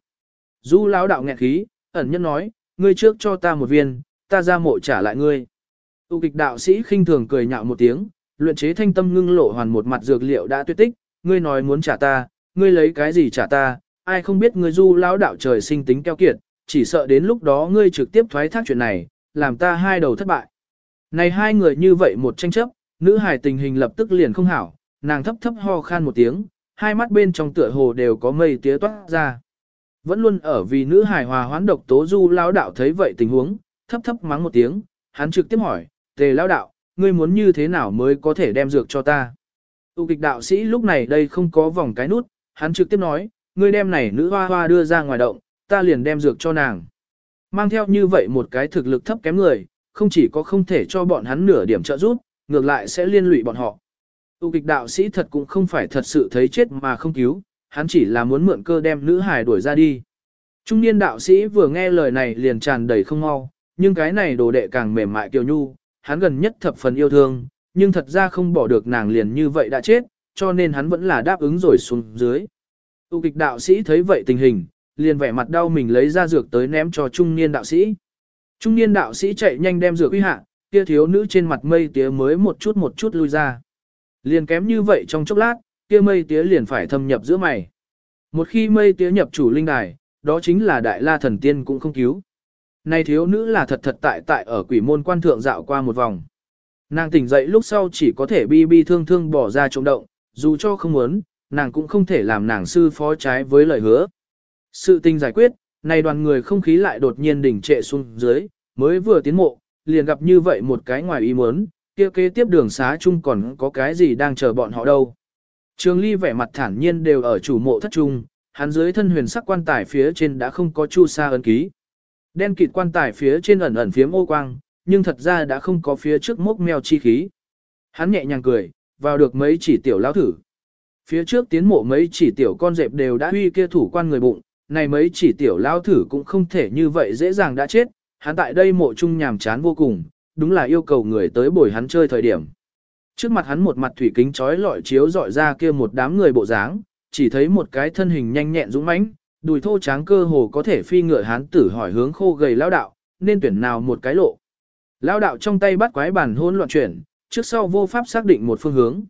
Du lão đạo nghẹn khí, ẩn nhân nói, ngươi trước cho ta một viên, ta ra mộ trả lại ngươi. Tu kịch đạo sĩ khinh thường cười nhạo một tiếng, luyện chế thanh tâm ngưng lộ hoàn một mặt dược liệu đã tuyệt tích, ngươi nói muốn trả ta, ngươi lấy cái gì trả ta, ai không biết ngươi du lão đạo trời sinh tính keo kiệt, chỉ sợ đến lúc đó ngươi trực tiếp thoái thác chuyện này, làm ta hai đầu thất bại. Này hai người như vậy một tranh chấp, nữ hải tình hình lập tức liền không hảo, nàng thấp thấp ho khan một tiếng, hai mắt bên trong tựa hồ đều có mây tía toát ra. Vẫn luôn ở vì nữ hải hòa hoán độc tố du lão đạo thấy vậy tình huống, thấp thấp mắng một tiếng, hắn trực tiếp hỏi, tề lão đạo, ngươi muốn như thế nào mới có thể đem dược cho ta? Tu kịch đạo sĩ lúc này đây không có vòng cái nút, hắn trực tiếp nói, ngươi đem này nữ hoa hoa đưa ra ngoài động, ta liền đem dược cho nàng. Mang theo như vậy một cái thực lực thấp kém người, không chỉ có không thể cho bọn hắn nửa điểm trợ giúp, ngược lại sẽ liên lụy bọn họ. Tu kịch đạo sĩ thật cũng không phải thật sự thấy chết mà không cứu, hắn chỉ là muốn mượn cơ đem nữ hài đuổi ra đi. Trung niên đạo sĩ vừa nghe lời này liền tràn đầy không mau, nhưng cái này đồ đệ càng mềm mại kiều nhu, hắn gần nhất thập phần yêu thương, nhưng thật ra không bỏ được nàng liền như vậy đã chết, cho nên hắn vẫn là đáp ứng rồi xuống dưới. Tu kịch đạo sĩ thấy vậy tình hình, liền vẻ mặt đau mình lấy ra dược tới ném cho trung niên đạo sĩ. Trung niên đạo sĩ chạy nhanh đem dược uy hạ, kia thiếu nữ trên mặt mây tía mới một chút một chút lui ra. Liền kém như vậy trong chốc lát, kia mây tía liền phải thâm nhập giữa mày. Một khi mây tía nhập chủ linh đài, đó chính là đại la thần tiên cũng không cứu. Này thiếu nữ là thật thật tại tại ở quỷ môn quan thượng dạo qua một vòng. Nàng tỉnh dậy lúc sau chỉ có thể bi bi thương thương bỏ ra trộm động, dù cho không muốn, nàng cũng không thể làm nàng sư phó trái với lời hứa. Sự tình giải quyết, này đoàn người không khí lại đột nhiên đỉnh trệ xuống dưới, mới vừa tiến mộ, liền gặp như vậy một cái ngoài ý muốn, kia kế tiếp đường xá chung còn có cái gì đang chờ bọn họ đâu. Trường Ly vẻ mặt thản nhiên đều ở chủ mộ thất trung, hắn dưới thân huyền sắc quan tài phía trên đã không có chu sa ấn ký. Đen kịt quan tài phía trên ẩn ẩn phiếm ô quang, nhưng thật ra đã không có phía trước mốc mèo chi khí. Hắn nhẹ nhàng cười, vào được mấy chỉ tiểu lão thử. Phía trước tiến mộ mấy chỉ tiểu con dẹp đều đã huy kia thủ quan người bụng, này mấy chỉ tiểu lao thử cũng không thể như vậy dễ dàng đã chết, hắn tại đây mộ trung nhàm chán vô cùng, đúng là yêu cầu người tới bồi hắn chơi thời điểm. Trước mặt hắn một mặt thủy kính chói lọi chiếu dọi ra kia một đám người bộ dáng, chỉ thấy một cái thân hình nhanh nhẹn dũng mãnh, đùi thô tráng cơ hồ có thể phi ngựa hán tử hỏi hướng khô gầy lao đạo, nên tuyển nào một cái lộ. lao đạo trong tay bắt quái bản hỗn loạn chuyển, trước sau vô pháp xác định một phương hướng.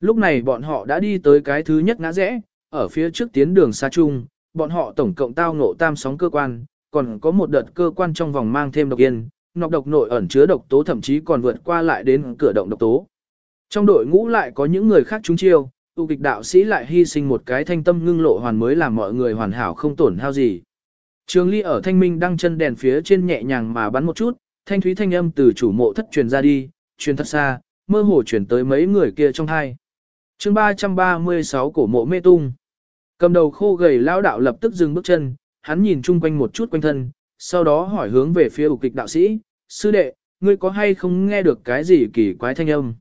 Lúc này bọn họ đã đi tới cái thứ nhất ngã rẽ, ở phía trước tiến đường xa chung, bọn họ tổng cộng tao ngộ tam sóng cơ quan, còn có một đợt cơ quan trong vòng mang thêm độc yên, nọc độc nội ẩn chứa độc tố thậm chí còn vượt qua lại đến cửa động độc tố. Trong đội ngũ lại có những người khác trúng chiêu, tu kịch đạo sĩ lại hy sinh một cái thanh tâm ngưng lộ hoàn mới làm mọi người hoàn hảo không tổn hao gì. Trường ly ở thanh minh đăng chân đèn phía trên nhẹ nhàng mà bắn một chút, thanh thúy thanh âm từ chủ mộ thất truyền ra đi, truyền thật xa, mơ hồ truyền tới mấy người kia trong hai. chương 336 cổ mộ mê tung. Cầm đầu khô gầy lão đạo lập tức dừng bước chân, hắn nhìn chung quanh một chút quanh thân, sau đó hỏi hướng về phía ục kịch đạo sĩ, sư đệ, ngươi có hay không nghe được cái gì kỳ quái thanh âm?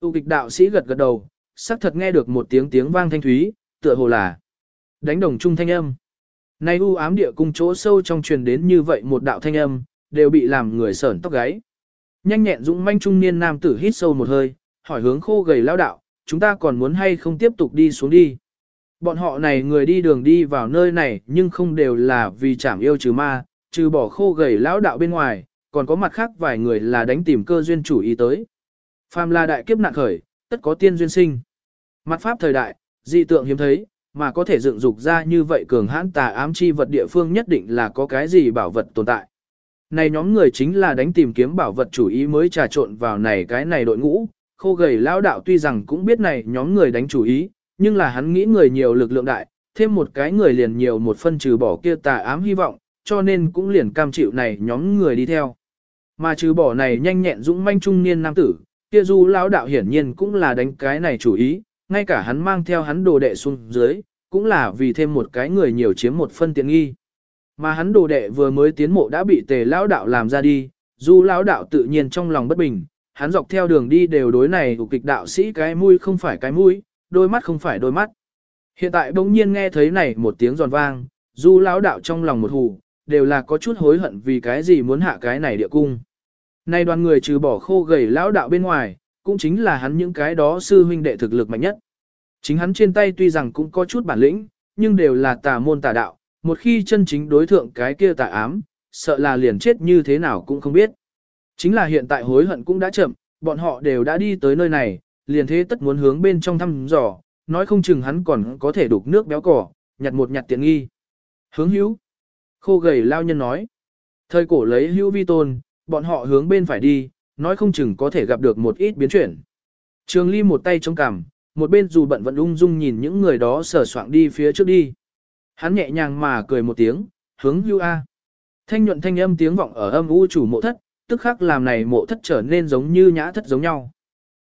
Ục kịch đạo sĩ gật gật đầu, xác thật nghe được một tiếng tiếng vang thanh thúy, tựa hồ là đánh đồng chung thanh âm. Nay u ám địa cung chỗ sâu trong truyền đến như vậy một đạo thanh âm, đều bị làm người sởn tóc gáy. Nhanh nhẹn dũng manh trung niên nam tử hít sâu một hơi, hỏi hướng khô gầy lao đạo, chúng ta còn muốn hay không tiếp tục đi xuống đi. Bọn họ này người đi đường đi vào nơi này nhưng không đều là vì chảm yêu trừ ma, trừ bỏ khô gầy lão đạo bên ngoài, còn có mặt khác vài người là đánh tìm cơ duyên chủ ý tới. Phàm là đại kiếp nạn khởi, tất có tiên duyên sinh. Mặt pháp thời đại, dị tượng hiếm thấy, mà có thể dựng dục ra như vậy cường hãn tà ám chi vật địa phương nhất định là có cái gì bảo vật tồn tại. Này nhóm người chính là đánh tìm kiếm bảo vật chủ ý mới trà trộn vào này cái này đội ngũ, khô gầy lão đạo tuy rằng cũng biết này nhóm người đánh chủ ý, nhưng là hắn nghĩ người nhiều lực lượng đại, thêm một cái người liền nhiều một phân trừ bỏ kia tà ám hy vọng, cho nên cũng liền cam chịu này nhóm người đi theo. Mà trừ bỏ này nhanh nhẹn dũng manh trung niên nam tử, kia du lão đạo hiển nhiên cũng là đánh cái này chủ ý, ngay cả hắn mang theo hắn đồ đệ xuống dưới, cũng là vì thêm một cái người nhiều chiếm một phân tiện nghi. Mà hắn đồ đệ vừa mới tiến mộ đã bị tề lão đạo làm ra đi, du lão đạo tự nhiên trong lòng bất bình, hắn dọc theo đường đi đều đối này của kịch đạo sĩ cái mũi không phải cái mũi, đôi mắt không phải đôi mắt. Hiện tại bỗng nhiên nghe thấy này một tiếng giòn vang, du lão đạo trong lòng một hù, đều là có chút hối hận vì cái gì muốn hạ cái này địa cung. Nay đoàn người trừ bỏ khô gầy lão đạo bên ngoài, cũng chính là hắn những cái đó sư huynh đệ thực lực mạnh nhất. Chính hắn trên tay tuy rằng cũng có chút bản lĩnh, nhưng đều là tà môn tà đạo, một khi chân chính đối thượng cái kia tà ám, sợ là liền chết như thế nào cũng không biết. Chính là hiện tại hối hận cũng đã chậm, bọn họ đều đã đi tới nơi này, liền thế tất muốn hướng bên trong thăm dò, nói không chừng hắn còn có thể đục nước béo cỏ, nhặt một nhặt tiện nghi. Hướng hữu. Khô gầy lao nhân nói. Thời cổ lấy hữu vi tôn, bọn họ hướng bên phải đi, nói không chừng có thể gặp được một ít biến chuyển. Trường ly một tay chống cằm, một bên dù bận vẫn ung dung nhìn những người đó sờ soạng đi phía trước đi. Hắn nhẹ nhàng mà cười một tiếng, hướng hưu A. Thanh nhuận thanh âm tiếng vọng ở âm u chủ mộ thất, tức khắc làm này mộ thất trở nên giống như nhã thất giống nhau.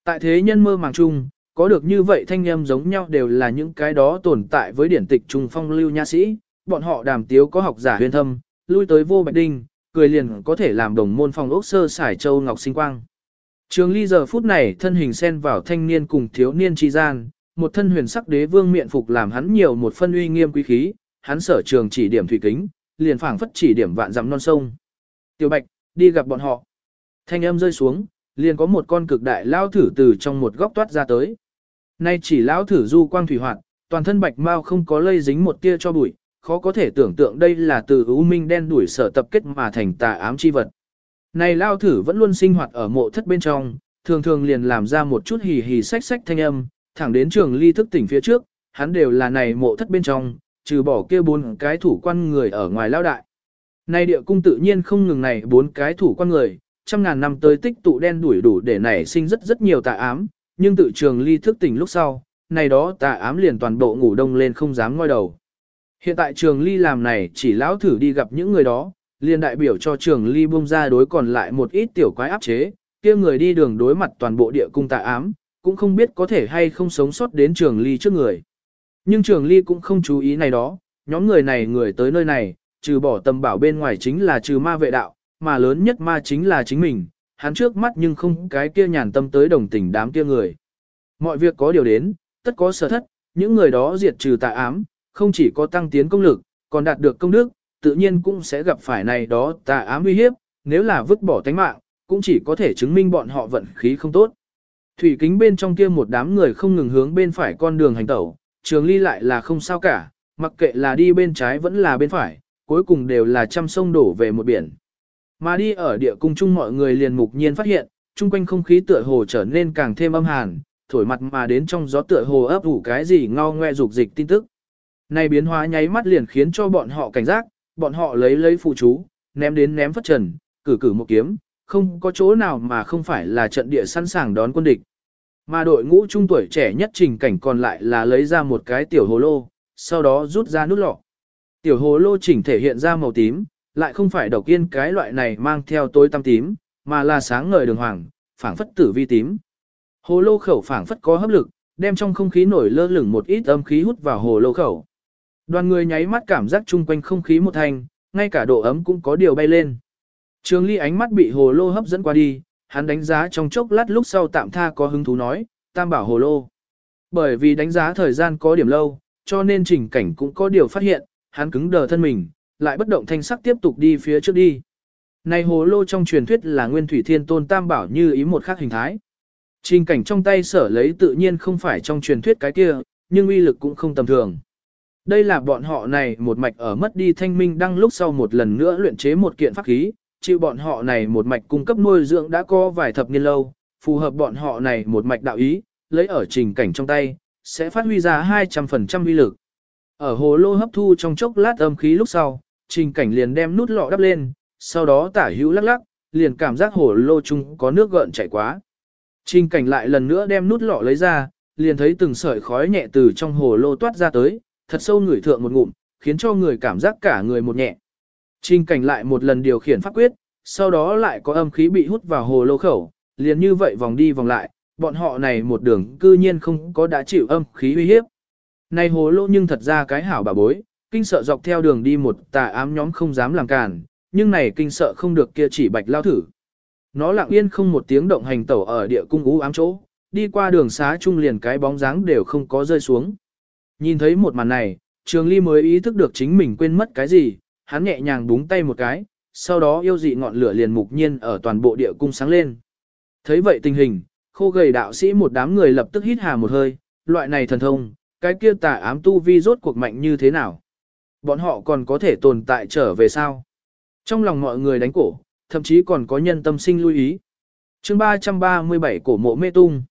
Tại thế nhân mơ màng chung, có được như vậy thanh âm giống nhau đều là những cái đó tồn tại với điển tịch trung phong lưu nha sĩ, bọn họ đàm tiếu có học giả huyền thâm, lui tới vô bạch đinh, cười liền có thể làm đồng môn phong ốc sơ sải châu ngọc sinh quang. Trường ly giờ phút này thân hình xen vào thanh niên cùng thiếu niên tri gian, một thân huyền sắc đế vương miệng phục làm hắn nhiều một phân uy nghiêm quý khí, hắn sở trường chỉ điểm thủy kính, liền phảng phất chỉ điểm vạn dặm non sông. Tiểu Bạch, đi gặp bọn họ. Thanh âm rơi xuống, liền có một con cực đại lao thử từ trong một góc toát ra tới. Nay chỉ lao thử du quang thủy hoạt, toàn thân bạch mau không có lây dính một tia cho bụi, khó có thể tưởng tượng đây là từ ưu minh đen đuổi sở tập kết mà thành tà ám chi vật. Này lao thử vẫn luôn sinh hoạt ở mộ thất bên trong, thường thường liền làm ra một chút hì hì sách sách thanh âm, thẳng đến trường ly thức tỉnh phía trước, hắn đều là này mộ thất bên trong, trừ bỏ kia bốn cái thủ quan người ở ngoài lao đại. Này địa cung tự nhiên không ngừng này bốn cái thủ quan người, trăm ngàn năm tới tích tụ đen đuổi đủ để nảy sinh rất rất nhiều tà ám, nhưng tự trường ly thức tỉnh lúc sau, này đó tà ám liền toàn bộ ngủ đông lên không dám ngoi đầu. Hiện tại trường ly làm này chỉ lão thử đi gặp những người đó, liền đại biểu cho trường ly bung ra đối còn lại một ít tiểu quái áp chế, kia người đi đường đối mặt toàn bộ địa cung tà ám, cũng không biết có thể hay không sống sót đến trường ly trước người. Nhưng trường ly cũng không chú ý này đó, nhóm người này người tới nơi này, trừ bỏ tầm bảo bên ngoài chính là trừ ma vệ đạo, mà lớn nhất ma chính là chính mình, hắn trước mắt nhưng không cái kia nhàn tâm tới đồng tình đám kia người. Mọi việc có điều đến, tất có sở thất, những người đó diệt trừ tà ám, không chỉ có tăng tiến công lực, còn đạt được công đức, tự nhiên cũng sẽ gặp phải này đó tà ám uy hiếp, nếu là vứt bỏ tánh mạng, cũng chỉ có thể chứng minh bọn họ vận khí không tốt. Thủy kính bên trong kia một đám người không ngừng hướng bên phải con đường hành tẩu, trường ly lại là không sao cả, mặc kệ là đi bên trái vẫn là bên phải, cuối cùng đều là trăm sông đổ về một biển. Mà đi ở địa cung chung mọi người liền mục nhiên phát hiện, chung quanh không khí tựa hồ trở nên càng thêm âm hàn, thổi mặt mà đến trong gió tựa hồ ấp ủ cái gì ngao ngoe dục dịch tin tức. Này biến hóa nháy mắt liền khiến cho bọn họ cảnh giác, bọn họ lấy lấy phụ chú, ném đến ném phất trần, cử cử một kiếm, không có chỗ nào mà không phải là trận địa sẵn sàng đón quân địch. Mà đội ngũ trung tuổi trẻ nhất trình cảnh còn lại là lấy ra một cái tiểu hồ lô, sau đó rút ra nút lọ. Tiểu hồ lô chỉnh thể hiện ra màu tím, lại không phải độc yên cái loại này mang theo tối tăm tím, mà là sáng ngời đường hoàng, phảng phất tử vi tím. Hồ lô khẩu phảng phất có hấp lực, đem trong không khí nổi lơ lửng một ít âm khí hút vào hồ lô khẩu. Đoàn người nháy mắt cảm giác chung quanh không khí một thành, ngay cả độ ấm cũng có điều bay lên. Trường ly ánh mắt bị hồ lô hấp dẫn qua đi, hắn đánh giá trong chốc lát lúc sau tạm tha có hứng thú nói, tam bảo hồ lô. Bởi vì đánh giá thời gian có điểm lâu, cho nên trình cảnh cũng có điều phát hiện, hắn cứng đờ thân mình, lại bất động thanh sắc tiếp tục đi phía trước đi. Này hồ lô trong truyền thuyết là nguyên thủy thiên tôn tam bảo như ý một khác hình thái. Trình cảnh trong tay sở lấy tự nhiên không phải trong truyền thuyết cái kia, nhưng uy lực cũng không tầm thường. Đây là bọn họ này một mạch ở mất đi thanh minh đăng lúc sau một lần nữa luyện chế một kiện pháp khí, chịu bọn họ này một mạch cung cấp nuôi dưỡng đã có vài thập niên lâu, phù hợp bọn họ này một mạch đạo ý, lấy ở trình cảnh trong tay, sẽ phát huy ra 200% uy lực. Ở hồ lô hấp thu trong chốc lát âm khí lúc sau, trình cảnh liền đem nút lọ đắp lên, sau đó tả hữu lắc lắc, liền cảm giác hồ lô chung có nước gợn chảy quá. Trình cảnh lại lần nữa đem nút lọ lấy ra, liền thấy từng sợi khói nhẹ từ trong hồ lô toát ra tới, thật sâu ngửi thượng một ngụm, khiến cho người cảm giác cả người một nhẹ. Trình cảnh lại một lần điều khiển pháp quyết, sau đó lại có âm khí bị hút vào hồ lô khẩu, liền như vậy vòng đi vòng lại, bọn họ này một đường cư nhiên không có đã chịu âm khí uy hiếp. Này hồ lô nhưng thật ra cái hảo bà bối, kinh sợ dọc theo đường đi một tà ám nhóm không dám làm cản, nhưng này kinh sợ không được kia chỉ bạch lao thử. Nó lặng yên không một tiếng động hành tẩu ở địa cung ú ám chỗ, đi qua đường xá trung liền cái bóng dáng đều không có rơi xuống. Nhìn thấy một màn này, Trường Ly mới ý thức được chính mình quên mất cái gì, hắn nhẹ nhàng búng tay một cái, sau đó yêu dị ngọn lửa liền mục nhiên ở toàn bộ địa cung sáng lên. Thấy vậy tình hình, khô gầy đạo sĩ một đám người lập tức hít hà một hơi, loại này thần thông, cái kia tà ám tu vi rốt cuộc mạnh như thế nào? Bọn họ còn có thể tồn tại trở về sao? Trong lòng mọi người đánh cổ, thậm chí còn có nhân tâm sinh lưu ý. Chương 337 cổ mộ mê tung.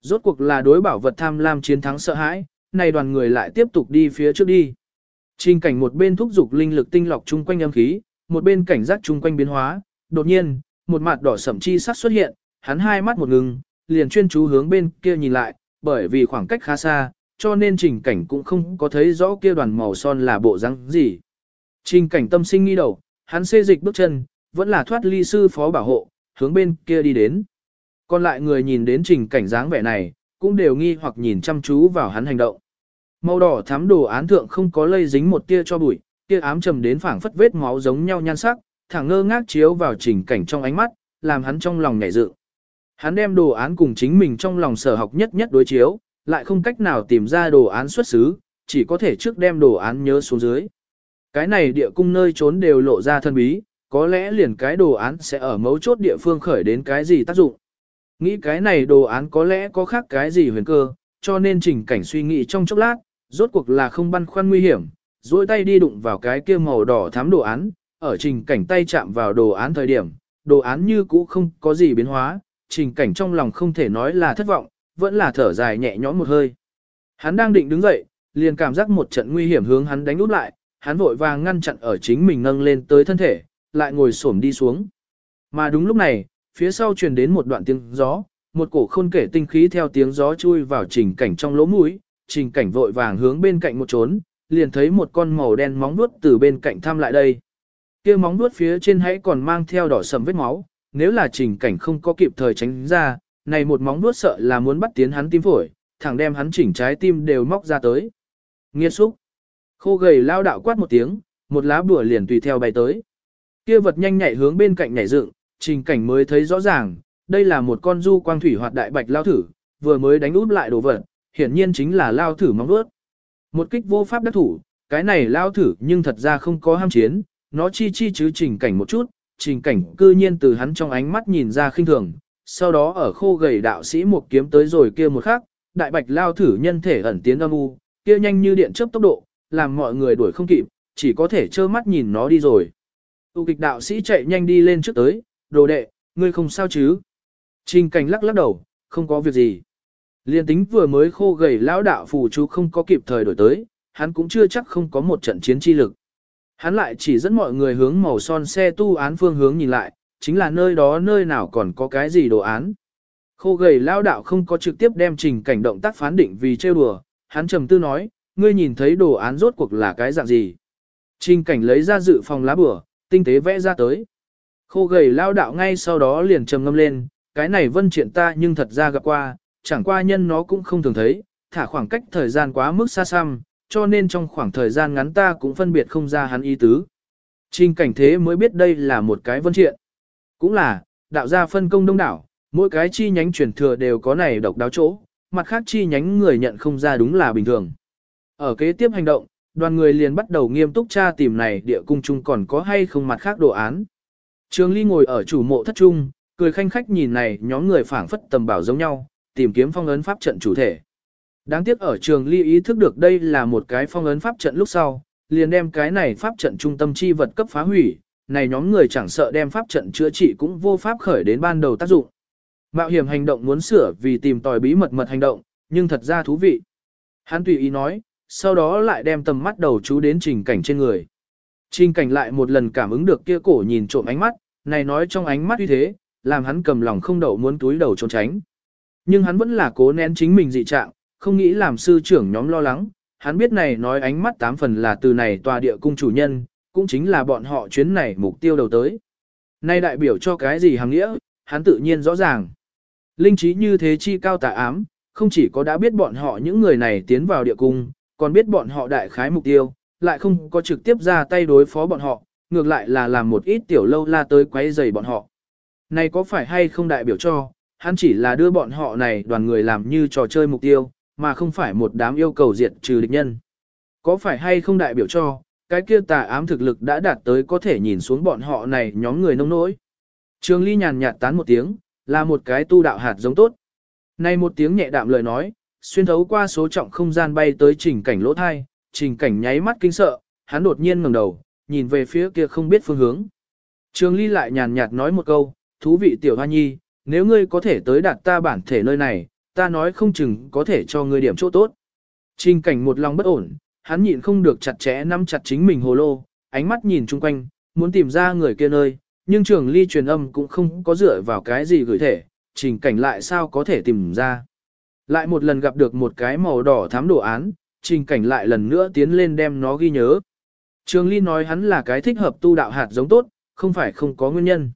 Rốt cuộc là đối bảo vật tham lam chiến thắng sợ hãi, này đoàn người lại tiếp tục đi phía trước đi. Trình cảnh một bên thúc dục linh lực tinh lọc chung quanh âm khí, một bên cảnh giác chung quanh biến hóa, đột nhiên, một mặt đỏ sẩm chi sắc xuất hiện, hắn hai mắt một ngừng, liền chuyên chú hướng bên kia nhìn lại, bởi vì khoảng cách khá xa, cho nên trình cảnh cũng không có thấy rõ kia đoàn màu son là bộ răng gì. Trình cảnh tâm sinh nghi đầu, hắn xê dịch bước chân, vẫn là thoát ly sư phó bảo hộ, hướng bên kia đi đến. Còn lại người nhìn đến trình cảnh dáng vẻ này, cũng đều nghi hoặc nhìn chăm chú vào hắn hành động. Màu đỏ thắm đồ án thượng không có lây dính một tia cho bụi, tia ám trầm đến phảng phất vết máu giống nhau nhan sắc, thẳng ngơ ngác chiếu vào trình cảnh trong ánh mắt, làm hắn trong lòng nhảy dựng. Hắn đem đồ án cùng chính mình trong lòng sở học nhất nhất đối chiếu, lại không cách nào tìm ra đồ án xuất xứ, chỉ có thể trước đem đồ án nhớ xuống dưới. Cái này địa cung nơi trốn đều lộ ra thân bí, có lẽ liền cái đồ án sẽ ở mấu chốt địa phương khởi đến cái gì tác dụng. Nghĩ cái này đồ án có lẽ có khác cái gì huyền cơ, cho nên chỉnh cảnh suy nghĩ trong chốc lát, rốt cuộc là không băn khoăn nguy hiểm, duỗi tay đi đụng vào cái kia màu đỏ thám đồ án, ở trình cảnh tay chạm vào đồ án thời điểm, đồ án như cũ không có gì biến hóa, trình cảnh trong lòng không thể nói là thất vọng, vẫn là thở dài nhẹ nhõm một hơi. Hắn đang định đứng dậy, liền cảm giác một trận nguy hiểm hướng hắn đánh úp lại, hắn vội vàng ngăn chặn ở chính mình nâng lên tới thân thể, lại ngồi xổm đi xuống. Mà đúng lúc này, phía sau truyền đến một đoạn tiếng gió, một cổ khôn kể tinh khí theo tiếng gió chui vào trình cảnh trong lỗ mũi, trình cảnh vội vàng hướng bên cạnh một trốn, liền thấy một con màu đen móng vuốt từ bên cạnh thăm lại đây. kia móng vuốt phía trên hãy còn mang theo đỏ sầm vết máu, nếu là trình cảnh không có kịp thời tránh ra, này một móng vuốt sợ là muốn bắt tiến hắn tim phổi, thẳng đem hắn chỉnh trái tim đều móc ra tới. Nghiệt xúc. Khô gầy lao đạo quát một tiếng, một lá bùa liền tùy theo bay tới. Kia vật nhanh nhạy hướng bên cạnh nhảy dựng, trình cảnh mới thấy rõ ràng, đây là một con du quang thủy hoạt đại bạch lao thử, vừa mới đánh út lại đồ vật, hiển nhiên chính là lao thử móng vuốt. Một kích vô pháp đắc thủ, cái này lao thử nhưng thật ra không có ham chiến, nó chi chi chứ trình cảnh một chút, trình cảnh cư nhiên từ hắn trong ánh mắt nhìn ra khinh thường, sau đó ở khô gầy đạo sĩ một kiếm tới rồi kia một khắc, đại bạch lao thử nhân thể ẩn tiến âm u, kia nhanh như điện chớp tốc độ, làm mọi người đuổi không kịp, chỉ có thể trơ mắt nhìn nó đi rồi. Tu kịch đạo sĩ chạy nhanh đi lên trước tới, đồ đệ, ngươi không sao chứ? Trình cảnh lắc lắc đầu, không có việc gì. Liên tính vừa mới khô gầy lão đạo phù chú không có kịp thời đổi tới, hắn cũng chưa chắc không có một trận chiến chi lực. Hắn lại chỉ dẫn mọi người hướng màu son xe tu án phương hướng nhìn lại, chính là nơi đó nơi nào còn có cái gì đồ án. Khô gầy lao đạo không có trực tiếp đem trình cảnh động tác phán định vì trêu đùa, hắn trầm tư nói, ngươi nhìn thấy đồ án rốt cuộc là cái dạng gì. Trình cảnh lấy ra dự phòng lá bửa, tinh tế vẽ ra tới. Khô gầy lao đạo ngay sau đó liền trầm ngâm lên, cái này vân triện ta nhưng thật ra gặp qua, chẳng qua nhân nó cũng không thường thấy, thả khoảng cách thời gian quá mức xa xăm, cho nên trong khoảng thời gian ngắn ta cũng phân biệt không ra hắn ý tứ. Trình cảnh thế mới biết đây là một cái vân triện. Cũng là, đạo gia phân công đông đảo, mỗi cái chi nhánh truyền thừa đều có này độc đáo chỗ, mặt khác chi nhánh người nhận không ra đúng là bình thường. Ở kế tiếp hành động, đoàn người liền bắt đầu nghiêm túc tra tìm này địa cung chung còn có hay không mặt khác đồ án. Trường Ly ngồi ở chủ mộ thất trung, cười khanh khách nhìn này nhóm người phảng phất tầm bảo giống nhau, tìm kiếm phong ấn pháp trận chủ thể. Đáng tiếc ở trường Ly ý thức được đây là một cái phong ấn pháp trận lúc sau, liền đem cái này pháp trận trung tâm chi vật cấp phá hủy, này nhóm người chẳng sợ đem pháp trận chữa trị cũng vô pháp khởi đến ban đầu tác dụng. Mạo hiểm hành động muốn sửa vì tìm tòi bí mật mật hành động, nhưng thật ra thú vị. Hắn tùy ý nói, sau đó lại đem tầm mắt đầu chú đến trình cảnh trên người. Trình cảnh lại một lần cảm ứng được kia cổ nhìn trộm ánh mắt, này nói trong ánh mắt như thế, làm hắn cầm lòng không đậu muốn túi đầu trốn tránh. Nhưng hắn vẫn là cố nén chính mình dị trạng, không nghĩ làm sư trưởng nhóm lo lắng, hắn biết này nói ánh mắt tám phần là từ này tòa địa cung chủ nhân, cũng chính là bọn họ chuyến này mục tiêu đầu tới. Nay đại biểu cho cái gì hàng nghĩa, hắn tự nhiên rõ ràng. Linh trí như thế chi cao tà ám, không chỉ có đã biết bọn họ những người này tiến vào địa cung, còn biết bọn họ đại khái mục tiêu, lại không có trực tiếp ra tay đối phó bọn họ, ngược lại là làm một ít tiểu lâu la tới quấy rầy bọn họ. Này có phải hay không đại biểu cho, hắn chỉ là đưa bọn họ này đoàn người làm như trò chơi mục tiêu, mà không phải một đám yêu cầu diệt trừ địch nhân. Có phải hay không đại biểu cho, cái kia tà ám thực lực đã đạt tới có thể nhìn xuống bọn họ này nhóm người nông nỗi. Trường Ly nhàn nhạt tán một tiếng, là một cái tu đạo hạt giống tốt. Này một tiếng nhẹ đạm lời nói, xuyên thấu qua số trọng không gian bay tới trình cảnh lỗ thai, trình cảnh nháy mắt kinh sợ, hắn đột nhiên ngẩng đầu, nhìn về phía kia không biết phương hướng. Trường Ly lại nhàn nhạt nói một câu, thú vị tiểu hoa nhi, nếu ngươi có thể tới đạt ta bản thể nơi này, ta nói không chừng có thể cho ngươi điểm chỗ tốt. Trình cảnh một lòng bất ổn, hắn nhịn không được chặt chẽ nắm chặt chính mình hồ lô, ánh mắt nhìn chung quanh, muốn tìm ra người kia nơi, nhưng trường ly truyền âm cũng không có dựa vào cái gì gửi thể, trình cảnh lại sao có thể tìm ra. Lại một lần gặp được một cái màu đỏ thám đồ án, trình cảnh lại lần nữa tiến lên đem nó ghi nhớ. Trường ly nói hắn là cái thích hợp tu đạo hạt giống tốt, không phải không có nguyên nhân.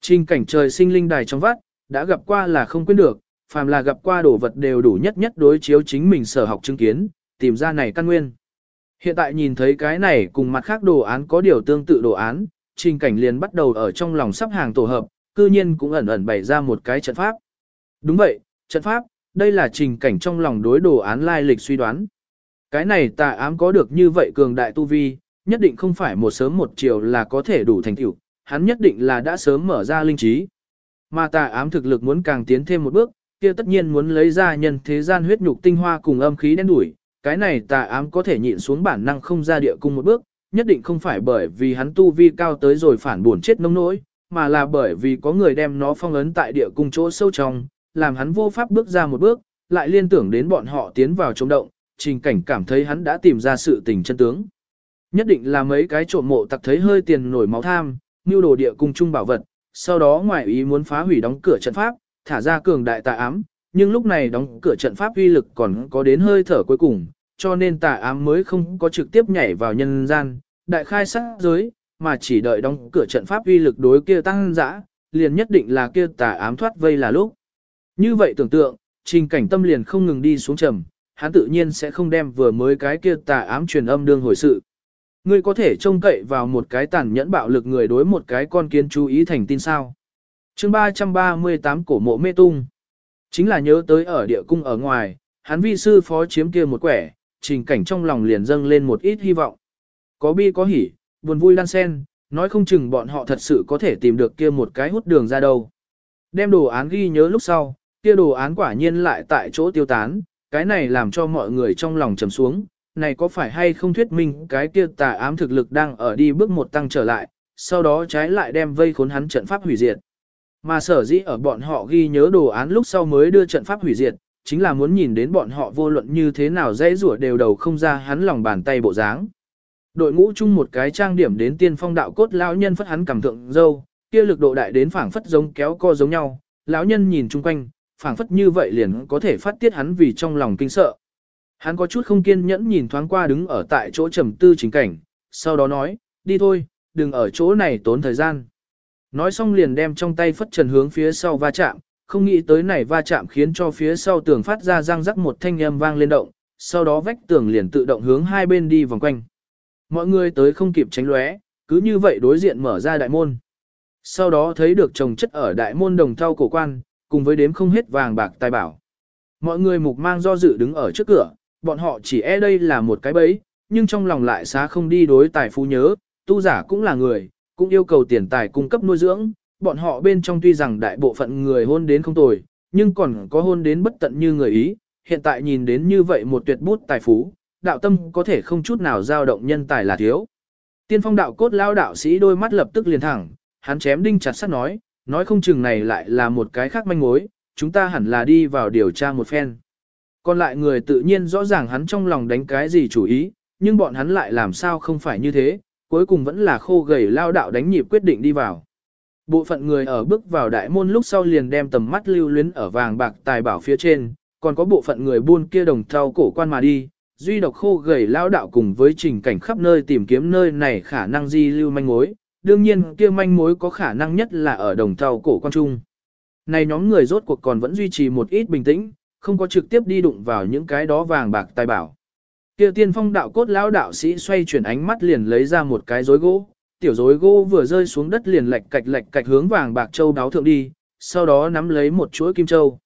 Trình cảnh trời sinh linh đài trong vắt, đã gặp qua là không quên được, phàm là gặp qua đồ vật đều đủ nhất nhất đối chiếu chính mình sở học chứng kiến, tìm ra này căn nguyên. Hiện tại nhìn thấy cái này cùng mặt khác đồ án có điều tương tự đồ án, trình cảnh liền bắt đầu ở trong lòng sắp hàng tổ hợp, cư nhiên cũng ẩn ẩn bày ra một cái trận pháp. Đúng vậy, trận pháp, đây là trình cảnh trong lòng đối đồ án lai lịch suy đoán. Cái này tà ám có được như vậy cường đại tu vi, nhất định không phải một sớm một chiều là có thể đủ thành tựu, hắn nhất định là đã sớm mở ra linh trí. Mà tà ám thực lực muốn càng tiến thêm một bước, kia tất nhiên muốn lấy ra nhân thế gian huyết nhục tinh hoa cùng âm khí đen đuổi, cái này tà ám có thể nhịn xuống bản năng không ra địa cung một bước, nhất định không phải bởi vì hắn tu vi cao tới rồi phản buồn chết nông nỗi, mà là bởi vì có người đem nó phong ấn tại địa cung chỗ sâu trong, làm hắn vô pháp bước ra một bước, lại liên tưởng đến bọn họ tiến vào trống động, trình cảnh cảm thấy hắn đã tìm ra sự tình chân tướng. Nhất định là mấy cái trộm mộ tặc thấy hơi tiền nổi máu tham, như đồ địa cung trung bảo vật, sau đó ngoại ý muốn phá hủy đóng cửa trận pháp, thả ra cường đại tà ám, nhưng lúc này đóng cửa trận pháp uy lực còn có đến hơi thở cuối cùng, cho nên tà ám mới không có trực tiếp nhảy vào nhân gian, đại khai sát giới, mà chỉ đợi đóng cửa trận pháp uy lực đối kia tăng dã, liền nhất định là kia tà ám thoát vây là lúc. Như vậy tưởng tượng, trình cảnh tâm liền không ngừng đi xuống trầm, hắn tự nhiên sẽ không đem vừa mới cái kia tà ám truyền âm đương hồi sự. Ngươi có thể trông cậy vào một cái tàn nhẫn bạo lực người đối một cái con kiến chú ý thành tin sao. chương 338 cổ mộ mê tung. Chính là nhớ tới ở địa cung ở ngoài, hắn vi sư phó chiếm kia một quẻ, trình cảnh trong lòng liền dâng lên một ít hy vọng. Có bi có hỉ, buồn vui đan sen, nói không chừng bọn họ thật sự có thể tìm được kia một cái hút đường ra đâu. Đem đồ án ghi nhớ lúc sau, kia đồ án quả nhiên lại tại chỗ tiêu tán, cái này làm cho mọi người trong lòng trầm xuống, này có phải hay không thuyết minh cái kia tà ám thực lực đang ở đi bước một tăng trở lại, sau đó trái lại đem vây khốn hắn trận pháp hủy diệt. Mà sở dĩ ở bọn họ ghi nhớ đồ án lúc sau mới đưa trận pháp hủy diệt, chính là muốn nhìn đến bọn họ vô luận như thế nào dễ rủa đều đầu không ra hắn lòng bàn tay bộ dáng. Đội ngũ chung một cái trang điểm đến tiên phong đạo cốt lão nhân phất hắn cảm thượng dâu, kia lực độ đại đến phảng phất giống kéo co giống nhau, lão nhân nhìn chung quanh, phảng phất như vậy liền có thể phát tiết hắn vì trong lòng kinh sợ. Hắn có chút không kiên nhẫn nhìn thoáng qua đứng ở tại chỗ trầm tư chính cảnh, sau đó nói, đi thôi, đừng ở chỗ này tốn thời gian. Nói xong liền đem trong tay phất trần hướng phía sau va chạm, không nghĩ tới này va chạm khiến cho phía sau tường phát ra răng rắc một thanh âm vang lên động, sau đó vách tường liền tự động hướng hai bên đi vòng quanh. Mọi người tới không kịp tránh lóe, cứ như vậy đối diện mở ra đại môn. Sau đó thấy được chồng chất ở đại môn đồng thau cổ quan, cùng với đếm không hết vàng bạc tài bảo. Mọi người mục mang do dự đứng ở trước cửa, bọn họ chỉ e đây là một cái bẫy, nhưng trong lòng lại xá không đi đối tài phú nhớ, tu giả cũng là người, cũng yêu cầu tiền tài cung cấp nuôi dưỡng, bọn họ bên trong tuy rằng đại bộ phận người hôn đến không tồi, nhưng còn có hôn đến bất tận như người ý, hiện tại nhìn đến như vậy một tuyệt bút tài phú, đạo tâm có thể không chút nào dao động nhân tài là thiếu. Tiên phong đạo cốt lao đạo sĩ đôi mắt lập tức liền thẳng, hắn chém đinh chặt sắt nói, nói không chừng này lại là một cái khác manh mối, chúng ta hẳn là đi vào điều tra một phen. Còn lại người tự nhiên rõ ràng hắn trong lòng đánh cái gì chủ ý, nhưng bọn hắn lại làm sao không phải như thế, cuối cùng vẫn là khô gầy lao đạo đánh nhịp quyết định đi vào. Bộ phận người ở bước vào đại môn lúc sau liền đem tầm mắt lưu luyến ở vàng bạc tài bảo phía trên, còn có bộ phận người buôn kia đồng thau cổ quan mà đi, duy độc khô gầy lao đạo cùng với trình cảnh khắp nơi tìm kiếm nơi này khả năng di lưu manh mối, đương nhiên kia manh mối có khả năng nhất là ở đồng thau cổ quan trung. Này nhóm người rốt cuộc còn vẫn duy trì một ít bình tĩnh, không có trực tiếp đi đụng vào những cái đó vàng bạc tài bảo. Kia tiên phong đạo cốt lão đạo sĩ xoay chuyển ánh mắt liền lấy ra một cái rối gỗ, tiểu rối gỗ vừa rơi xuống đất liền lạch cạch lạch cạch hướng vàng bạc châu đáo thượng đi, sau đó nắm lấy một chuỗi kim châu.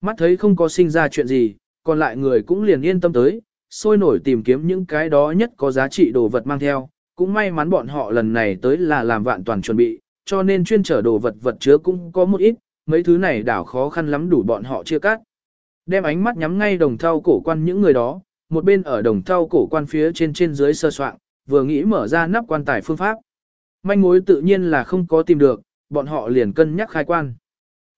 Mắt thấy không có sinh ra chuyện gì, còn lại người cũng liền yên tâm tới, sôi nổi tìm kiếm những cái đó nhất có giá trị đồ vật mang theo, cũng may mắn bọn họ lần này tới là làm vạn toàn chuẩn bị, cho nên chuyên trở đồ vật vật chứa cũng có một ít, mấy thứ này đảo khó khăn lắm đủ bọn họ chia cắt. Đem ánh mắt nhắm ngay đồng thau cổ quan những người đó, một bên ở đồng thau cổ quan phía trên trên dưới sơ soạn, vừa nghĩ mở ra nắp quan tài phương pháp. Manh mối tự nhiên là không có tìm được, bọn họ liền cân nhắc khai quan.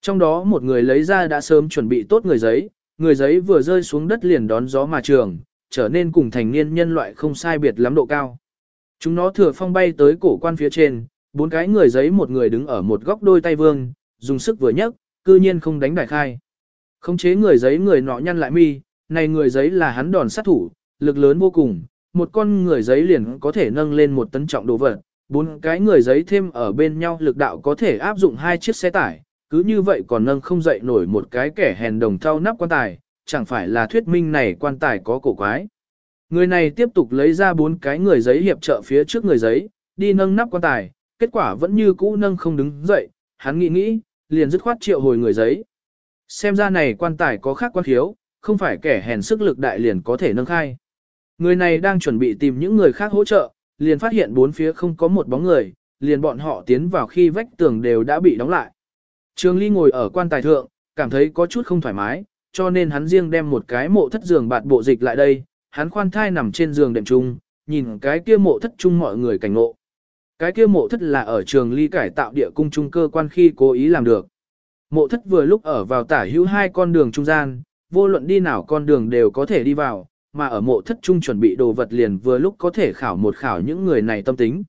Trong đó một người lấy ra đã sớm chuẩn bị tốt người giấy, người giấy vừa rơi xuống đất liền đón gió mà trường, trở nên cùng thành niên nhân loại không sai biệt lắm độ cao. Chúng nó thừa phong bay tới cổ quan phía trên, bốn cái người giấy một người đứng ở một góc đôi tay vương, dùng sức vừa nhấc, cư nhiên không đánh đại khai. Khống chế người giấy người nọ nhăn lại mi, này người giấy là hắn đòn sát thủ, lực lớn vô cùng, một con người giấy liền có thể nâng lên một tấn trọng đồ vật, bốn cái người giấy thêm ở bên nhau lực đạo có thể áp dụng hai chiếc xe tải, cứ như vậy còn nâng không dậy nổi một cái kẻ hèn đồng thau nắp quan tài, chẳng phải là thuyết minh này quan tài có cổ quái. Người này tiếp tục lấy ra bốn cái người giấy hiệp trợ phía trước người giấy, đi nâng nắp quan tài, kết quả vẫn như cũ nâng không đứng dậy, hắn nghĩ nghĩ, liền dứt khoát triệu hồi người giấy. Xem ra này quan tài có khác quan khiếu, không phải kẻ hèn sức lực đại liền có thể nâng khai. Người này đang chuẩn bị tìm những người khác hỗ trợ, liền phát hiện bốn phía không có một bóng người, liền bọn họ tiến vào khi vách tường đều đã bị đóng lại. Trường Ly ngồi ở quan tài thượng, cảm thấy có chút không thoải mái, cho nên hắn riêng đem một cái mộ thất giường bạt bộ dịch lại đây, hắn khoan thai nằm trên giường đệm chung, nhìn cái kia mộ thất chung mọi người cảnh ngộ. Cái kia mộ thất là ở trường ly cải tạo địa cung trung cơ quan khi cố ý làm được. Mộ thất vừa lúc ở vào tả hữu hai con đường trung gian, vô luận đi nào con đường đều có thể đi vào, mà ở mộ thất trung chuẩn bị đồ vật liền vừa lúc có thể khảo một khảo những người này tâm tính.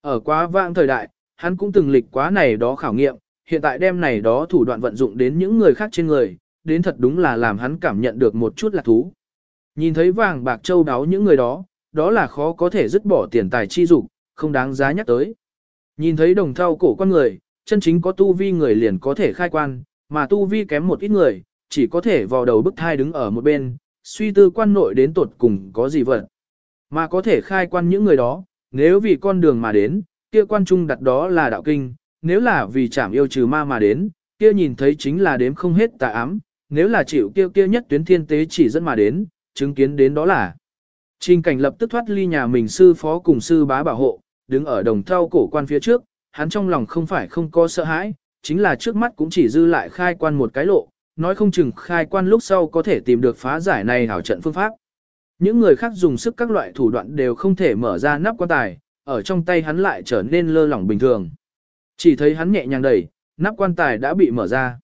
Ở quá vãng thời đại, hắn cũng từng lịch quá này đó khảo nghiệm, hiện tại đem này đó thủ đoạn vận dụng đến những người khác trên người, đến thật đúng là làm hắn cảm nhận được một chút là thú. Nhìn thấy vàng bạc châu đáo những người đó, đó là khó có thể dứt bỏ tiền tài chi dục, không đáng giá nhắc tới. Nhìn thấy đồng thau cổ con người, chân chính có tu vi người liền có thể khai quan, mà tu vi kém một ít người, chỉ có thể vào đầu bức thai đứng ở một bên, suy tư quan nội đến tột cùng có gì vật. Mà có thể khai quan những người đó, nếu vì con đường mà đến, kia quan trung đặt đó là đạo kinh, nếu là vì chảm yêu trừ ma mà đến, kia nhìn thấy chính là đếm không hết tà ám, nếu là chịu kia kia nhất tuyến thiên tế chỉ dẫn mà đến, chứng kiến đến đó là. Trình cảnh lập tức thoát ly nhà mình sư phó cùng sư bá bảo hộ, đứng ở đồng thau cổ quan phía trước, hắn trong lòng không phải không có sợ hãi, chính là trước mắt cũng chỉ dư lại khai quan một cái lộ, nói không chừng khai quan lúc sau có thể tìm được phá giải này hảo trận phương pháp. Những người khác dùng sức các loại thủ đoạn đều không thể mở ra nắp quan tài, ở trong tay hắn lại trở nên lơ lỏng bình thường. Chỉ thấy hắn nhẹ nhàng đẩy, nắp quan tài đã bị mở ra.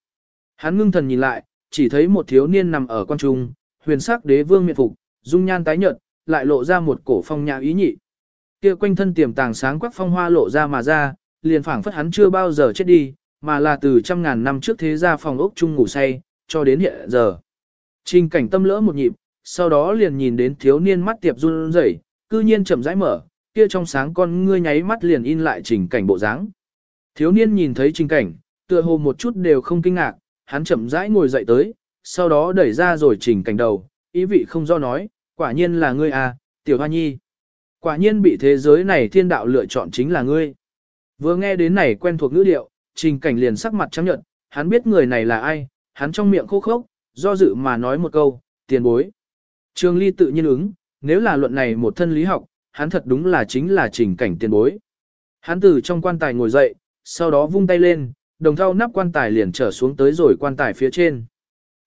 Hắn ngưng thần nhìn lại, chỉ thấy một thiếu niên nằm ở quan trung, huyền sắc đế vương miệt phục, dung nhan tái nhợt, lại lộ ra một cổ phong nhã ý nhị. Kia quanh thân tiềm tàng sáng quắc phong hoa lộ ra mà ra, liền phảng phất hắn chưa bao giờ chết đi, mà là từ trăm ngàn năm trước thế ra phòng ốc chung ngủ say, cho đến hiện giờ. Trình cảnh tâm lỡ một nhịp, sau đó liền nhìn đến thiếu niên mắt tiệp run rẩy, cư nhiên chậm rãi mở, kia trong sáng con ngươi nháy mắt liền in lại trình cảnh bộ dáng. Thiếu niên nhìn thấy trình cảnh, tựa hồ một chút đều không kinh ngạc, hắn chậm rãi ngồi dậy tới, sau đó đẩy ra rồi trình cảnh đầu, ý vị không do nói, quả nhiên là ngươi à, tiểu hoa nhi. Quả nhiên bị thế giới này thiên đạo lựa chọn chính là ngươi. Vừa nghe đến này quen thuộc ngữ điệu, trình cảnh liền sắc mặt trắng nhận, hắn biết người này là ai, hắn trong miệng khô khốc, do dự mà nói một câu, tiền bối. Trường ly tự nhiên ứng, nếu là luận này một thân lý học, hắn thật đúng là chính là trình cảnh tiền bối. Hắn từ trong quan tài ngồi dậy, sau đó vung tay lên, đồng thau nắp quan tài liền trở xuống tới rồi quan tài phía trên.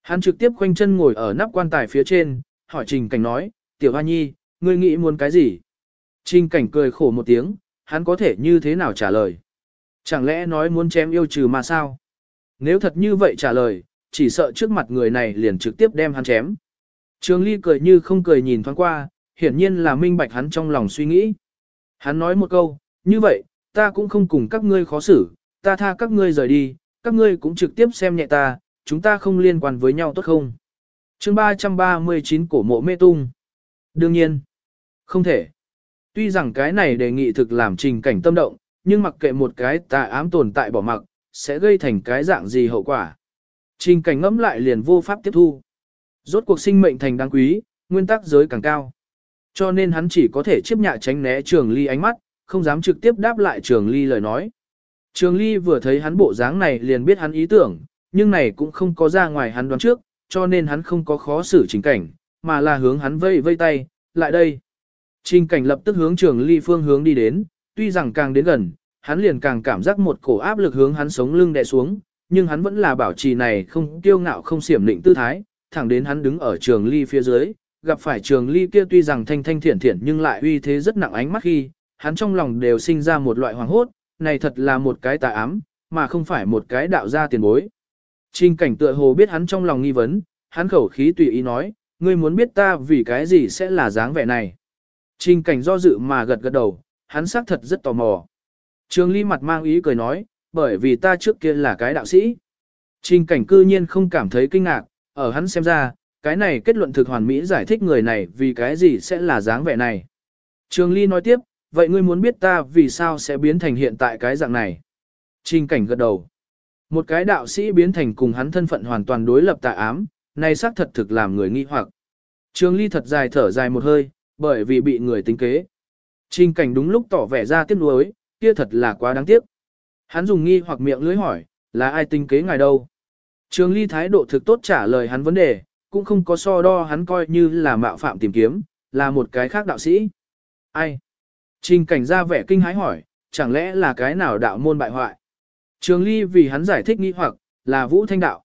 Hắn trực tiếp khoanh chân ngồi ở nắp quan tài phía trên, hỏi trình cảnh nói, tiểu hoa nhi, ngươi nghĩ muốn cái gì? Trình cảnh cười khổ một tiếng, hắn có thể như thế nào trả lời? Chẳng lẽ nói muốn chém yêu trừ mà sao? Nếu thật như vậy trả lời, chỉ sợ trước mặt người này liền trực tiếp đem hắn chém. Trường Ly cười như không cười nhìn thoáng qua, hiển nhiên là minh bạch hắn trong lòng suy nghĩ. Hắn nói một câu, như vậy, ta cũng không cùng các ngươi khó xử, ta tha các ngươi rời đi, các ngươi cũng trực tiếp xem nhẹ ta, chúng ta không liên quan với nhau tốt không? Chương 339 cổ mộ mê tung. Đương nhiên, không thể. Tuy rằng cái này đề nghị thực làm trình cảnh tâm động, nhưng mặc kệ một cái tà ám tồn tại bỏ mặc, sẽ gây thành cái dạng gì hậu quả. Trình cảnh ngẫm lại liền vô pháp tiếp thu. Rốt cuộc sinh mệnh thành đáng quý, nguyên tắc giới càng cao. Cho nên hắn chỉ có thể chấp nhạ tránh né trường ly ánh mắt, không dám trực tiếp đáp lại trường ly lời nói. Trường ly vừa thấy hắn bộ dáng này liền biết hắn ý tưởng, nhưng này cũng không có ra ngoài hắn đoán trước, cho nên hắn không có khó xử trình cảnh, mà là hướng hắn vây vây tay, lại đây. Trình cảnh lập tức hướng trường ly phương hướng đi đến, tuy rằng càng đến gần, hắn liền càng cảm giác một cổ áp lực hướng hắn sống lưng đè xuống, nhưng hắn vẫn là bảo trì này không kiêu ngạo không xiểm định tư thái, thẳng đến hắn đứng ở trường ly phía dưới, gặp phải trường ly kia tuy rằng thanh thanh thiển thiển nhưng lại uy thế rất nặng ánh mắt khi, hắn trong lòng đều sinh ra một loại hoàng hốt, này thật là một cái tà ám, mà không phải một cái đạo gia tiền bối. Trình cảnh tựa hồ biết hắn trong lòng nghi vấn, hắn khẩu khí tùy ý nói, ngươi muốn biết ta vì cái gì sẽ là dáng vẻ này. Trình cảnh do dự mà gật gật đầu, hắn xác thật rất tò mò. Trường ly mặt mang ý cười nói, bởi vì ta trước kia là cái đạo sĩ. Trình cảnh cư nhiên không cảm thấy kinh ngạc, ở hắn xem ra, cái này kết luận thực hoàn mỹ giải thích người này vì cái gì sẽ là dáng vẻ này. Trường ly nói tiếp, vậy ngươi muốn biết ta vì sao sẽ biến thành hiện tại cái dạng này. Trình cảnh gật đầu. Một cái đạo sĩ biến thành cùng hắn thân phận hoàn toàn đối lập tà ám, này xác thật thực làm người nghi hoặc. Trường ly thật dài thở dài một hơi, bởi vì bị người tính kế. Trình cảnh đúng lúc tỏ vẻ ra tiếc nuối, kia thật là quá đáng tiếc. Hắn dùng nghi hoặc miệng lưỡi hỏi, là ai tính kế ngài đâu? Trường ly thái độ thực tốt trả lời hắn vấn đề, cũng không có so đo hắn coi như là mạo phạm tìm kiếm, là một cái khác đạo sĩ. Ai? Trình cảnh ra vẻ kinh hái hỏi, chẳng lẽ là cái nào đạo môn bại hoại? Trường ly vì hắn giải thích nghi hoặc, là vũ thanh đạo.